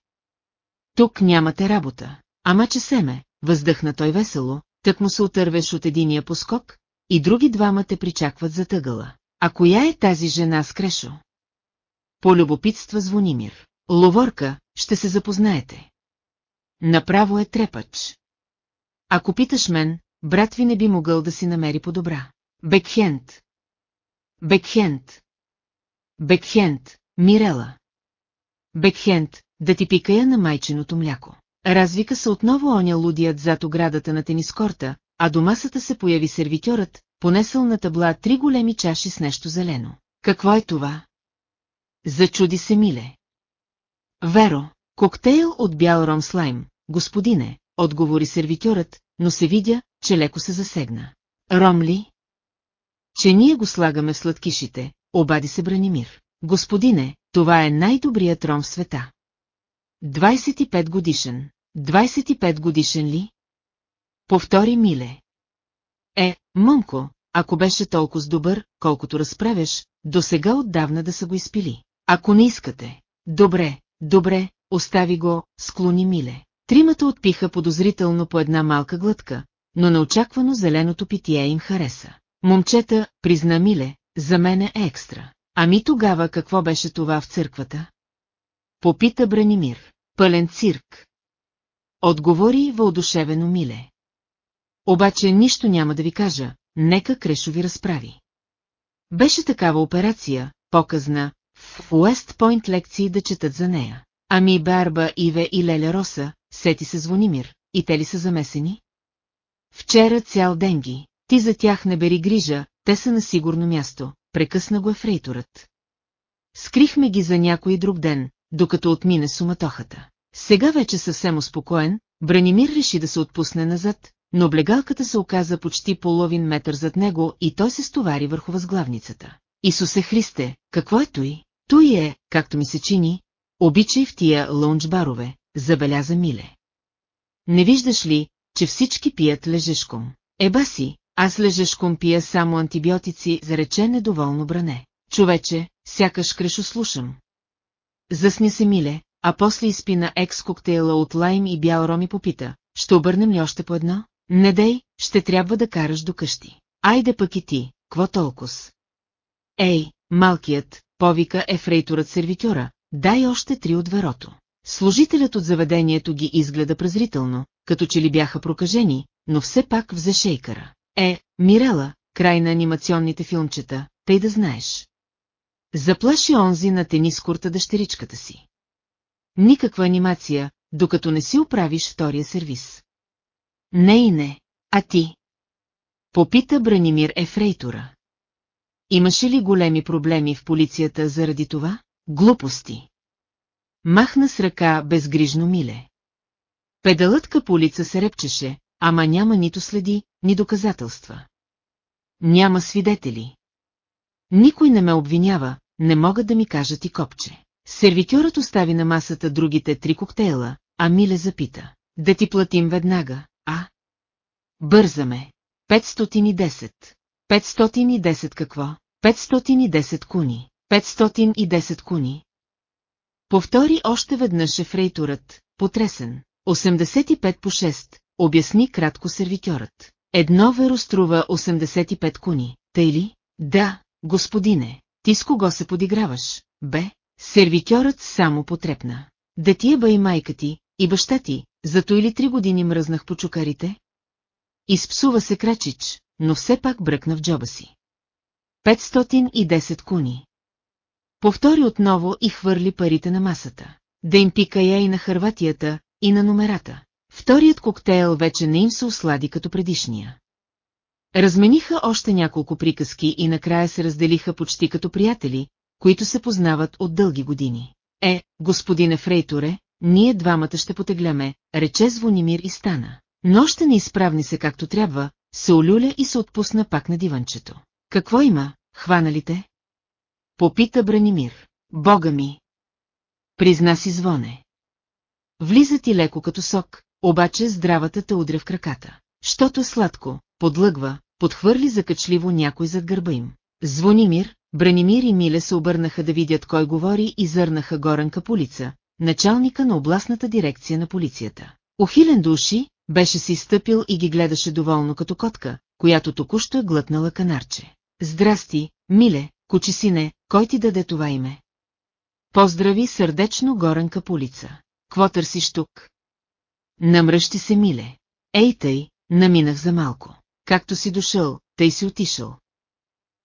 Тук нямате работа. Ама че семе, въздъхна той весело, тък му се отървеш от единия поскок, и други двама те причакват за тъгъла. А коя е тази жена с Крешо? Полюбопитства Звонимир. Ловорка, ще се запознаете. Направо е трепач. Ако питаш мен, брат ви не би могъл да си намери по-добра. Бекхенд. Бекхенд. Бекхенд, Мирела. Бекхенд, да ти пикая на майченото мляко. Развика се отново оня лудият зад оградата на тенискорта, а до масата се появи сервитьорът, понесъл на табла три големи чаши с нещо зелено. Какво е това? Зачуди се Миле. Веро, коктейл от бял ром слайм, господине, отговори сервитьорът, но се видя, че леко се засегна. Ром ли? Че ние го слагаме в сладкишите, обади се Бранимир. Господине, това е най-добрият ром в света. 25 годишен. 25 годишен ли? Повтори Миле. Е, мънко, ако беше толкова добър, колкото разправяш, до сега отдавна да са го изпили. Ако не искате. Добре, добре, остави го, склони Миле. Тримата отпиха подозрително по една малка глътка, но неочаквано зеленото питие им хареса. Момчета, призна Миле, за мен е екстра. Ами тогава какво беше това в църквата? Попита Бранимир. Пълен цирк. Отговори въодушевено Миле. Обаче нищо няма да ви кажа, нека Крешо ви разправи. Беше такава операция, показна, в Уест Пойнт лекции да четат за нея. Ами Барба, Иве и Леля Роса, сети се Звонимир, и те ли са замесени? Вчера цял ден ги, ти за тях не бери грижа, те са на сигурно място, прекъсна го ефрейторът. Скрихме ги за някой друг ден, докато отмине суматохата. Сега вече съвсем успокоен, Бранимир реши да се отпусне назад, но облегалката се оказа почти половин метър зад него и той се стовари върху възглавницата. Исусе Христе, какво е той? Той е, както ми се чини, обичай в тия лъунчбарове, забеляза Миле. Не виждаш ли, че всички пият лежешком? Еба си, аз лежешком пия само антибиотици, зарече недоволно бране. Човече, сякаш крешо слушам. Засня се Миле, а после изпина екс-коктейла от лайм и бял ром и попита. Ще обърнем ли още по едно? Не дей, ще трябва да караш до къщи. Айде пък и ти, кво толкос? Ей, малкият, повика ефрейторът сервитюра, дай още три от верото. Служителят от заведението ги изгледа презрително, като че ли бяха прокажени, но все пак взе шейкара. Е, Мирела, край на анимационните филмчета, тъй да знаеш. Заплаши онзи на тенискорта дъщеричката си. Никаква анимация, докато не си оправиш втория сервис. Не и не, а ти? Попита Бранимир Ефрейтора. Имаше ли големи проблеми в полицията заради това? Глупости. Махна с ръка безгрижно Миле. Педалът капулица се репчеше, ама няма нито следи, ни доказателства. Няма свидетели. Никой не ме обвинява, не могат да ми кажат и копче. Сервитьорът остави на масата другите три коктейла, а Миле запита. Да ти платим веднага, а? Бързаме. 510. 510 какво? 510 куни. 510 куни. Повтори още веднъж ефрейторът, потресен. 85 по 6, обясни кратко сервитьорът. Едно веро струва 85 куни, тъй ли? Да, господине, ти с кого се подиграваш, бе? Сервитьорът само потрепна. Да ти е ба и майка ти, и баща ти, зато или три години мръзнах по чукарите? Изпсува се крачич, но все пак бръкна в джоба си. 510 куни. Повтори отново и хвърли парите на масата. Да им пика я и на хърватията, и на номерата. Вторият коктейл вече не им се ослади като предишния. Размениха още няколко приказки и накрая се разделиха почти като приятели, които се познават от дълги години. Е, господине Фрейторе, ние двамата ще потегляме, рече Звонимир и стана. Но още не изправни се както трябва, се олюля и се отпусна пак на диванчето. Какво има, хванали те? Попита Бранимир. Бога ми! Призна си звоне. Влиза ти леко като сок, обаче здравата те удря в краката. Щото сладко, подлъгва, подхвърли закачливо някой зад гърба им. Звонимир, Бранимир и Миле се обърнаха да видят кой говори и зърнаха Горен Капулица, началника на областната дирекция на полицията. Охилен души, беше си стъпил и ги гледаше доволно като котка, която току-що е глътнала канарче. Здрасти, Миле, кучисине, кой ти даде това име? Поздрави сърдечно Горен Капулица. Кво търсиш тук? Намръщи се, Миле. Ей тъй, наминах за малко. Както си дошъл, тъй си отишъл.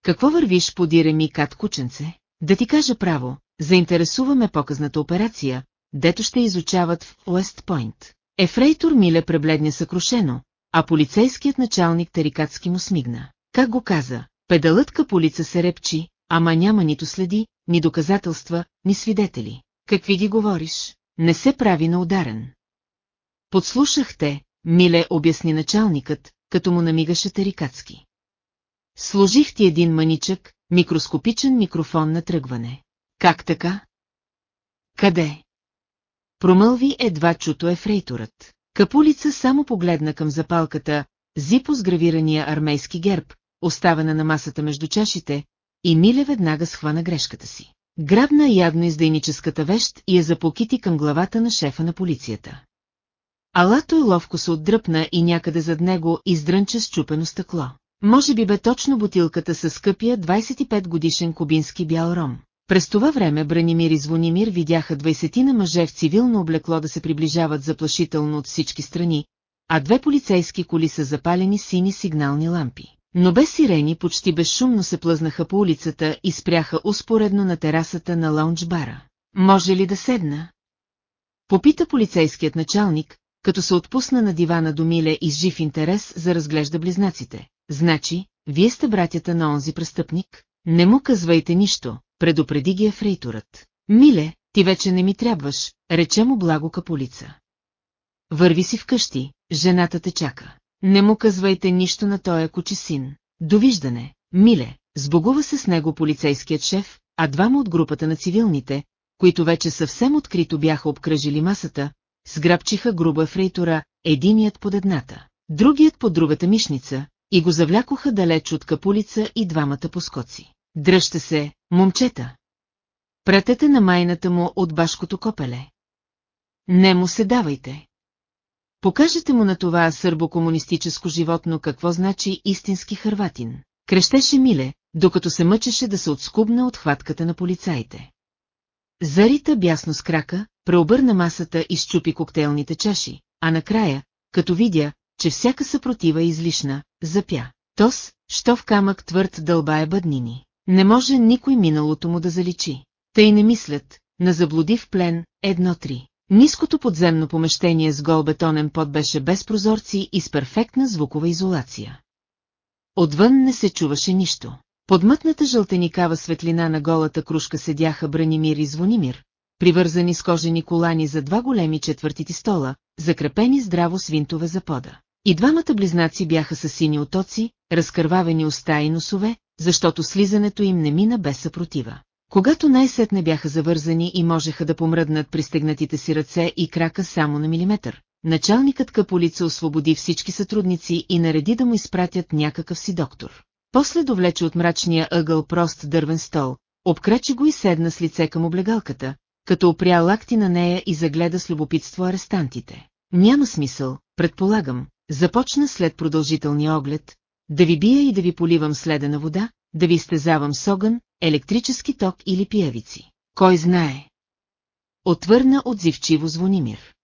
Какво вървиш, подире ми кат кученце? Да ти кажа право, заинтересуваме показната операция, дето ще изучават в Уест Пойнт. Ефрейтор Миле пребледня съкрушено, а полицейският началник Тарикатски му смигна. Как го каза, педалът каполица се репчи, ама няма нито следи, ни доказателства, ни свидетели. Какви ги говориш? Не се прави на ударен. Подслушахте, Миле обясни началникът, като му намигаше Тарикатски. Сложих ти един маничък, микроскопичен микрофон на тръгване. Как така? Къде? Промълви едва чуто ефрейторът. Капулица само погледна към запалката, зипо с гравирания армейски герб, оставена на масата между чашите, и Миле веднага схвана грешката си. Грабна ядно издайническата вещ и я запокити към главата на шефа на полицията. Алато ловко се отдръпна и някъде зад него издрънча чупено стъкло. Може би бе точно бутилката с скъпия 25 годишен кубински бял ром. През това време Бранимир и Звонимир видяха двайсетина мъже в цивилно облекло да се приближават заплашително от всички страни, а две полицейски коли са запалени сини сигнални лампи. Но без сирени почти безшумно се плъзнаха по улицата и спряха успоредно на терасата на лаунж-бара. Може ли да седна? Попита полицейският началник, като се отпусна на дивана до Миле и с жив интерес за разглежда близнаците. Значи, вие сте братята на онзи престъпник? Не му казвайте нищо, предупреди ги ефрейторът. Миле, ти вече не ми трябваш, рече му благо каполица. Върви си вкъщи, жената те чака. Не му казвайте нищо на тоя кучи син. Довиждане, Миле, сбогува се с него полицейският шеф, а двама от групата на цивилните, които вече съвсем открито бяха обкръжили масата, сграбчиха груба ефрейтора, единият под едната, другият под другата мишница, и го завлякоха далеч от капулица и двамата поскоци. Дръжте се, момчета! Пратете на майната му от башкото копеле. Не му се давайте. Покажете му на това сърбокомунистическо животно какво значи истински хърватин. Крещеше Миле, докато се мъчеше да се отскубна от хватката на полицаите. Зарита бясно с крака, преобърна масата и щупи коктейлните чаши, а накрая, като видя, че всяка съпротива е излишна, запя. Тос, що в камък твърд дълбая бъднини. Не може никой миналото му да заличи. Тъй не мислят, на заблудив плен, едно-три. Ниското подземно помещение с гол бетонен под беше без прозорци и с перфектна звукова изолация. Отвън не се чуваше нищо. Под мътната жълтеникава светлина на голата кружка седяха Бранимир и Звонимир, привързани с кожени колани за два големи четвъртити стола, закрепени здраво с винтове за пода. И двамата близнаци бяха с сини отоци, разкървавени уста и носове, защото слизането им не мина без съпротива. Когато най-сетне бяха завързани и можеха да помръднат пристегнатите си ръце и крака само на милиметър, началникът каполица освободи всички сътрудници и нареди да му изпратят някакъв си доктор. После довлече от мрачния ъгъл прост дървен стол, обкрачи го и седна с лице към облегалката, като опря лакти на нея и загледа с любопитство арестантите. Няма смисъл, предполагам, започна след продължителния оглед, да ви бия и да ви поливам следена вода, да ви изтезавам с огън, електрически ток или пиявици. Кой знае? Отвърна отзивчиво Звонимир.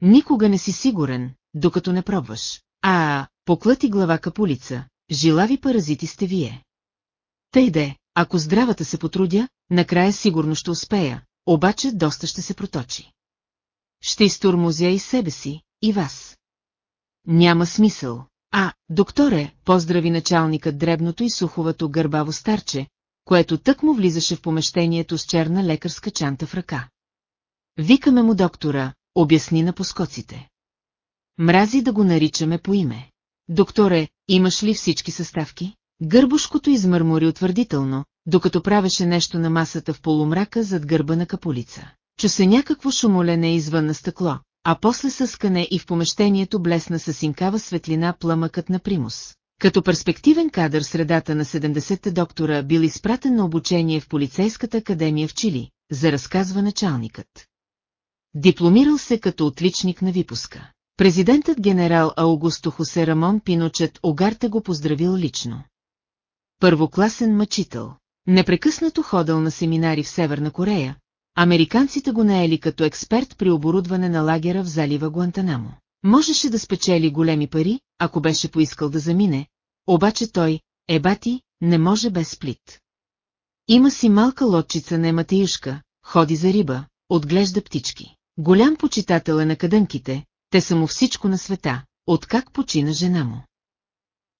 Никога не си сигурен, докато не пробваш. А, поклати глава капулица, жилави паразити сте вие. Тъй де, ако здравата се потрудя, накрая сигурно ще успея, обаче доста ще се проточи. Ще изтурмозя и себе си, и вас. Няма смисъл. А, докторе, поздрави началникът дребното и суховато гърбаво старче, което тък му влизаше в помещението с черна лекарска чанта в ръка. Викаме му доктора, обясни на поскоците. Мрази да го наричаме по име. Докторе, имаш ли всички съставки? Гърбушкото измърмори утвърдително, докато правеше нещо на масата в полумрака зад гърба на каполица. Чу се някакво шумолене извън на стъкло, а после съскане и в помещението блесна с синкава светлина пламъкът на примус. Като перспективен кадър средата на 70-те доктора бил изпратен на обучение в полицейската академия в Чили, за разказва началникът. Дипломирал се като отличник на випуска. Президентът генерал Аугусто Хосе Рамон Пиночет Огарта го поздравил лично. Първокласен мъчител. Непрекъснато ходил на семинари в Северна Корея, Американците го наели като експерт при оборудване на лагера в залива Гуантанамо. Можеше да спечели големи пари, ако беше поискал да замине, обаче той, ебати, не може без сплит. Има си малка лодчица на ематеюшка, ходи за риба, отглежда птички. Голям почитател е на кадънките, те са му всичко на света, откак почина жена му.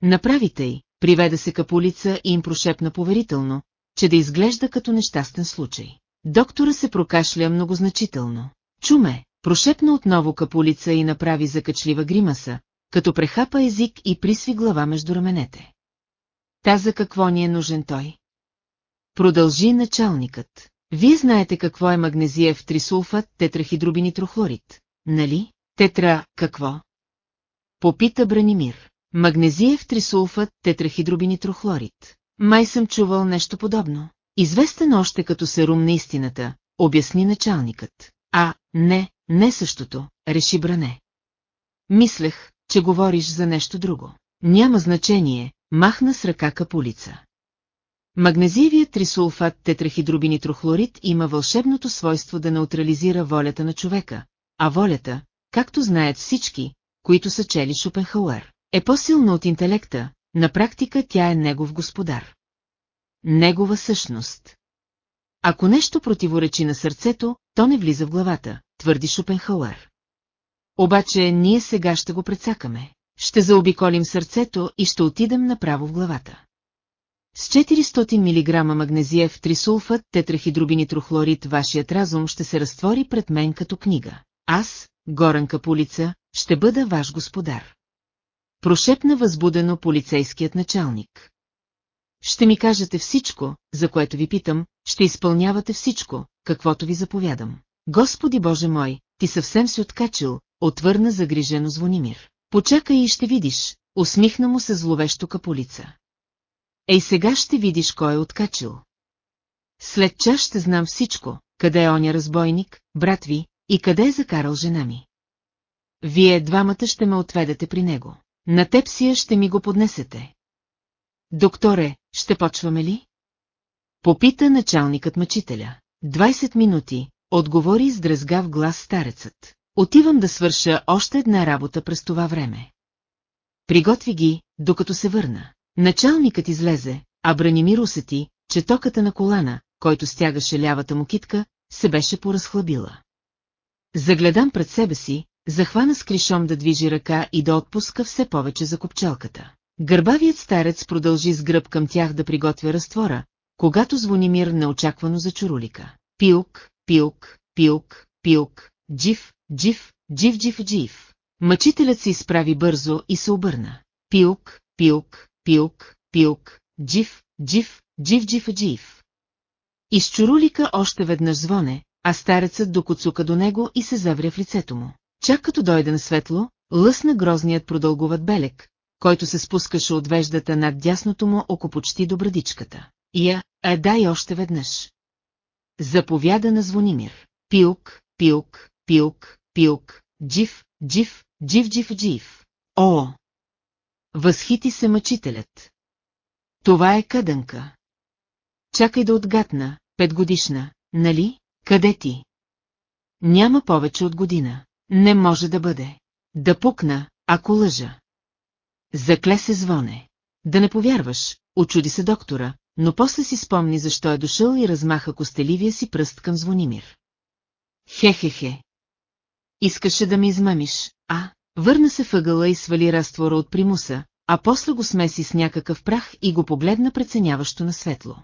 Направите й, приведе се капулица и им прошепна поверително, че да изглежда като нещастен случай. Доктора се прокашля многозначително. Чуме, прошепна отново капулица и направи закачлива гримаса, като прехапа език и присви глава между раменете. Та за какво ни е нужен той? Продължи началникът. Вие знаете какво е магнезиев трисулфат тетрахидробинитрохлорид, нали? Тетра, какво? Попита Бранимир. Магнезиев трисулфат тетрахидробинитрохлорид. Май съм чувал нещо подобно. Известен още като серум на истината, обясни началникът. А, не, не същото, реши Бране. Мислех, че говориш за нещо друго. Няма значение, махна с ръка капулица. Магнезиевият трисулфат тетрахидробинитрохлорид има вълшебното свойство да неутрализира волята на човека, а волята, както знаят всички, които са чели Шопенхауер, е по-силна от интелекта, на практика тя е негов господар. Негова същност. Ако нещо противоречи на сърцето, то не влиза в главата, твърди Шопенхауер. Обаче ние сега ще го прецакаме. Ще заобиколим сърцето и ще отидем направо в главата. С 400 мг магнезиев трисулфат тетрахидробинитрохлорид вашият разум ще се разтвори пред мен като книга. Аз, Горан Капулица, ще бъда ваш господар. Прошепна възбудено полицейският началник. Ще ми кажете всичко, за което ви питам, ще изпълнявате всичко, каквото ви заповядам. Господи Боже мой, ти съвсем си откачил, отвърна загрижено Звонимир. Почакай и ще видиш, усмихна му се зловещо капулица. Ей сега ще видиш кой е откачил. След час ще знам всичко, къде е оня разбойник, брат ви, и къде е закарал жена ми. Вие двамата ще ме отведете при него. На тепсия ще ми го поднесете. Докторе, ще почваме ли? Попита началникът мъчителя. 20 минути, отговори с дръзгав глас старецът. Отивам да свърша още една работа през това време. Приготви ги, докато се върна. Началникът излезе, а Бранимир усети, че токата на колана, който стягаше лявата му китка, се беше поразхлабила. Загледам пред себе си, захвана с кришом да движи ръка и да отпуска все повече за копчалката. Гърбавият старец продължи с гръб към тях да приготвя разтвора, когато Звонимир неочаквано за чурулика. Пилк, пилк, пилк, пилк, джив, джив, джив, джив, джив. Мъчителят се изправи бързо и се обърна. Пилк, пилк, пилк, пилк, джив, джив, джив, джив, джив. Из чурулика още веднъж звоне, а старецът докоцука до него и се завря в лицето му. Чак като дойде на светло, лъсна грозният продълговат белек, който се спускаше от веждата над дясното му око почти до брадичката. Я, а дай още веднъж. Заповяда на Звонимир. Пилк, пилк, пилк, пилк, джив, джив, джив, джив, джив. О! Възхити се мъчителят. Това е къдънка. Чакай да отгатна, петгодишна, нали? Къде ти? Няма повече от година. Не може да бъде. Да пукна, ако лъжа. Закле се звоне. Да не повярваш, очуди се доктора, но после си спомни защо е дошъл и размаха костеливия си пръст към Звонимир. Хе-хе-хе. Искаше да ми измамиш, а? Върна се въгъла и свали разтвора от примуса, а после го смеси с някакъв прах и го погледна преценяващо на светло.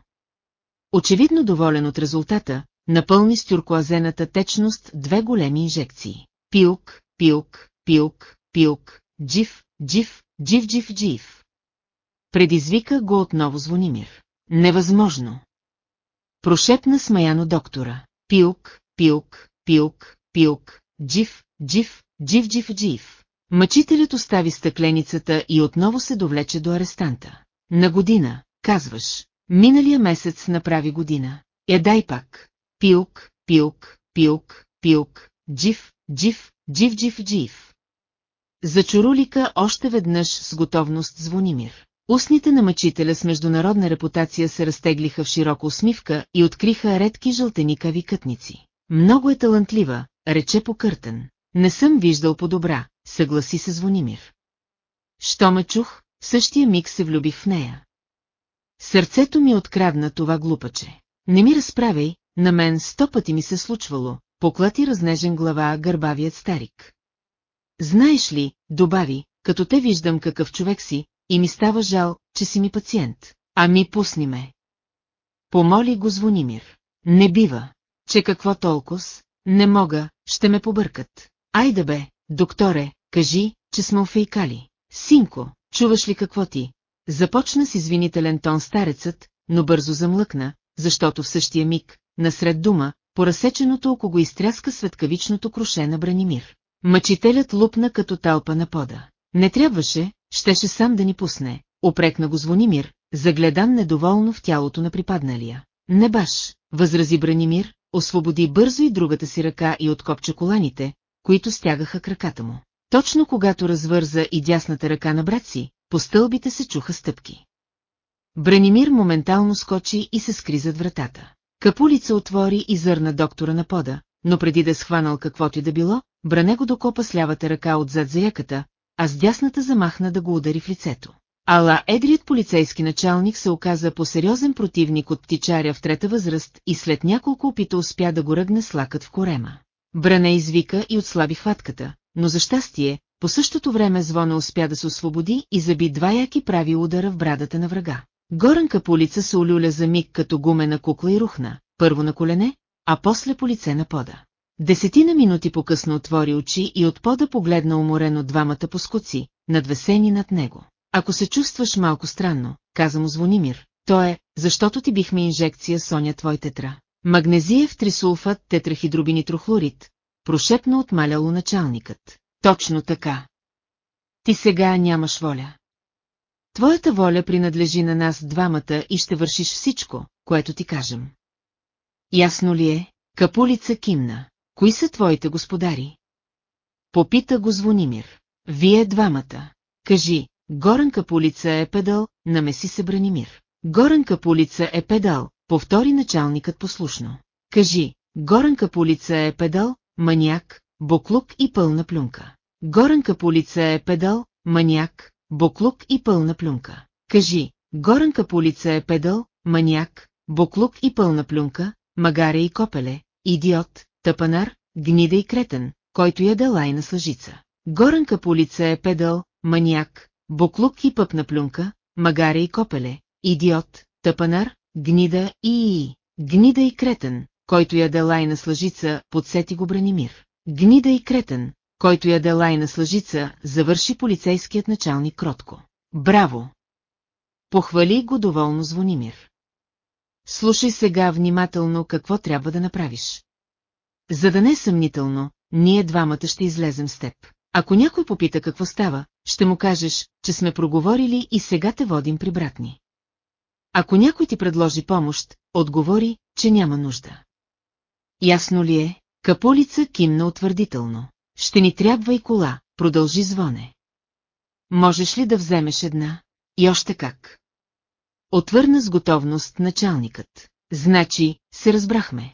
Очевидно доволен от резултата, напълни с тюркоазената течност две големи инжекции. Пилк, пилк, пилк, пилк, джив, джив, джив, джив, джив. Предизвика го отново Звонимир. Невъзможно. Прошепна смаяно доктора. Пилк, пилк, пилк, пилк, джив, джив, джив, джив, джив. Мъчителят остави стъкленицата и отново се довлече до арестанта. На година, казваш. Миналия месец направи година. Я дай пак. Пилк, пилк, пилк, пилк, джив, джив, джив, джив, джив. За чурулика още веднъж с готовност Звонимир. Устните на мъчителя с международна репутация се разтеглиха в широка усмивка и откриха редки жълтеникави кътници. Много е талантлива, рече покъртен. Не съм виждал по-добра, съгласи се Звонимир. Що ме чух, в същия миг се влюбих в нея. Сърцето ми открадна това глупаче. Не ми разправяй, на мен сто пъти ми се случвало, поклати разнежен глава гърбавият старик. Знаеш ли, добави, като те виждам какъв човек си, и ми става жал, че си ми пациент. Ами пусни ме. Помоли го Звонимир. Не бива. Че какво толкова? Не мога, ще ме побъркат. Айде бе, докторе, кажи, че сме офейкали. Синко, чуваш ли какво ти? Започна с извинителен тон старецът, но бързо замлъкна, защото в същия миг, насред дума, по разсеченото око го изтряска светкавичното круше на Бранимир. Мъчителят лупна като талпа на пода. Не трябваше, щеше сам да ни пусне, опрекна го Звонимир, загледан недоволно в тялото на припадналия. Не баш, възрази Бранимир, освободи бързо и другата си ръка и откопча коланите, които стягаха краката му. Точно когато развърза и дясната ръка на брат си, по стълбите се чуха стъпки. Бранимир моментално скочи и се скри зад вратата. Капулица отвори и зърна доктора на пода, но преди да е схванал каквото и да било, Бране го докопа с лявата ръка отзад за яката, а с дясната замахна да го удари в лицето. Ала едрият полицейски началник се оказа по-сериозен противник от птичаря в трета възраст и след няколко опита успя да го ръгне с лакът в корема. Бране извика и отслаби хватката, но за щастие, по същото време звона успя да се освободи и заби два яки прави удара в брадата на врага. Горънка по улица се олюля за миг като гумена кукла и рухна, първо на колене, а после по лице на пода. Десетина минути по-късно отвори очи и от пода погледна уморено двамата поскоци, надвесени над него. Ако се чувстваш малко странно, каза му Звонимир, то е, защото ти бихме инжекция Соня твой тетра. Магнезиев трисулфат тетрахидробинитрохлорид, прошепна отмаляло началникът. Точно така. Ти сега нямаш воля. Твоята воля принадлежи на нас двамата и ще вършиш всичко, което ти кажем. Ясно ли е? Капулица кимна. Кои са твоите господари? Попита го Звонимир. Вие двамата. Кажи, Горен Капулица е педал, намеси се Бранимир. Горен Капулица е педал, повтори началникът послушно. Кажи, Горен Капулица е педал, маняк, боклук и пълна плюнка. Горен Капулица е педал, маняк, боклук и пълна плюнка. Кажи, Горен Капулица е педал, маняк, боклук и пълна плюнка, магаре и копеле, идиот, тъпанар, гнида и кретен, който яде лайна с лъжица. Горен Капулица е педал, маняк, боклук и пъпна плюнка, магаре и копеле, идиот, тъпанар, гнида и... Гнида и кретен, който яде лайна с лъжица, подсети го Бранимир. Гнида и кретен, който яде лайна с лъжица, завърши полицейският началник кротко. Браво! Похвали го доволно Звонимир. Слушай сега внимателно какво трябва да направиш. За да не е съмнително, ние двамата ще излезем с теб. Ако някой попита какво става, ще му кажеш, че сме проговорили и сега те водим при братни. Ако някой ти предложи помощ, отговори, че няма нужда. Ясно ли е? Капулица кимна утвърдително. Ще ни трябва и кола, продължи звоне. Можеш ли да вземеш една? И още как? Отвърна с готовност началникът. Значи, се разбрахме.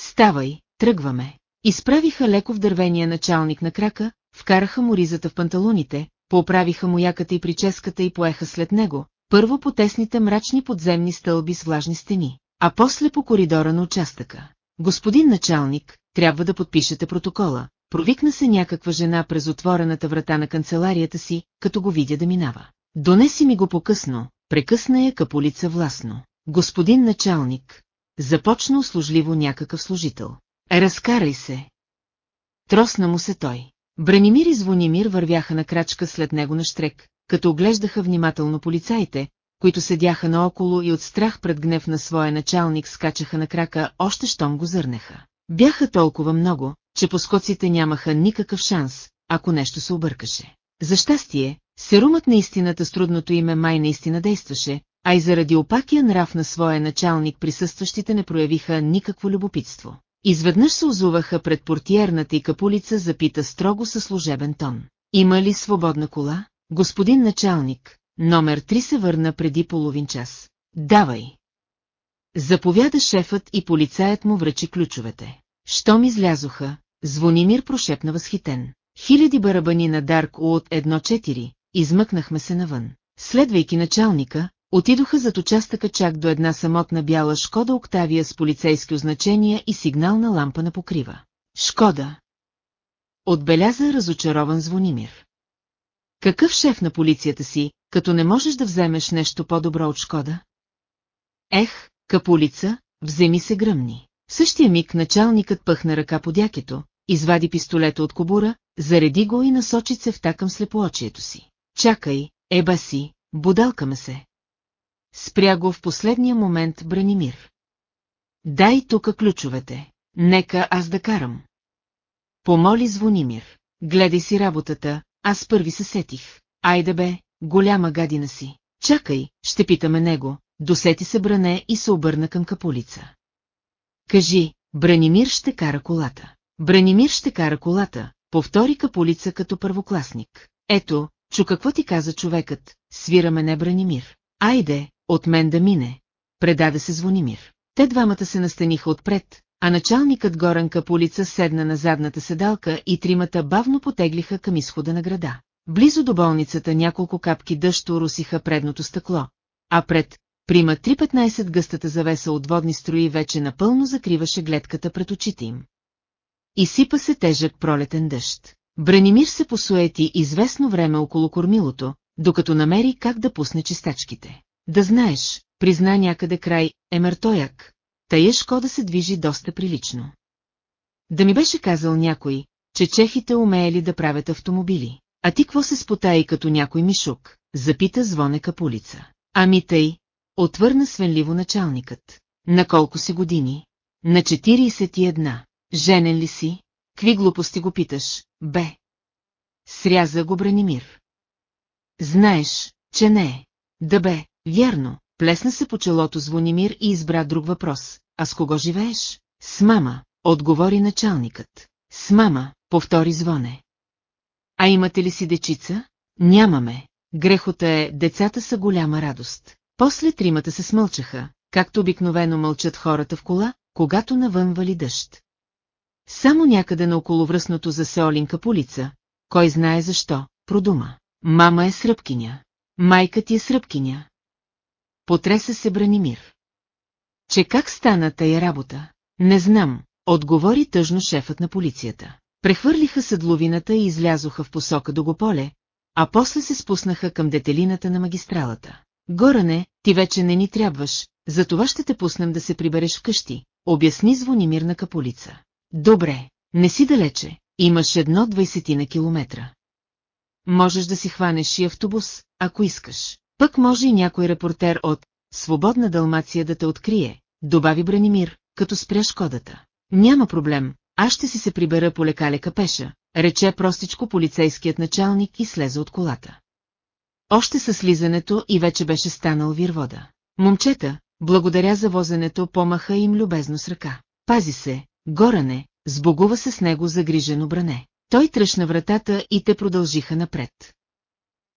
Ставай, тръгваме. Изправиха леко в дървения началник на крака, вкараха му ризата в панталоните, поправиха му яката и прическата и поеха след него, първо по тесните мрачни подземни стълби с влажни стени, а после по коридора на участъка. Господин началник, трябва да подпишете протокола. Провикна се някаква жена през отворената врата на канцеларията си, като го видя да минава. Донеси ми го по-късно, прекъсна я капулица властно. Господин началник, започна услужливо някакъв служител. Разкарай се. Тросна му се той. Бранимир и Звонимир вървяха на крачка след него на штрек, като оглеждаха внимателно полицаите, които седяха наоколо и от страх пред гнев на своя началник скачаха на крака, още щом го зърнеха. Бяха толкова много, че поскоците нямаха никакъв шанс, ако нещо се объркаше. За щастие, серумът на истината с трудното име май наистина действаше, а и заради опакия нрав на своя началник присъстващите не проявиха никакво любопитство. Изведнъж се озуваха пред портиерната и капулица запита строго със служебен тон. Има ли свободна кола? Господин началник, номер 3 се върна преди половин час. Давай! Заповяда шефът и полицаят му връчи ключовете. Щом излязоха, Звонимир прошепна възхитен. Хиляди барабани на Дарк от 1-4, измъкнахме се навън. Следвайки началника, отидоха зад участъка чак до една самотна бяла Шкода Октавия с полицейски означения и сигнална лампа на покрива. Шкода. Отбеляза разочарован Звонимир. Какъв шеф на полицията си, като не можеш да вземеш нещо по-добро от Шкода? Ех, капулица, вземи се гръмни. В същия миг началникът пъхна ръка по дякето, извади пистолета от кобура, зареди го и насочи цевта към слепоочието си. Чакай, еба си, будалкаме се. Спря го в последния момент Бранимир. Дай тука ключовете, нека аз да карам. Помоли Звонимир. Гледай си работата, аз първи се сетих. Айде бе, голяма гадина си. Чакай, ще питаме него. Досети се бране и се обърна към капулица. Кажи, Бранимир ще кара колата. Бранимир ще кара колата, повтори капулица като първокласник. Ето, чу какво ти каза човекът, свираме не Бранимир. Айде, от мен да мине. Предаде се Звонимир. Те двамата се настаниха отпред, а началникът Горан Капулица седна на задната седалка и тримата бавно потеглиха към изхода на града. Близо до болницата няколко капки дъжд урусиха предното стъкло, а пред Прима 3.15 гъстата завеса от водни строи вече напълно закриваше гледката пред очите им. Изсипа се тежък пролетен дъжд. Бранимир се посуети известно време около кормилото, докато намери как да пусне чистачките. Да знаеш, призна някъде край Емертояк, тая Шкода се движи доста прилично. Да ми беше казал някой, че чехите умеели да правят автомобили. А ти какво се спотаи като някой мишук? Запита звоне капулица. Ами тъй, отвърна свенливо началникът. На колко си години? На 41. Женен ли си? Кви глупости го питаш, бе? Сряза го Бранимир. Знаеш, че не е. Да бе, вярно, плесна се по челото Звонимир и избра друг въпрос. А с кого живееш? С мама, отговори началникът. С мама, повтори звоне. А имате ли си дечица? Нямаме. Грехота е, децата са голяма радост. После тримата се смълчаха, както обикновено мълчат хората в кола, когато навън вали дъжд. Само някъде на околовръстното за Сеолинка полица, кой знае защо, продума. Мама е сръбкиня. Майка ти е сръбкиня. Потреса се Бранимир. Че как стана тая работа? Не знам, отговори тъжно шефът на полицията. Прехвърлиха съдловината и излязоха в посока до Гополе, а после се спуснаха към детелината на магистралата. Горане, ти вече не ни трябваш, затова ще те пуснем да се прибереш вкъщи, обясни звонимир на каполица. Добре, не си далече, имаш едно двайсетина километра. Можеш да си хванеш и автобус, ако искаш. Пък може и някой репортер от «Свободна Далмация да те открие», добави Бранимир, като спря Шкодата. Няма проблем, аз ще си се прибера по лекалека пеша, рече простичко полицейският началник и слезе от колата. Още със слизането и вече беше станал вирвода. Момчета, благодаря за возенето, помаха им любезно с ръка. Пази се, горане, сбогува се с него загрижено бране. Той тръщна вратата и те продължиха напред.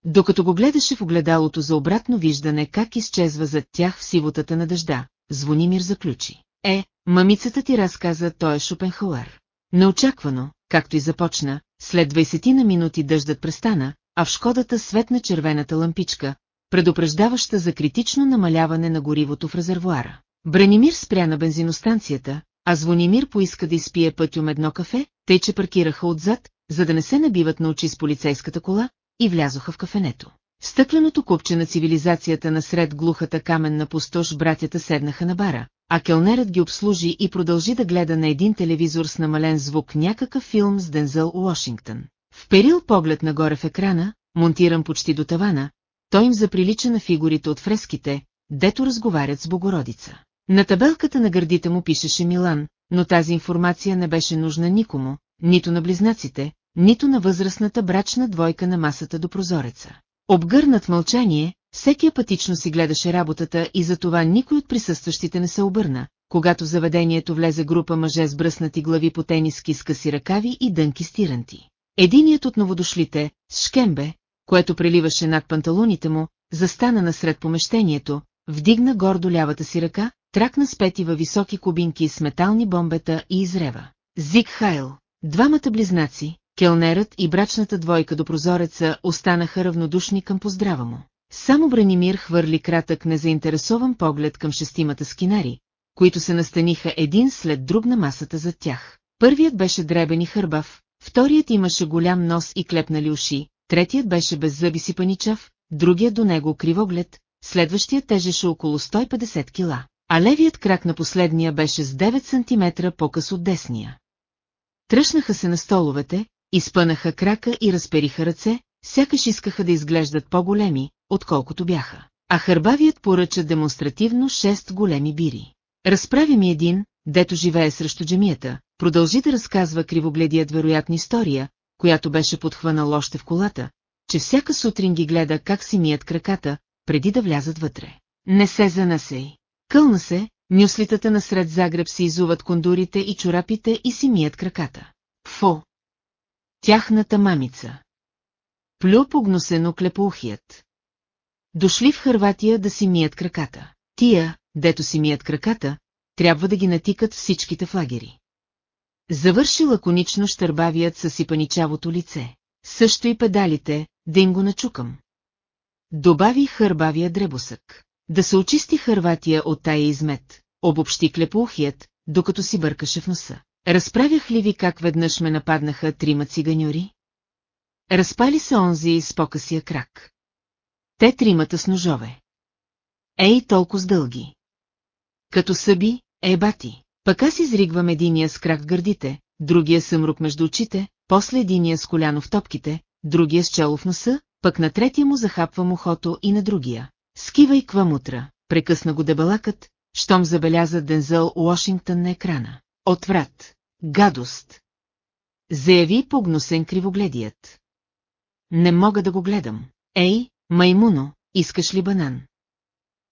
Докато го гледаше в огледалото за обратно виждане как изчезва зад тях в сивотата на дъжда, Звонимир заключи. Е, мамицата ти разказа, той е Шопенхауер. Неочаквано, както и започна, след 20 на минути дъждът престана, а в Шкодата светна червената лампичка, предупреждаваща за критично намаляване на горивото в резервуара. Бранимир спря на бензиностанцията, а Звонимир поиска да изпие пътюм едно кафе, тъй че паркираха отзад, за да не се набиват на очи с полицейската кола, и влязоха в кафенето. В стъкленото купче на цивилизацията насред глухата каменна пустош братята седнаха на бара, а келнерът ги обслужи и продължи да гледа на един телевизор с намален звук някакъв филм с Дензел Уошингтон. Вперил поглед нагоре в екрана, монтиран почти до тавана, той им заприлича на фигурите от фреските, дето разговарят с Богородица. На табелката на гърдите му пишеше Милан, но тази информация не беше нужна никому, нито на близнаците, нито на възрастната брачна двойка на масата до прозореца. Обгърнат мълчание, всеки апатично си гледаше работата и затова никой от присъстващите не се обърна, когато в заведението влезе група мъже с бръснати глави по тениски с къси ръкави и дънки стиранти. Единият от новодошлите, с шкембе, което преливаше над панталоните му, застана насред помещението, вдигна гордо лявата си ръка, тракна спети във високи кубинки с метални бомбета и изрева. Зиг Хайл, двамата близнаци, келнерът и брачната двойка до прозореца останаха равнодушни към поздрава му. Само Бранимир хвърли кратък незаинтересован поглед към шестимата скинари, които се настаниха един след друг на масата зад тях. Първият беше дребен и хърбав, вторият имаше голям нос и клепнали уши, третият беше без зъби си паничав, другият до него кривоглед, следващият тежеше около 150 кила, а левият крак на последния беше с 9 см по-къс от десния. Тръщнаха се на столовете, изпънаха крака и разпериха ръце, сякаш искаха да изглеждат по-големи, отколкото бяха. А хърбавият поръча демонстративно шест големи бири. Разправи ми един, дето живее срещу джемията, продължи да разказва кривогледият вероятна история, която беше подхванал още в колата, че всяка сутрин ги гледа как си мият краката, преди да влязат вътре. Не се занасей. Кълна се, нюслитата насред Загреб си изуват кондурите и чорапите и си мият краката. Фо! Тяхната мамица. Плю погносено клепоухият. Дошли в Хърватия да си мият краката. Тия, дето си мият краката, трябва да ги натикат всичките флагери. Завърши лаконично щърбавият със сипаничавото лице. Също и педалите, да им го начукам. Добави хърбавия дребосък. Да се очисти Хърватия от тая измет, обобщи клепоухият, докато си бъркаше в носа. Разправях ли ви как веднъж ме нападнаха трима циганюри? Разпали се онзи с покъсия крак. Те тримата с ножове. Ей, толкова с дълги. Като съби, е бати. Пък аз изригвам единия с крак гърдите, другия съмрук между очите, после единия с коляно в топките, другия с чело в носа, пък на третия му захапвам ухото и на другия. Скивай квамутра, прекъсна го дебелакът, щом забеляза Дензъл Уошингтън на екрана. Отврат. Гадост. Заяви погносен кривогледият. Не мога да го гледам. Ей, маймуно, искаш ли банан?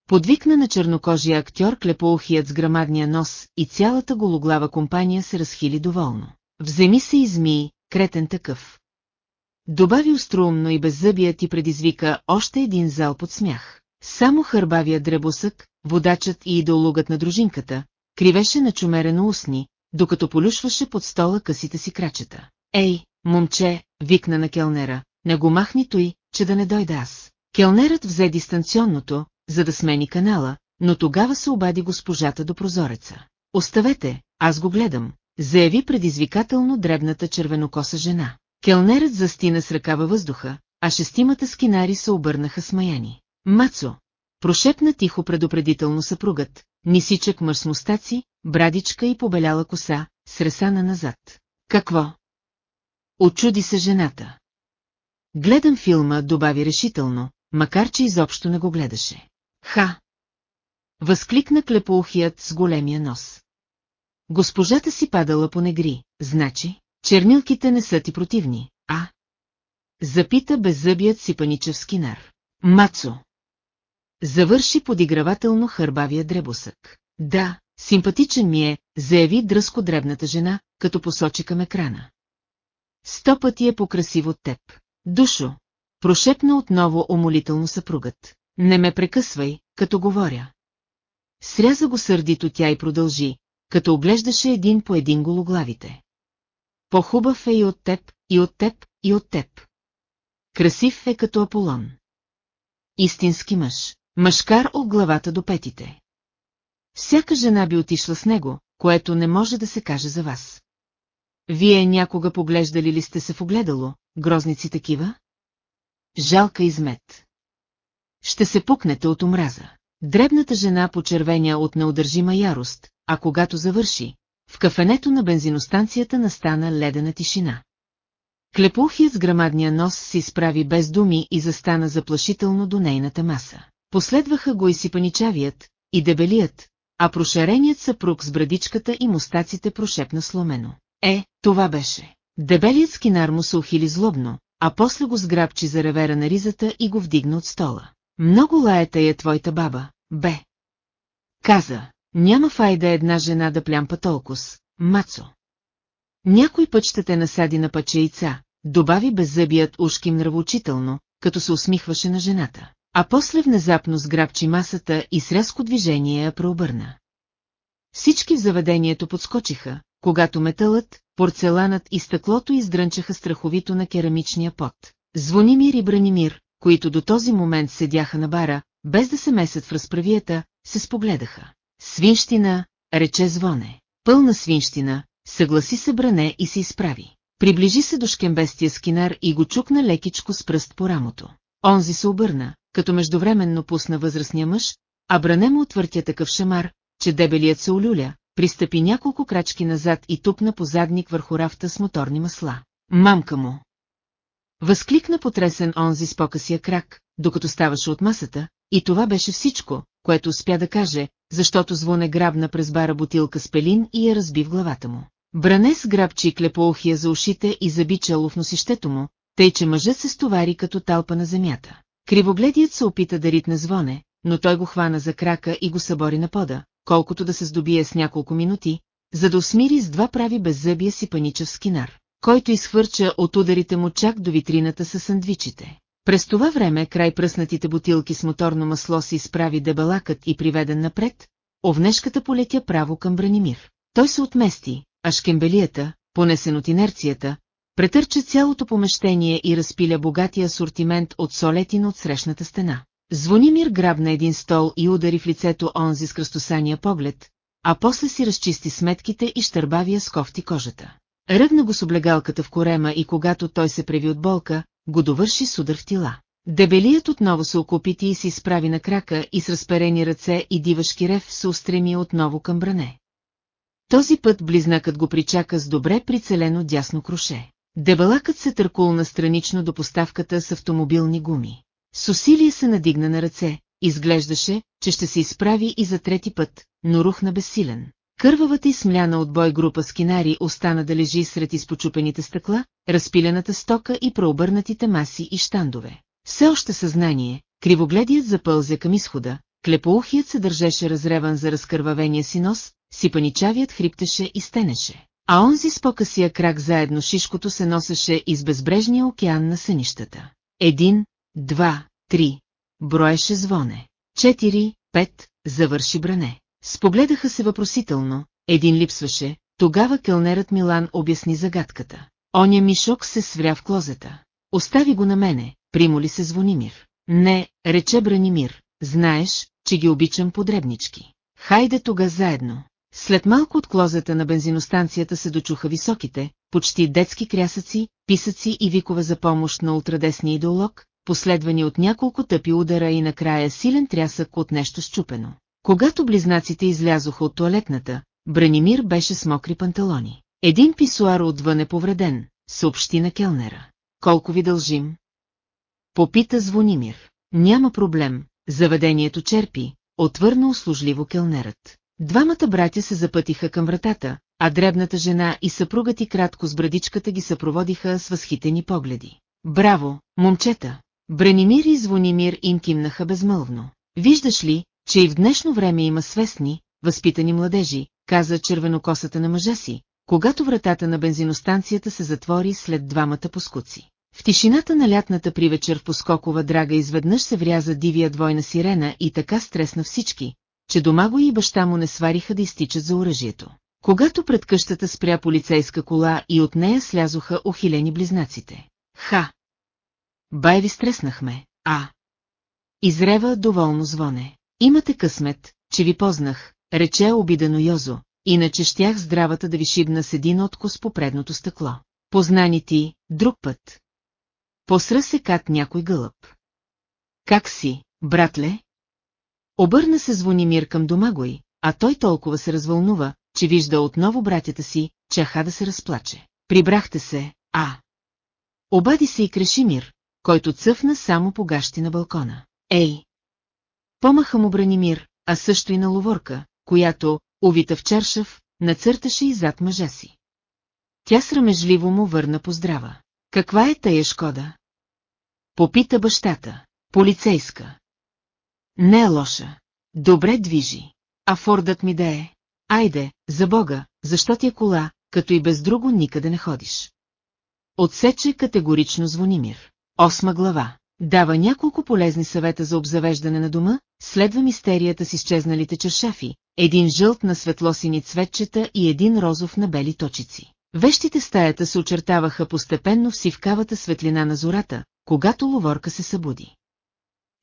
Подвикна на чернокожия актьор клепоухият с грамадния нос и цялата гологлава компания се разхили доволно. Вземи се изми, кретен такъв. Добави остроумно и беззъбия ти предизвика още един зал под смях. Само хърбавия дребосък, водачът и идеологът на дружинката, кривеше на чумерено устни, докато полюшваше под стола късите си крачета. Ей, момче, викна на келнера, не го махни той, че да не дойда аз. Келнерът взе дистанционното, за да смени канала, но тогава се обади госпожата до прозореца. Оставете, аз го гледам, заяви предизвикателно дребната червенокоса жена. Келнерът застина с ръка във въздуха, а шестимата скинари се обърнаха смаяни. Мацо! Прошепна тихо предупредително съпругът, нисичък мъж с мустаци, брадичка и побеляла коса, сресана назад. Какво? Очуди се жената. Гледам филма, добави решително, макар че изобщо не го гледаше. Ха! Възкликна клепоухият с големия нос. Госпожата си падала по негри, значи, чернилките не са ти противни, а? Запита беззъбият си паничев скинар. Мацо! Завърши подигравателно хърбавия дребосък. Да, симпатичен ми е, заяви дръско дребната жена, като посочи към екрана. Сто пъти е покрасив от теб. Душо! Прошепна отново умолително съпругът. Не ме прекъсвай, като говоря. Сряза го сърдито тя и продължи, като оглеждаше един по един гологлавите. По-хубав е и от теб, и от теб, и от теб. Красив е като Аполон. Истински мъж, мъжкар от главата до петите. Всяка жена би отишла с него, което не може да се каже за вас. Вие някога поглеждали ли сте се в огледало, грозници такива? Жалка измет. Ще се пукнете от омраза. Дребната жена почервеня от неудържима ярост, а когато завърши, в кафенето на бензиностанцията настана ледена тишина. Клепухият с грамадния нос се изправи без думи и застана заплашително до нейната маса. Последваха го и сипаничавият, и дебелият, а прошареният съпруг с брадичката и мустаците прошепна сломено. Е, това беше. Дебелият скинар му се ухили злобно, а после го сграбчи за ревера на ризата и го вдигна от стола. Много лаета е твоята баба, бе. Каза, няма файда една жена да плямпа толкова, мацо. Някой път ще те насади на паче яйца, добави беззъбият ушки нравоучително, като се усмихваше на жената. А после внезапно сграбчи масата и с рязко движение я преобърна. Всички в заведението подскочиха, когато металът, порцеланът и стъклото издрънчаха страховито на керамичния пот. Звонимир и Бранимир, които до този момент седяха на бара, без да се месят в разправията, се спогледаха. Свинщина, рече звоне. Пълна свинщина, съгласи се Бране и се изправи. Приближи се до шкембестия скинар и го чукна лекичко с пръст по рамото. Онзи се обърна, като междувременно пусна възрастния мъж, а Бране му отвъртя такъв шамар, че дебелият се олюля, пристъпи няколко крачки назад и тупна по задник върху рафта с моторни масла. Мамка му! Възкликна потресен онзи с покъсия крак, докато ставаше от масата, и това беше всичко, което успя да каже, защото звоне грабна през бара бутилка с пелин и я разби в главата му. Бранес грабчи клепоухия за ушите и заби чело в носището му, тъй че мъжът се стовари като талпа на земята. Кривогледият се опита да ритне звоне, но той го хвана за крака и го събори на пода, колкото да се здобие с няколко минути, за да усмири с два прави беззъбия си паничев скинар, който изхвърча от ударите му чак до витрината с сандвичите. През това време край пръснатите бутилки с моторно масло се изправи дебелакът и приведен напред, овнешката полетя право към Бранимир. Той се отмести, а шкембелията, понесен от инерцията, претърча цялото помещение и разпиля богатия асортимент от солетин от срещната стена. Звонимир грабна един стол и удари в лицето онзи с кръстосания поглед, а после си разчисти сметките и щърбавия с кофти кожата. Ръгна го с облегалката в корема и когато той се преви от болка, го довърши с удар в тила. Дебелият отново се окупити и се изправи на крака и с разперени ръце и дивашки рев се устреми отново към бране. Този път близнакът го причака с добре прицелено дясно круше. Дебелакът се търкул странично до поставката с автомобилни гуми. С усилие се надигна на ръце, изглеждаше, че ще се изправи и за трети път, но рухна безсилен. Кървавата и смляна от бой група скинари остана да лежи сред изпочупените стъкла, разпилената стока и преобърнатите маси и щандове. Все още съзнание, кривогледият запълзе към изхода, клепоухият се държеше разреван за разкървавения си нос, сипаничавият хриптеше и стенеше. А онзи с покъсия крак заедно шишкото се носеше из безбрежния океан на сънищата. Един, два, три, броеше звоне. Четири, пет, завърши бране. Спогледаха се въпросително, един липсваше, тогава келнерът Милан обясни загадката. Оня мишок се свря в клозета. Остави го на мене, примоли се Звонимир. Не, рече Бранимир, знаеш, че ги обичам подребнички. Хайде тога заедно. След малко от клозета на бензиностанцията се дочуха високите, почти детски крясъци, писъци и викове за помощ на ултрадесния идеолог, последвани от няколко тъпи удара и накрая силен трясък от нещо щупено. Когато близнаците излязоха от туалетната, Бранимир беше с мокри панталони. Един писуар отвън е повреден, съобщи на келнера. Колко ви дължим? Попита Звонимир. Няма проблем, заведението черпи, отвърна услужливо келнерът. Двамата братя се запътиха към вратата, а дребната жена и съпругът и кратко с брадичката ги съпроводиха с възхитени погледи. Браво, момчета! Бранимир и Звонимир им кимнаха безмълвно. Виждаш ли, че и в днешно време има свестни, възпитани младежи, каза червенокосата на мъжа си, когато вратата на бензиностанцията се затвори след двамата поскуци. В тишината на лятната привечер в Поскокова драга изведнъж се вряза дивия двойна сирена и така стресна всички, че дома го и баща му не свариха да изтичат за оръжието. Когато пред къщата спря полицейска кола и от нея слязоха охилени близнаците. Ха! Бай ви стреснахме, а! Изрева доволно звоне. Имате късмет, че ви познах, рече обидено Йозо, иначе щях здравата да ви шибна с един откос по предното стъкло. Познани ти, друг път. Посра се кат някой гълъб. Как си, братле? Обърна се Звонимир към дома го и, а той толкова се развълнува, че вижда отново братята си, чаха да се разплаче. Прибрахте се, а. Обади се и Крешимир, който цъфна само по гащи на балкона. Ей! Помаха му Бранимир, а също и на ловорка, която, увита в чершав, нацърташе и зад мъжа си. Тя срамежливо му върна поздрава. Каква е тая Шкода? Попита бащата. Полицейска. Не е лоша. Добре движи. А Фордът ми да е. Айде, за Бога, защо ти е кола, като и без друго никъде не ходиш? Отсече категорично Звонимир. Осма глава. дава няколко полезни съвета за обзавеждане на дома, следва мистерията с изчезналите чершафи, един жълт на светлосини цветчета и един розов на бели точици. Вещите стаята се очертаваха постепенно в сивкавата светлина на зората, когато ловорка се събуди.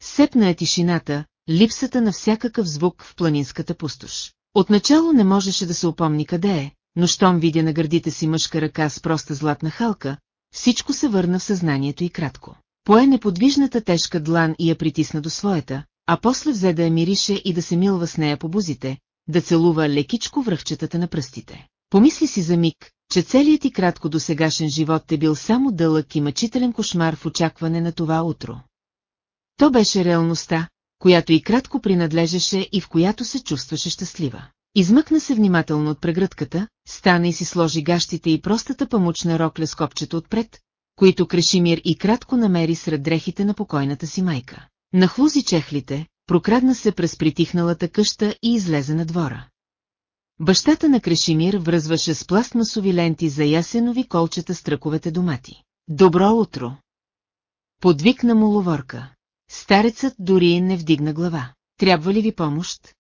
Сепна е тишината, липсата на всякакъв звук в планинската пустош. Отначало не можеше да се опомни къде е, но щом видя на гърдите си мъжка ръка с проста златна халка, всичко се върна в съзнанието и кратко. Пое неподвижната тежка длан и я притисна до своята, а после взе да я мирише и да се милва с нея по бузите, да целува лекичко връхчетата на пръстите. Помисли си за миг, че целият ти кратко досегашен живот е бил само дълъг и мъчителен кошмар в очакване на това утро. То беше реалността, която и кратко принадлежеше и в която се чувстваше щастлива. Измъкна се внимателно от прегръдката, стана и си сложи гащите и простата памучна рокля с копчето отпред, които Крешимир и кратко намери сред дрехите на покойната си майка. Нахлузи чехлите, прокрадна се през притихналата къща и излезе на двора. Бащата на Крешимир връзваше с пластмасови ленти за ясенови колчета с тръковете домати. Добро утро! Подвикна му ловорка. Старецът дори не вдигна глава. Трябва ли ви помощ?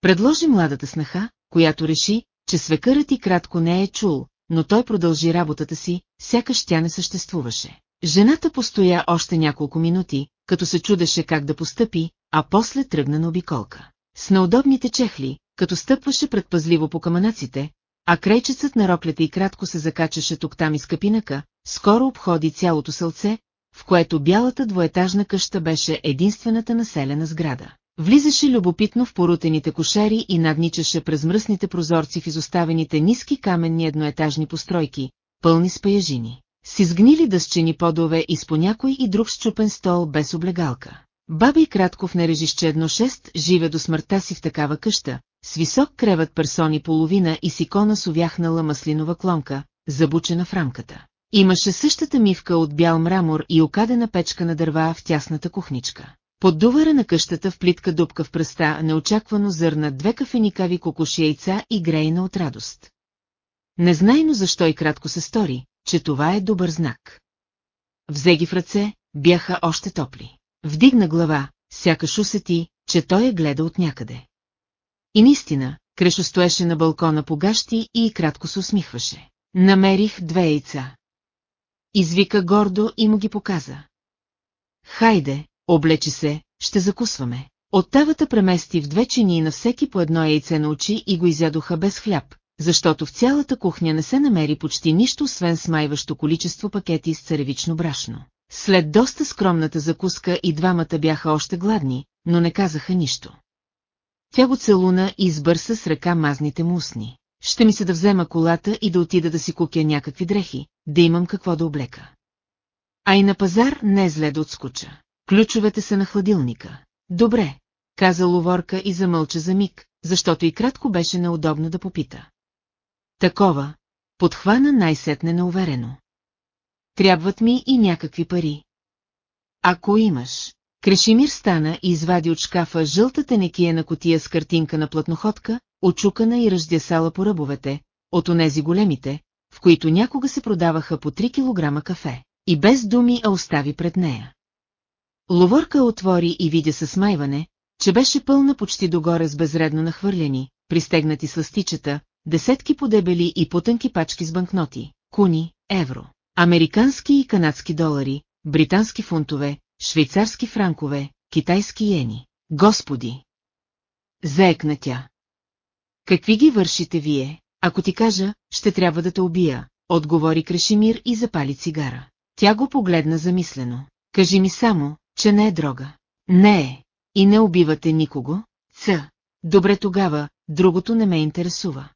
Предложи младата снаха, която реши, че свекърът и кратко не е чул, но той продължи работата си, сякаш тя не съществуваше. Жената постоя още няколко минути, като се чудеше как да постъпи, а после тръгна на обиколка. С неудобните чехли, като стъпваше предпазливо по камънаците, а крайчецът на роклята и кратко се закачаше тук-там из капинака, скоро обходи цялото сълце, в което бялата двоетажна къща беше единствената населена сграда. Влизаше любопитно в порутените кошери и надничаше през мръсните прозорци в изоставените ниски каменни едноетажни постройки, пълни с паяжини. С изгнили дъсчени подове и с по някой и друг щупен стол без облегалка. Баби и Кратков не режище едно шест, живе до смъртта си в такава къща, с висок креват персони половина и с икона с увяхнала маслинова клонка, забучена в рамката. Имаше същата мивка от бял мрамор и окадена печка на дърва в тясната кухничка. Под дувара на къщата в плитка дупка в пръста неочаквано зърна две кафеникави кокоши яйца и грейна от радост. Незнайно защо и кратко се стори, че това е добър знак. Взе ги в ръце, бяха още топли. Вдигна глава, сякаш усети, че той я гледа от някъде. И наистина, Крешо стоеше на балкона по гащи и кратко се усмихваше. Намерих две яйца. Извика гордо и му ги показа. Хайде, облечи се, ще закусваме. От тавата премести в две чинии на всеки по едно яйце на очи и го изядоха без хляб, защото в цялата кухня не се намери почти нищо, освен смайващо количество пакети с царевично брашно. След доста скромната закуска и двамата бяха още гладни, но не казаха нищо. Тя го целуна и избърса с ръка мазните му устни. Ще ми се да взема колата и да отида да си купя някакви дрехи, да имам какво да облека. А и на пазар не е зле да отскуча. Ключовете са на хладилника. Добре, каза ловорка и замълча за миг, защото и кратко беше неудобно да попита. Такова, подхвана най-сетне неуверено. Трябват ми и някакви пари. Ако имаш. Крешимир стана и извади от шкафа жълтата некиена котия с картинка на платноходка, очукана и раздясала по ръбовете, от онези големите, в които някога се продаваха по 3 кг кафе, и без думи а остави пред нея. Ловорка отвори и видя със смайване, че беше пълна почти догоре с безредно нахвърляни, пристегнати с ластичета, десетки подебели и потънки пачки с банкноти, куни, евро, американски и канадски долари, британски фунтове, швейцарски франкове, китайски йени. Господи! Заекна тя. Какви ги вършите вие? Ако ти кажа, ще трябва да те убия, отговори Крешимир и запали цигара. Тя го погледна замислено. Кажи ми само, че не е дрога. Не е. И не убивате никого? Ц. Добре тогава, другото не ме интересува.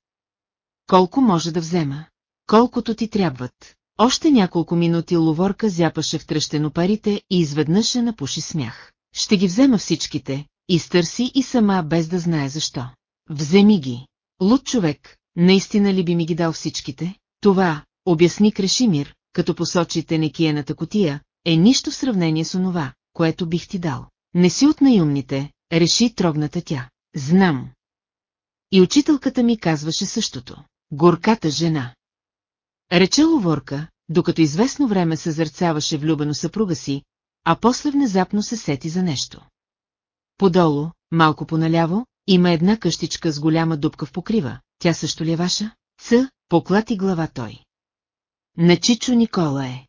Колко може да взема? Колкото ти трябват. Още няколко минути ловорка зяпаше в трещено парите и изведнъж е напуши смях. Ще ги взема всичките, изтърси и сама без да знае защо. Вземи ги. Луд човек, наистина ли би ми ги дал всичките? Това, обясни Крешимир, като посочи тенекиената котия, е нищо в сравнение с онова, което бих ти дал. Не си от найумните, реши трогната тя. Знам. И учителката ми казваше същото. Горката жена. Рече ловорка, докато известно време съзърцаваше влюбено съпруга си, а после внезапно се сети за нещо. Подолу, малко поналяво, има една къщичка с голяма дупка в покрива. Тя също ли е ваша? Ц, поклати глава той. На Чичо Никола е.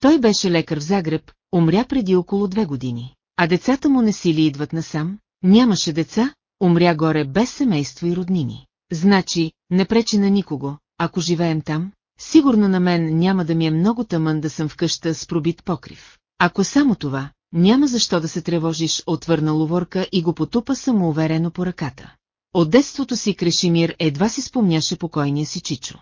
Той беше лекар в Загреб, умря преди около две години. А децата му не си ли идват насам? Нямаше деца, умря горе без семейство и роднини. Значи, не пречи на никого, ако живеем там, сигурно на мен няма да ми е много тъмън да съм вкъща с пробит покрив. Ако само това, няма защо да се тревожиш, отвърна Ловорка и го потупа самоуверено по ръката. От детството си Крешимир едва си спомняше покойния си Чичо.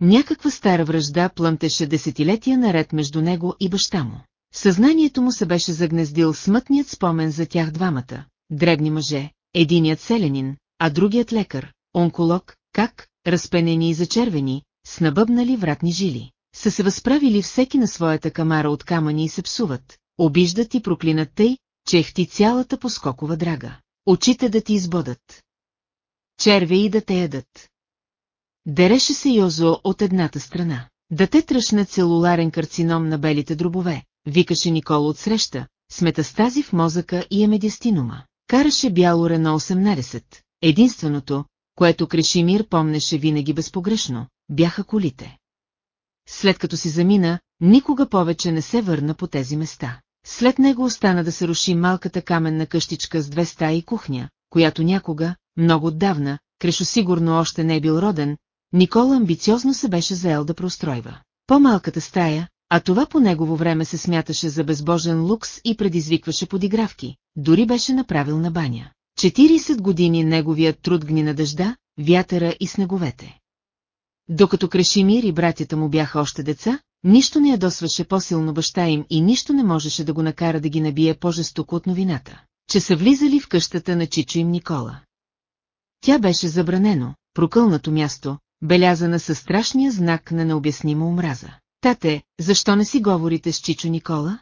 Някаква стара връжда плъмтеше десетилетия наред между него и баща му. В съзнанието му се беше загнездил смътният спомен за тях двамата, дребни мъже, единият селянин, а другият лекар, онколог, как, разпенени и зачервени, с набъбнали вратни жили, са се възправили всеки на своята камара от камъни и се псуват, обиждат и проклинат тъй, че ехти цялата поскокова драга. Очите да ти избодат. Черве и да те ядат. Дереше се Йозо от едната страна. Да те тръщна целуларен карцином на белите дробове, викаше Никола отсреща, с метастази в мозъка и емедиастинума. Караше бяло Рено 18. Единственото, което Крешимир помнеше винаги безпогрешно, бяха колите. След като си замина, никога повече не се върна по тези места. След него остана да се руши малката каменна къщичка с две стаи и кухня, която някога, много отдавна, Крешо сигурно още не е бил роден, Никола амбициозно се беше заел да простройва. По-малката стая, а това по негово време се смяташе за безбожен лукс и предизвикваше подигравки, дори беше направил на баня. 40 години неговият труд гни на дъжда, вятъра и снеговете. Докато Крешимир и братята му бяха още деца, нищо не ядосваше по-силно баща им и нищо не можеше да го накара да ги набие по-жестоко от новината, че са влизали в къщата на Чичо им Никола. Тя беше забранено, прокълнато място, белязана със страшния знак на необяснима омраза. Тате, защо не си говорите с Чичо Никола?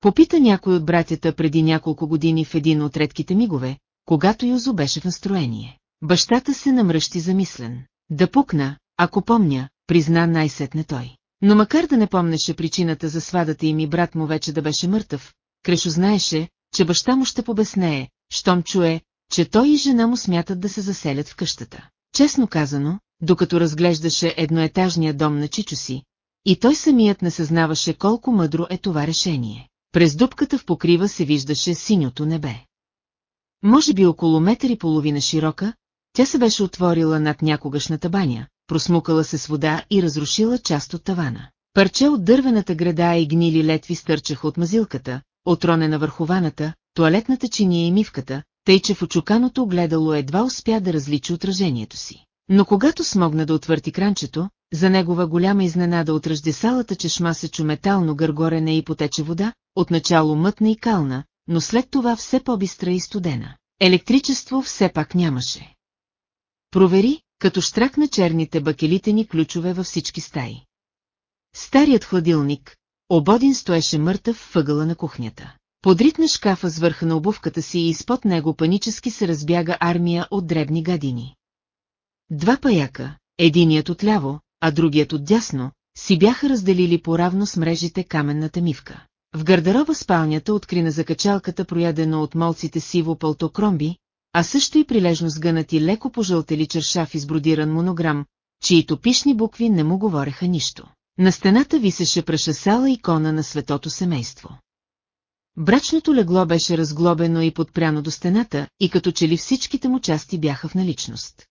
Попита някой от братята преди няколко години в един от редките мигове, когато Юзо беше в настроение. Бащата се намръщи замислен. Да пукна, ако помня, призна най-сетне той. Но макар да не помнеше причината за свадата им и брат му вече да беше мъртъв, Крешо знаеше, че баща му ще побеснее, щом чуе, че той и жена му смятат да се заселят в къщата. Честно казано, докато разглеждаше едноетажния дом на Чичо си, и той самият не съзнаваше колко мъдро е това решение. През дупката в покрива се виждаше синьото небе. Може би около метър и половина широка, тя се беше отворила над някогашната баня, просмукала се с вода и разрушила част от тавана. Парче от дървената града и гнили летви стърчаха от мазилката, отронена върху ваната, туалетната чиния и мивката, тъй че в очуканото огледало едва успя да различи отражението си. Но когато смогна да отвърти кранчето, за негова голяма изненада от ръждесалата чешма се чу метално гъргорене и потече вода, отначало мътна и кална, но след това все по-бистра и студена. Електричество все пак нямаше. Провери, като штракна черните бакелитени ключове във всички стаи. Старият хладилник, ободин стоеше мъртъв въгъла на кухнята. Подритна шкафа с върха на обувката си и изпод него панически се разбяга армия от дребни гадини. Два паяка, единият отляво, а другият отдясно, си бяха разделили поравно с мрежите каменната мивка. В гардероба спалнята откри на закачалката проядено от молците сиво пълто кромби, а също и прилежно сгънати леко пожълтели чершаф избродиран монограм, чието пишни букви не му говореха нищо. На стената висеше прашасала икона на светото семейство. Брачното легло беше разглобено и подпряно до стената, и като че ли всичките му части бяха в наличност.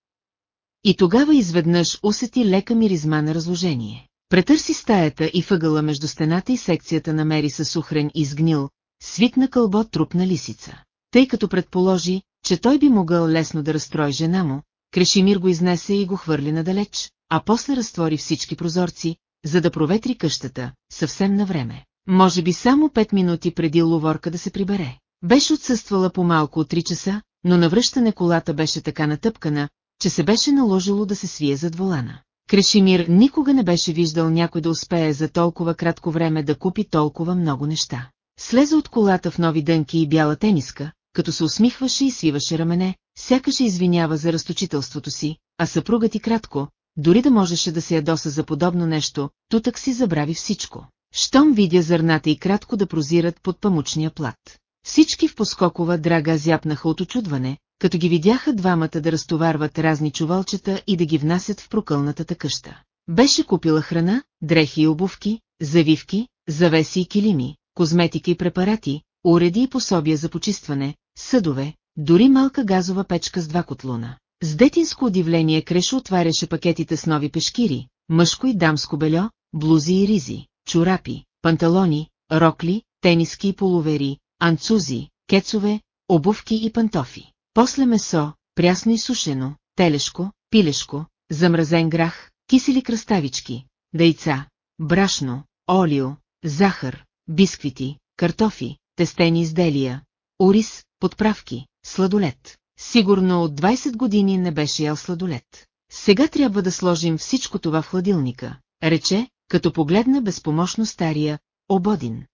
И тогава изведнъж усети лека миризма на разложение. Претърси стаята и въгъла между стената и секцията намери със сухрен и сгнил, свитна кълбо труп на лисица. Тъй като предположи, че той би могъл лесно да разстрои жена му, Крешимир го изнесе и го хвърли надалеч, а после разтвори всички прозорци, за да проветри къщата, съвсем на време. Може би само пет минути преди ловорка да се прибере. Беше отсъствала по малко от три часа, но навръщане колата беше така натъпкана, че се беше наложило да се свие зад волана. Крешимир никога не беше виждал някой да успее за толкова кратко време да купи толкова много неща. Слезе от колата в нови дънки и бяла тениска, като се усмихваше и свиваше рамене, сякаше извинява за разточителството си, а съпругът и кратко, дори да можеше да се ядоса за подобно нещо, тутък си забрави всичко. щом видя зърната и кратко да прозират под памучния плат. Всички в поскокова драга зяпнаха от очудване, като ги видяха двамата да разтоварват разни чувалчета и да ги внасят в прокълнатата къща. Беше купила храна, дрехи и обувки, завивки, завеси и килими, козметика и препарати, уреди и пособия за почистване, съдове, дори малка газова печка с два котлуна. С детинско удивление Крешо отваряше пакетите с нови пешкири, мъжко и дамско бельо, блузи и ризи, чорапи, панталони, рокли, тениски и половери, анцузи, кецове, обувки и пантофи. После месо, прясно и сушено, телешко, пилешко, замразен грах, кисели кръставички, дейца, брашно, олио, захар, бисквити, картофи, тестени изделия, ориз, подправки, сладолет. Сигурно от 20 години не беше ял сладолет. Сега трябва да сложим всичко това в хладилника, рече, като погледна безпомощно стария Ободин.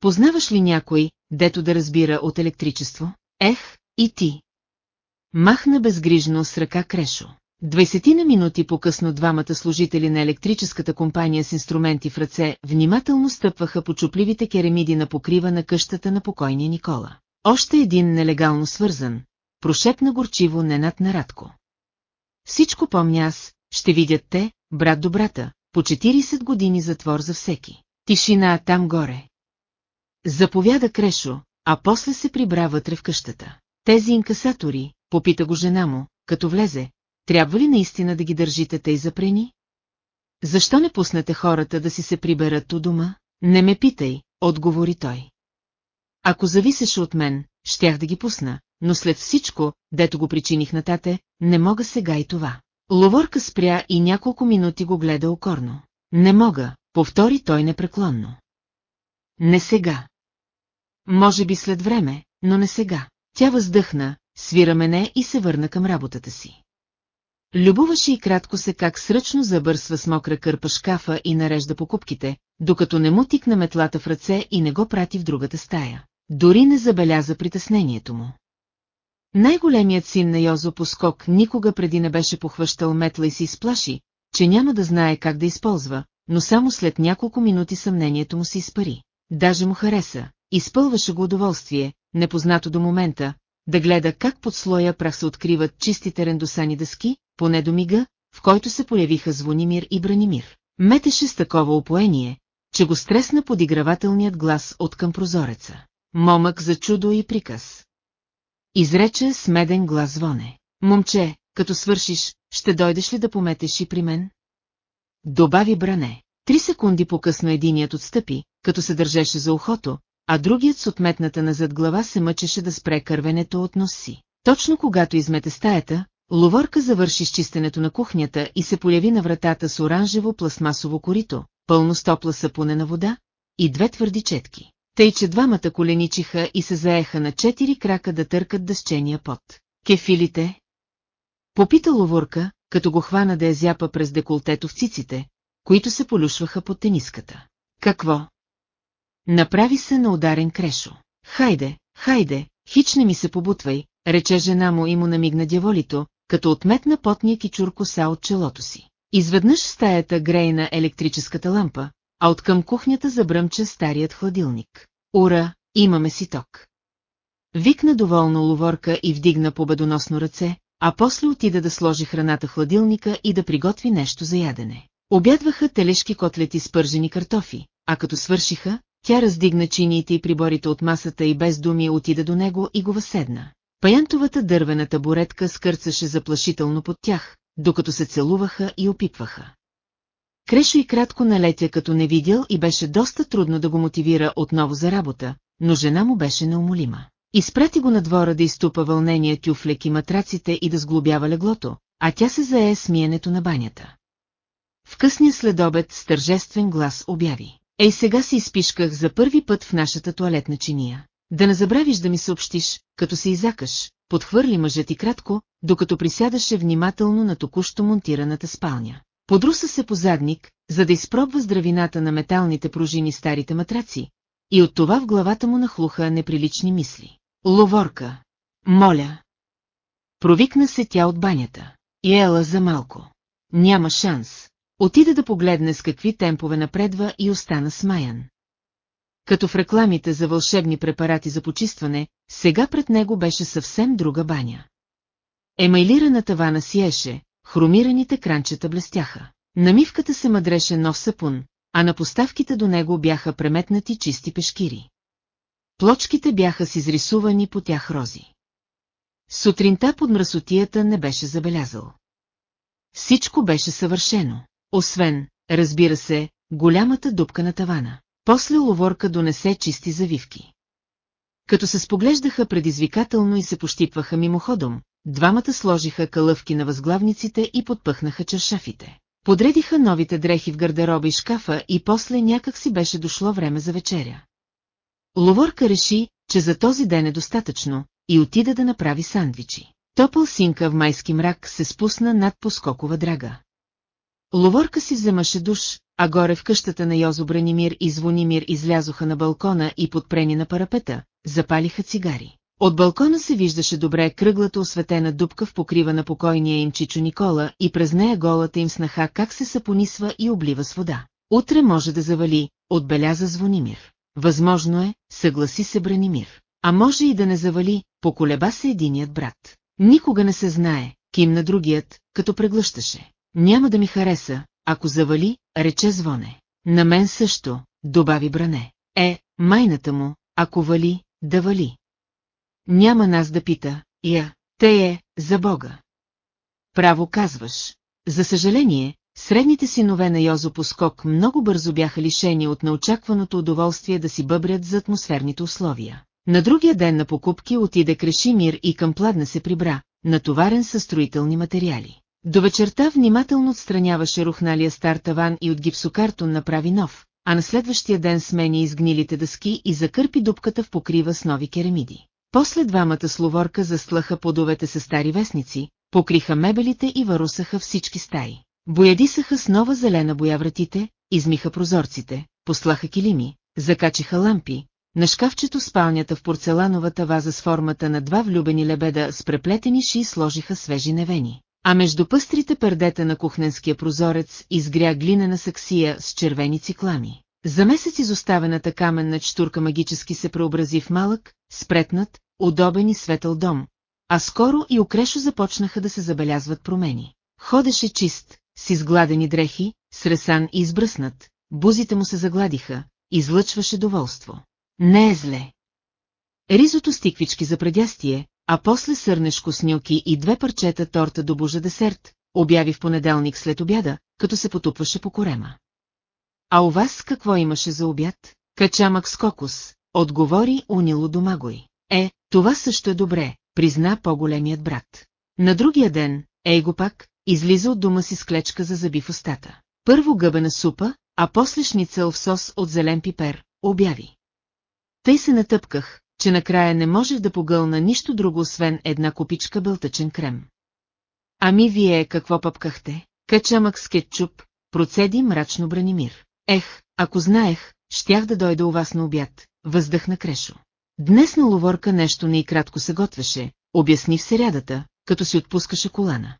Познаваш ли някой, дето да разбира от електричество? Ех, и ти. Махна безгрижно с ръка Крешо. Двайсетина минути по-късно двамата служители на електрическата компания с инструменти в ръце внимателно стъпваха по чупливите керамиди на покрива на къщата на покойния Никола. Още един нелегално свързан, прошепна горчиво Ненат на Радко. Всичко помня аз, ще видят те, брат до брата, по 40 години затвор за всеки. Тишина там горе. Заповяда Крешо, а после се прибра вътре в къщата. Тези инкасатори, попита го жена му, като влезе, трябва ли наистина да ги държите тъй запрени? Защо не пуснете хората да си се приберат у дома? Не ме питай, отговори той. Ако зависеше от мен, щях да ги пусна, но след всичко, дето го причиних на тате, не мога сега и това. Ловорка спря и няколко минути го гледа окорно. Не мога, повтори той непреклонно. Не сега. Може би след време, но не сега. Тя въздъхна, свира мене и се върна към работата си. Любуваше и кратко се как сръчно забърсва с мокра кърпа шкафа и нарежда покупките, докато не му тикна метлата в ръце и не го прати в другата стая. Дори не забеляза притеснението му. Най-големият син на Йозо по никога преди не беше похващал метла и се изплаши, че няма да знае как да използва, но само след няколко минути съмнението му се изпари. Даже му хареса, изпълваше го удоволствие, непознато до момента, да гледа как под слоя прах се откриват чистите рендосани дъски, поне до мига, в който се появиха Звонимир и Бранимир. Метеше с такова упоение, че го стресна подигравателният глас от към прозореца. Момък за чудо и приказ. Изрече с меден глас звоне. Момче, като свършиш, ще дойдеш ли да пометеш и при мен? Добави бране. Три секунди по-късно единият отстъпи, като се държеше за ухото, а другият с отметната назад глава се мъчеше да спре кървенето от нос си. Точно когато измете стаята, ловорка завърши с на кухнята и се появи на вратата с оранжево пластмасово корито, пълно с топла сапунена вода и две твърди четки. Тъй, че двамата коленичиха и се заеха на четири крака да търкат дъщения пот. Кефилите? Попита ловорка, като го хвана да я зяпа през деколтето в циците, които се полюшваха под тениската. Какво? Направи се на ударен крешо. Хайде, хайде, хич не ми се побутвай, рече жена му и му намигна дяволито, като отметна потния кичур коса от челото си. Изведнъж в стаята грейна електрическата лампа, а от към кухнята забръмча старият хладилник. Ура, имаме си ток. Викна доволно ловорка и вдигна победоносно ръце, а после отида да сложи храната хладилника и да приготви нещо за ядене. Обядваха телешки котлети с пържени картофи, а като свършиха, тя раздигна чиниите и приборите от масата и без думи отида до него и го възседна. Паянтовата дървена табуретка скърцаше заплашително под тях, докато се целуваха и опипваха. Крешо и кратко налетя като не видял и беше доста трудно да го мотивира отново за работа, но жена му беше неумолима. Изпрати го на двора да изтупа вълнения тюфлек и матраците и да сглобява леглото, а тя се зае с миенето на банята. В късния следобед с тържествен глас обяви. Ей сега си изпишках за първи път в нашата туалетна чиния. Да не забравиш да ми съобщиш, като се изакаш, подхвърли мъжът и кратко, докато присядаше внимателно на току-що монтираната спалня. Подруса се по задник, за да изпробва здравината на металните пружини старите матраци, и от това в главата му нахлуха неприлични мисли. Ловорка! Моля! Провикна се тя от банята. И ела за малко. Няма шанс. Отида да погледне с какви темпове напредва и остана смаян. Като в рекламите за вълшебни препарати за почистване, сега пред него беше съвсем друга баня. Емайлирана тавана сиеше, хромираните кранчета блестяха. На мивката се мъдреше нов сапун, а на поставките до него бяха преметнати чисти пешкири. Плочките бяха с изрисувани по тях рози. Сутринта под мръсотията не беше забелязал. Всичко беше съвършено, освен, разбира се, голямата дупка на тавана. После ловорка донесе чисти завивки. Като се споглеждаха предизвикателно и се пощипваха мимоходом, двамата сложиха калъвки на възглавниците и подпъхнаха чершафите. Подредиха новите дрехи в гардероба и шкафа и после някак си беше дошло време за вечеря. Ловорка реши, че за този ден е достатъчно, и отида да направи сандвичи. Топъл синка в майски мрак се спусна над поскокова драга. Ловорка си вземаше душ, а горе в къщата на Йозо Бранимир и Звонимир излязоха на балкона и подпрени на парапета, запалиха цигари. От балкона се виждаше добре кръглата осветена дупка в покрива на покойния им Чичо Никола и през нея голата им снаха как се сапонисва и облива с вода. Утре може да завали, отбеляза Звонимир. Възможно е, съгласи се Бранимир. А може и да не завали, поколеба се единият брат. Никога не се знае, ким на другият, като преглъщаше. Няма да ми хареса, ако завали, рече звоне. На мен също, добави Бране. Е, майната му, ако вали, да вали. Няма нас да пита, я, те е, за Бога. Право казваш. За съжаление, средните синове на Йозо Поскок много бързо бяха лишени от неочакваното удоволствие да си бъбрят за атмосферните условия. На другия ден на покупки отиде Крешимир и към пладна се прибра, натоварен със строителни материали. До вечерта внимателно отстраняваше рухналия стар таван и от гипсокартон направи нов, а на следващия ден смени изгнилите дъски и закърпи дупката в покрива с нови керамиди. После двамата словорка застлаха подовете с стари вестници, покриха мебелите и варусаха всички стаи. Боядисаха с нова зелена боя вратите, измиха прозорците, послаха килими, закачиха лампи, на шкафчето спалнята в порцелановата ваза с формата на два влюбени лебеда с преплетени ши сложиха свежи невени. А между пъстрите пердета на кухненския прозорец изгря глинена саксия с червени циклами. За месец изоставената каменна чтурка магически се преобрази в малък, спретнат, удобен и светъл дом, а скоро и окрешо започнаха да се забелязват промени. Ходеше чист, с изгладени дрехи, сресан и избръснат, бузите му се загладиха, излъчваше доволство. Не е зле. Ризото с тиквички за предястие, а после сърнешко с нюки и две парчета торта до бужа десерт, обяви в понеделник след обяда, като се потупваше по корема. А у вас какво имаше за обяд? Качамък с кокос, отговори унило домагой. Е, това също е добре, призна по-големият брат. На другия ден, ей пак, излиза от дома си с клечка за зъби в устата. Първо гъбена супа, а после шницел в сос от зелен пипер, обяви. Тъй се натъпках, че накрая не можех да погълна нищо друго, освен една купичка бълтъчен крем. Ами вие какво пъпкахте? Качамък с кетчуп, процеди мрачно Бранимир. Ех, ако знаех, щях да дойда у вас на обяд, въздъхна Крешо. Днес на ловорка нещо не и кратко се готвеше, обясни в серядата, като си отпускаше колана.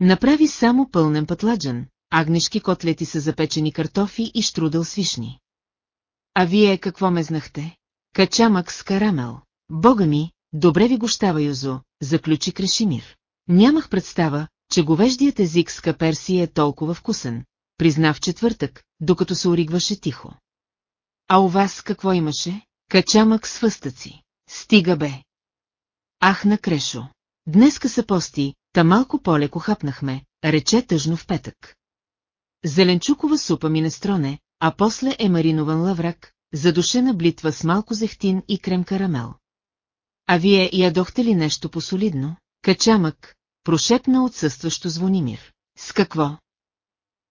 Направи само пълнен пътладжан, агнешки котлети са запечени картофи и штрудъл с вишни. А вие какво ме знахте? Качамък с карамел. Бога ми, добре ви гощава Юзо, заключи Крешимир. Нямах представа, че говеждият език с каперси е толкова вкусен, призна в четвъртък, докато се оригваше тихо. А у вас какво имаше? Качамък с фъстъци. Стига бе. Ах на Крешо. Днеска са пости, та малко по-леко хапнахме, рече тъжно в петък. Зеленчукова супа минестроне, а после е маринован лаврак, задушена блитва с малко зехтин и крем карамел. А вие ядохте ли нещо посолидно? Качамък, прошепна отсъстващо Звонимир. С какво?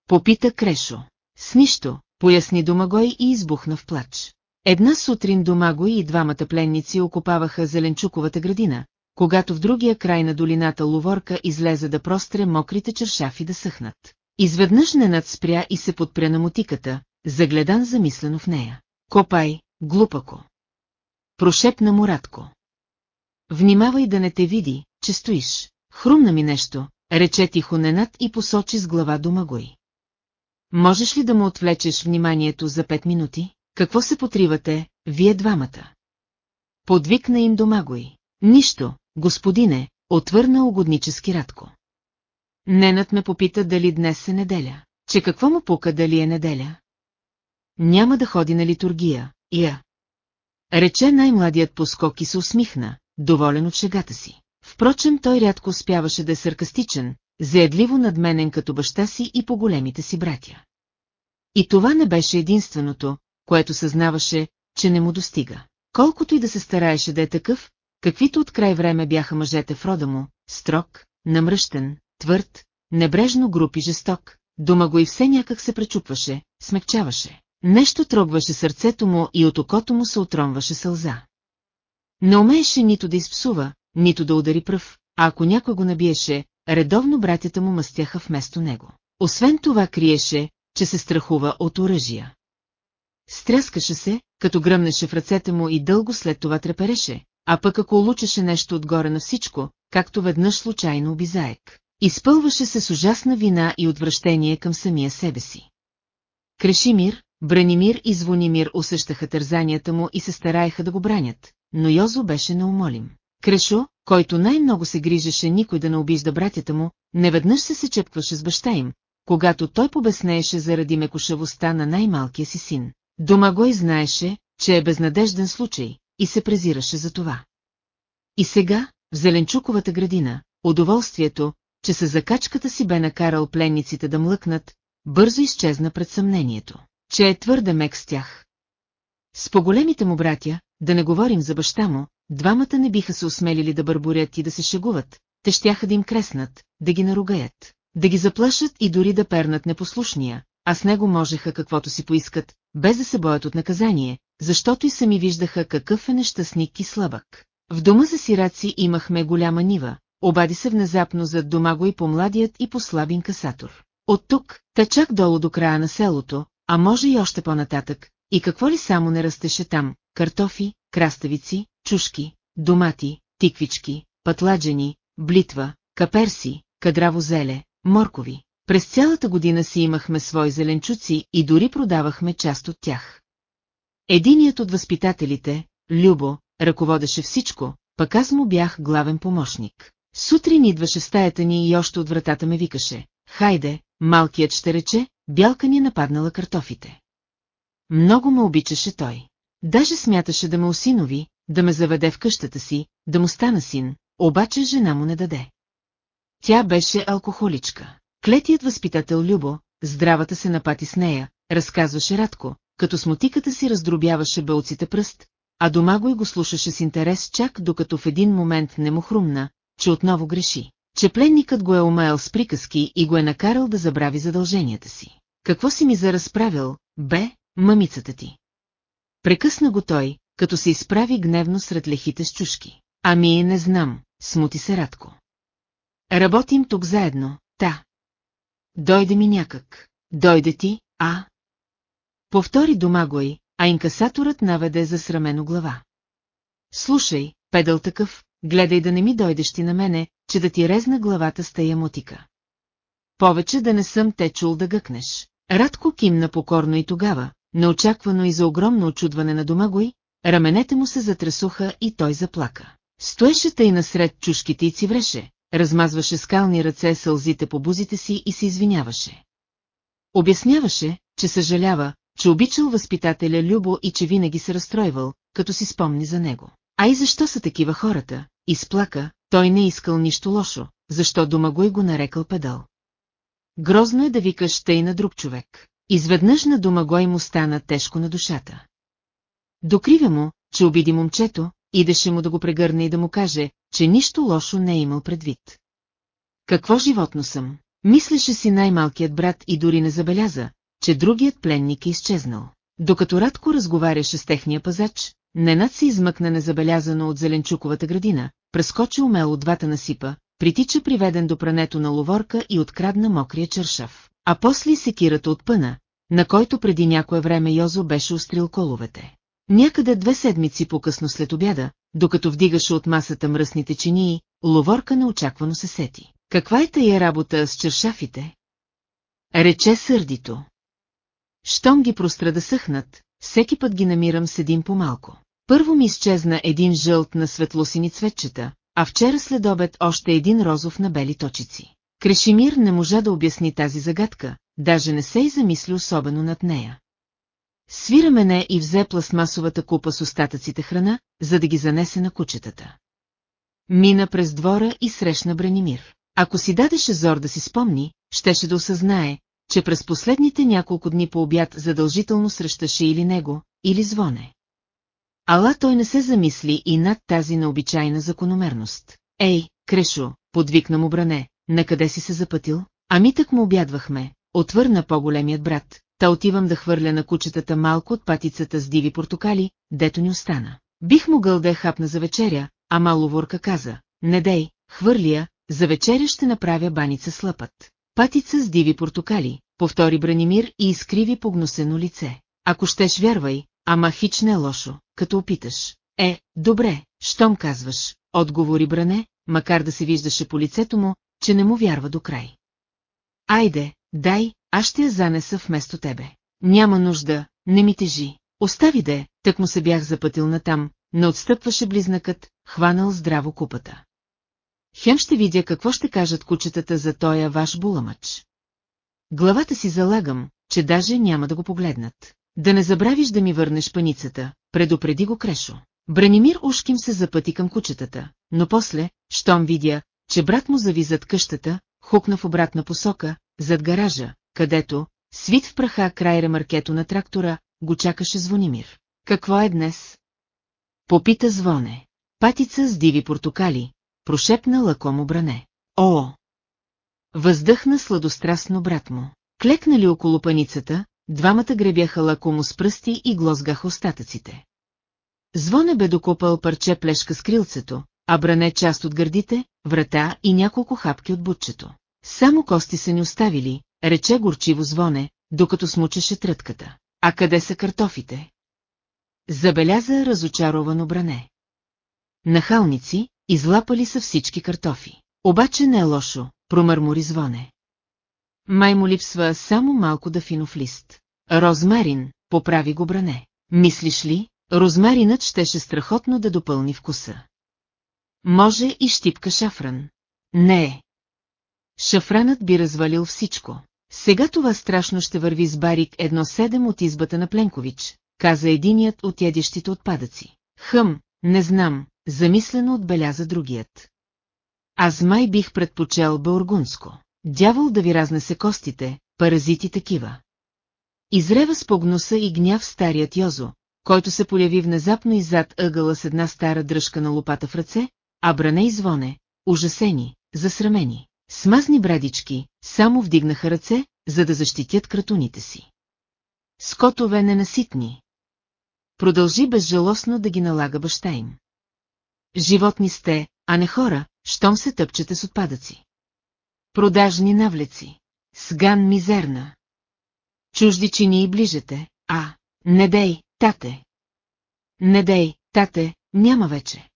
Попита Крешо. С нищо, поясни Домагой и избухна в плач. Една сутрин Домагой и двамата пленници окопаваха зеленчуковата градина, когато в другия край на долината Ловорка излезе да простре мокрите чершафи да съхнат. Изведнъж Ненад спря и се подпря на мотиката, загледан замислено в нея. Копай, глупако. Прошепна му Радко. Внимавай да не те види, че стоиш. Хрумна ми нещо, рече тихо Ненат и посочи с глава до Магой. Можеш ли да му отвлечеш вниманието за пет минути? Какво се потривате, вие двамата? Подвикна им домагой. Нищо, господине, отвърна угоднически Радко. Ненът ме попита дали днес е неделя. Че какво му пука дали е неделя? Няма да ходи на литургия, я. Рече най-младият поскок и се усмихна, доволен от шегата си. Впрочем, той рядко успяваше да е саркастичен, заедливо надменен като баща си и по големите си братя. И това не беше единственото, което съзнаваше, че не му достига. Колкото и да се стараеше да е такъв, каквито от край време бяха мъжете в рода му, строг, намръщен, твърд, небрежно груп и жесток, дома го и все някак се пречупваше, смекчаваше. Нещо трогваше сърцето му и от окото му се отромваше сълза. Не умееше нито да изпсува, нито да удари пръв, а ако някой го набиеше, редовно братята му мъстяха вместо него. Освен това криеше, че се страхува от оръжия. Стряскаше се, като гръмнеше в ръцете му и дълго след това трепереше, а пък ако улучеше нещо отгоре на всичко, както веднъж случайно обизаек. Изпълваше се с ужасна вина и отвращение към самия себе си. Крешимир, Бранимир и Звонимир усещаха тързанията му и се стараеха да го бранят, но Йозо беше неумолим. Крешо, който най-много се грижеше никой да не обижда братята му, неведнъж се сечепкваше с баща им, когато той побеснееше заради мекошавостта на най-малкия си син. Дома го и знаеше, че е безнадежден случай, и се презираше за това. И сега, в Зеленчуковата градина, удоволствието, че с закачката си бе накарал пленниците да млъкнат, бързо изчезна пред съмнението, че е твърде мек с тях. С по-големите му братя, да не говорим за баща му, двамата не биха се осмелили да бърборят и да се шегуват, те щяха да им креснат, да ги наругаят, да ги заплашат и дори да пернат непослушния, а с него можеха каквото си поискат, без да се боят от наказание, защото и сами виждаха какъв е нещастник и слабък. В дома за сираци имахме голяма нива, обади се внезапно зад дома го и по-младият и по-слаб инкасатор. От тук, та чак долу до края на селото, а може и още по-нататък, и какво ли само не растеше там, картофи, краставици, чушки, домати, тиквички, пътладжени, блитва, каперси, кадраво зеле, моркови. През цялата година си имахме свои зеленчуци и дори продавахме част от тях. Единият от възпитателите, Любо, ръководеше всичко, пък аз му бях главен помощник. Сутрин идваше стаята ни и още от вратата ме викаше. Хайде, малкият ще рече, бялка ни е нападнала картофите. Много ме обичаше той. Даже смяташе да ме осинови, да ме заведе в къщата си, да му стана син, обаче жена му не даде. Тя беше алкохоличка. Клетият възпитател Любо, здравата се напати с нея, разказваше Радко, като с мотиката си раздробяваше бълците пръст, а дома го и го слушаше с интерес чак докато в един момент не му хрумна, че отново греши, че пленникът го е умаял с приказки и го е накарал да забрави задълженията си. Какво си ми заразправил, бе, мамицата ти? Прекъсна го той, като се изправи гневно сред лехите с чушки. Ами, не знам, смути се Радко. Работим тук заедно, та. Дойде ми някак. Дойде ти, а? Повтори домагой, а инкасаторът наведе за срамено глава. Слушай, педал такъв, гледай да не ми дойдеш ти на мене, че да ти резна главата с тая мотика. Повече да не съм те чул да гъкнеш. Радко кимна покорно и тогава, неочаквано и за огромно очудване на дома го раменете му се затресуха и той заплака. Стоеше тъй насред чушките и цивреше, размазваше скални ръце сълзите по бузите си и се извиняваше. Обясняваше, че съжалява, че обичал възпитателя Любо и че винаги се разстройвал, като си спомни за него. А и защо са такива хората? Изплака, той не искал нищо лошо, защо дома го и го нарекал педал. Грозно е да викаш тъй на друг човек. Изведнъж на домагой му стана тежко на душата. Докривя му, че обиди момчето, идеше му да го прегърне и да му каже, че нищо лошо не е имал предвид. Какво животно съм? Мислеше си най-малкият брат и дори не забеляза, че другият пленник е изчезнал. Докато Радко разговаряше с техния пазач, Ненад се измъкна незабелязано от зеленчуковата градина, прескочи умело двата насипа, притича приведен до прането на ловорка и открадна мокрия чершав. А после секирата от пъна, на който преди някое време Йозо беше устрил коловете. Някъде две седмици по-късно след обяда, докато вдигаше от масата мръсните чинии, ловорка неочаквано се сети. Каква е тая работа с чершафите? Рече сърдито. щом ги простра да съхнат, всеки път ги намирам с един по-малко. Първо ми изчезна един жълт на светлосини цветчета, а вчера след обед още един розов на бели точици. Крешимир не можа да обясни тази загадка, даже не се и замисли особено над нея. Свира мене и взе пластмасовата купа с остатъците храна, за да ги занесе на кучетата. Мина през двора и срещна Бранимир. Ако си дадеше зор да си спомни, щеше да осъзнае, че през последните няколко дни по обяд задължително срещаше или него, или звоне. Ала той не се замисли и над тази необичайна закономерност. Ей, Крешо, подвикна му бране, на къде си се запътил? Ами так му обядвахме, отвърна по-големият брат, та отивам да хвърля на кучетата малко от патицата с диви портокали, дето ни остана. Бих могъл да я хапна за вечеря, а маловорка каза, не дей, хвърлия, за вечеря ще направя баница с лъпът. Патица с диви портокали, повтори Бранимир и изкриви погносено лице. Ако щеш вярвай, ама хич не е лошо, като опиташ. Е, добре, щом казваш, отговори Бране, макар да се виждаше по лицето му, че не му вярва до край. Айде, дай, аз ще я занеса вместо тебе. Няма нужда, не ми тежи. Остави де, так му се бях запътил натам, не отстъпваше близнакът, хванал здраво купата. Хем ще видя какво ще кажат кучетата за тоя ваш буламъч. Главата си залагам, че даже няма да го погледнат. Да не забравиш да ми върнеш паницата, предупреди го Крешо. Бранимир ушким се запъти към кучетата, но после, щом видя, че брат му зави зад къщата, хукна в обратна посока, зад гаража, където, свит в праха край ремаркето на трактора, го чакаше Звонимир. Какво е днес? Попита звоне. Патица с диви портокали, прошепна лакомо бране. О! Въздъхна сладострастно брат му. Клекнали около паницата, двамата гребяха лакомо с пръсти и глозгаха остатъците. Звоне бе докопал парче плешка с крилцето, а бране част от гърдите, врата и няколко хапки от бутчето. Само кости са ни оставили, рече горчиво звоне, докато смучеше трътката. А къде са картофите? Забеляза разочаровано бране. Нахалници, излапали са всички картофи. Обаче не е лошо, промърмори звоне. Май му липсва само малко дафинов лист. Розмарин, поправи го бране. Мислиш ли, розмаринът щеше страхотно да допълни вкуса. Може и щипка шафран. Не. Шафранът би развалил всичко. Сега това страшно ще върви с барик едно седем от избата на Пленкович, каза единият от ядещите отпадъци. Хъм, не знам, замислено отбеляза другият. Аз май бих предпочел Баургунско. Дявол да ви разнесе костите, паразити такива. Изрева с погноса и гняв старият Йозо, който се появи внезапно иззад ъгъла с една стара дръжка на лопата в ръце, а бране и звоне, ужасени, засрамени. Смазни брадички, само вдигнаха ръце, за да защитят кратуните си. Скотове ненаситни. Продължи безжалостно да ги налага баща им. Животни сте, а не хора, щом се тъпчете с отпадъци. Продажни навлеци. Сган мизерна. Чужди чини и ближете, а, не дей, тате. Не дей, тате, няма вече.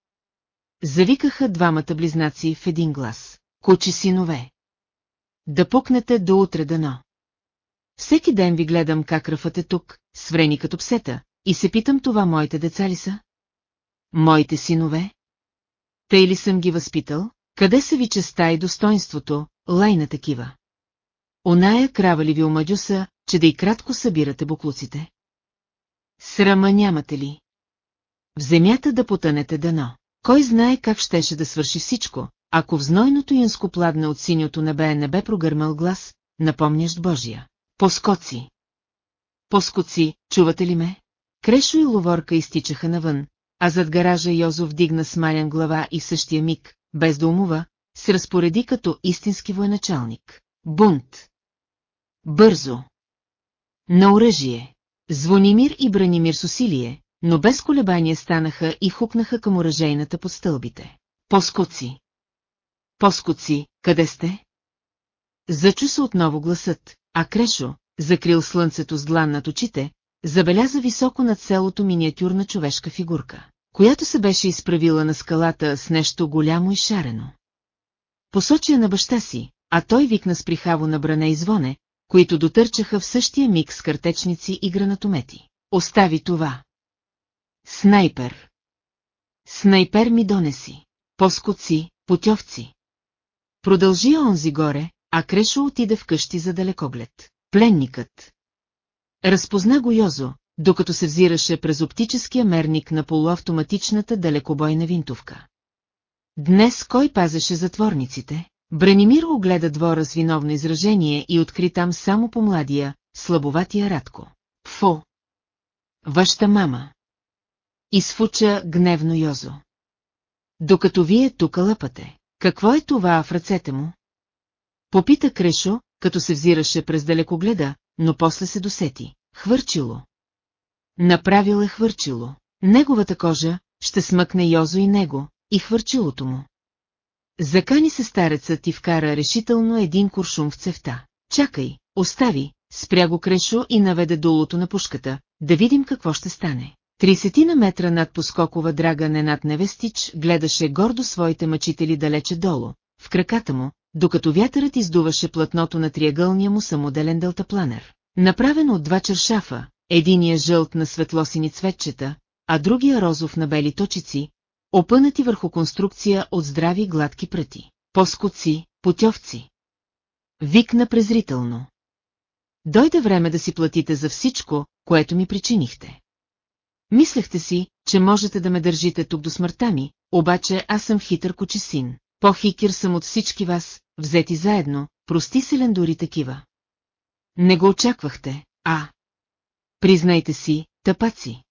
Завикаха двамата близнаци в един глас. Кучи синове. Да пукнете до утре дано. Всеки ден ви гледам как ръфате тук, сврени като псета, и се питам това моите деца ли са? Моите синове? Тъй ли съм ги възпитал? Къде са ви честа и достоинството, лайна такива? Оная крава ли ви омадюса, че да и кратко събирате буклуците? Срама нямате ли? В земята да потънете дано. Кой знае как щеше да свърши всичко, ако в знойното юнско пладне от синьото небе не бе прогърмал глас, напомнящ Божия. Поскоци! Поскоци, чувате ли ме? Крешо и ловорка изтичаха навън, а зад гаража Йозо вдигна смаян глава и същия миг, без да умува, се разпореди като истински военачалник. Бунт! Бързо! На оръжие! Звонимир и Бранимир с усилие, но без колебание станаха и хукнаха към оръжейната под стълбите. Поскоци! Поскоци, къде сте? Зачу се отново гласът, а Крешо, закрил слънцето с длан над очите, забеляза високо над селото миниатюрна човешка фигурка, която се беше изправила на скалата с нещо голямо и шарено. Посочия на баща си, а той викна с прихаво на бране и звоне, които дотърчаха в същия миг с картечници и гранатомети. Остави това. Снайпер. Снайпер ми донеси. Поскоци, потьовци. Продължи онзи горе, а Крешо отиде вкъщи за далекоглед. Пленникът. Разпозна го Йозо, докато се взираше през оптическия мерник на полуавтоматичната далекобойна винтовка. Днес кой пазеше затворниците? Бранимир огледа двора с виновно изражение и откри там само по младия, слабоватия Радко. Фо! Вашата мама! Изфуча гневно Йозо. Докато вие тук лъпате, какво е това в ръцете му? Попита Крешо, като се взираше през далекогледа, но после се досети. Хвърчило. Направил е хвърчило. Неговата кожа ще смъкне Йозо и него, и хвърчилото му. Закани се старецът и вкара решително един куршум в цевта. Чакай, остави, спря го Крешо и наведе долото на пушката, да видим какво ще стане. Трисетина метра над поскокова драга Ненат Невестич гледаше гордо своите мъчители далече долу, в краката му, докато вятърът издуваше платното на триъгълния му самоделен делтапланер. Направен от два чершафа, единия жълт на светлосини цветчета, а другия розов на бели точици, опънати върху конструкция от здрави гладки пръти. Поскоци, потьовци. Викна презрително. Дойде време да си платите за всичко, което ми причинихте. Мислехте си, че можете да ме държите тук до смъртта ми, обаче аз съм хитър кочесин. По-хикер съм от всички вас, взети заедно, простиселен дори такива. Не го очаквахте, а... Признайте си, тъпаци.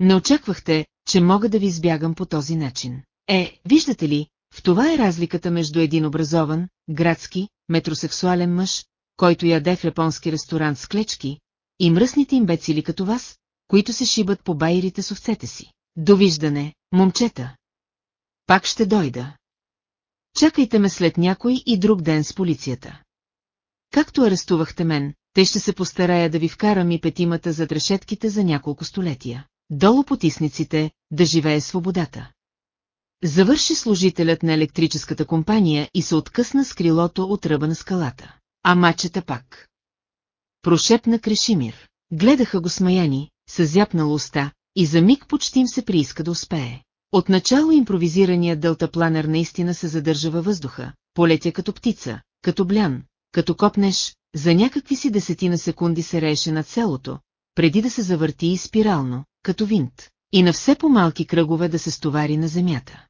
Не очаквахте, че мога да ви избягам по този начин. Е, виждате ли, в това е разликата между един образован, градски, метросексуален мъж, който яде в японски ресторант с клечки, и мръсните имбецили като вас, които се шибат по байерите с овцете си. Довиждане, момчета! Пак ще дойда. Чакайте ме след някой и друг ден с полицията. Както арестувахте мен, те ще се постарая да ви вкарам и петимата зад решетките за няколко столетия. Долу потисниците, да живее свободата. Завърши служителят на електрическата компания и се откъсна с крилото от ръба на скалата. А мачета пак. Прошепна Крешимир. Гледаха го смаяни, с зяпнала уста, и за миг почти им се прииска да успее. Отначало импровизираният дълтапланер наистина се задържа във въздуха, полетя като птица, като блян, като копнеш, за някакви си десетина секунди се рееше над селото, преди да се завърти и спирално, като винт, и на все по-малки кръгове да се стовари на земята.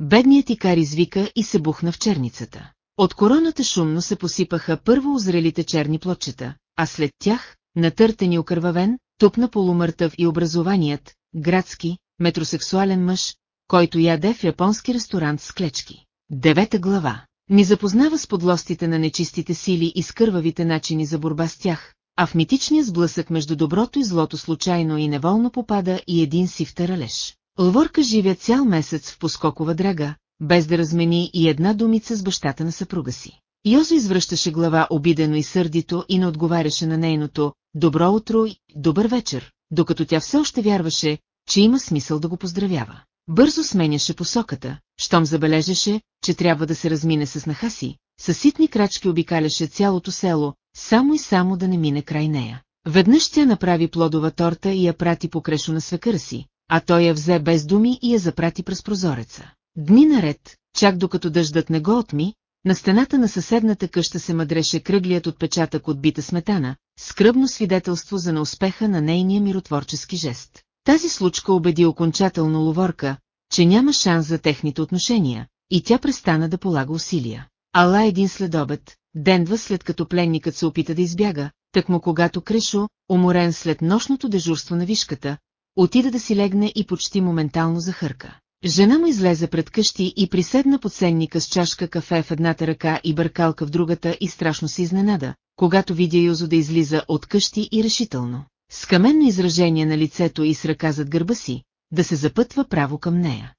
Бедният икар извика и се бухна в черницата. От короната шумно се посипаха първо озрелите черни плотчета, а след тях, натъртени окървавен, тупна полумъртъв и образованият, градски, метросексуален мъж, който яде в японски ресторант с клечки. Девета глава. Ни запознава с подлостите на нечистите сили и с кървавите начини за борба с тях, а в митичния сблъсък между доброто и злото случайно и неволно попада и един сив таралеж. Лворка живя цял месец в поскокова драга, без да размени и една думица с бащата на съпруга си. Йозо извръщаше глава обидено и сърдито и не отговаряше на нейното «Добро утро и добър вечер», докато тя все още вярваше, че има смисъл да го поздравява. Бързо сменяше посоката, щом забележеше, че трябва да се размине с наха си, със ситни крачки обикаляше цялото село, само и само да не мине край нея. Веднъж тя направи плодова торта и я прати по крешо на свекъра си, а той я взе без думи и я запрати през прозореца. Дни наред, чак докато дъждът не го отми, на стената на съседната къща се мъдреше кръглият отпечатък от бита сметана, скръбно свидетелство за неуспеха на нейния миротворчески жест. Тази случка убеди окончателно Ловорка, че няма шанс за техните отношения, и тя престана да полага усилия. Ала един следобед, ден-два след като пленникът се опита да избяга, му когато Крешо, уморен след нощното дежурство на вишката, отида да си легне и почти моментално захърка. Жена му излезе пред къщи и приседна под сенника с чашка кафе в едната ръка и бъркалка в другата и страшно се изненада, когато видя Юзо да излиза от къщи и решително, с каменно изражение на лицето и с ръка зад гърба си, да се запътва право към нея.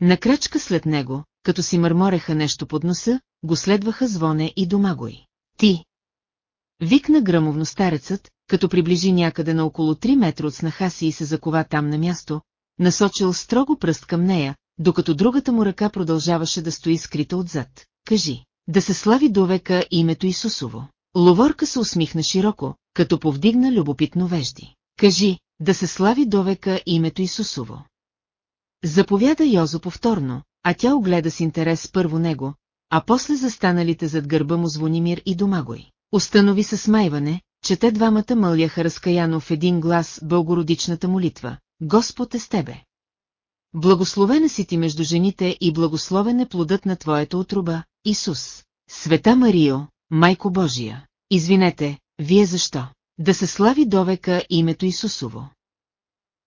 На крачка след него, като си мърмореха нещо под носа, го следваха звоне и домагой. Ти! Викна грамовно старецът, като приближи някъде на около 3 метра от снаха си и се закова там на място, насочил строго пръст към нея, докато другата му ръка продължаваше да стои скрита отзад. Кажи, да се слави до века името Исусово. Ловорка се усмихна широко, като повдигна любопитно вежди. Кажи, да се слави довека името Исусово. Заповяда Йозо повторно, а тя огледа с интерес първо него, а после застаналите зад гърба му Звонимир и Домагой. Установи със смайване, че те двамата мълляха разкаяно в един глас бългородичната молитва. Господ е с тебе. Благословена си ти между жените и благословен е плодът на твоята отруба, Исус. Света Марио, Майко Божия. Извинете, вие защо? Да се слави довека името Исусово.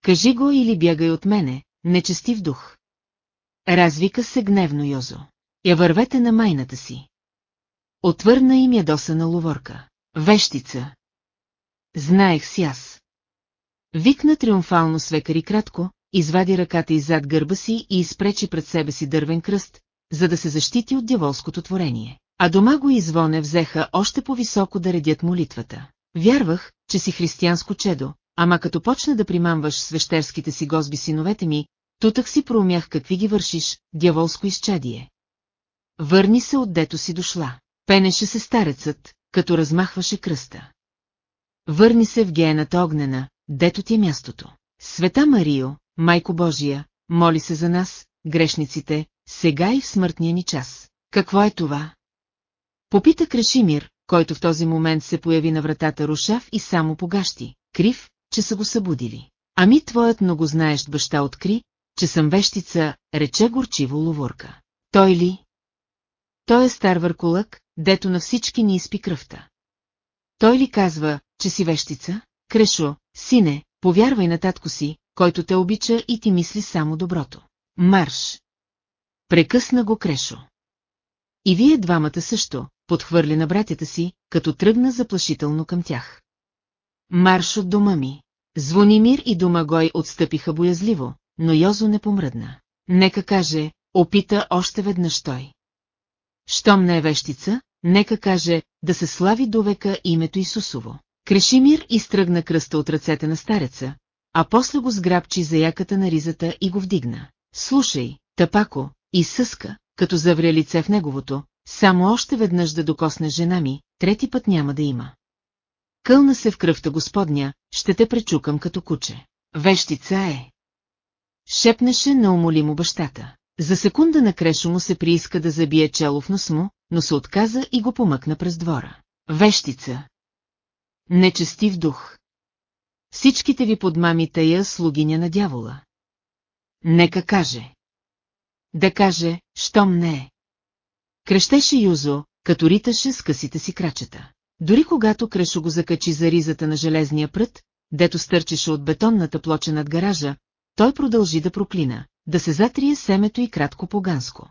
Кажи го или бягай от мене, нечестив дух. Развика се гневно Йозо. Я вървете на майната си. Отвърна им ядосана ловорка. Вещица. Знаех си аз. Викна триумфално свекари кратко, извади ръката иззад гърба си и изпречи пред себе си дървен кръст, за да се защити от дяволското творение. А дома го извоне взеха още по-високо да редят молитвата. Вярвах, че си християнско чедо, ама като почна да примамваш свещерските си гозби синовете ми, тутък си проумях какви ги вършиш, дяволско изчадие. Върни се отдето си дошла. Пенеше се старецът, като размахваше кръста. Върни се в гената огнена, дето ти е мястото. Света Марио, Майко Божия, моли се за нас, грешниците, сега и в смъртния ни час. Какво е това? Попита Крашимир, който в този момент се появи на вратата Рушав и само погащи, крив, че са го събудили. Ами твоят многознаещ баща откри, че съм вещица, рече горчиво ловорка. Той ли? Той е стар въркулък, дето на всички ни изпи кръвта. Той ли казва, че си вещица? Крешо, сине, повярвай на татко си, който те обича и ти мисли само доброто. Марш! Прекъсна го Крешо. И вие двамата също, подхвърли на братята си, като тръгна заплашително към тях. Марш от дома ми. Звонимир и Домагой отстъпиха боязливо, но Йозо не помръдна. Нека каже, опита още веднъж той. Щом не е вещица, нека каже, да се слави до века името Исусово. Крешимир изтръгна кръста от ръцете на стареца, а после го сграбчи за яката на ризата и го вдигна. Слушай, тъпако, и съска, като завря лице в неговото, само още веднъж да докосне жена ми, трети път няма да има. Кълна се в кръвта господня, ще те пречукам като куче. Вещица е. Шепнеше неумолимо бащата. За секунда на Крешо му се прииска да забие чело в нос му, но се отказа и го помъкна през двора. Вещица. Нечестив дух. Всичките ви подмами тая слугиня на дявола. Нека каже. Да каже, щом не е. Крещеше Юзо, като риташе с късите си крачета. Дори когато Крешо го закачи за ризата на железния прът, дето стърчеше от бетонната плоча над гаража, той продължи да проклина, да се затрие семето и кратко поганско.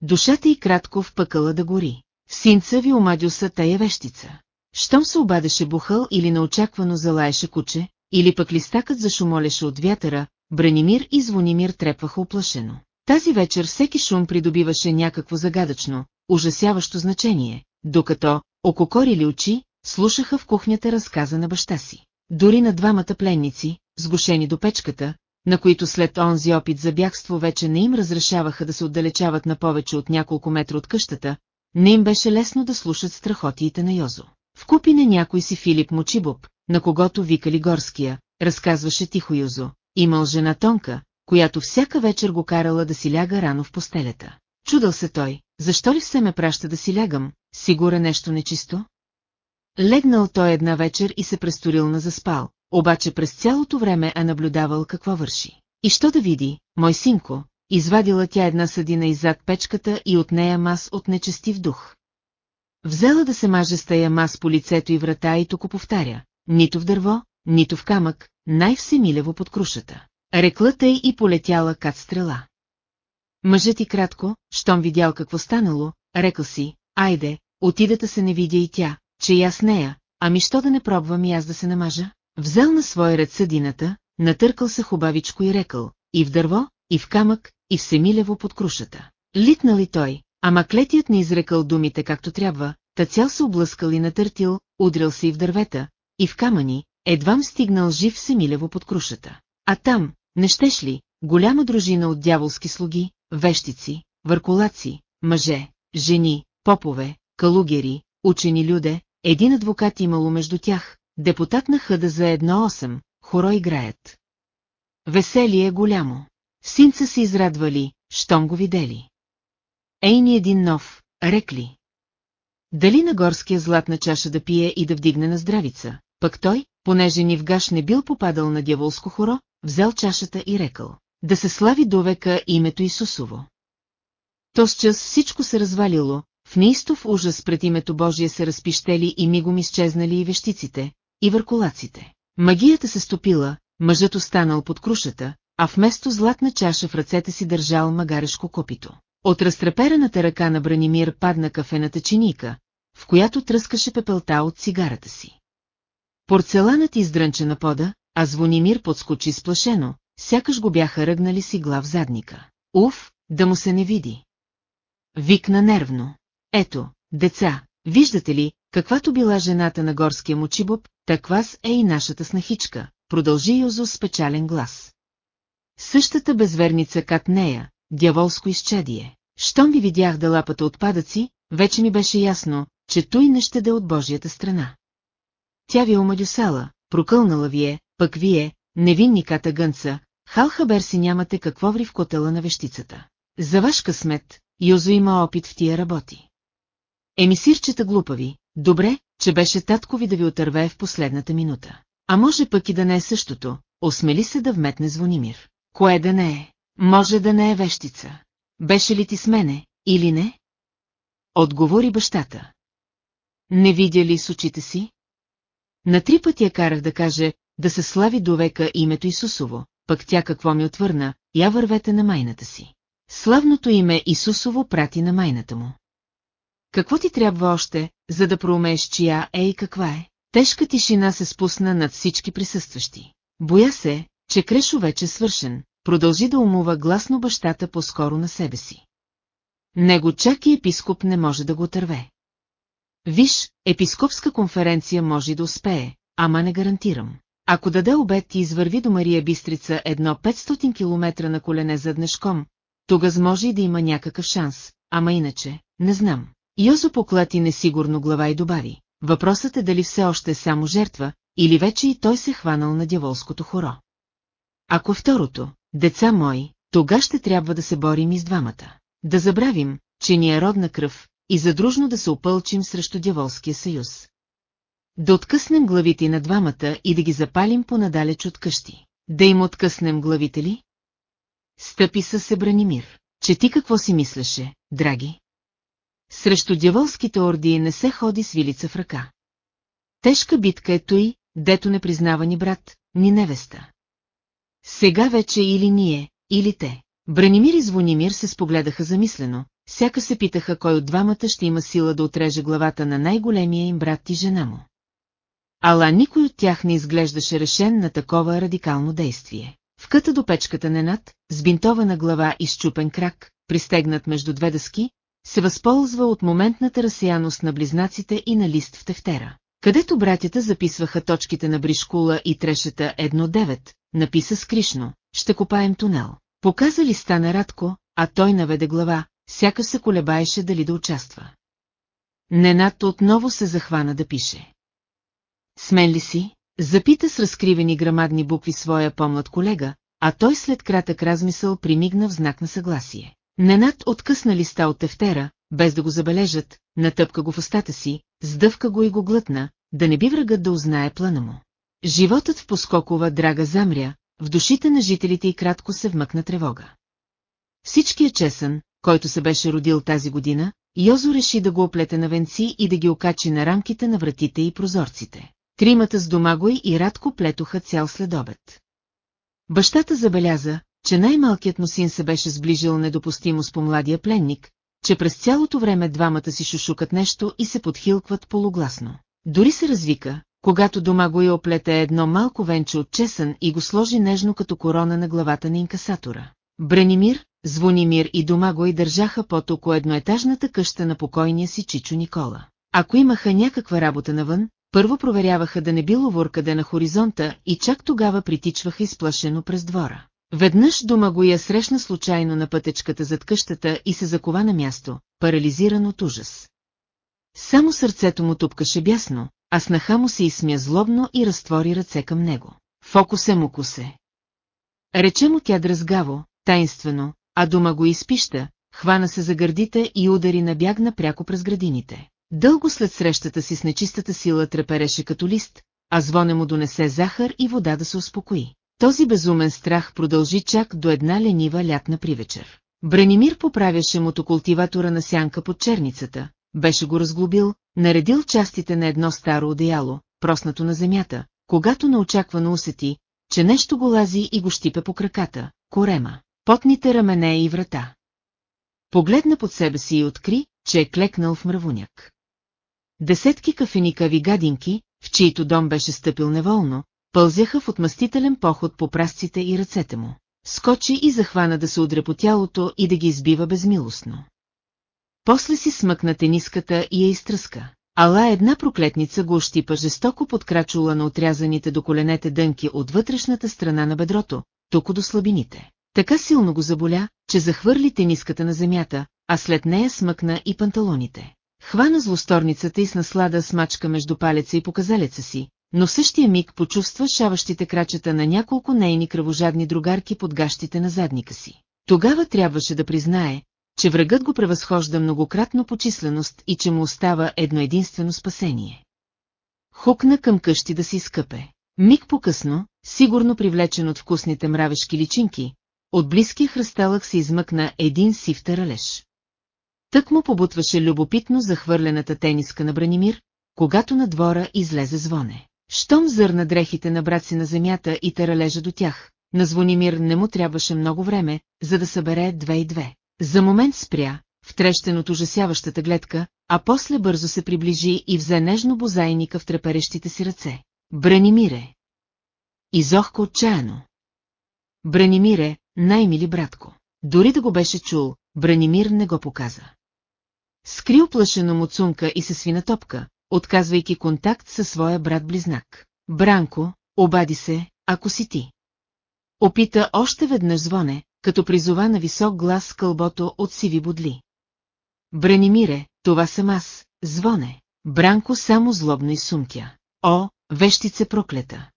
Душата и кратко впъкала да гори. В синца ви омадюса тая вещица. Щом се обадеше бухъл или неочаквано залаеше куче, или пък листакът зашумолеше от вятъра, Бранимир и Звонимир трепваха оплашено. Тази вечер всеки шум придобиваше някакво загадъчно, ужасяващо значение, докато, ококорили очи, слушаха в кухнята разказа на баща си. Дори на двамата пленници, сгушени до печката, на които след онзи опит за бягство вече не им разрешаваха да се отдалечават на повече от няколко метра от къщата, не им беше лесно да слушат страхотиите на Йозо. Вкупи на някой си Филип Мочибоб, на когото викали Горския, разказваше тихо Юзо, имал жена Тонка, която всяка вечер го карала да си ляга рано в постелята. Чудал се той, защо ли все ме праща да си лягам, сигура нещо нечисто? Легнал той една вечер и се престорил на заспал, обаче през цялото време е наблюдавал какво върши. И що да види, мой синко, извадила тя една съдина иззад печката и от нея мас от нечестив дух. Взела да се маже с тая мас по лицето и врата и тук повтаря, нито в дърво, нито в камък, най-всемилево под крушата. Рекла тъй и полетяла кат стрела. Мъжът и кратко, щом видял какво станало, рекал си, айде, отидата се не видя и тя, че и аз нея, ами що да не пробвам и аз да се намажа? Взел на своя ред съдината, натъркал се хубавичко и рекал, и в дърво, и в камък, и в семилево под крушата. Литнал и той, ама клетият не изрекал думите както трябва, та цял се облъскал и натъртил, удрил се и в дървета, и в камъни, едвам стигнал жив семилево под крушата. А там, не щеш ли, голяма дружина от дяволски слуги, вещици, въркулаци, мъже, жени, попове, калугери, учени люде, един адвокат имало между тях, депутат на хъда за едно 8 хоро играят. Веселие е голямо. Синца се израдвали, щом го видели. Ей ни един нов, рекли. Дали на горския златна чаша да пие и да вдигне на здравица, пък той, понеже ни в гаш не бил попадал на дяволско хоро, взел чашата и рекал, да се слави до века името Исусово. То час всичко се развалило, в неистов ужас пред името Божие се разпищели и мигом изчезнали и вещиците, и върколаците. Магията се стопила, мъжът останал под крушата, а вместо златна чаша в ръцете си държал магарешко копито. От разтрепераната ръка на Бранимир падна кафената чиника, в която тръскаше пепелта от цигарата си. Порцеланът издрънча на пода, а Звонимир подскочи сплашено, сякаш го бяха ръгнали си глав задника. Уф, да му се не види. Викна нервно. Ето, деца, виждате ли, каквато била жената на горския мочибоб, таквас е и нашата снахичка, продължи Йозо с печален глас. Същата безверница кат нея, дяволско изчедие. Щом ви видях да лапата отпадъци, вече ми беше ясно, че той не ще да от Божията страна. Тя ви е омадюсала, прокълнала вие, пък вие, невинниката гънца, хал хабер си нямате какво ври в котела на вещицата. За ваш късмет, Йозо има опит в тия работи. Емисирчета глупави, добре, че беше татко ви да ви отърве в последната минута. А може пък и да не е същото, осмели се да вметне Звонимир. Кое да не е? Може да не е вещица. Беше ли ти с мене, или не? Отговори бащата. Не видя ли с очите си? На три пъти я карах да каже, да се слави до века името Исусово, пък тя какво ми отвърна, я вървете на майната си. Славното име Исусово прати на майната му. Какво ти трябва още, за да проумееш чия е и каква е? Тежка тишина се спусна над всички присъстващи. Боя се, че Крешо вече свършен, продължи да умува гласно бащата по-скоро на себе си. Него чак и епископ не може да го търве. Виж, епископска конференция може да успее, ама не гарантирам. Ако даде обед и извърви до Мария Бистрица едно 500 км на колене заднешком, тогаз може и да има някакъв шанс, ама иначе, не знам. Йозо поклати несигурно глава и добави. Въпросът е дали все още е само жертва, или вече и той се хванал на дяволското хоро. Ако второто, деца мои, тога ще трябва да се борим и с двамата. Да забравим, че ни е родна кръв, и задружно да се опълчим срещу дяволския съюз. Да откъснем главите на двамата и да ги запалим понадалеч от къщи. Да им откъснем главите ли? Стъпи със се Бранимир. Че ти какво си мислеше, драги? Срещу дяволските ордии не се ходи с вилица в ръка. Тежка битка е той, дето не признава ни брат, ни невеста. Сега вече или ние, или те. Бранимир и Звонимир се спогледаха замислено, сяка се питаха кой от двамата ще има сила да отреже главата на най-големия им брат и жена му. Ала никой от тях не изглеждаше решен на такова радикално действие. В къта до печката Ненат, с бинтована глава и щупен крак, пристегнат между две дъски, се възползва от моментната разсеяност на близнаците и на лист в тефтера, където братята записваха точките на Бришкула и трешета 1-9, написа скришно, ще копаем тунел. Показа листа на Радко, а той наведе глава, сяка се колебаеше дали да участва. Ненат отново се захвана да пише. Смен ли си? Запита с разкривени грамадни букви своя помлад колега, а той след кратък размисъл примигна в знак на съгласие. Ненат откъсна листа от тефтера, без да го забележат, натъпка го в устата си, сдъвка го и го глътна, да не би врагът да узнае плана му. Животът в Поскокова драга замря, в душите на жителите и кратко се вмъкна тревога. Всичкият чесън, който се беше родил тази година, Йозо реши да го оплете на венци и да ги окачи на рамките на вратите и прозорците. Тримата с домагой и Радко плетоха цял следобед. Бащата забеляза, че най-малкият му син се беше сближил недопустимо с помладия пленник, че през цялото време двамата си шушукат нещо и се подхилкват полугласно. Дори се развика, когато дома го я оплете едно малко венче от чесън и го сложи нежно като корона на главата на инкасатора. Бранимир, Звонимир и Домагой държаха под около едноетажната къща на покойния си Чичо Никола. Ако имаха някаква работа навън, първо проверяваха да не било воркаде на хоризонта и чак тогава притичваха изплашено през двора. Веднъж дома го я срещна случайно на пътечката зад къщата и се закова на място, парализиран от ужас. Само сърцето му тупкаше бясно, а снаха му се изсмя злобно и разтвори ръце към него. Фокусе му косе. Рече му тя дразгаво, таинствено, а дома го изпища, хвана се за гърдите и удари набягна пряко през градините. Дълго след срещата си с нечистата сила трепереше като лист, а звоне му донесе захар и вода да се успокои. Този безумен страх продължи чак до една ленива лятна привечер. Бранимир поправяше мотокултиватора на сянка под черницата, беше го разглобил, наредил частите на едно старо одеяло, проснато на земята, когато неочаквано усети, че нещо го лази и го щипе по краката, корема, потните рамене и врата. Погледна под себе си и откри, че е клекнал в мравуняк. Десетки кафеникави гадинки, в чието дом беше стъпил неволно, пълзяха в отмъстителен поход по прасците и ръцете му. Скочи и захвана да се удря по тялото и да ги избива безмилостно. После си смъкна тениската и я изтръска. Ала една проклетница го ощипа жестоко подкрачула на отрязаните до коленете дънки от вътрешната страна на бедрото, токо до слабините. Така силно го заболя, че захвърли тениската на земята, а след нея смъкна и панталоните. Хвана злосторницата и с наслада смачка между палеца и показалеца си, но същия миг почувства шаващите крачета на няколко нейни кръвожадни другарки под гащите на задника си. Тогава трябваше да признае, че врагът го превъзхожда многократно по численост и че му остава едно единствено спасение. Хукна към къщи да си скъпе. Миг по-късно, сигурно привлечен от вкусните мравешки личинки, от близкия хръсталък се измъкна един сив таралеж. Тък му побутваше любопитно захвърлената тениска на Бранимир, когато на двора излезе звоне. Щом зърна дрехите на брат си на земята и таралежа до тях, на Звонимир не му трябваше много време, за да събере две и две. За момент спря, втрещен от ужасяващата гледка, а после бързо се приближи и взе нежно бозайника в треперещите си ръце. Бранимире! Изохка отчаяно. Бранимире, най-мили братко. Дори да го беше чул, Бранимир не го показа. Скри оплашено му цунка и се свина топка, отказвайки контакт със своя брат-близнак. Бранко, обади се, ако си ти. Опита още веднъж звоне, като призова на висок глас кълбото от сиви бодли. Бранимире, това съм аз, звоне. Бранко само злобно и сумтя. О, вещице проклета!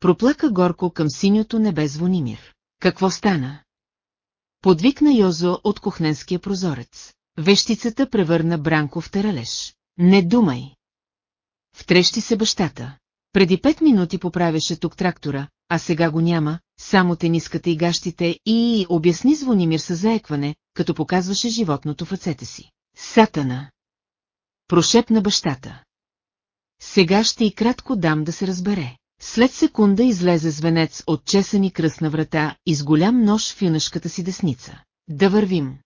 Проплака горко към синьото небе Звонимир. Какво стана? Подвикна Йозо от кухненския прозорец. Вещицата превърна Бранко в тералеж. Не думай! Втрещи се бащата. Преди пет минути поправяше тук трактора, а сега го няма, само тениската и гащите и обясни Звонимир със заекване, като показваше животното в ръцете си. Сатана! Прошепна бащата. Сега ще и кратко дам да се разбере. След секунда излезе звенец от чесани кръсна врата и с голям нож в юнашката си десница. Да вървим.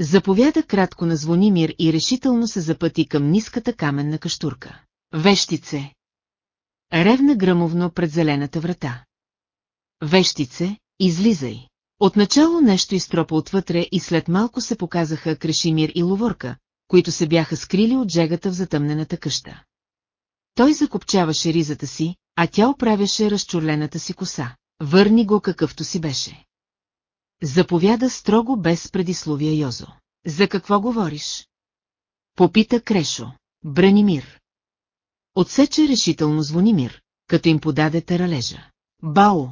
Заповяда кратко на Звонимир и решително се запъти към ниската каменна каштурка. Вещице! Ревна гръмовно пред зелената врата. Вещице, излизай! Отначало нещо изтропа отвътре и след малко се показаха Крешимир и Ловорка, които се бяха скрили от жегата в затъмнената къща. Той закопчаваше ризата си, а тя оправяше разчурлената си коса. Върни го какъвто си беше. Заповяда строго без предисловия Йозо. За какво говориш? Попита Крешо. Бранимир. Отсече решително Звонимир, като им подаде таралежа. Бао!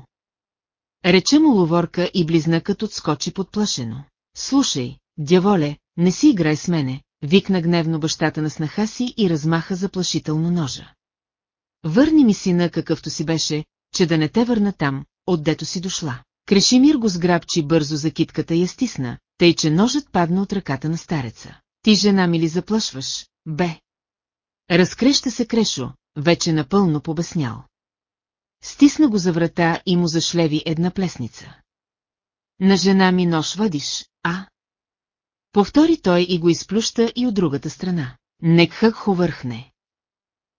Рече му ловорка и близнакът отскочи подплашено. Слушай, дяволе, не си играй с мене, викна гневно бащата на снаха си и размаха заплашително ножа. Върни ми сина какъвто си беше, че да не те върна там, отдето си дошла. Крешимир го сграбчи бързо за китката и я стисна, тъй че ножът падна от ръката на стареца. Ти жена ми ли заплашваш, бе? Разкреща се Крешо, вече напълно побеснял. Стисна го за врата и му зашлеви една плесница. На жена ми нож вадиш, а? Повтори той и го изплюща и от другата страна. Некхък хувърхне.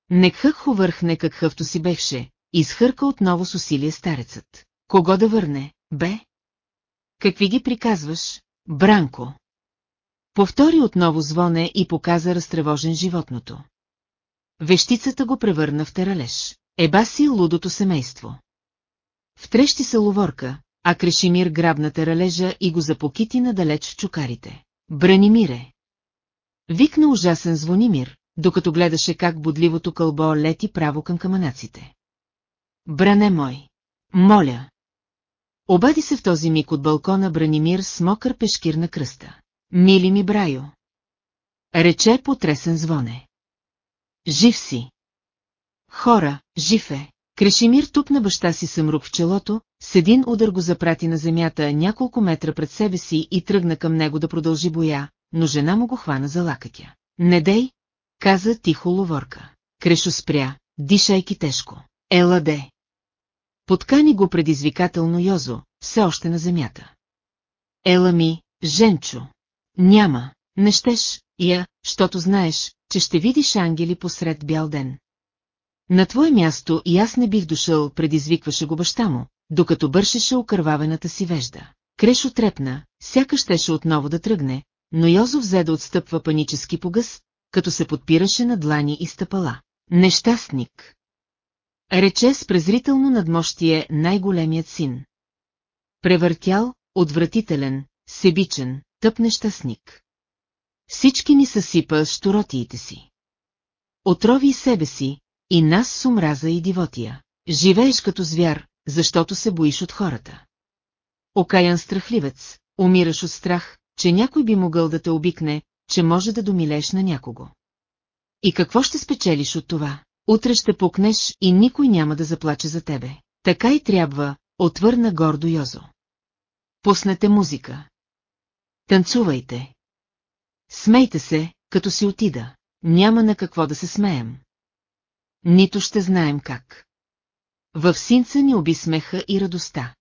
Некхък хувърхне какъвто си бехше, изхърка отново с усилие старецът. Кого да върне, бе? Какви ги приказваш, Бранко? Повтори отново звоне и показа разтревожен животното. Вещицата го превърна в тералеж. Еба си лудото семейство. Втрещи се ловорка, а Крешимир грабна тералежа и го запокити надалеч в чукарите. Бранимире! Викна ужасен Звонимир, докато гледаше как бодливото кълбо лети право към каманаците. Бране мой! Моля! Обади се в този миг от балкона Бранимир с мокър пешкир на кръста. Мили ми Брайо! Рече потресен звоне. Жив си! Хора, жив е! Крешимир тупна баща си съмрук в челото, с един удар го запрати на земята няколко метра пред себе си и тръгна към него да продължи боя, но жена му го хвана за лакътя. Не дей, каза тихо ловорка. Крешо спря, дишайки тежко. Ела де. Подкани го предизвикателно Йозо, все още на земята. Ела ми, Женчо. Няма, не щеш, я, щото знаеш, че ще видиш ангели посред бял ден. На твое място и аз не бих дошъл, предизвикваше го баща му, докато бършеше окървавената си вежда. Крешо трепна, сякаш щеше отново да тръгне, но Йозо взе да отстъпва панически погъс, като се подпираше на длани и стъпала. Нещастник! Рече с презрително надмощие най-големият син. Превъртял, отвратителен, себичен, тъп нещастник. Всички ни съсипа с штуротиите си. Отрови себе си, и нас с омраза и дивотия. Живееш като звяр, защото се боиш от хората. Окаян страхливец, умираш от страх, че някой би могъл да те обикне, че може да домилеш на някого. И какво ще спечелиш от това? Утре ще пукнеш и никой няма да заплаче за тебе. Така и трябва, отвърна гордо Йозо. Пуснете музика. Танцувайте. Смейте се, като си отида. Няма на какво да се смеем. Нито ще знаем как. В синца ни оби смеха и радостта.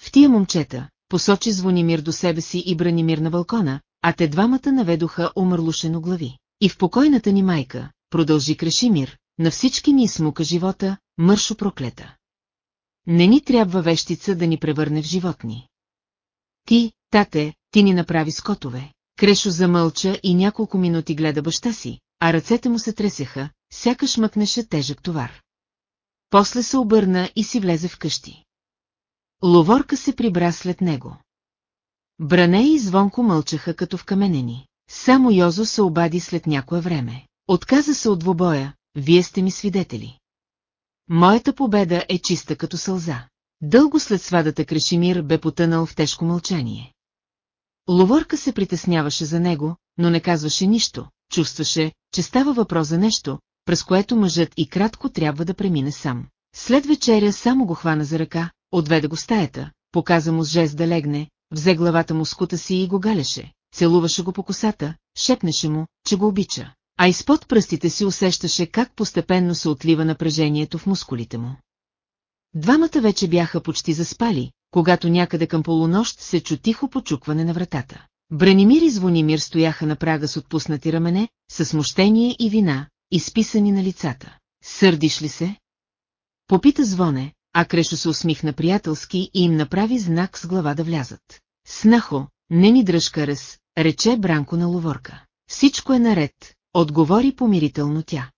В тия момчета, посочи Звонимир до себе си и Бранимир на балкона, а те двамата наведоха омърлушено глави. И в покойната ни майка, продължи Крешимир, на всички ни смука живота, мършо проклета. Не ни трябва вещица да ни превърне в животни. Ти, тате, ти ни направи скотове. Крешо замълча и няколко минути гледа баща си, а ръцете му се тресеха, сякаш мъкнеше тежък товар. После се обърна и си влезе в къщи. Ловорка се прибра след него. Бране и звонко мълчаха като вкаменени. Само Йозо се обади след някое време. Отказа се от двобоя, вие сте ми свидетели. Моята победа е чиста като сълза. Дълго след свадата Крешимир бе потънал в тежко мълчание. Ловорка се притесняваше за него, но не казваше нищо, чувстваше, че става въпрос за нещо, през което мъжът и кратко трябва да премине сам. След вечеря само го хвана за ръка, отведе го стаята, показа му с жест да легне, взе главата му с кута си и го галеше, целуваше го по косата, шепнеше му, че го обича, а изпод пръстите си усещаше как постепенно се отлива напрежението в мускулите му. Двамата вече бяха почти заспали, когато някъде към полунощ се чу тихо почукване на вратата. Бранимир и Звонимир стояха на прага с отпуснати рамене, с смущение и вина, изписани на лицата. Сърдиш ли се? Попита Звоне, а Крешо се усмихна приятелски и им направи знак с глава да влязат. Снахо, не ни дръжка раз, рече Бранко на ловорка. Всичко е наред, отговори помирително тя.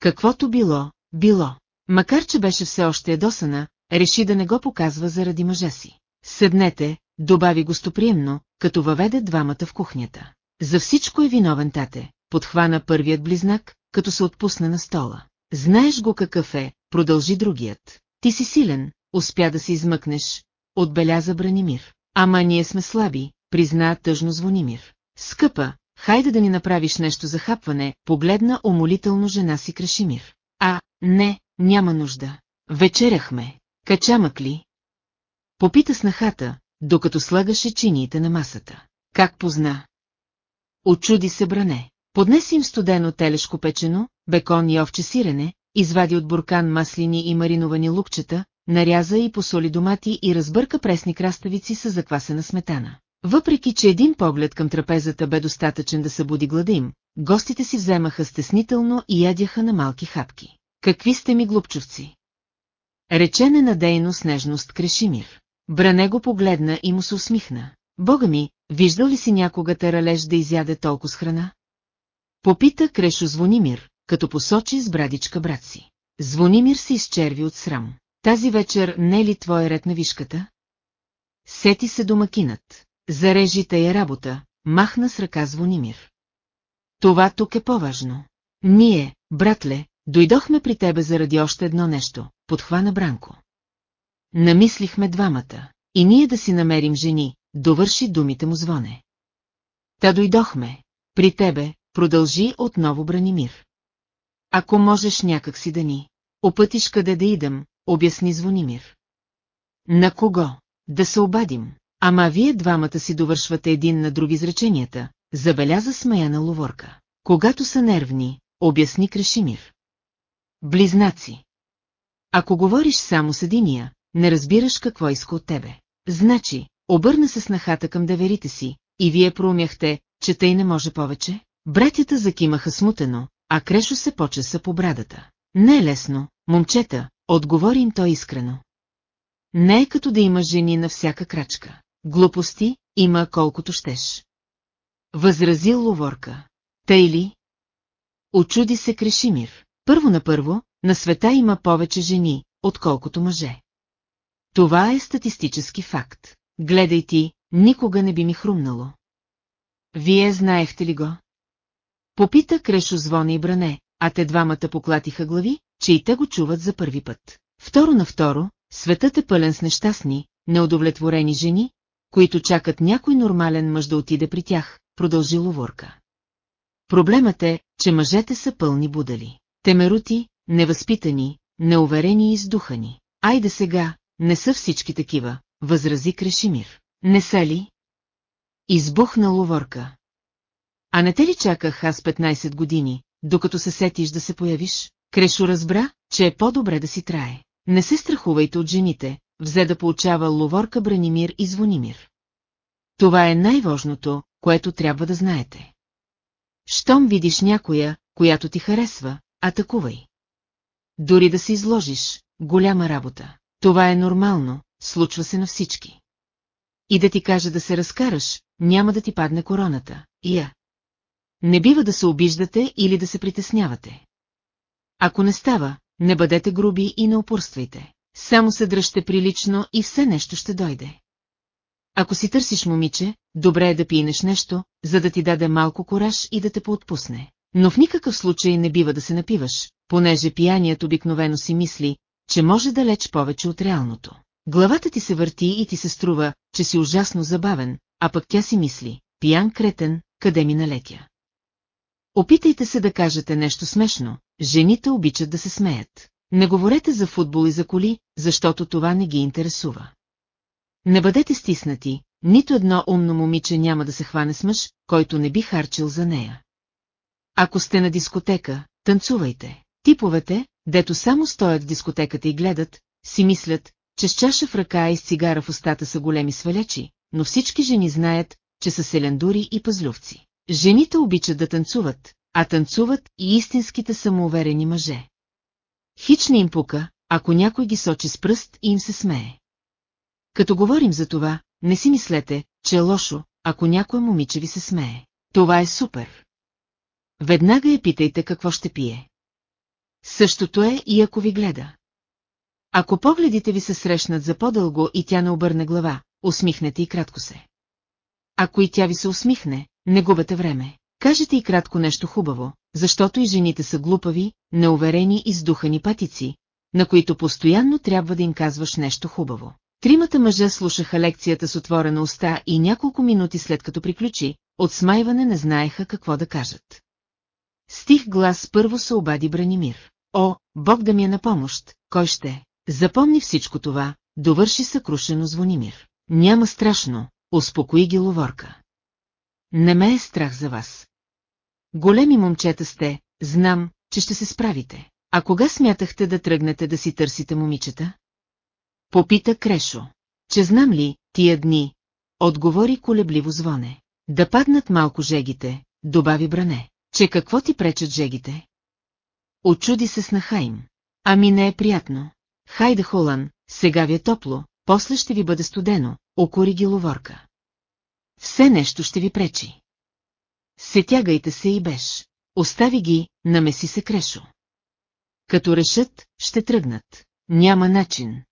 Каквото било, било. Макар че беше все още едосана, реши да не го показва заради мъжа си. Седнете, добави гостоприемно, като въведе двамата в кухнята. За всичко е виновен тате, подхвана първият близнак, като се отпусна на стола. Знаеш го какъв е, продължи другият. Ти си силен, успя да се измъкнеш, отбеляза Бранимир. Ама ние сме слаби, призна тъжно Звонимир. Скъпа, хайде да ни направиш нещо за хапване, погледна умолително жена си Крашимир. А, не, няма нужда. Вечеряхме. Качамък ли? Попита снахата, докато слагаше чиниите на масата. Как позна? Очуди се бране. Поднеси им студено телешко печено, бекон и овче сирене, извади от буркан маслини и мариновани лукчета, наряза и посоли домати и разбърка пресни краставици с заквасена сметана. Въпреки, че един поглед към трапезата бе достатъчен да събуди глада им, гостите си вземаха стеснително и ядяха на малки хапки. Какви сте ми глупчовци? Рече ненадейно с нежност Крешимир. Бране го погледна и му се усмихна. Бога ми, виждал ли си някога тералеж да изяде толкова с храна? Попита Крешо Звонимир, като посочи с брадичка брат си. Звонимир се изчерви от срам. Тази вечер не е ли твой ред на вишката? Сети се домакинът. Зарежи тая работа, махна с ръка Звонимир. Това тук е по-важно. Ние, братле, дойдохме при тебе заради още едно нещо, подхвана Бранко. Намислихме двамата. И ние да си намерим жени, довърши думите му звоне. Та дойдохме. При тебе, продължи отново Бранимир. Ако можеш някак си да ни опътиш къде да идам, обясни Звонимир. На кого? Да се обадим. Ама вие двамата си довършвате един на други изреченията, забеляза смаяна ловорка. Когато са нервни, обясни Крешимир. Близнаци. Ако говориш само с единия, не разбираш какво иска от тебе. Значи, обърна се снахата към деверите си, и вие проумяхте, че тъй не може повече? Братята закимаха смутено, а Крешо се почеса по брадата. Не е лесно, момчета, отговори им той искрено. Не е като да има жени на всяка крачка. Глупости има колкото щеш. Възразил ловорка. Тъй ли? Очуди се Крешимир. Първо на първо, на света има повече жени, отколкото мъже. Това е статистически факт. Гледай ти, никога не би ми хрумнало. Вие знаехте ли го? Попита Крешо звона и бране, а те двамата поклатиха глави, че и те го чуват за първи път. Второ на второ, светът е пълен с нещастни, неудовлетворени жени, които чакат някой нормален мъж да отиде при тях, продължи Ловорка. Проблемът е, че мъжете са пълни будали. Темерути, невъзпитани, неуверени и издухани. Айде сега, не са всички такива, възрази Крешимир. Не са ли? Избухна Ловорка. А не те ли чаках аз 15 години, докато се сетиш да се появиш? Крешо разбра, че е по-добре да си трае. Не се страхувайте от жените, взе да получава Ловорка Бранимир и Звонимир. Това е най-важното, което трябва да знаете. Щом видиш някоя, която ти харесва, атакувай. Дори да се изложиш, голяма работа. Това е нормално, случва се на всички. И да ти каже да се разкараш, няма да ти падне короната. Я. Не бива да се обиждате или да се притеснявате. Ако не става, не бъдете груби и не упорствайте. Само се дръжте прилично и все нещо ще дойде. Ако си търсиш момиче, добре е да пинеш нещо, за да ти даде малко кораж и да те поотпусне. Но в никакъв случай не бива да се напиваш, понеже пияният обикновено си мисли, че може да леч повече от реалното. Главата ти се върти и ти се струва, че си ужасно забавен, а пък тя си мисли, пиян кретен, къде ми налетя. Опитайте се да кажете нещо смешно, жените обичат да се смеят. Не говорете за футбол и за коли, защото това не ги интересува. Не бъдете стиснати, нито едно умно момиче няма да се хване с мъж, който не би харчил за нея. Ако сте на дискотека, танцувайте. Типовете, дето само стоят в дискотеката и гледат, си мислят, че с чаша в ръка и с цигара в устата са големи свалячи, но всички жени знаят, че са селендури и пазлювци. Жените обичат да танцуват, а танцуват и истинските самоуверени мъже. Хич не им пука, ако някой ги сочи с пръст и им се смее. Като говорим за това, не си мислете, че е лошо, ако някой момиче ви се смее. Това е супер. Веднага я питайте какво ще пие. Същото е и ако ви гледа. Ако погледите ви се срещнат за по-дълго и тя не обърне глава, усмихнете и кратко се. Ако и тя ви се усмихне, не губете време. Кажете и кратко нещо хубаво, защото и жените са глупави, неуверени и сдухани патици, на които постоянно трябва да им казваш нещо хубаво. Тримата мъжа слушаха лекцията с отворена уста и няколко минути след като приключи, от смайване не знаеха какво да кажат. Стих глас първо се обади Бранимир. О, Бог да ми е на помощ, кой ще? Запомни всичко това, довърши съкрушено Звонимир. Няма страшно, успокои ги ловорка. Не ме е страх за вас. Големи момчета сте, знам, че ще се справите. А кога смятахте да тръгнете да си търсите момичета? Попита Крешо. Че знам ли, тия дни, отговори колебливо звоне. Да паднат малко жегите, добави бране. Че какво ти пречат жегите? Очуди се снаха им. Ами не е приятно. Хайде, Холан, сега ви е топло, после ще ви бъде студено, окори ги ловорка. Все нещо ще ви пречи. Сетягайте се и беш. Остави ги, намеси се Крешо. Като решат, ще тръгнат. Няма начин.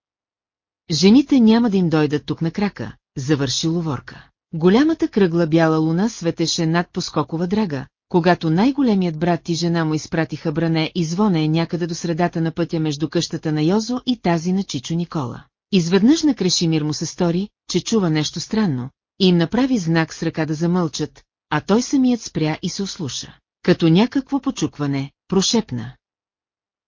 Жените няма да им дойдат тук на крака, завърши ловорка. Голямата кръгла бяла луна светеше над поскокова драга, когато най-големият брат и жена му изпратиха бране и звоне някъде до средата на пътя между къщата на Йозо и тази на Чичо Никола. Изведнъж на Крешимир му се стори, че чува нещо странно, и им направи знак с ръка да замълчат, а той самият спря и се ослуша. Като някакво почукване, прошепна.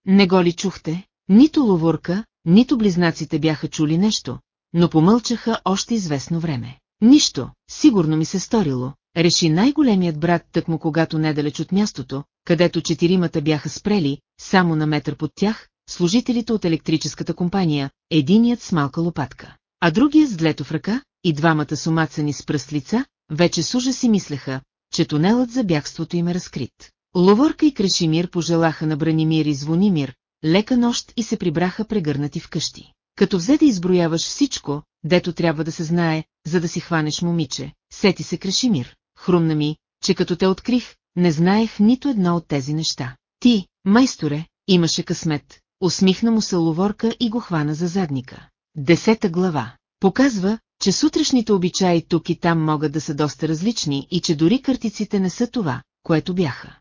Не го ли чухте? Нито ловорка, нито близнаците бяха чули нещо, но помълчаха още известно време. Нищо, сигурно ми се сторило, реши най-големият брат тъкмо когато недалеч от мястото, където четиримата бяха спрели, само на метър под тях, служителите от електрическата компания, единият с малка лопатка, а другият с длето в ръка, и двамата с омацани с пръст лица, вече с ужас си мислеха, че тунелът за бягството им е разкрит. Ловорка и Крашимир пожелаха на Бранимир и Звонимир, лека нощ и се прибраха прегърнати вкъщи. Като взе да изброяваш всичко, дето трябва да се знае, за да си хванеш момиче, сети се Крашимир, хрумна ми, че като те открих, не знаех нито едно от тези неща. Ти, майсторе, имаше късмет, усмихна му се ловорка и го хвана за задника. Десета глава. Показва, че сутрешните обичаи тук и там могат да са доста различни и че дори картиците не са това, което бяха.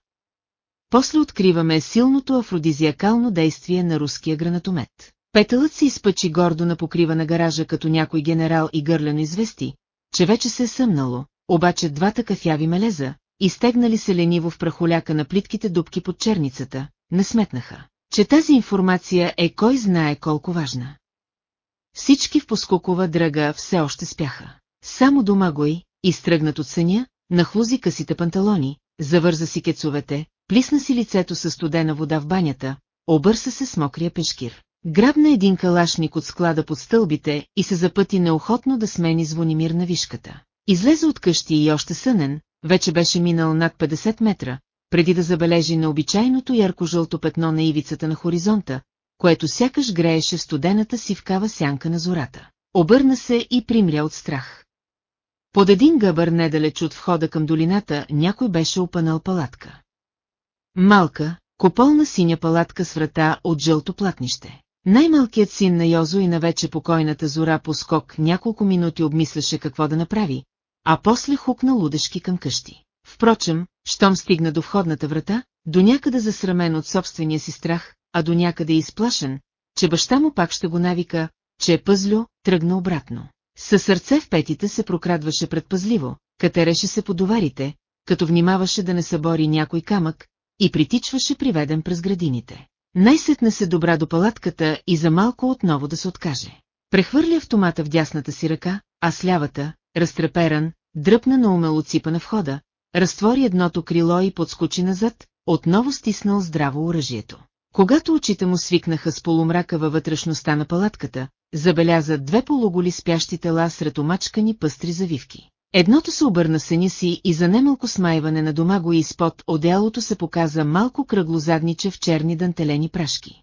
После откриваме силното афродизиакално действие на руския гранатомет. Петълът се изпъчи гордо на покрива на гаража като някой генерал и гърлено извести, че вече се е съмнало, обаче двата кафяви мелеза, изтегнали се лениво в прахоляка на плитките дубки под черницата, не сметнаха, че тази информация е кой знае колко важна. Всички в поскукова дръга все още спяха. Само дома гой, изтръгнат от съня, нахлузи късите панталони, завърза си кецовете, плисна си лицето със студена вода в банята, обърса се с мокрия пешкир. Грабна един калашник от склада под стълбите и се запъти неохотно да смени звонимир на вишката. Излезе от къщи и още сънен, вече беше минал над 50 метра, преди да забележи на обичайното ярко-жълто петно на ивицата на хоризонта, което сякаш грееше в студената си вкава сянка на зората. Обърна се и примря от страх. Под един гъбър недалеч от входа към долината някой беше опънал палатка. Малка, кополна синя палатка с врата от жълто платнище. Най-малкият син на Йозо и на вече покойната зора по скок няколко минути обмисляше какво да направи, а после хукна лудешки към къщи. Впрочем, щом стигна до входната врата, до някъде засрамен от собствения си страх, а до някъде изплашен, че баща му пак ще го навика, че е пъзлю, тръгна обратно. Със сърце в петите се прокрадваше предпазливо, катереше се по доварите, като внимаваше да не събори някой камък, и притичваше приведен през градините. Най-сетне се добра до палатката и за малко отново да се откаже. Прехвърли автомата в дясната си ръка, а с лявата, разтреперан, дръпна на умело ципа на входа, разтвори едното крило и подскочи назад, отново стиснал здраво оръжието. Когато очите му свикнаха с полумрака във вътрешността на палатката, забеляза две полуголи спящи тела сред омачкани пъстри завивки. Едното се обърна съня си и за немалко смайване на дома го изпод одеялото се показа малко кръглозадниче в черни дантелени прашки.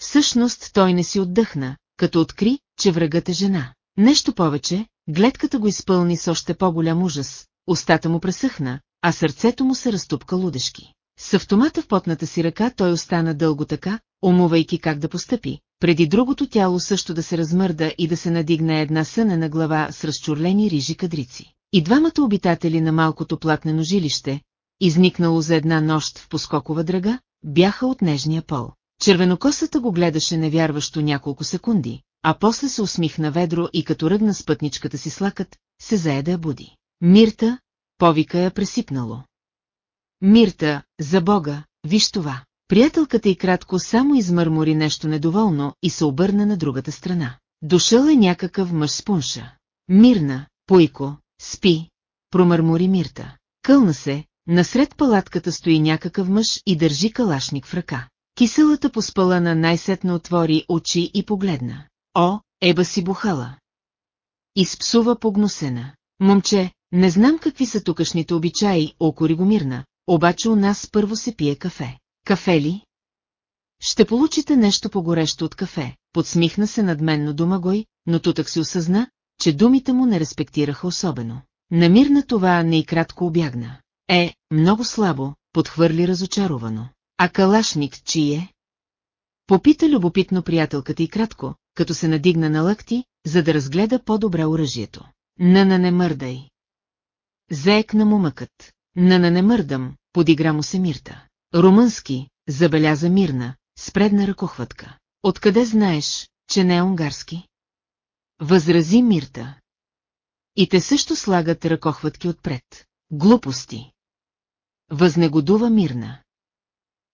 Всъщност той не си отдъхна, като откри, че врагът е жена. Нещо повече, гледката го изпълни с още по-голям ужас, устата му пресъхна, а сърцето му се разтупка лудешки. С автомата в потната си ръка той остана дълго така, умувайки как да постъпи, преди другото тяло също да се размърда и да се надигне една сънена глава с разчурлени рижи кадрици. И двамата обитатели на малкото платнено жилище, изникнало за една нощ в поскокова драга, бяха от нежния пол. Червенокосата го гледаше невярващо няколко секунди, а после се усмихна ведро и като ръгна с пътничката си слакът, се зае да я буди. Мирта, повика я пресипнало. Мирта, за Бога, виж това. Приятелката и кратко само измърмори нещо недоволно и се обърна на другата страна. Дошъл е някакъв мъж с пунша. Мирна, пойко, спи, промърмори Мирта. Кълна се, насред палатката стои някакъв мъж и държи калашник в ръка. Киселата поспалана най-сетно отвори очи и погледна. О, еба си бухала. Изпсува погносена. Момче, не знам какви са тукашните обичаи, окори го мирна, обаче у нас първо се пие кафе. Кафе ли? Ще получите нещо по-горещо от кафе, подсмихна се надменно домагой, но тутък си осъзна, че думите му не респектираха особено. Намир на това не и кратко обягна. Е, много слабо, подхвърли разочаровано. А калашник чи е? Попита любопитно приятелката и кратко, като се надигна на лъкти, за да разгледа по-добре оръжието. Нана не мърдай. Заек на мумъкът. Нана не мърдам, подигра му се Мирта. Румънски, забеляза Мирна, с предна ръкохватка. Откъде знаеш, че не е унгарски? Възрази Мирта. И те също слагат ръкохватки отпред. Глупости. Възнегодува Мирна.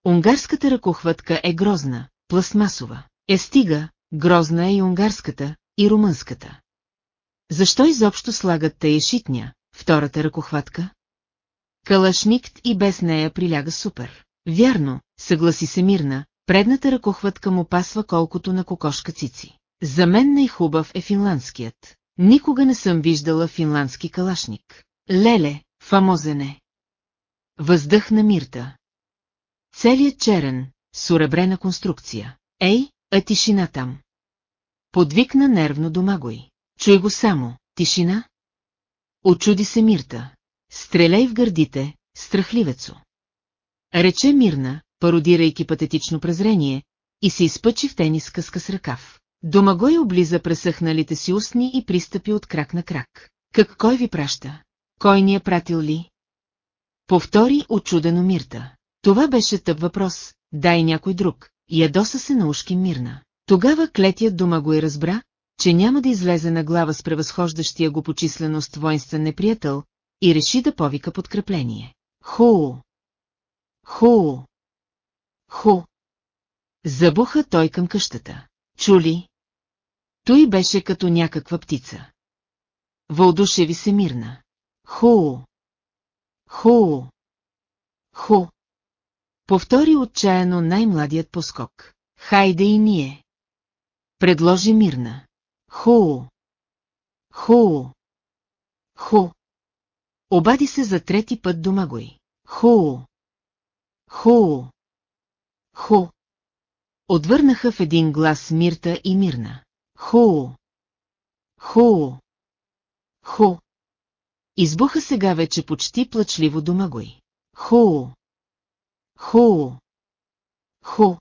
Унгарската ръкохватка е грозна, пластмасова. Е стига, грозна е и унгарската, и румънската. Защо изобщо слагат тая шитня, втората ръкохватка? Калашникт и без нея приляга супер. Вярно, съгласи се Мирна, предната ръкохватка му пасва колкото на кокошка цици. За мен най-хубав е финландският. Никога не съм виждала финландски калашник. Леле, фамозене. Въздъхна Мирта. Целият черен, суребрена конструкция. Ей, а тишина там. Подвикна нервно домагой. Чуй го само, тишина. Очуди се Мирта. Стреляй в гърдите, страхливецо. Рече Мирна, пародирайки патетично презрение, и се изпъчи в тениска с ръкав. Домагой облиза пресъхналите си устни и пристъпи от крак на крак. Как кой ви праща? Кой ни е пратил ли? Повтори очудено Мирта. Това беше тъп въпрос, дай някой друг, ядоса се на ушки Мирна. Тогава клетият дома го и разбра, че няма да излезе на глава с превъзхождащия го по численост воинствен неприятел, и реши да повика подкрепление. Ху! Ху! Ху! Забуха той към къщата. Чули? Той беше като някаква птица. Вълдушеви се мирна. Ху! Ху! Ху! Повтори отчаяно най-младият поскок. Хайде и ние. Предложи мирна. Ху! Ху! Ху! Обади се за трети път домагой. Ху! Ху! Ху! Отвърнаха в един глас Мирта и Мирна. Ху! Ху! Ху! Избуха сега вече почти плачливо домагой. Ху! Ху! Ху!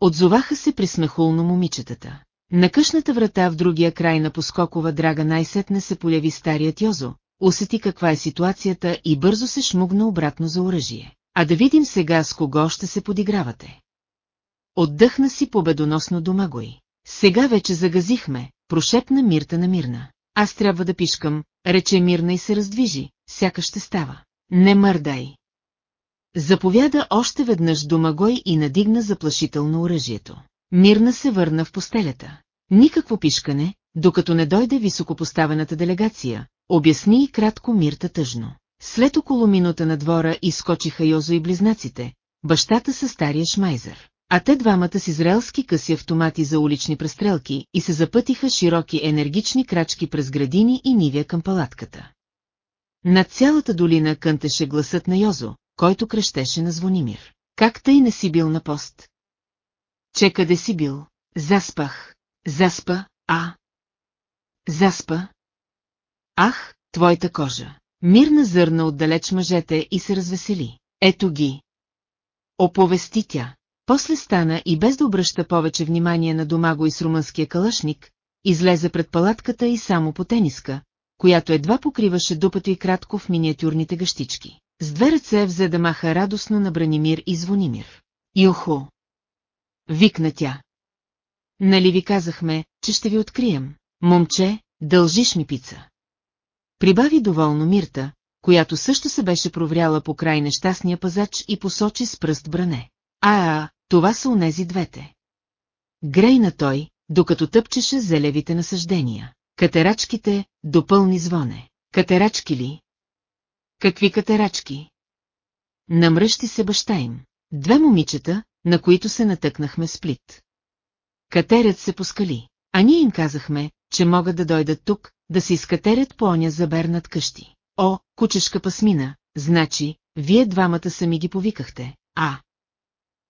Отзоваха се присмехулно момичетата. На къщната врата в другия край на поскокова драга най-сетне се поляви старият Йозо, усети каква е ситуацията и бързо се шмугна обратно за оръжие. А да видим сега с кого ще се подигравате. Отдъхна си победоносно домагой. Сега вече загазихме, прошепна Мирта на Мирна. Аз трябва да пишкам, рече Мирна и се раздвижи, сякаш ще става. Не мърдай. Заповяда още веднъж домагой и надигна заплашително оръжието. Мирна се върна в постелята. Никакво пишкане, докато не дойде високопоставената делегация, обясни и кратко Мирта тъжно. След около минута на двора изскочиха Йозо и близнаците, бащата със стария шмайзър. А те двамата с израелски къси автомати за улични престрелки и се запътиха широки енергични крачки през градини и нивия към палатката. Над цялата долина кънтеше гласът на Йозо, който крещеше на Звонимир. Как тъй не си бил на пост? Че къде си бил? Заспах. Заспа, а? Заспа? Ах, твоята кожа. Мирна зърна отдалеч мъжете и се развесели. Ето ги. Оповести тя. После стана и без да обръща повече внимание на домаго и с румънския калашник, излезе пред палатката и само по тениска, която едва покриваше дупато и кратко в миниатюрните гъщички. С две ръце взе да маха радостно на Бранимир и Звонимир. Юхо! Викна тя. Нали ви казахме, че ще ви открием? Момче, дължиш ми пица. Прибави доволно Мирта, която също се беше провряла по край нещастния пазач и посочи с пръст бране. А, а, това са онези двете. Грейна той, докато тъпчеше зелевите насъждения. Катерачките, допълни звоне. Катерачки ли? Какви катерачки? Намръщи се баща им. Две момичета, на които се натъкнахме с плит. Катерят се поскали, а ние им казахме, че могат да дойдат тук, да се изкатерят по оня забер над къщи. О, кучешка пасмина, значи, вие двамата сами ги повикахте, а...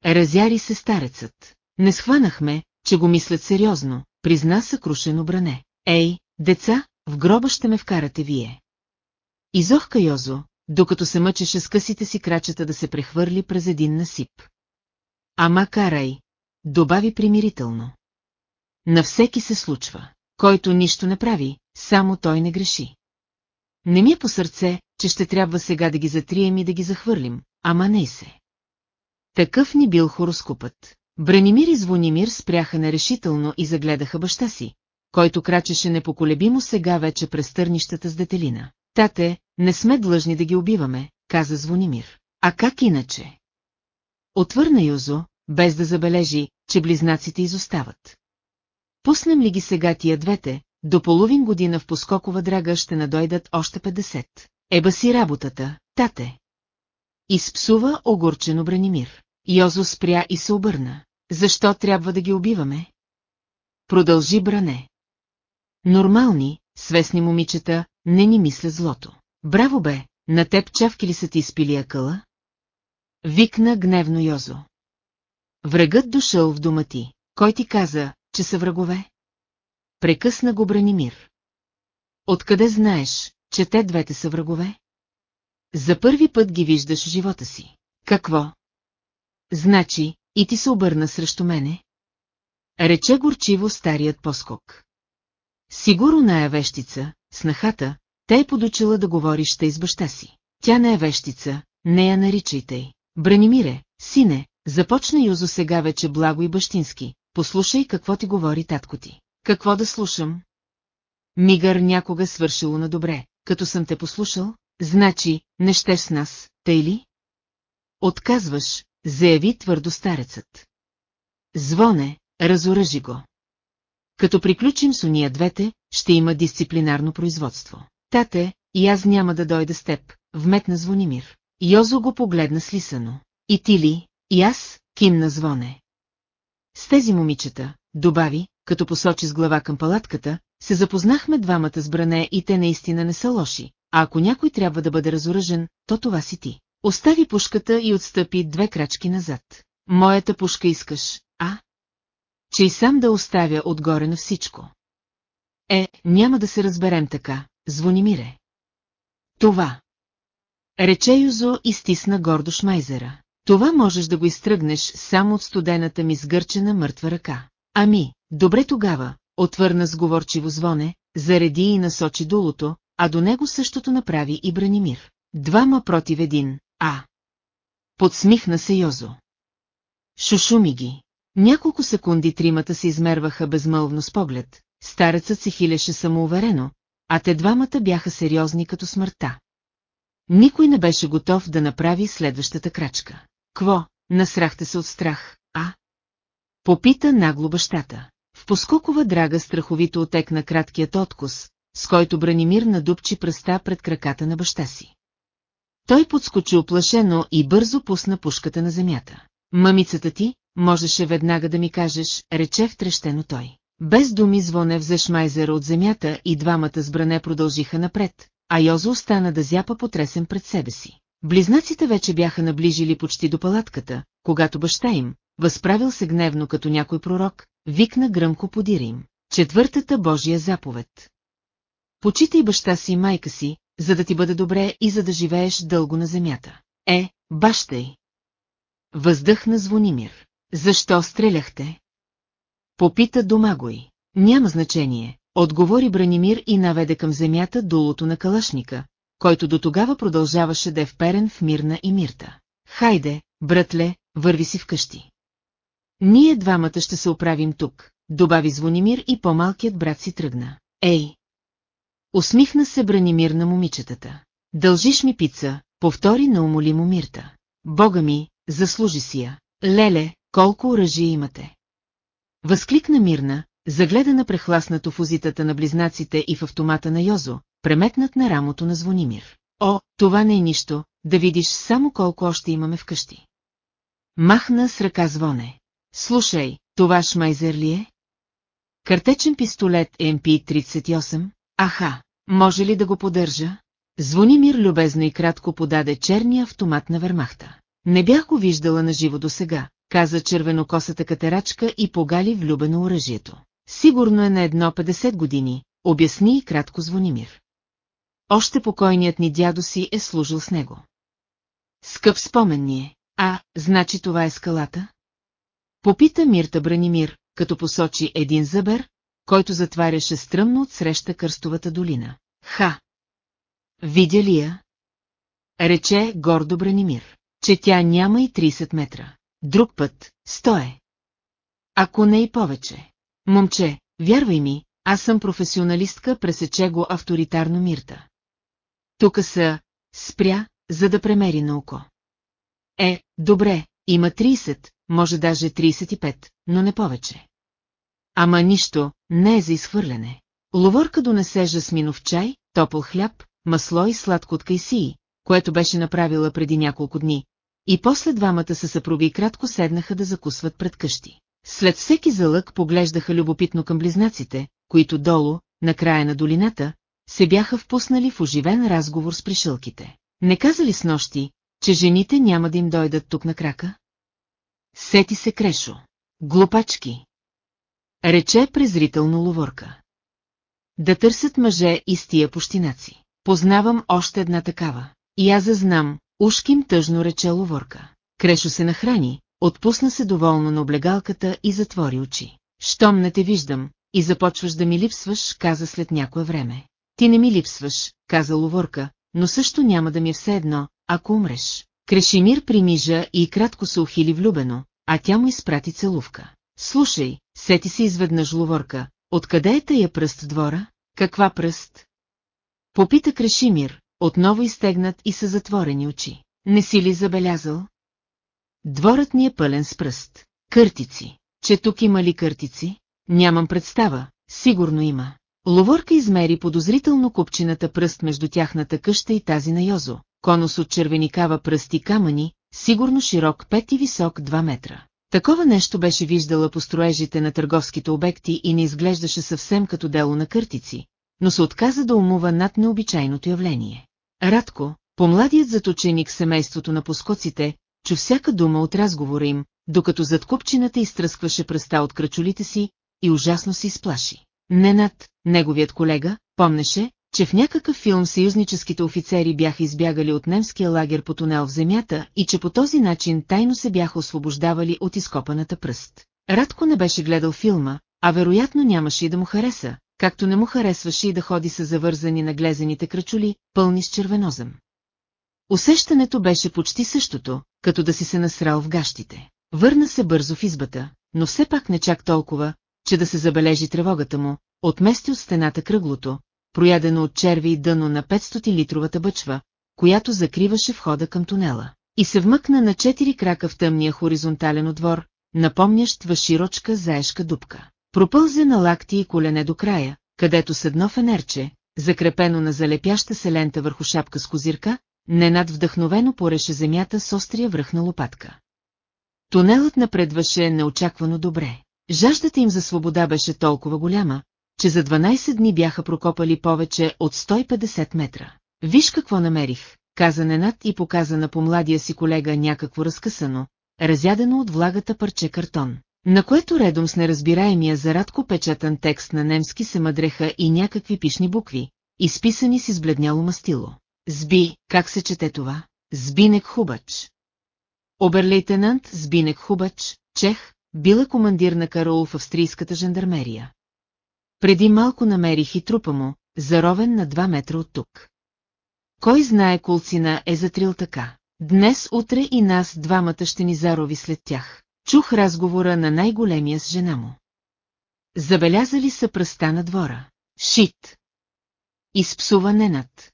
Разяри се старецът. Не схванахме, че го мислят сериозно, призна съкрушено бране. Ей, деца, в гроба ще ме вкарате вие. Изохка Йозо, докато се мъчеше с късите си крачета да се прехвърли през един насип. Ама карай, добави примирително. На всеки се случва. Който нищо не прави, само той не греши. Не ми е по сърце, че ще трябва сега да ги затрием и да ги захвърлим, ама не се. Такъв ни бил хороскопът. Бранимир и Звонимир спряха нерешително и загледаха баща си, който крачеше непоколебимо сега вече през търнищата с детелина. Тате, не сме длъжни да ги убиваме, каза Звонимир. А как иначе? Отвърна Юзо, без да забележи, че близнаците изостават. Пуснем ли ги сега тия двете, до половин година в поскокова драга ще надойдат още 50. Еба си работата, тате. Изпсува огорчено Бранимир. Йозо спря и се обърна. Защо трябва да ги убиваме? Продължи Бране. Нормални, свестни момичета, не ни мисля злото. Браво бе, на теб чавки ли са ти изпили акъла? Викна гневно Йозо. Врагът дошъл в дома ти. Кой ти каза, че са врагове? Прекъсна го Бранимир. Откъде знаеш, че те двете са врагове? За първи път ги виждаш в живота си. Какво? Значи, и ти се обърна срещу мене? Рече горчиво старият поскок. Сигурно е вещица, снахата, те е подучила да говориш тъй с баща си. Тя не е вещица, не я наричайте. Бранимире, сине, започна Юзо сега вече благо и бащински, послушай какво ти говори татко ти. Какво да слушам? Мигър някога свършило на добре, като съм те послушал, значи, не щеш с нас, тъй ли? Отказваш, заяви твърдо старецът. Звоне, разоръжи го. Като приключим с уния двете, ще има дисциплинарно производство. Тате, и аз няма да дойда с теб, вметна Звонимир. Йозо го погледна слисано. И ти ли, и аз, кимна звоне. С тези момичета, добави, като посочи с глава към палатката, се запознахме двамата с бране и те наистина не са лоши, а ако някой трябва да бъде разоръжен, то това си ти. Остави пушката и отстъпи две крачки назад. Моята пушка искаш, а? Че и сам да оставя отгоре на всичко. Е, няма да се разберем така, звони мире. Това. Рече Юзо и стисна гордо Шмайзера. Това можеш да го изтръгнеш само от студената ми сгърчена мъртва ръка. Ами, добре тогава, отвърна сговорчиво звоне, зареди и насочи дулото, а до него същото направи и Бранимир. Двама против един, а. Подсмихна се Йозо. Шушуми ги. Няколко секунди тримата се измерваха безмълвно с поглед, старецът се хилеше самоуверено, а те двамата бяха сериозни като смъртта. Никой не беше готов да направи следващата крачка. Кво, насрахте се от страх, а? Попита нагло бащата. В поскокова драга страховито отекна краткият откус, с който Бранимир надупчи пръста пред краката на баща си. Той подскочи оплашено и бързо пусна пушката на земята. Мамицата ти, можеше веднага да ми кажеш, рече втрещено той. Без думи звоне взе Шмайзера от земята и двамата с бране продължиха напред, а Йозо остана да зяпа потресен пред себе си. Близнаците вече бяха наближили почти до палатката, когато баща им, възправил се гневно като някой пророк, викна гръмко подира им. Четвъртата Божия заповед. Почитай баща си и майка си, за да ти бъде добре и за да живееш дълго на земята. Е, бащай! Въздъхна Звонимир. Защо стреляхте? Попита Домагой. Няма значение, отговори Бранимир и наведе към земята долото на калашника, който до тогава продължаваше да е вперен в мирна и мирта. Хайде, братле, върви си вкъщи. Ние двамата ще се оправим тук, добави Звонимир и по-малкият брат си тръгна. Ей! Усмихна се Бранимир на момичетата. Дължиш ми пица, повтори на умолимо Мирта. Бога ми, заслужи си я. Леле, колко оръжие имате. Възкликна Мирна, загледана прехласнато в узитата на близнаците и в автомата на Йозо, преметнат на рамото на Звонимир. О, това не е нищо, да видиш само колко още имаме вкъщи. Махна с ръка звоне. Слушай, това шмайзер ли е? Картечен пистолет MP-38? Аха, може ли да го поддържа? Звонимир любезно и кратко подаде черния автомат на вермахта. Не бях го виждала на живо до сега, каза червенокосата катерачка и погали влюбено оръжието. Сигурно е на едно 50 години, обясни и кратко Звонимир. Още покойният ни дядо си е служил с него. Скъп спомен ни е. А, значи това е скалата? Попита Мирта Бранимир, като посочи един зъбер, който затваряше стръмно от среща Кърстовата долина. Ха! Видя ли я? рече гордо Бранимир, че тя няма и 30 метра. Друг път, стое. Ако не и повече. Момче, вярвай ми, аз съм професионалистка, пресече го авторитарно Мирта. Тука са, спря, за да премери на око. Е, добре, има 30, може даже 35, но не повече. Ама нищо, не е за изхвърляне. Ловорка донесе жасминов чай, топъл хляб, масло и сладко от кайсии, което беше направила преди няколко дни, и после двамата се съпруги кратко седнаха да закусват пред къщи. След всеки залък поглеждаха любопитно към близнаците, които долу, на края на долината, се бяха впуснали в оживен разговор с пришълките. Не казали с нощи, че жените няма да им дойдат тук на крака? Сети се Крешо. Глупачки. Рече презрително ловорка. Да търсят мъже и с тия пущинаци. Познавам още една такава. И аз знам, ушким тъжно рече ловорка. Крешо се нахрани, отпусна се доволно на облегалката и затвори очи. Щом не те виждам, и започваш да ми липсваш, каза след някое време. Ти не ми липсваш, каза ловорка, но също няма да ми е все едно, ако умреш. Крешимир примижа и кратко се ухили влюбено, а тя му изпрати целувка. Слушай, сети се изведнъж ловорка, откъде е тая пръст двора? Каква пръст? Попита Крешимир, отново изтегнат и са затворени очи. Не си ли забелязал? Дворът ни е пълен с пръст. Къртици. Че тук има ли къртици? Нямам представа, сигурно има. Ловорка измери подозрително купчината пръст между тяхната къща и тази на Йозо, конус от червеникава пръсти камъни, сигурно широк 5 и висок 2 метра. Такова нещо беше виждала по строежите на търговските обекти и не изглеждаше съвсем като дело на къртици, но се отказа да умува над необичайното явление. Радко, помладият заточеник семейството на поскоците, чу всяка дума от разговора им, докато зад купчината изтръскваше пръста от крачулите си и ужасно се изплаши. Ненад, неговият колега, помнеше, че в някакъв филм съюзническите офицери бяха избягали от немския лагер по тунел в земята и че по този начин тайно се бяха освобождавали от изкопаната пръст. Радко не беше гледал филма, а вероятно нямаше и да му хареса, както не му харесваше и да ходи с завързани на глезените крачули, пълни с червенозъм. Усещането беше почти същото, като да си се насрал в гащите. Върна се бързо в избата, но все пак не чак толкова, че да се забележи тревогата му, отмести от стената кръглото, проядено от черви и дъно на 500-литровата бъчва, която закриваше входа към тунела, и се вмъкна на четири крака в тъмния хоризонтален отвор, напомнящ широчка заешка дупка. Пропълзе на лакти и колене до края, където с едно фенерче, закрепено на залепяща се лента върху шапка с козирка, ненад вдъхновено пореше земята с острия връх на лопатка. Тунелът напредваше неочаквано добре. Жаждата им за свобода беше толкова голяма, че за 12 дни бяха прокопали повече от 150 метра. Виж какво намерих, каза Ненат и показа на помладия си колега някакво разкъсано, разядено от влагата парче картон, на което редом с неразбираемия зарадко печатан текст на немски се мъдреха и някакви пишни букви, изписани с избледняло мастило. Сби, как се чете това? Збинек Хубач. Оберлейтенант Збинек Хубач, чех, била командир на караул в австрийската жандармерия. Преди малко намерих и трупа му, заровен на 2 метра от тук. Кой знае колцина е затрил така. Днес, утре и нас двамата ще ни зарови след тях. Чух разговора на най-големия с жена му. Забелязали са пръста на двора. Шит. Изпсува Ненат.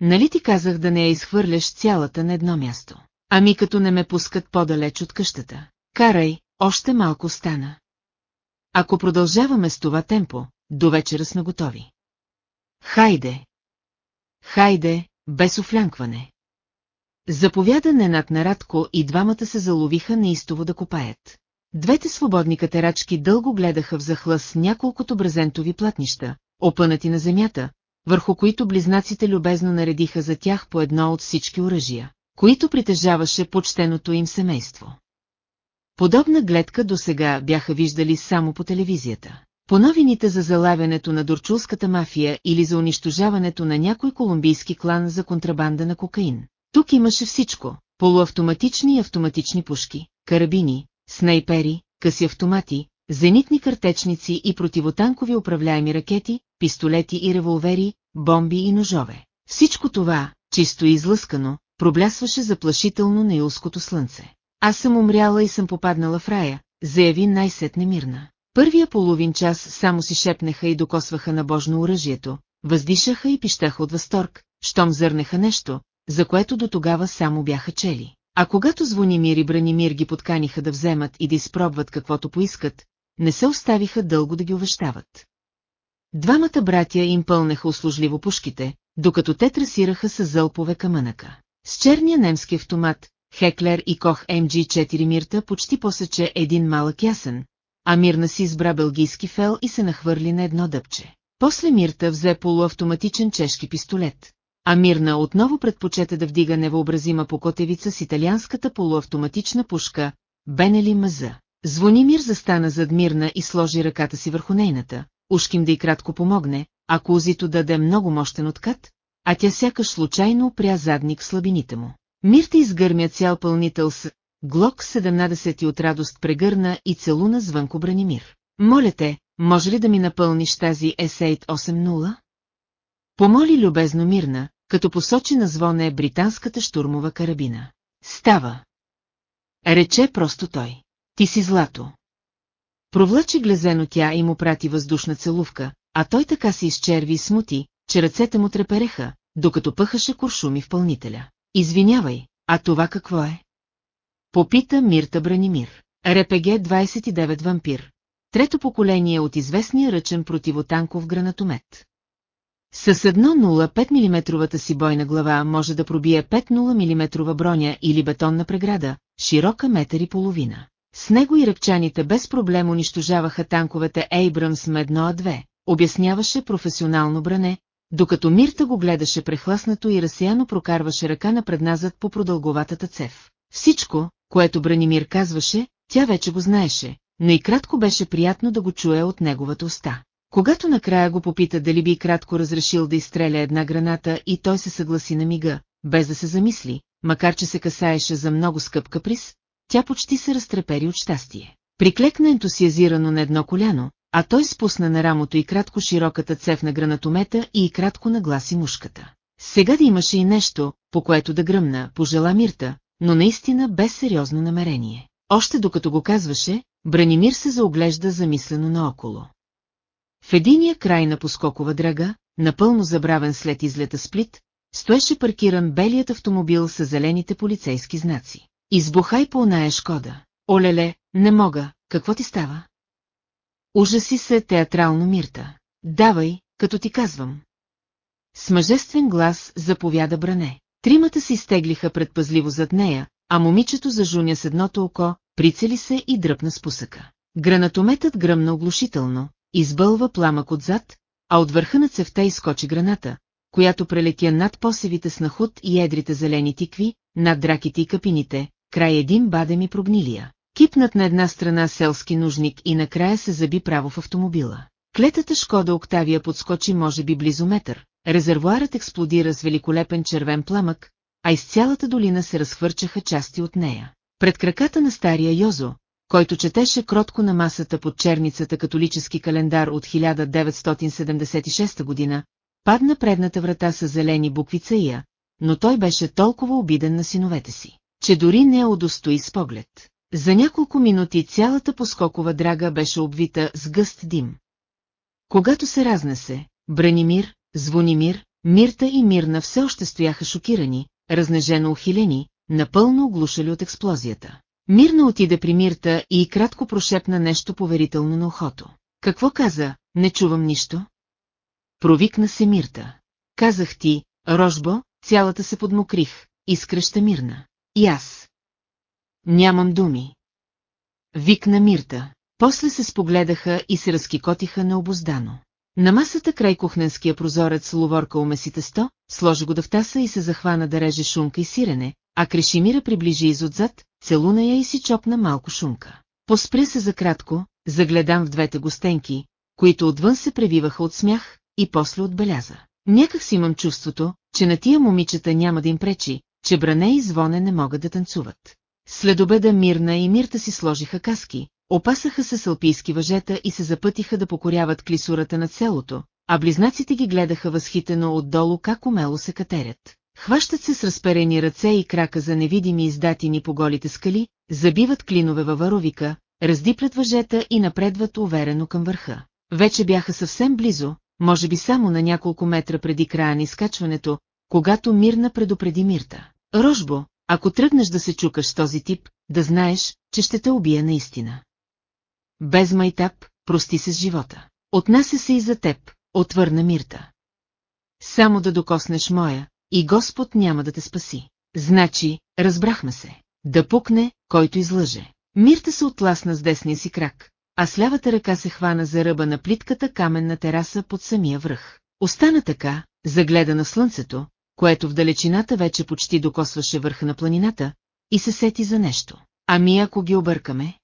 Нали ти казах да не я изхвърляш цялата на едно място? Ами като не ме пускат по-далеч от къщата. Карай, още малко стана. Ако продължаваме с това темпо, до вечера сме готови. Хайде! Хайде, без офлянкване. Заповяда Ненат на Радко и двамата се заловиха неистово да копаят. Двете свободни катерачки дълго гледаха в захлъс няколкото брезентови платнища, опънати на земята, върху които близнаците любезно наредиха за тях по едно от всички оръжия, които притежаваше почтеното им семейство. Подобна гледка до сега бяха виждали само по телевизията. По новините за залавянето на дорчулската мафия или за унищожаването на някой колумбийски клан за контрабанда на кокаин. Тук имаше всичко – полуавтоматични и автоматични пушки, карабини, снайпери, къси автомати, зенитни картечници и противотанкови управляеми ракети, пистолети и револвери, бомби и ножове. Всичко това, чисто и излъскано, проблясваше заплашително на юлското слънце. Аз съм умряла и съм попаднала в рая, заяви най-сетне мирна. Първия половин час само си шепнеха и докосваха на божно оръжието, въздишаха и пищаха от възторг, щом зърнеха нещо, за което до тогава само бяха чели. А когато Звонимир и Бранимир ги подканиха да вземат и да изпробват каквото поискат, не се оставиха дълго да ги увещават. Двамата братя им пълнеха услужливо пушките, докато те трасираха с зълпове камънака. С черния немски автомат, Хеклер и Кох МГ-4 Мирта почти посече един малък ясен, а Мирна си избра белгийски фел и се нахвърли на едно дъбче. После Мирта взе полуавтоматичен чешки пистолет, а Мирна отново предпочете да вдига невъобразима покотевица с италианската полуавтоматична пушка Бенели Маза. Звонимир застана зад Мирна и сложи ръката си върху нейната, ушким да й кратко помогне, ако узито даде много мощен откат, а тя сякаш случайно опря задник в слабините му. Мирта изгърмя цял пълнител с Глок 17 от радост прегърна и целуна звънко Бранимир. Моля те, може ли да ми напълниш тази S880? 80? Помоли любезно Мирна, като посочи на звоне британската штурмова карабина. Става. Рече просто той. Ти си злато. Провлачи глезено тя и му прати въздушна целувка, а той така се изчерви и смути, че ръцете му трепереха, докато пъхаше куршуми в пълнителя. Извинявай, а това какво е? Попита Мирта Бранимир. РПГ 29 вампир. Трето поколение от известния ръчен противотанков гранатомет. С 1,05 мм си бойна глава може да пробие 5,0 мм броня или бетонна преграда, широка метър и половина. С него и ръпчаните без проблем унищожаваха танковете Abrams М1А2, обясняваше професионално бране, докато Мирта го гледаше прехласнато и разсеяно прокарваше ръка напредназад по продълговатата цев. Всичко, което Бранимир казваше, тя вече го знаеше, но и кратко беше приятно да го чуе от неговата уста. Когато накрая го попита дали би кратко разрешил да изстреля една граната и той се съгласи на мига, без да се замисли, макар че се касаеше за много скъп каприз, тя почти се разтрепери от щастие. Приклекна ентусиазирано на едно коляно, а той спусна на рамото и кратко широката цев на гранатомета и кратко нагласи мушката. Сега да имаше и нещо, по което да гръмна, пожела Мирта, но наистина без сериозно намерение. Още докато го казваше, Бранимир се заоглежда замислено наоколо. В единия край на поскокова драга, напълно забравен след излета сплит, стоеше паркиран белият автомобил с зелените полицейски знаци. Избухай по оная Шкода. Олеле, не мога, какво ти става? Ужаси се театрално Мирта. Давай, като ти казвам. С мъжествен глас заповяда Бране. Тримата се изтеглиха предпазливо зад нея, а момичето зажуня с едното око, прицели се и дръпна с пусъка. Гранатометът гръмна оглушително, избълва пламък отзад, а от върха на цевта изкочи граната, която прелетя над посевите с нахуд и едрите зелени тикви, над драките и капините, край един бадем и прогнилия. Кипнат на една страна селски нужник и накрая се заби право в автомобила. Клетата Шкода Октавия подскочи може би близо метър, резервуарът експлодира с великолепен червен пламък, а из цялата долина се разхвърчаха части от нея. Пред краката на стария Йозо, който четеше кротко на масата под черницата католически календар от 1976 година, падна предната врата с зелени букви Цаия, но той беше толкова обиден на синовете си, че дори не удостои с поглед. За няколко минути цялата поскокова драга беше обвита с гъст дим. Когато се разнесе, Бранимир, Звонимир, Мирта и Мирна все още стояха шокирани, разнежено ухилени, напълно оглушали от експлозията. Мирна отиде при Мирта и кратко прошепна нещо поверително на ухото. Какво каза, не чувам нищо? Провикна се Мирта. Казах ти, Рожбо, цялата се подмокрих, изкръща Мирна. И аз. Нямам думи. Викна Мирта. После се спогледаха и се разкикотиха необоздано. На масата край кухненския прозорец ловорка умесите сто, сложи го да в таса и се захвана да реже шунка и сирене, а Крешимира приближи изотзад, целуна я и си чопна малко шунка. Поспря се за кратко, загледам в двете гостенки, които отвън се превиваха от смях, и после отбеляза. Някак си имам чувството, че на тия момичета няма да им пречи, че бране и звоне не могат да танцуват. След обеда Мирна и Мирта си сложиха каски, опасаха се с алпийски въжета и се запътиха да покоряват клисурата на селото, а близнаците ги гледаха възхитено отдолу как умело се катерят. Хващат се с разперени ръце и крака за невидими издатини по голите скали, забиват клинове във варовика, раздиплят въжета и напредват уверено към върха. Вече бяха съвсем близо, може би само на няколко метра преди края на изкачването, когато Мирна предупреди Мирта. Рожбо, ако тръгнеш да се чукаш с този тип, да знаеш, че ще те убия наистина. Без майтап, прости се с живота. Отнася се и за теб, отвърна Мирта. Само да докоснеш моя, и Господ няма да те спаси. Значи, разбрахме се. Да пукне, който излъже. Мирта се отласна с десния си крак, а с лявата ръка се хвана за ръба на плитката каменна тераса под самия връх. Остана така, загледа на слънцето, което в далечината вече почти докосваше върха на планината, и се сети за нещо. Ами ако ги объркаме?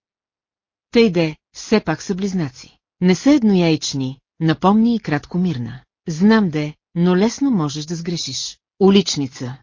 Тъй де, все пак са близнаци. Не са еднояични, напомни и кратко мирна. Знам де, но лесно можеш да сгрешиш. Уличница.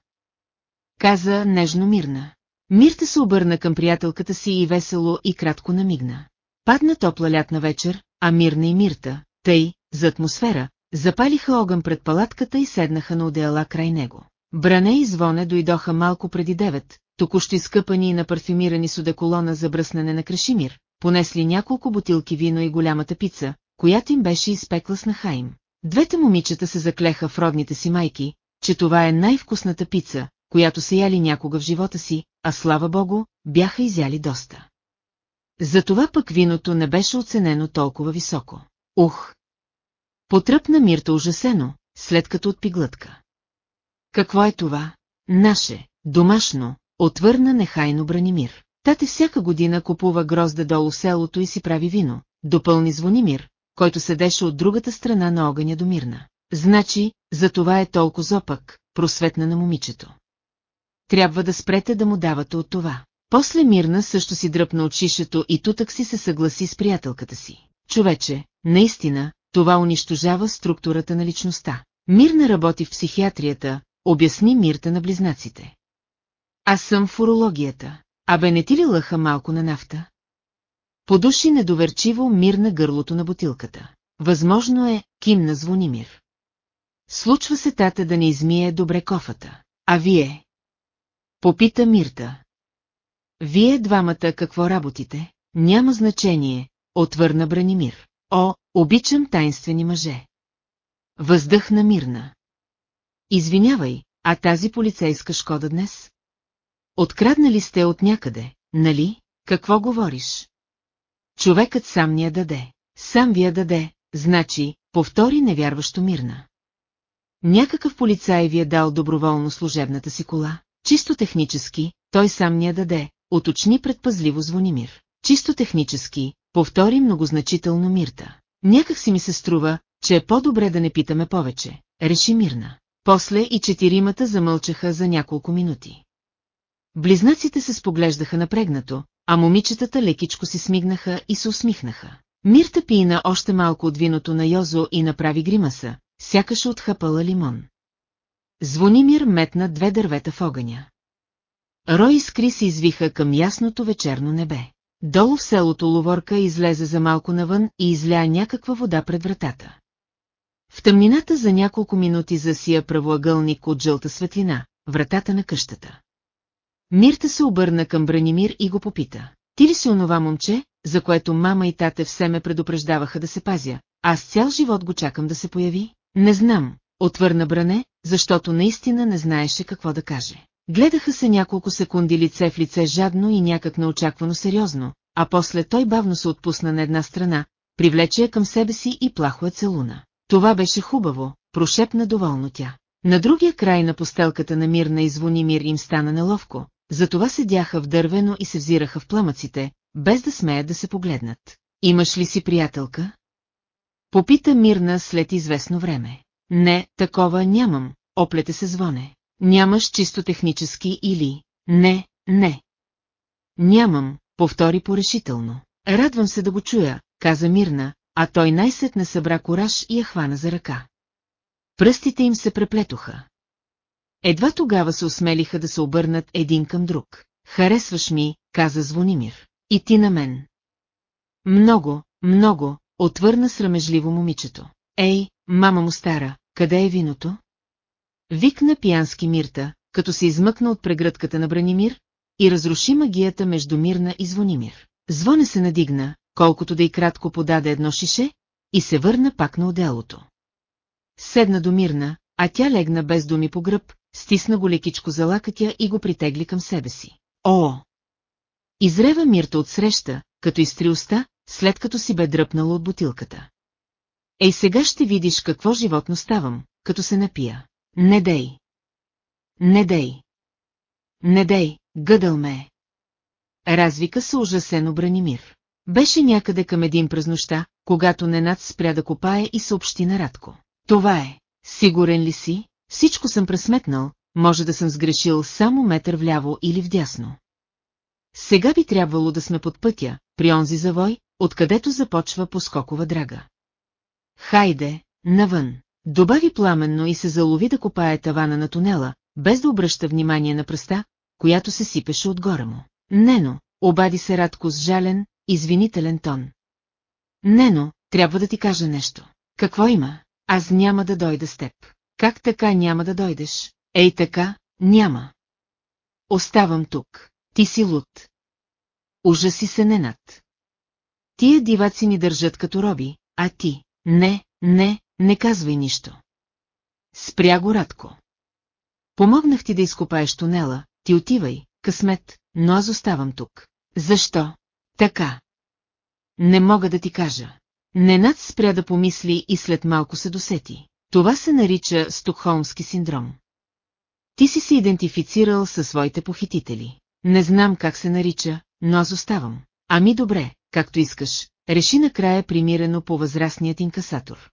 Каза нежно мирна. Мирта се обърна към приятелката си и весело и кратко намигна. Падна топла лятна вечер, а Мирна и Мирта, тъй, за атмосфера, запалиха огън пред палатката и седнаха на одеяла край него. Бране и звоне дойдоха малко преди девет, току-що изкъпани и напарфюмирани с одеколона за бръснане на Крашимир, понесли няколко бутилки вино и голямата пица, която им беше изпекла с нахаим. Двете момичета се заклеха в родните си майки, че това е най-вкусната пица, която са яли някога в живота си, а слава богу, бяха изяли доста. Затова пък виното не беше оценено толкова високо. Ух! Потръпна Мирта ужасено, след като отпи глътка. Какво е това? Наше, домашно, отвърна нехайно Бранимир. Тате всяка година купува грозда долу селото и си прави вино, допълни Звонимир, който седеше от другата страна на огъня до Мирна. Значи, за това е толкова зопък, просветна на момичето. Трябва да спрете да му давате от това. После Мирна също си дръпна от шишето и тутък си се съгласи с приятелката си. Човече, наистина, това унищожава структурата на личността. Мирна работи в психиатрията, обясни Мирта на близнаците. Аз съм в урологията. Абе не ти ли лъха малко на нафта? Подуши недоверчиво мирна гърлото на бутилката. Възможно е, кимна Звонимир. Случва се тата да не измие добре кофата. А вие? Попита Мирта. Вие двамата какво работите? Няма значение, отвърна Бранимир. О, обичам тайнствени мъже. Въздъхна Мирна. Извинявай, а тази полицейска шкода днес? Откраднали сте от някъде, нали? Какво говориш? Човекът сам ни я даде. Сам ви я даде, значи, повтори невярващо Мирна. Някакъв полицай ви е дал доброволно служебната си кола. Чисто технически, той сам ни я даде, уточни предпазливо Звонимир. Чисто технически, повтори многозначително Мирта. Някак си ми се струва, че е по-добре да не питаме повече, реши Мирна. После и четиримата замълчаха за няколко минути. Близнаците се споглеждаха напрегнато, а момичетата лекичко си смигнаха и се усмихнаха. Мирта пина още малко от виното на Йозо и направи гримаса, сякаш отхапала лимон. Звонимир метна две дървета в огъня. Рой искри се извиха към ясното вечерно небе. Долу в селото Ловорка излезе за малко навън и изля някаква вода пред вратата. В тъмнината за няколко минути засия правоъгълник от жълта светлина, вратата на къщата. Мирта се обърна към Бранимир и го попита. Ти ли си онова момче, за което мама и тате все ме предупреждаваха да се пазя? Аз цял живот го чакам да се появи? Не знам, отвърна Бране, защото наистина не знаеше какво да каже. Гледаха се няколко секунди лице в лице жадно и някак неочаквано сериозно, а после той бавно се отпусна на една страна, привлече я към себе си и плахо е целуна. Това беше хубаво, прошепна доволно тя. На другия край на постелката на Мирна и Звонимир им стана неловко, затова седяха в дървено и се взираха в пламъците, без да смеят да се погледнат. Имаш ли си приятелка? Попита Мирна след известно време. Не, такова нямам, оплете се звоне. Нямаш чисто технически или... Не, не. Нямам, повтори порешително. Радвам се да го чуя, каза Мирна, а той най-сетне събра кораж и я хвана за ръка. Пръстите им се преплетоха. Едва тогава се осмелиха да се обърнат един към друг. Харесваш ми, каза Звонимир. И ти на мен. Много, много, отвърна срамежливо момичето. Ей, мама му стара, къде е виното? Викна пиянски Мирта, като се измъкна от прегръдката на Бранимир и разруши магията между Мирна и Звонимир. Звоне се надигна, колкото да и кратко подаде едно шише, и се върна пак на отделото. Седна до Мирна, а тя легна без думи по гръб, стисна го лекичко за лакътя и го притегли към себе си. О! Изрева Мирта от среща, като изтри уста, след като си бе дръпнала от бутилката. Ей сега ще видиш какво животно ставам, като се напия. Не дей! Не дей! Не дей, гъдъл ме. Развика се ужасено Бранимир. Беше някъде към един през нощта, когато Ненад спря да копае и съобщи на Радко. Това е. Сигурен ли си? Всичко съм пресметнал, може да съм сгрешил само метър вляво или вдясно. Сега би трябвало да сме под пътя, при онзи завой, откъдето започва поскокова драга. Хайде, навън. Добави пламенно и се залови да копае тавана на тунела, без да обръща внимание на пръста, която се сипеше отгоре му. Нено, обади се Радко с жален, извинителен тон. Нено, трябва да ти кажа нещо. Какво има? Аз няма да дойда с теб. Как така няма да дойдеш? Ей така, няма. Оставам тук. Ти си луд. Ужаси се ненад. Тия диваци ни държат като роби, а ти, не, не, не казвай нищо. Спря го Радко. Помогнах ти да изкопаеш тунела, ти отивай, късмет, но аз оставам тук. Защо? Така. Не мога да ти кажа. Ненад спря да помисли и след малко се досети. Това се нарича Стокхолмски синдром. Ти си се идентифицирал със своите похитители. Не знам как се нарича, но аз оставам. Ами добре, както искаш, реши накрая примирено по възрастният инкасатор.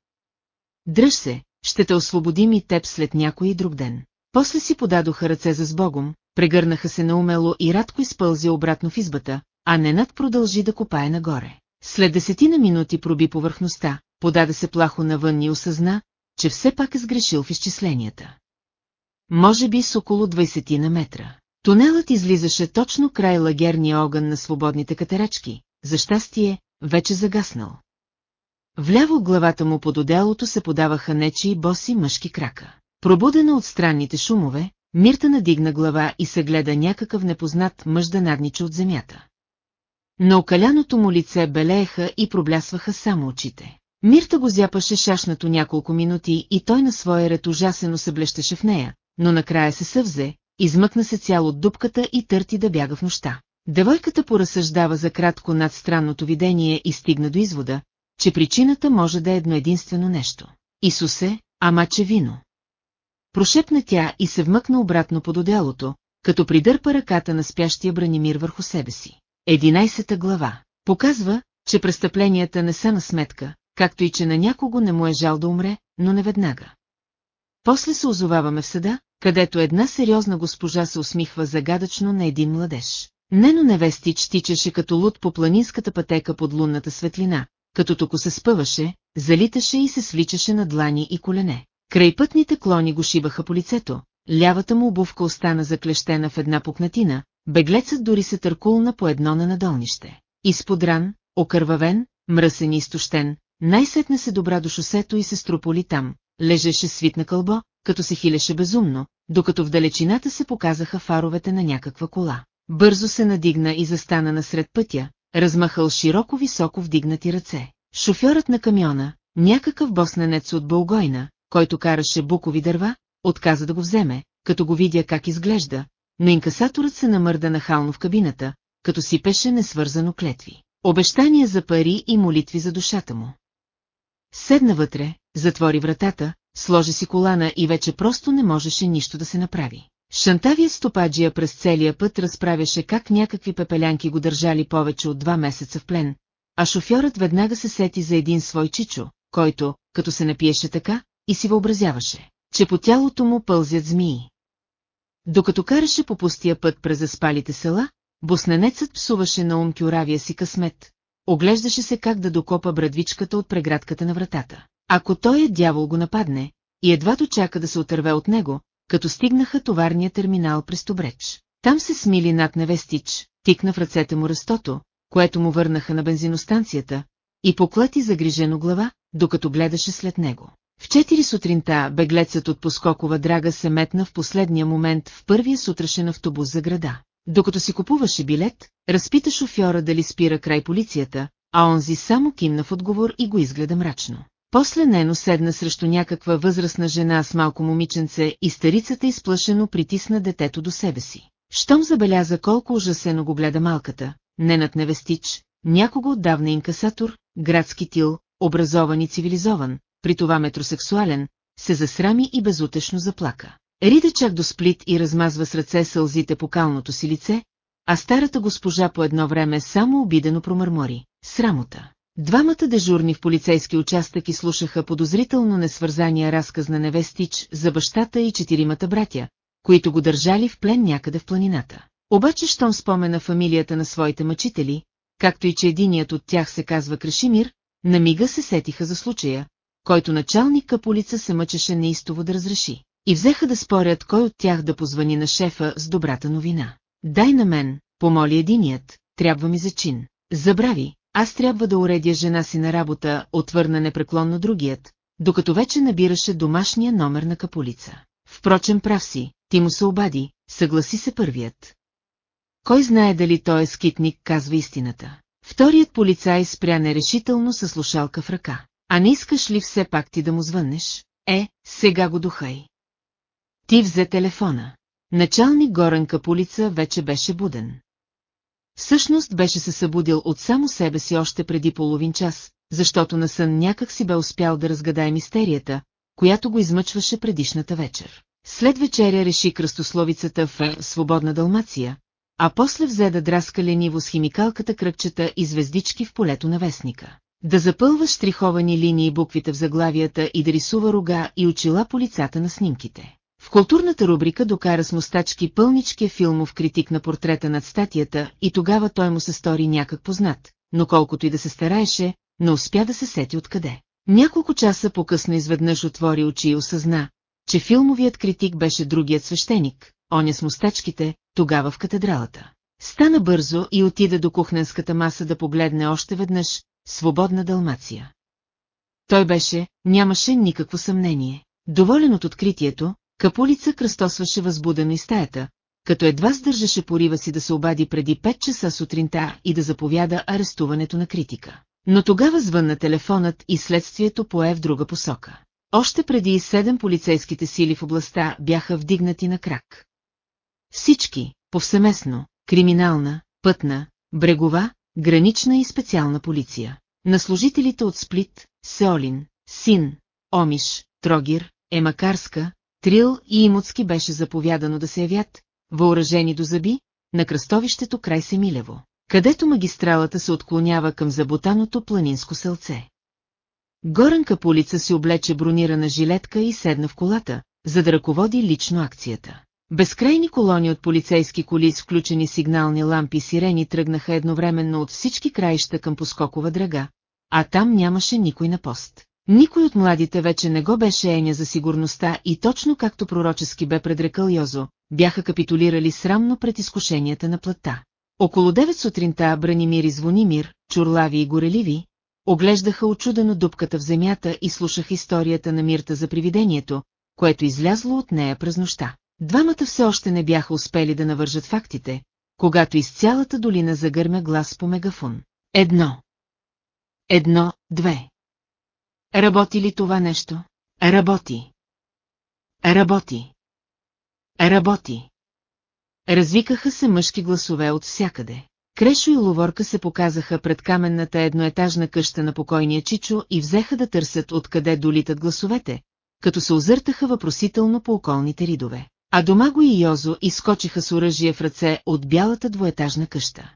Дръж се, ще те освободим и теб след някой и друг ден. После си подадоха ръце за сбогом, прегърнаха се наумело и Радко изпълзи обратно в избата, а Ненад продължи да копае нагоре. След десетина минути проби повърхността, подаде се плахо навън и осъзна, че все пак е сгрешил в изчисленията. Може би с около 20 на метра. Тунелът излизаше точно край лагерния огън на свободните катерачки, за щастие, вече загаснал. Вляво главата му под отделото се подаваха нечи боси мъжки крака. Пробудена от странните шумове, Мирта надигна глава и се гледа някакъв непознат мъж да наднича от земята. На окаляното му лице белееха и проблясваха само очите. Мирта го зяпаше шашнато няколко минути и той на своя ред ужасено се блещеше в нея, но накрая се съвзе, измъкна се цяло от дупката и търти да бяга в нощта. Девойката поразсъждава за кратко над странното видение и стигна до извода, че причината може да е едно единствено нещо. Исусе, ама че вино. Прошепна тя и се вмъкна обратно под одялото, като придърпа ръката на спящия Бранимир върху себе си. Единайсета глава. Показва, че престъпленията не са на сметка, както и че на някого не му е жал да умре, но не веднага. После се озоваваме в съда, където една сериозна госпожа се усмихва загадъчно на един младеж. Нено невестич тичаше като луд по планинската пътека под лунната светлина, като току се спъваше, залиташе и се свличаше на длани и колене. Крайпътните клони го шибаха по лицето, лявата му обувка остана заклещена в една пукнатина, беглецът дори се търкулна по едно на надолнище. Изподран, окървавен, мръсен и изтощен, най-сетне се добра до шосето и се струполи там, лежеше свит на кълбо, като се хилеше безумно, докато в далечината се показаха фаровете на някаква кола. Бързо се надигна и застана насред пътя, размахал широко високо вдигнати ръце. Шофьорът на камиона, някакъв босненец от Бългойна, който караше букови дърва, отказа да го вземе, като го видя как изглежда, но инкасаторът се намърда нахално в кабината, като си пеше несвързано клетви. Обещания за пари и молитви за душата му. Седна вътре, затвори вратата, сложи си колана и вече просто не можеше нищо да се направи. Шантавият стопаджия през целия път разправяше как някакви пепелянки го държали повече от два месеца в плен, а шофьорът веднага се сети за един свой чичо, който, като се напиеше така, и си въобразяваше, че по тялото му пълзят змии. Докато караше по пустия път през заспалите села, босненецът псуваше на ум кюравия си късмет, оглеждаше се как да докопа брадвичката от преградката на вратата. Ако той е дявол го нападне, и едва дочака да се отърве от него, като стигнаха товарния терминал през Тобреч. Там се смили над невестич, тикна в ръцете му растото, което му върнаха на бензиностанцията, и поклати загрижено глава, докато гледаше след него. В 4 сутринта беглецът от Поскокова драга се метна в последния момент в първия сутрешен автобус за града. Докато си купуваше билет, разпита шофьора дали спира край полицията, а онзи само кимна в отговор и го изгледа мрачно. После Нено седна срещу някаква възрастна жена с малко момиченце и старицата изплашено притисна детето до себе си. Щом забеляза колко ужасено го гледа малката, ненат невестич, някого отдавна инкасатор, градски тил, образован и цивилизован, при това метросексуален, се засрами и безутешно заплака. Рида чак до сплит и размазва с ръце сълзите по калното си лице, а старата госпожа по едно време само обидено промърмори. Срамота. Двамата дежурни в полицейски участък слушаха подозрително несвързания разказ на Невестич за бащата и четиримата братя, които го държали в плен някъде в планината. Обаче, щом спомена фамилията на своите мъчители, както и че единият от тях се казва Крашимир, на мига се сетиха за случая, който началник Каполица се мъчеше неистово да разреши. И взеха да спорят кой от тях да позвани на шефа с добрата новина. Дай на мен, помоли единият, трябва ми за чин. Забрави, аз трябва да уредя жена си на работа, отвърна непреклонно другият, докато вече набираше домашния номер на Каполица. Впрочем прав си, ти му се обади, съгласи се първият. Кой знае дали той е скитник, казва истината. Вторият полицай спря нерешително със слушалка в ръка. А не искаш ли все пак ти да му звъннеш? Е, сега го духай. Ти взе телефона. Началник Горен Капулица вече беше буден. Всъщност беше се събудил от само себе си още преди половин час, защото на сън някак си бе успял да разгадае мистерията, която го измъчваше предишната вечер. След вечеря реши кръстословицата в «Свободна Далмация», а после взе да драска лениво с химикалката кръгчета и звездички в полето на вестника. Да запълва штриховани линии буквите в заглавията и да рисува рога и очила по лицата на снимките. В културната рубрика докара с мустачки пълничкия филмов критик на портрета над статията и тогава той му се стори някак познат, но колкото и да се стараеше, не успя да се сети откъде. Няколко часа по-късно изведнъж отвори очи и осъзна, че филмовият критик беше другият свещеник, оня с мустачките, тогава в катедралата. Стана бързо и отида до кухненската маса да погледне още веднъж свободна Далмация. Той беше, нямаше никакво съмнение. Доволен от откритието, Капулица кръстосваше възбудено и стаята, като едва сдържаше порива си да се обади преди 5 часа сутринта и да заповяда арестуването на критика. Но тогава звънна телефонът и следствието пое в друга посока. Още преди седем полицейските сили в областта бяха вдигнати на крак. Всички, повсеместно, криминална, пътна, брегова, гранична и специална полиция. На служителите от Сплит, Сеолин, Син, Омиш, Трогир, Емакарска, Трил и Имуцки беше заповядано да се явят, въоръжени до зъби, на кръстовището край Семилево, където магистралата се отклонява към заботаното планинско селце. Горен Капулица си облече бронирана жилетка и седна в колата, за да ръководи лично акцията. Безкрайни колони от полицейски коли с включени сигнални лампи и сирени тръгнаха едновременно от всички краища към поскокова драга, а там нямаше никой на пост. Никой от младите вече не го беше еня за сигурността и точно както пророчески бе предрекал Йозо, бяха капитулирали срамно пред изкушенията на плътта. Около 9 сутринта Бранимир и Звонимир, чурлави и гореливи, оглеждаха очудено дупката в земята и слушаха историята на Мирта за привидението, което излязло от нея през нощта. Двамата все още не бяха успели да навържат фактите, когато из цялата долина загърмя глас по мегафон. Едно. Едно, две. Работи ли това нещо? Работи. Работи. Работи. Развикаха се мъжки гласове от всякъде. Крешо и Ловорка се показаха пред каменната едноетажна къща на покойния Чичо и взеха да търсят откъде долитат гласовете, като се озъртаха въпросително по околните ридове. А дома го и Йозо изскочиха с оръжие в ръце от бялата двоетажна къща.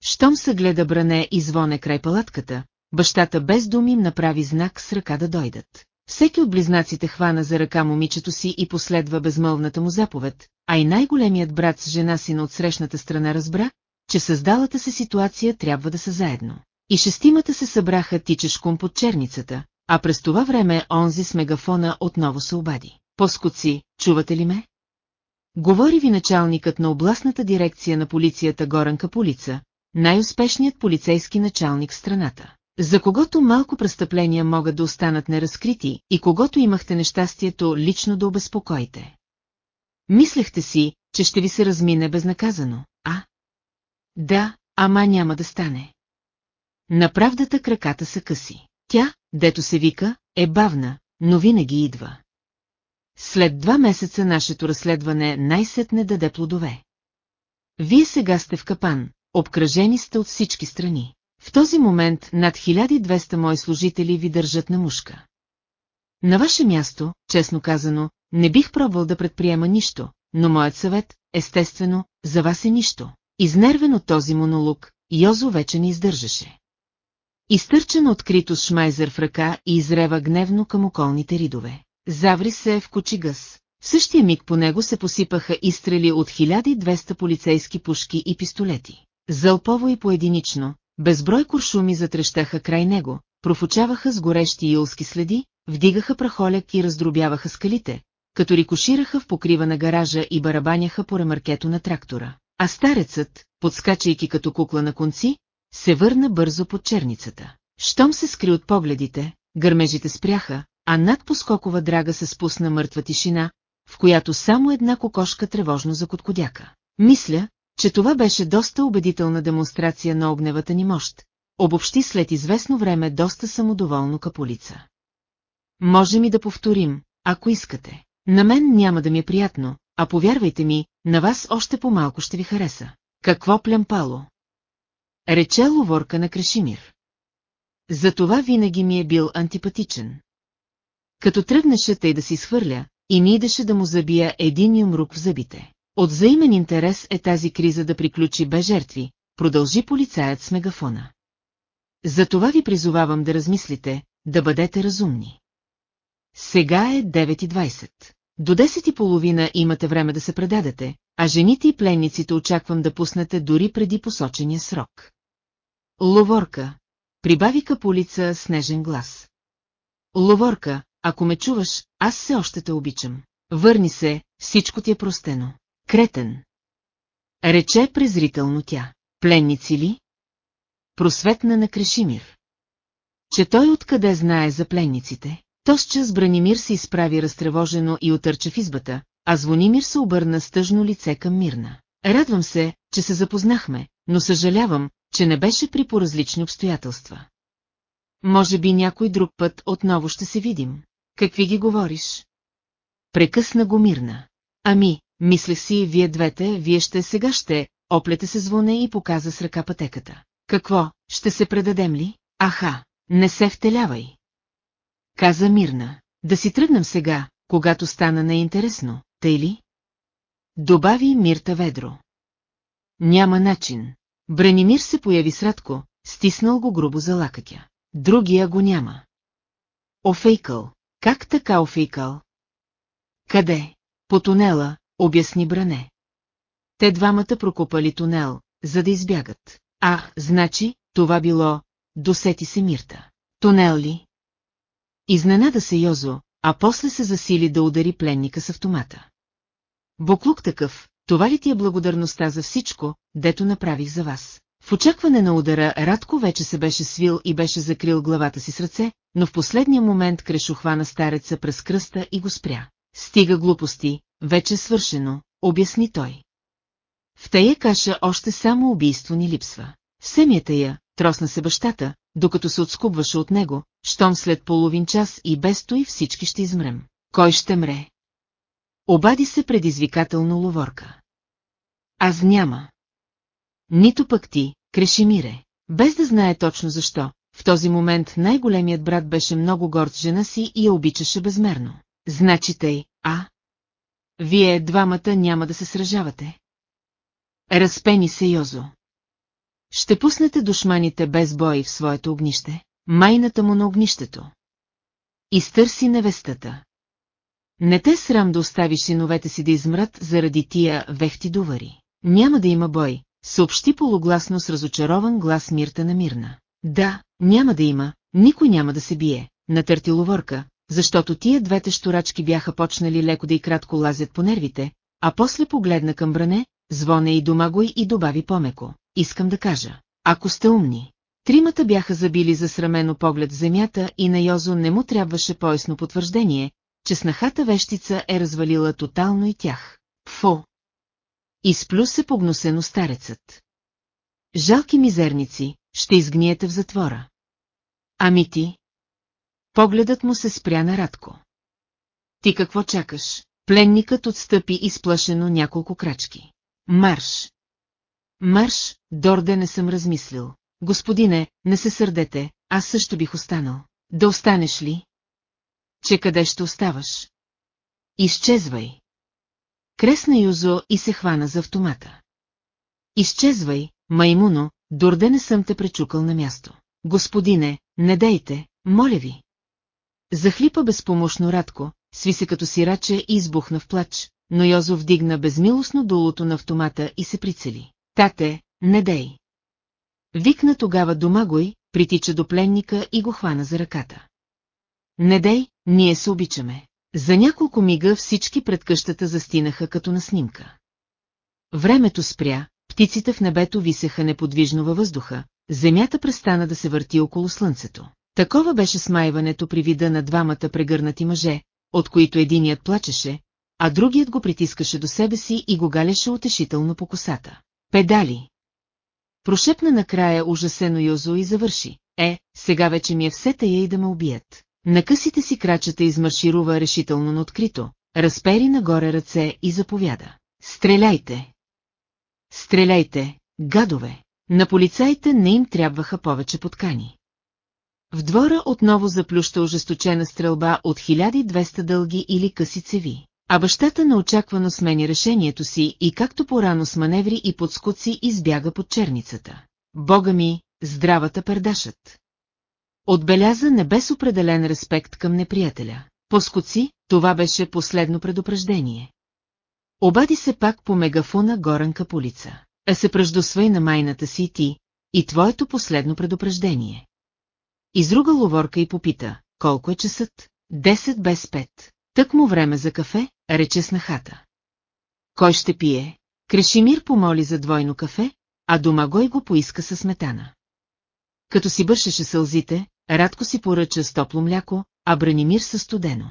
Щом се гледа бране и звоне край палатката, бащата без думи им направи знак с ръка да дойдат. Всеки от близнаците хвана за ръка момичето си и последва безмълвната му заповед, а и най-големият брат с жена си на отсрещната страна разбра, че създалата се ситуация трябва да са заедно. И шестимата се събраха тичешком под черницата, а през това време онзи с мегафона отново се обади. Поскоци, чувате ли ме? Говори ви началникът на областната дирекция на полицията Горан Капулица, най-успешният полицейски началник в страната. За когото малко престъпления могат да останат неразкрити и когато имахте нещастието лично да обезпокоите. Мислехте си, че ще ви се размине безнаказано, а? Да, ама няма да стане. На правдата краката са къси. Тя, дето се вика, е бавна, но винаги идва. След два месеца нашето разследване най-сетне даде плодове. Вие сега сте в капан, обкръжени сте от всички страни. В този момент над 1200 мои служители ви държат на мушка. На ваше място, честно казано, не бих пробвал да предприема нищо, но моят съвет, естествено, за вас е нищо. Изнервен от този монолог, Йозо вече не издържаше. Изтърчен открито с шмайзер в ръка и изрева гневно към околните ридове. Заври се в кочигъс. В същия миг по него се посипаха изстрели от 1200 полицейски пушки и пистолети. Залпово и поединично, безброй куршуми затрещаха край него, профучаваха с горещи юлски следи, вдигаха прахоляк и раздробяваха скалите, като рикошираха в покрива на гаража и барабаняха по ремаркето на трактора. А старецът, подскачайки като кукла на конци, се върна бързо под черницата. Щом се скри от погледите, гърмежите спряха, а над поскокова драга се спусна мъртва тишина, в която само една кокошка тревожно закоткодяка. Мисля, че това беше доста убедителна демонстрация на огневата ни мощ, обобщи след известно време доста самодоволно каполица. Можем и да повторим, ако искате. На мен няма да ми е приятно, а повярвайте ми, на вас още по-малко ще ви хареса. Какво плямпало? Рече ловорка на Крешимир. Затова винаги ми е бил антипатичен. Като тръгнеше тъй да си схвърля, и ми идеше да му забия един юмрук в зъбите. От взаимен интерес е тази криза да приключи без жертви, продължи полицаят с мегафона. Затова ви призовавам да размислите, да бъдете разумни. Сега е 9.20. До 10.30 имате време да се предадете, а жените и пленниците очаквам да пуснете дори преди посочения срок. Ловорка. Прибави капулица с нежен глас. Ловорка, ако ме чуваш, аз все още те обичам. Върни се, всичко ти е простено. Кретен. Рече презрително тя. Пленници ли? Просветна на Крешимир. Че той откъде знае за пленниците? Тосчас Бранимир се изправи разтревожено и отърча в избата, а Звонимир се обърна с тъжно лице към Мирна. Радвам се, че се запознахме, но съжалявам, че не беше при поразлични обстоятелства. Може би някой друг път отново ще се видим. Какви ги говориш? Прекъсна го Мирна. Ами, мислех си, вие двете, вие ще сега ще, оплете се звоне и показа с ръка пътеката. Какво, ще се предадем ли? Аха, не се втелявай. Каза Мирна. Да си тръгнем сега, когато стана неинтересно, тъй ли? Добави Мирта ведро. Няма начин. Бранимир се появи с стиснал го грубо за лакътя. Другия го няма. Офейкъл. Как така офейкъл? Къде? По тунела, обясни Бране. Те двамата прокопали тунел, за да избягат. А, значи, това било, досети се Мирта. Тунел ли? Изненада се Йозо, а после се засили да удари пленника с автомата. Боклук такъв, това ли ти е благодарността за всичко, дето направих за вас? В очакване на удара Радко вече се беше свил и беше закрил главата си с ръце, но в последния момент Крешо хвана стареца през кръста и го спря. Стига глупости, вече свършено, обясни той. В тая каша още само убийство ни липсва. Семията я, тросна се бащата, докато се отскубваше от него, щом след половин час и без той всички ще измрем. Кой ще мре? Обади се предизвикателно ловорка. Аз няма. Нито пък ти, Крешимире. Без да знае точно защо, в този момент най-големият брат беше много горд жена си и я обичаше безмерно. Значи тъй, а? Вие двамата няма да се сражавате. Разпени се Йозо. Ще пуснете душманите без бой в своето огнище, майната му на огнището. Изтърси невестата. Не те срам да оставиш синовете си да измрат заради тия вехти дувари. Няма да има бой, съобщи полугласно с разочарован глас Мирта на Мирна. Да, няма да има, никой няма да се бие, натърти ловорка, защото тия двете щурачки бяха почнали леко да и кратко лазят по нервите, а после погледна към бране, звоне и дома го и добави помеко. Искам да кажа, ако сте умни, Тримата бяха забили засрамено поглед в земята и на Йозо не му трябваше поясно потвърждение, че снахата вещица е развалила тотално и тях. Фу! Изплю се погносено старецът. Жалки мизерници, ще изгниете в затвора. Ами ти? Погледът му се спря на Радко. Ти какво чакаш? Пленникът отстъпи изплашено няколко крачки. Марш! Марш, Дорде не съм размислил. Господине, не се сърдете, аз също бих останал. Да останеш ли? Че къде ще оставаш? Изчезвай. Кресна Юзо и се хвана за автомата. Изчезвай, маймуно, дорде не съм те пречукал на място. Господине, не дейте, моля ви. Захлипа безпомощно Радко, сви се като сираче и избухна в плач, но Йозо вдигна безмилостно долото на автомата и се прицели. Тате, не дей. Викна тогава домагой, притича до пленника и го хвана за ръката. Не дей, ние се обичаме. За няколко мига всички пред къщата застинаха като на снимка. Времето спря, птиците в небето висеха неподвижно във въздуха, земята престана да се върти около слънцето. Такова беше смайването при вида на двамата прегърнати мъже, от които единият плачеше, а другият го притискаше до себе си и го галеше утешително по косата. Педали! Прошепна накрая ужасено Йозо и завърши. Е, сега вече ми е все тая и да ме убият. На късите си крачата измарширува решително на открито, разпери нагоре ръце и заповяда. Стреляйте! Стреляйте, гадове! На полицаите не им трябваха повече подкани. В двора отново заплюща ожесточена стрелба от 1200 дълги или къси цеви. А бащата неочаквано смени решението си и както порано с маневри и подскоци избяга под черницата. Бога ми, здравата пердашът. Отбеляза не без определен респект към неприятеля. Поскоци, това беше последно предупреждение. Обади се пак по мегафона Горанка полица. А се пръждосвай на майната си и ти, и твоето последно предупреждение. Изруга ловорка и попита, колко е часът? Десет без пет. Тък му време за кафе, рече снахата. Кой ще пие? Крешимир помоли за двойно кафе, а Домагой го поиска със сметана. Като си бършеше сълзите, Радко си поръча с топло мляко, а Бранимир със студено.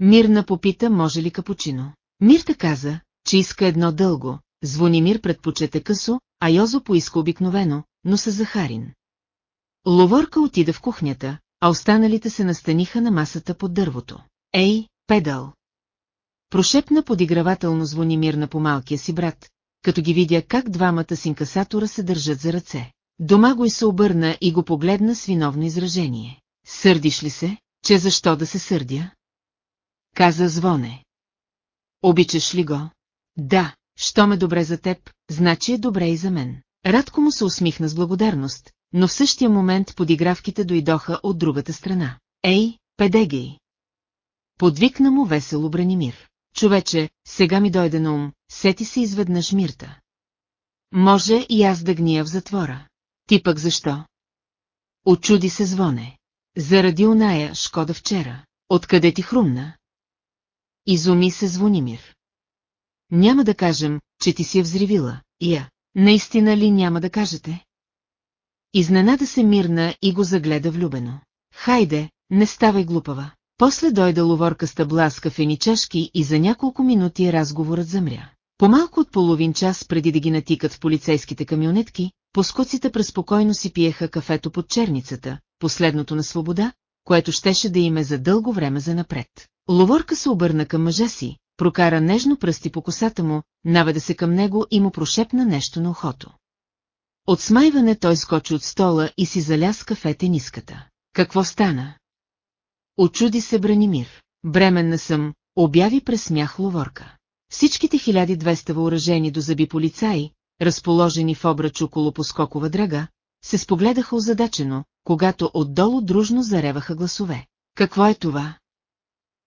Мирна попита може ли капучино. Мирта каза, че иска едно дълго, Звонимир предпочете късо, а Йозо поиска обикновено, но с захарин. Ловорка отида в кухнята, а останалите се настаниха на масата под дървото. Ей, педал! Прошепна подигравателно звонимир на помалкия си брат, като ги видя как двамата с инкасатора се държат за ръце. Дома го и се обърна и го погледна с виновно изражение. Сърдиш ли се, че защо да се сърдя? Каза звоне. Обичаш ли го? Да, що ме добре за теб, значи е добре и за мен. Радко му се усмихна с благодарност, но в същия момент подигравките дойдоха от другата страна. Ей, педегей! Подвикна му весело Бранимир. Човече, сега ми дойде на ум, сети се изведнъж Мирта. Може и аз да гния в затвора. Ти пък защо? Очуди се звоне. Заради оная Шкода вчера. Откъде ти хрумна? Изуми се Звонимир. Няма да кажем, че ти си я взривила, я. Наистина ли няма да кажете? Изненада се мирна и го загледа влюбено. Хайде, не ставай глупава. После дойде ловорка с табла с кафени чашки и за няколко минути разговорът замря. По-малко от половин час преди да ги натикат в полицейските камионетки, поскоците преспокойно си пиеха кафето под черницата, последното на свобода, което щеше да име за дълго време за напред. Ловорка се обърна към мъжа си, прокара нежно пръсти по косата му, наведе се към него и му прошепна нещо на ухото. От смайване той скочи от стола и си заля с кафете ниската. Какво стана? Очуди се Бранимир. Бременна съм, обяви през смях ловорка. Всичките 1200 въоръжени до зъби полицаи, разположени в обръч около поскокова драга, се спогледаха озадачено, когато отдолу дружно зареваха гласове. Какво е това?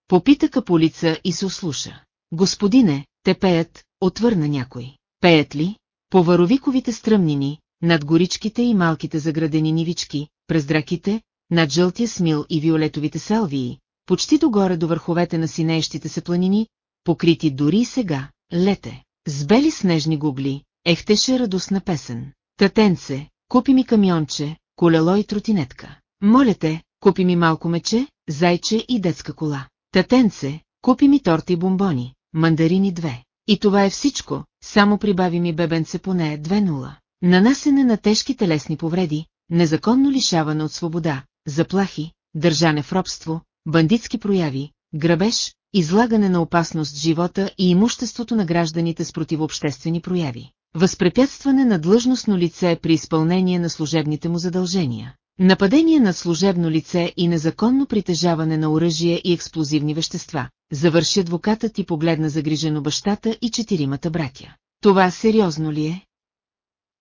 Попита каполица и се ослуша. Господине, те пеят, отвърна някой. Пеят ли? По варовиковите стръмнини, над горичките и малките заградени нивички, през драките, над жълтия смил и виолетовите салвии, почти догоре до върховете на синеещите се планини, покрити дори и сега, лете, с бели снежни гугли, ехтеше радостна песен. Татенце, купи ми камионче, колело и тротинетка. Моля те, купи ми малко мече, зайче и детска кола. Татенце, купи ми торта и бомбони, мандарини две. И това е всичко, само прибави ми бебенце поне 2-0. Нанасене на тежки телесни повреди, незаконно лишаване от свобода, заплахи, държане в робство, бандитски прояви, грабеж, излагане на опасност живота и имуществото на гражданите с противообществени прояви, възпрепятстване на длъжностно лице при изпълнение на служебните му задължения, нападение на служебно лице и незаконно притежаване на оръжие и експлозивни вещества, завърши адвокатът и погледна загрижено бащата и четиримата братя. Това сериозно ли е?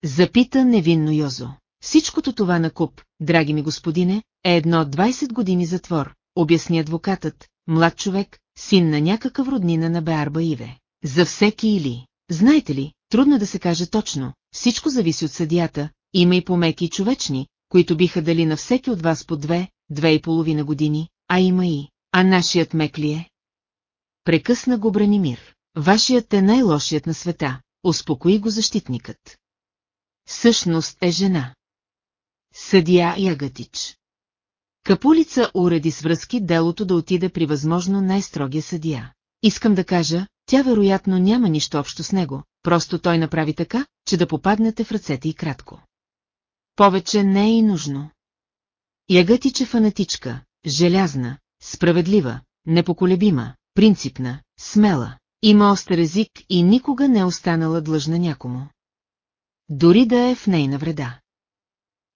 Запита невинно Йозо. Всичкото това на куп, драги ми господине, е едно 20 години затвор, обясни адвокатът, млад човек, син на някакъв роднина на Беарба Иве. За всеки или. Знаете ли, трудно да се каже точно, всичко зависи от съдията, има и помеки и човечни, които биха дали на всеки от вас по две, две и половина години, а има и, а нашият мек ли е? Прекъсна го Бранимир. Вашият е най-лошият на света, успокои го защитникът. Същност е жена. Съдия Ягатич. Капулица уреди с връзки делото да отиде при възможно най-строгия съдия. Искам да кажа, тя вероятно няма нищо общо с него, просто той направи така, че да попаднете в ръцете и кратко. Повече не е и нужно. Ягатич е фанатичка, желязна, справедлива, непоколебима, принципна, смела, има остър език и никога не е останала длъжна някому. Дори да е в нейна вреда.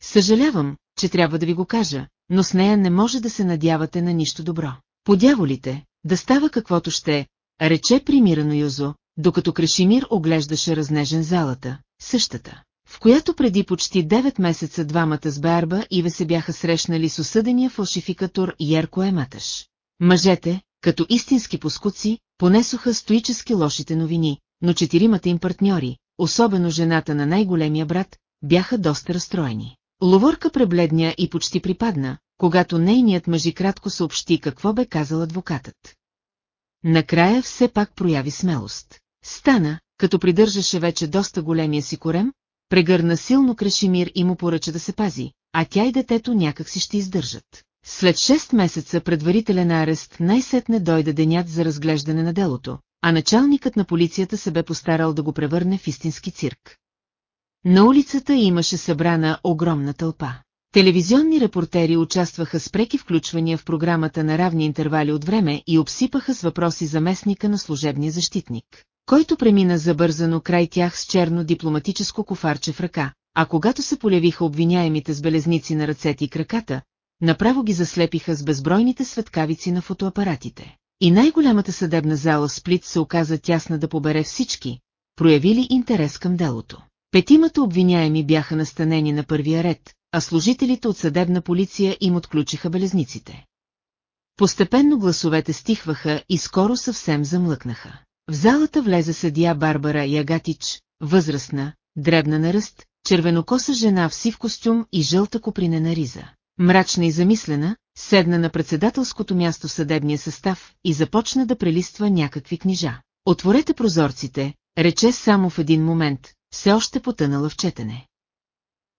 Съжалявам, че трябва да ви го кажа, но с нея не може да се надявате на нищо добро. Подяволите, да става каквото ще, рече примирано Юзо, докато Крашимир оглеждаше разнежен залата, същата, в която преди почти 9 месеца двамата с Барба и Ве се бяха срещнали с осъдения фалшификатор Ярко Ематаш. Мъжете, като истински поскуци, понесоха стоически лошите новини, но четиримата им партньори, особено жената на най-големия брат, бяха доста разстроени. Ловорка пребледня и почти припадна, когато нейният мъжи кратко съобщи какво бе казал адвокатът. Накрая все пак прояви смелост. Стана, като придържаше вече доста големия си корем, прегърна силно Крашимир и му поръча да се пази, а тя и детето някак си ще издържат. След 6 месеца предварителен арест най-сетне дойде денят за разглеждане на делото, а началникът на полицията се бе постарал да го превърне в истински цирк. На улицата имаше събрана огромна тълпа. Телевизионни репортери участваха с преки включвания в програмата на равни интервали от време и обсипаха с въпроси заместника на служебния защитник, който премина забързано край тях с черно дипломатическо кофарче в ръка, а когато се полявиха обвиняемите с белезници на ръцете и краката, направо ги заслепиха с безбройните светкавици на фотоапаратите. И най-голямата съдебна зала Сплит се оказа тясна да побере всички, проявили интерес към делото. Петимата обвиняеми бяха настанени на първия ред, а служителите от съдебна полиция им отключиха белезниците. Постепенно гласовете стихваха и скоро съвсем замлъкнаха. В залата влезе съдия Барбара Ягатич, възрастна, дребна на ръст, червенокоса жена в сив костюм и жълта копринена риза. Мрачна и замислена, седна на председателското място в съдебния състав и започна да прелиства някакви книжа. Отворете прозорците, рече само в един момент, все още потънала в четене.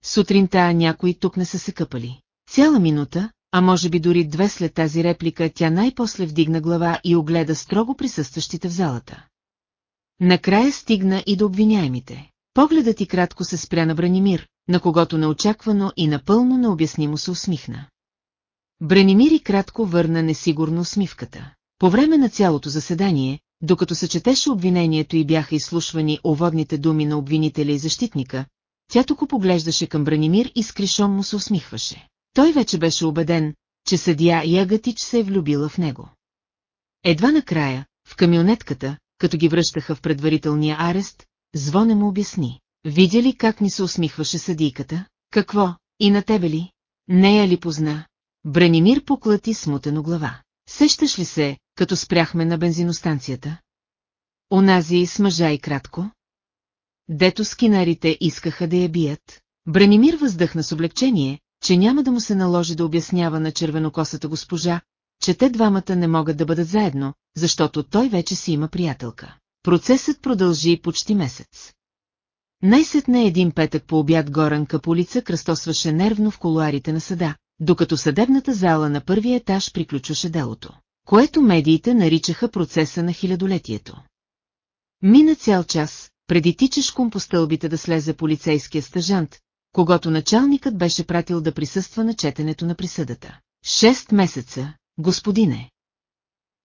Сутринта някои тук не са се къпали. Цяла минута, а може би дори две след тази реплика, тя най-после вдигна глава и огледа строго присъстващите в залата. Накрая стигна и до обвиняемите. Погледът и кратко се спря на Бранимир, на когото неочаквано и напълно необяснимо се усмихна. Бранимир и кратко върна несигурно усмивката. По време на цялото заседание, докато се четеше обвинението и бяха изслушвани оводните думи на обвинителя и защитника, тя току поглеждаше към Бранимир и с му се усмихваше. Той вече беше убеден, че съдия Ягатич се е влюбила в него. Едва накрая, в камионетката, като ги връщаха в предварителния арест, звоне му обясни. Видя ли как ми се усмихваше съдийката? Какво? И на тебе ли? Нея ли позна? Бранимир поклати смутено глава. Сещаш ли се, като спряхме на бензиностанцията? Онази с мъжа и кратко? Дето скинарите искаха да я бият. Бранимир въздъхна с облегчение, че няма да му се наложи да обяснява на червенокосата госпожа, че те двамата не могат да бъдат заедно, защото той вече си има приятелка. Процесът продължи почти месец. Най-сетне един петък по обяд Горан Капулица кръстосваше нервно в колуарите на съда, докато съдебната зала на първия етаж приключваше делото, което медиите наричаха процеса на хилядолетието. Мина цял час, преди тичешком по стълбите да слезе полицейския стъжант, когато началникът беше пратил да присъства на четенето на присъдата. Шест месеца, господине.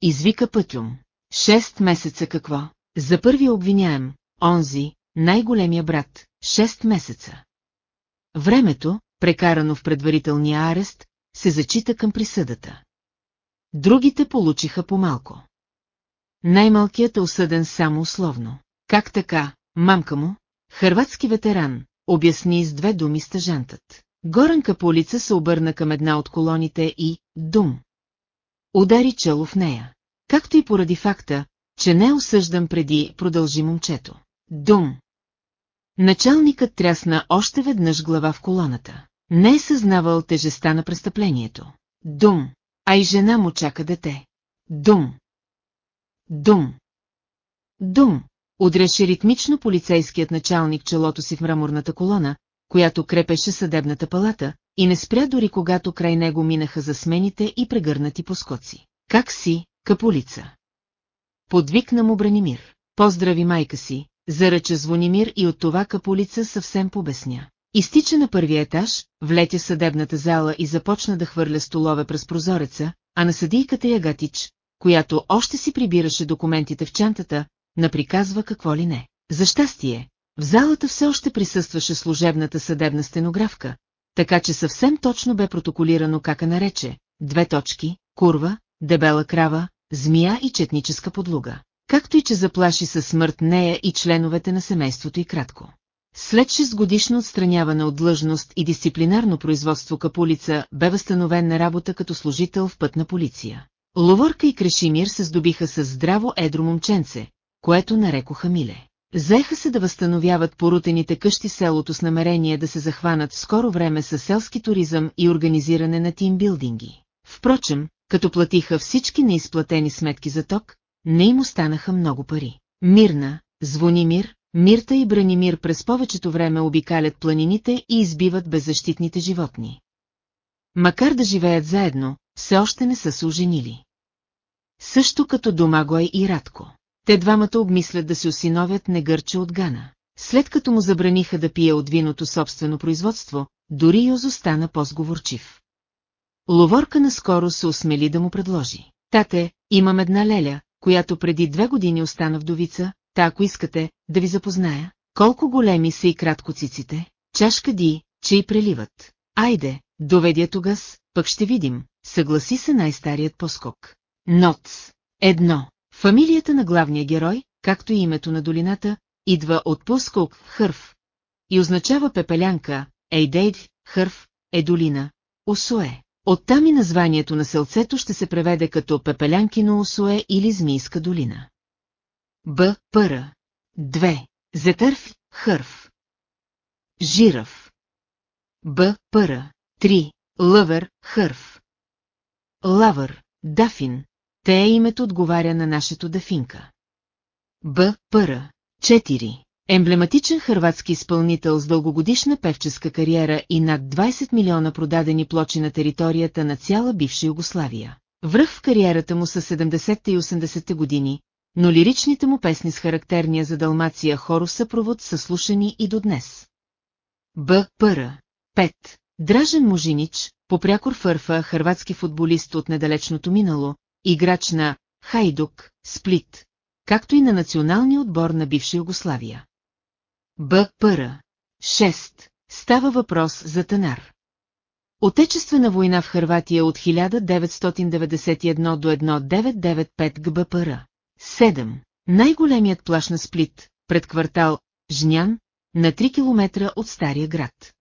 Извика Пътюм. Шест месеца какво? За първи обвиняем, онзи, най-големия брат, шест месеца. Времето, прекарано в предварителния арест, се зачита към присъдата. Другите получиха по-малко. Най-малкият е осъден само условно. Как така, мамка му? Хърватски ветеран, обясни с две думи стъжантът. Горанка по улица се обърна към една от колоните и «Дум». Удари чело в нея. Както и поради факта, че не е осъждан преди, продължи момчето. Дум. Началникът трясна още веднъж глава в колоната. Не е съзнавал тежеста на престъплението. Дум. А и жена му чака дете. Дум. Дум. Дум. Удреше ритмично полицейският началник челото си в мраморната колона, която крепеше съдебната палата, и не спря дори когато край него минаха за смените и прегърнати по скоци. Как си, капулица? Подвикна му Бранимир. Поздрави майка си, заръча Звонимир и от това капулица съвсем побесня. Изтича на първия етаж, влетя съдебната зала и започна да хвърля столове през прозореца, а на съдийката Ягатич, която още си прибираше документите в чантата, наприказва какво ли не. За щастие, в залата все още присъстваше служебната съдебна стенографка, така че съвсем точно бе протоколирано как нарече, две точки, курва, дебела крава, змия и четническа подлуга, както и че заплаши със смърт нея и членовете на семейството и кратко. След 6 годишно отстраняване от длъжност и дисциплинарно производство Капулица бе възстановен на работа като служител в пътна полиция. Ловърка и Крешимир се здобиха с здраво едро момченце, което нарекоха Миле. Заеха се да възстановяват порутените къщи селото с намерение да се захванат в скоро време с селски туризъм и организиране на тимбилдинги. Впрочем, като платиха всички неизплатени сметки за ток, не им останаха много пари. Мирна, Звонимир, Мирта и Бранимир през повечето време обикалят планините и избиват беззащитните животни. Макар да живеят заедно, все още не са се оженили. Също като Домагой и Радко. Те двамата обмислят да се осиновят негърче от Гана. След като му забраниха да пие от виното собствено производство, дори Йозо стана по-сговорчив. Ловорка наскоро се осмели да му предложи. Тате, имам една леля, която преди две години остана вдовица, та ако искате, да ви запозная. Колко големи са и краткоциците, чашка ди, че и преливат. Айде, доведя тогас, пък ще видим, съгласи се най-старият поскок. Ноц. Едно. Фамилията на главния герой, както и името на долината, идва от Пускок, Хърв, и означава пепелянка, Ейдейд, Хърв, е долина, Осуе. Оттам и названието на селцето ще се преведе като Пепелянкино Осуе или Змийска долина. Б. Пъра. 2. Зетърф, Хърв. Жирав. Б. Пъра. 3. Лъвър, Хърв. Лавър, Дафин, те е името отговаря на нашето Дафинка. Б. Пъра. 4. Емблематичен хърватски изпълнител с дългогодишна певческа кариера и над 20 милиона продадени плочи на територията на цяла бивша Югославия. Връх в кариерата му са 70-те и 80-те години, но лиричните му песни с характерния за Далмация хоров съпровод са слушани и до днес. Б. Пъра. 5. Дражен Мужинич, попрякор Фърфа, хърватски футболист от недалечното минало, играч на Хайдук, Сплит, както и на националния отбор на бивша Югославия. Б. Пъра. 6. Става въпрос за Танар. Отечествена война в Хърватия от 1991 до 1995 ГБПР. 7. Най-големият плаш на Сплит, пред квартал Жнян, на 3 км от Стария град.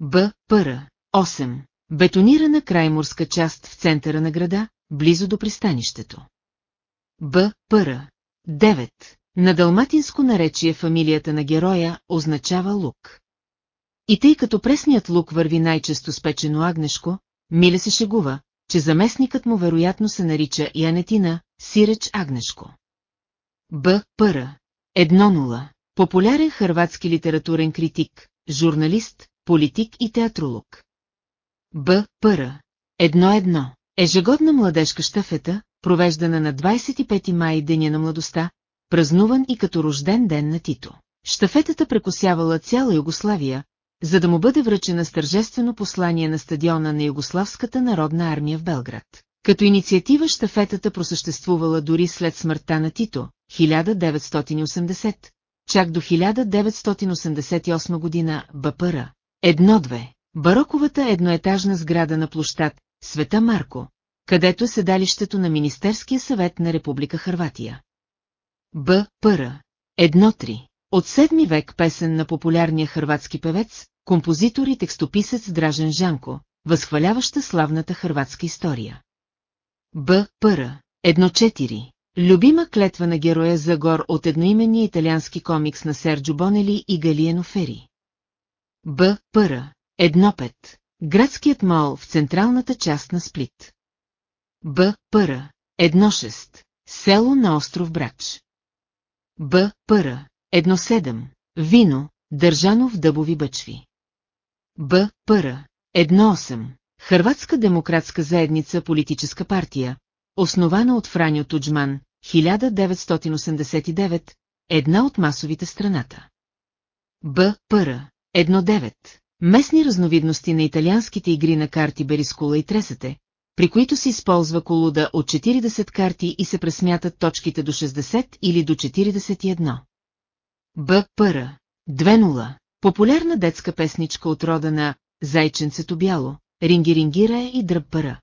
Б. Пъра. 8. Бетонирана крайморска част в центъра на града, близо до пристанището. Б. Пъра. 9. На далматинско наречие фамилията на героя означава лук. И тъй като пресният лук върви най-често с печено агнешко, Миле се шегува, че заместникът му вероятно се нарича Янетина, сиреч агнешко. Б. Пъра. 1-0. Популярен хърватски литературен критик, журналист, политик и театролог. Б. Пъра. Едно-едно. Ежегодна младежка щафета, провеждана на 25 май Деня на младостта, празнуван и като рожден ден на Тито. Штафетата прекосявала цяла Югославия, за да му бъде връчена с тържествено послание на стадиона на Югославската народна армия в Белград. Като инициатива щафетата просъществувала дори след смъртта на Тито, 1980, чак до 1988 година БПР. Едно-две. Бароковата едноетажна сграда на площад Света Марко, където е седалището на Министерския съвет на Република Хърватия. Б. Пъра. Едно-три. От 7 век песен на популярния хърватски певец, композитор и текстописец Дражен Жанко, възхваляваща славната хърватска история. Б. Пъра. Едно-четири. Любима клетва на героя Загор от едноименния италиански комикс на Серджо Бонели и Галиено Фери. Б. Пъра. Едно-пет. Градският мол в централната част на Сплит. Б. Пъра. Едно-шест. Село на остров Брач. Б. Пъра. Едно-седем. Вино, държано в дъбови бъчви. Б. Пъра. Едно-осем. Хърватска демократска заедница политическа партия, основана от Франьо Туджман, 1989, една от масовите страната. Б. Пъра. 1-9. Местни разновидности на италианските игри на карти Берискула и Тресете, при които се използва колуда от 40 карти и се пресмятат точките до 60 или до 41. Б. Пъра. 2-0. Популярна детска песничка от рода на «Зайченцето бяло», «Ринги-рингира» и «Дръб пара».